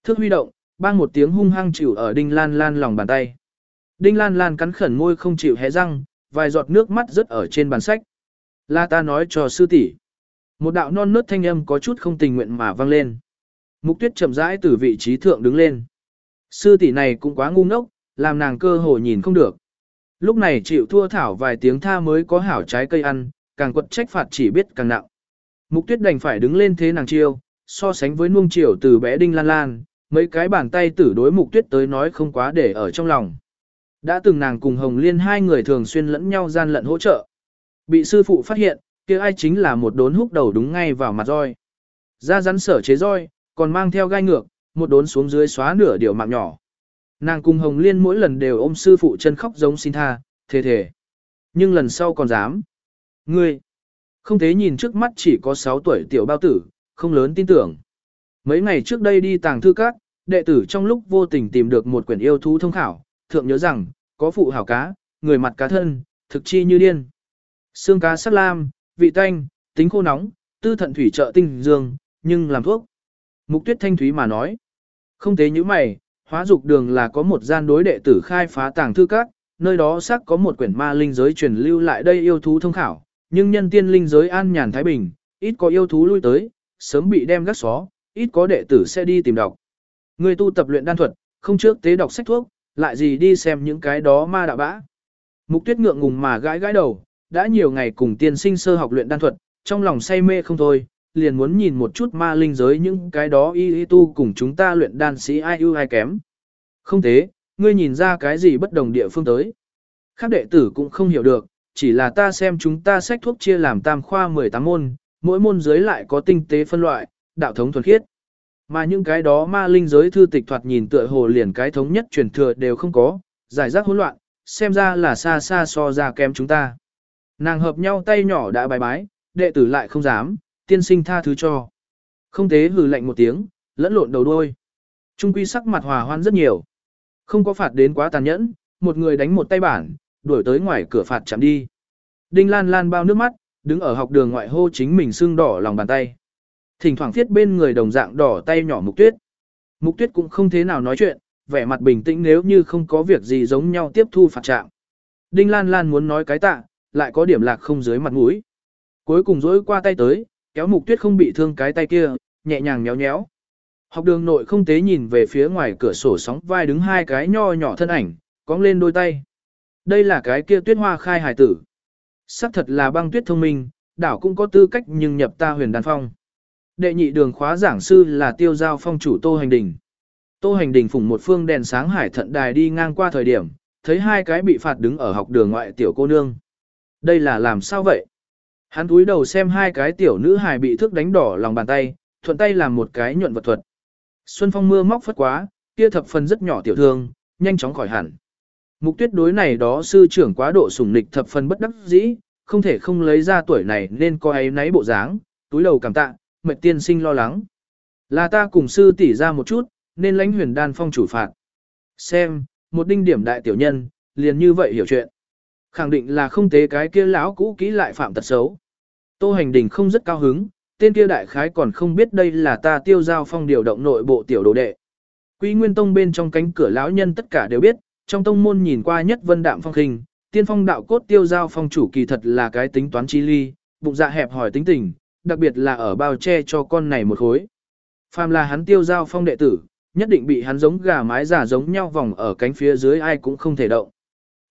Thước huy động, bang một tiếng hung hăng chịu ở Đinh Lan Lan lòng bàn tay. Đinh Lan Lan cắn khẩn môi không chịu hé răng, vài giọt nước mắt rớt ở trên bàn sách. La ta nói cho sư tỷ. Một đạo non nớt thanh âm có chút không tình nguyện mà vang lên. Mục tuyết chậm rãi từ vị trí thượng đứng lên. Sư tỷ này cũng quá ngu ngốc, làm nàng cơ hồ nhìn không được. Lúc này chịu thua thảo vài tiếng tha mới có hảo trái cây ăn, càng quật trách phạt chỉ biết càng nặng. Mục tuyết đành phải đứng lên thế nàng chiêu, so sánh với nuông chiều từ bé đinh lan lan, mấy cái bàn tay tử đối mục tuyết tới nói không quá để ở trong lòng. Đã từng nàng cùng Hồng Liên hai người thường xuyên lẫn nhau gian lận hỗ trợ. Bị sư phụ phát hiện, kia ai chính là một đốn húc đầu đúng ngay vào mặt roi. Ra rắn sở chế roi, còn mang theo gai ngược, một đốn xuống dưới xóa nửa điều mạng nhỏ. Nàng cùng Hồng Liên mỗi lần đều ôm sư phụ chân khóc giống xin tha, thề thề. Nhưng lần sau còn dám. Ngươi, không thế nhìn trước mắt chỉ có 6 tuổi tiểu bao tử, không lớn tin tưởng. Mấy ngày trước đây đi tàng thư các, đệ tử trong lúc vô tình tìm được một quyển yêu thú thông khảo, thượng nhớ rằng, có phụ hảo cá, người mặt cá thân, thực chi như điên. Xương cá sắc lam, vị tanh, tính khô nóng, tư thận thủy trợ tinh dương, nhưng làm thuốc. Mục tuyết thanh thúy mà nói. Không tế như mày, hóa dục đường là có một gian đối đệ tử khai phá tàng thư các, nơi đó xác có một quyển ma linh giới truyền lưu lại đây yêu thú thông khảo, nhưng nhân tiên linh giới an nhàn thái bình, ít có yêu thú lui tới, sớm bị đem gắt xó, ít có đệ tử sẽ đi tìm đọc. Người tu tập luyện đan thuật, không trước tế đọc sách thuốc, lại gì đi xem những cái đó ma đạo bã. Mục tuyết ngượng ngùng mà gãi gãi đầu, đã nhiều ngày cùng tiên sinh sơ học luyện đan thuật, trong lòng say mê không thôi, liền muốn nhìn một chút ma linh giới những cái đó y y tu cùng chúng ta luyện đan sĩ ai ưu ai kém. Không thế, ngươi nhìn ra cái gì bất đồng địa phương tới. Khác đệ tử cũng không hiểu được, chỉ là ta xem chúng ta sách thuốc chia làm tam khoa 18 môn, mỗi môn dưới lại có tinh tế phân loại, đạo thống thuần khiết. Mà những cái đó ma linh giới thư tịch thoạt nhìn tựa hồ liền cái thống nhất truyền thừa đều không có, giải rác hỗn loạn, xem ra là xa xa so ra kém chúng ta. Nàng hợp nhau tay nhỏ đã bài bái, đệ tử lại không dám, tiên sinh tha thứ cho. Không tế hừ lạnh một tiếng, lẫn lộn đầu đuôi. Trung quy sắc mặt hòa hoan rất nhiều. Không có phạt đến quá tàn nhẫn, một người đánh một tay bản, đuổi tới ngoài cửa phạt chạm đi. Đinh Lan Lan bao nước mắt, đứng ở học đường ngoại hô chính mình sưng đỏ lòng bàn tay. Thỉnh thoảng thiết bên người đồng dạng đỏ tay nhỏ Mục Tuyết. Mục Tuyết cũng không thế nào nói chuyện, vẻ mặt bình tĩnh nếu như không có việc gì giống nhau tiếp thu phạt trạng. Đinh Lan Lan muốn nói cái tạ, lại có điểm lạc không dưới mặt mũi. Cuối cùng dỗi qua tay tới, kéo Mục Tuyết không bị thương cái tay kia, nhẹ nhàng nhéo nhéo. Học đường nội không tế nhìn về phía ngoài cửa sổ sóng vai đứng hai cái nho nhỏ thân ảnh, cong lên đôi tay. Đây là cái kia tuyết hoa khai hải tử. Sắc thật là băng tuyết thông minh, đảo cũng có tư cách nhưng nhập ta huyền đàn phong. Đệ nhị đường khóa giảng sư là tiêu giao phong chủ Tô Hành Đình. Tô Hành Đình phủng một phương đèn sáng hải thận đài đi ngang qua thời điểm, thấy hai cái bị phạt đứng ở học đường ngoại tiểu cô nương. Đây là làm sao vậy? Hắn túi đầu xem hai cái tiểu nữ hài bị thước đánh đỏ lòng bàn tay, thuận tay làm một cái nhuận vật thuật. Xuân phong mưa móc phất quá, kia thập phần rất nhỏ tiểu thương, nhanh chóng khỏi hẳn. Mục tuyết đối này đó sư trưởng quá độ sủng nịch thập phần bất đắc dĩ, không thể không lấy ra tuổi này nên có ấy nấy bộ dáng, túi đầu cảm tạ, mệt tiên sinh lo lắng. Là ta cùng sư tỷ ra một chút, nên lãnh huyền đan phong chủ phạt. Xem, một đinh điểm đại tiểu nhân, liền như vậy hiểu chuyện. Khẳng định là không tế cái kia lão cũ kỹ lại phạm tật xấu. Tô hành đình không rất cao hứng, tên kia đại khái còn không biết đây là ta tiêu giao phong điều động nội bộ tiểu đồ đệ. Quý Nguyên Tông bên trong cánh cửa lão nhân tất cả đều biết, trong tông môn nhìn qua nhất vân đạm phong khinh, tiên phong đạo cốt tiêu giao phong chủ kỳ thật là cái tính toán chi ly, bụng dạ hẹp hỏi tính tình, đặc biệt là ở bao che cho con này một khối. Phàm là hắn tiêu giao phong đệ tử, nhất định bị hắn giống gà mái giả giống nhau vòng ở cánh phía dưới ai cũng không thể động.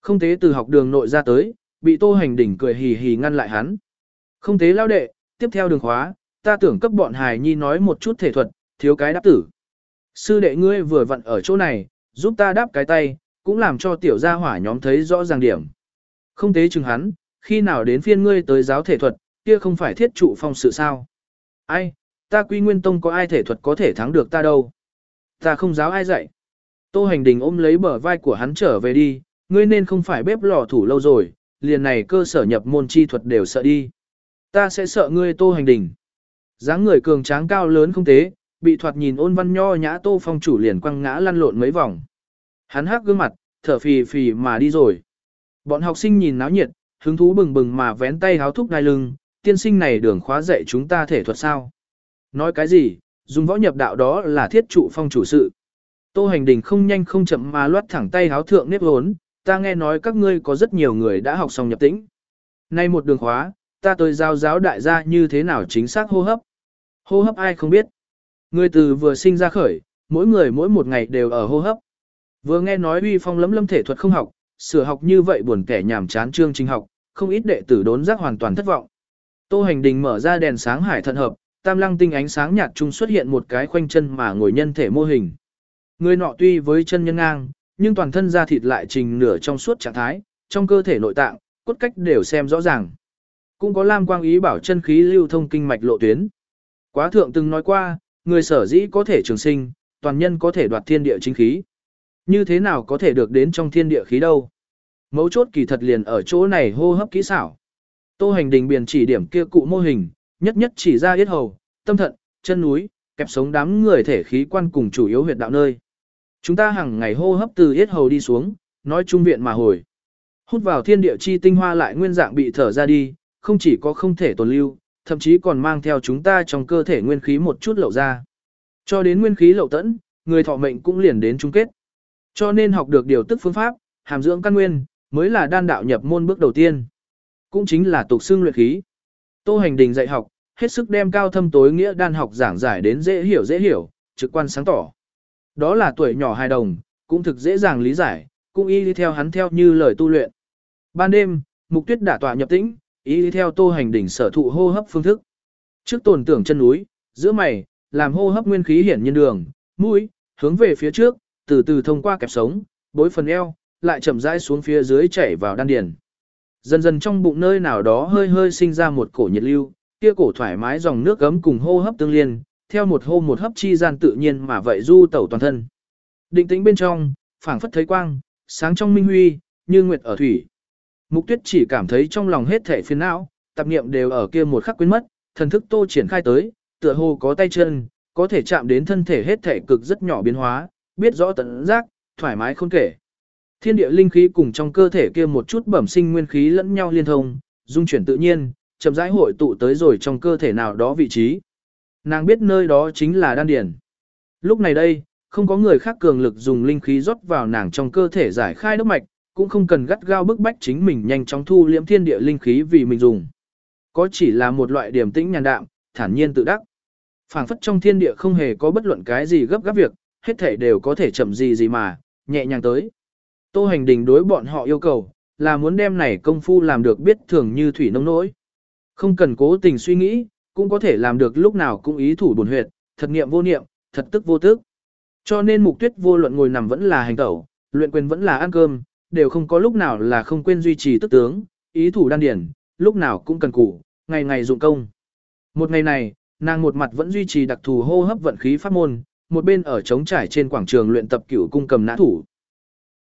Không thế từ học đường nội ra tới, bị tô hành đỉnh cười hì hì ngăn lại hắn. Không thế lao đệ, tiếp theo đường khóa, ta tưởng cấp bọn hài nhi nói một chút thể thuật, thiếu cái đáp tử. Sư đệ ngươi vừa vặn ở chỗ này, giúp ta đáp cái tay, cũng làm cho tiểu gia hỏa nhóm thấy rõ ràng điểm. Không tế chừng hắn, khi nào đến phiên ngươi tới giáo thể thuật, kia không phải thiết trụ phong sự sao. Ai, ta quy nguyên tông có ai thể thuật có thể thắng được ta đâu. Ta không giáo ai dạy. Tô hành đình ôm lấy bờ vai của hắn trở về đi, ngươi nên không phải bếp lò thủ lâu rồi, liền này cơ sở nhập môn chi thuật đều sợ đi. Ta sẽ sợ ngươi tô hành đình. dáng người cường tráng cao lớn không tế, bị thoạt nhìn ôn văn nho nhã tô phong chủ liền quăng ngã lăn lộn mấy vòng. Hắn hắc gương mặt, thở phì phì mà đi rồi. Bọn học sinh nhìn náo nhiệt, hứng thú bừng bừng mà vén tay háo thúc đai lưng, tiên sinh này đường khóa dạy chúng ta thể thuật sao. Nói cái gì, dùng võ nhập đạo đó là thiết trụ phong chủ sự. Tô hành đình không nhanh không chậm mà loát thẳng tay háo thượng nếp hốn, ta nghe nói các ngươi có rất nhiều người đã học xong nhập tĩnh. Nay một đường khóa, ta tới giao giáo đại gia như thế nào chính xác hô hấp. Hô hấp ai không biết. Người từ vừa sinh ra khởi, mỗi người mỗi một ngày đều ở hô hấp. Vừa nghe nói uy phong lấm lâm thể thuật không học, sửa học như vậy buồn kẻ nhàm chán chương trình học, không ít đệ tử đốn giác hoàn toàn thất vọng. Tô hành đình mở ra đèn sáng hải thận hợp, tam lăng tinh ánh sáng nhạt trung xuất hiện một cái khoanh chân mà ngồi nhân thể mô hình. Người nọ tuy với chân nhân ngang, nhưng toàn thân da thịt lại trình nửa trong suốt trạng thái, trong cơ thể nội tạng, cốt cách đều xem rõ ràng. Cũng có lam quang ý bảo chân khí lưu thông kinh mạch lộ tuyến. Quá thượng từng nói qua, người sở dĩ có thể trường sinh, toàn nhân có thể đoạt thiên địa chính khí. Như thế nào có thể được đến trong thiên địa khí đâu? Mấu chốt kỳ thật liền ở chỗ này hô hấp kỹ xảo. Tô hành đình biển chỉ điểm kia cụ mô hình, nhất nhất chỉ ra yết hầu, tâm thận, chân núi, kẹp sống đám người thể khí quan cùng chủ yếu huyệt đạo nơi. Chúng ta hàng ngày hô hấp từ yết hầu đi xuống, nói trung viện mà hồi. Hút vào thiên địa chi tinh hoa lại nguyên dạng bị thở ra đi, không chỉ có không thể tồn lưu, thậm chí còn mang theo chúng ta trong cơ thể nguyên khí một chút lậu ra. Cho đến nguyên khí lậu tẫn, người thọ mệnh cũng liền đến chung kết. Cho nên học được điều tức phương pháp, hàm dưỡng căn nguyên, mới là đan đạo nhập môn bước đầu tiên. Cũng chính là tục xương luyện khí. Tô hành đình dạy học, hết sức đem cao thâm tối nghĩa đan học giảng giải đến dễ hiểu dễ hiểu, trực quan sáng tỏ. Đó là tuổi nhỏ hài đồng, cũng thực dễ dàng lý giải, cũng y đi theo hắn theo như lời tu luyện. Ban đêm, mục tuyết đả tọa nhập tĩnh, y đi theo tô hành đỉnh sở thụ hô hấp phương thức. Trước tồn tưởng chân núi, giữa mày, làm hô hấp nguyên khí hiển nhiên đường, mũi, hướng về phía trước, từ từ thông qua kẹp sống, bối phần eo, lại chậm rãi xuống phía dưới chảy vào đan điền. Dần dần trong bụng nơi nào đó hơi hơi sinh ra một cổ nhiệt lưu, kia cổ thoải mái dòng nước gấm cùng hô hấp tương liên, theo một hô một hấp chi gian tự nhiên mà vậy du tẩu toàn thân. Định tĩnh bên trong, phảng phất thấy quang, sáng trong minh huy, như nguyệt ở thủy. Mục tuyết chỉ cảm thấy trong lòng hết thể phiền não, tạp niệm đều ở kia một khắc quên mất, thần thức tô triển khai tới, tựa hồ có tay chân, có thể chạm đến thân thể hết thể cực rất nhỏ biến hóa, biết rõ tận giác, thoải mái không kể. Thiên địa linh khí cùng trong cơ thể kia một chút bẩm sinh nguyên khí lẫn nhau liên thông, dung chuyển tự nhiên, chậm rãi hội tụ tới rồi trong cơ thể nào đó vị trí. Nàng biết nơi đó chính là đan điền. Lúc này đây, không có người khác cường lực dùng linh khí rót vào nàng trong cơ thể giải khai đốc mạch, cũng không cần gắt gao bức bách chính mình nhanh chóng thu liễm thiên địa linh khí vì mình dùng. Có chỉ là một loại điểm tĩnh nhàn đạm, thản nhiên tự đắc. phảng phất trong thiên địa không hề có bất luận cái gì gấp gáp việc, hết thảy đều có thể chậm gì gì mà, nhẹ nhàng tới. Tô hành đình đối bọn họ yêu cầu, là muốn đem này công phu làm được biết thường như thủy nông nỗi. Không cần cố tình suy nghĩ, cũng có thể làm được lúc nào cũng ý thủ buồn huyệt, thật nghiệm vô niệm, thật tức vô tức. Cho nên mục tuyết vô luận ngồi nằm vẫn là hành tẩu, luyện quyền vẫn là ăn cơm, đều không có lúc nào là không quên duy trì tức tướng, ý thủ đan điển, lúc nào cũng cần củ, ngày ngày dụng công. Một ngày này, nàng một mặt vẫn duy trì đặc thù hô hấp vận khí pháp môn, một bên ở trống trải trên quảng trường luyện tập cửu cung cầm nã thủ.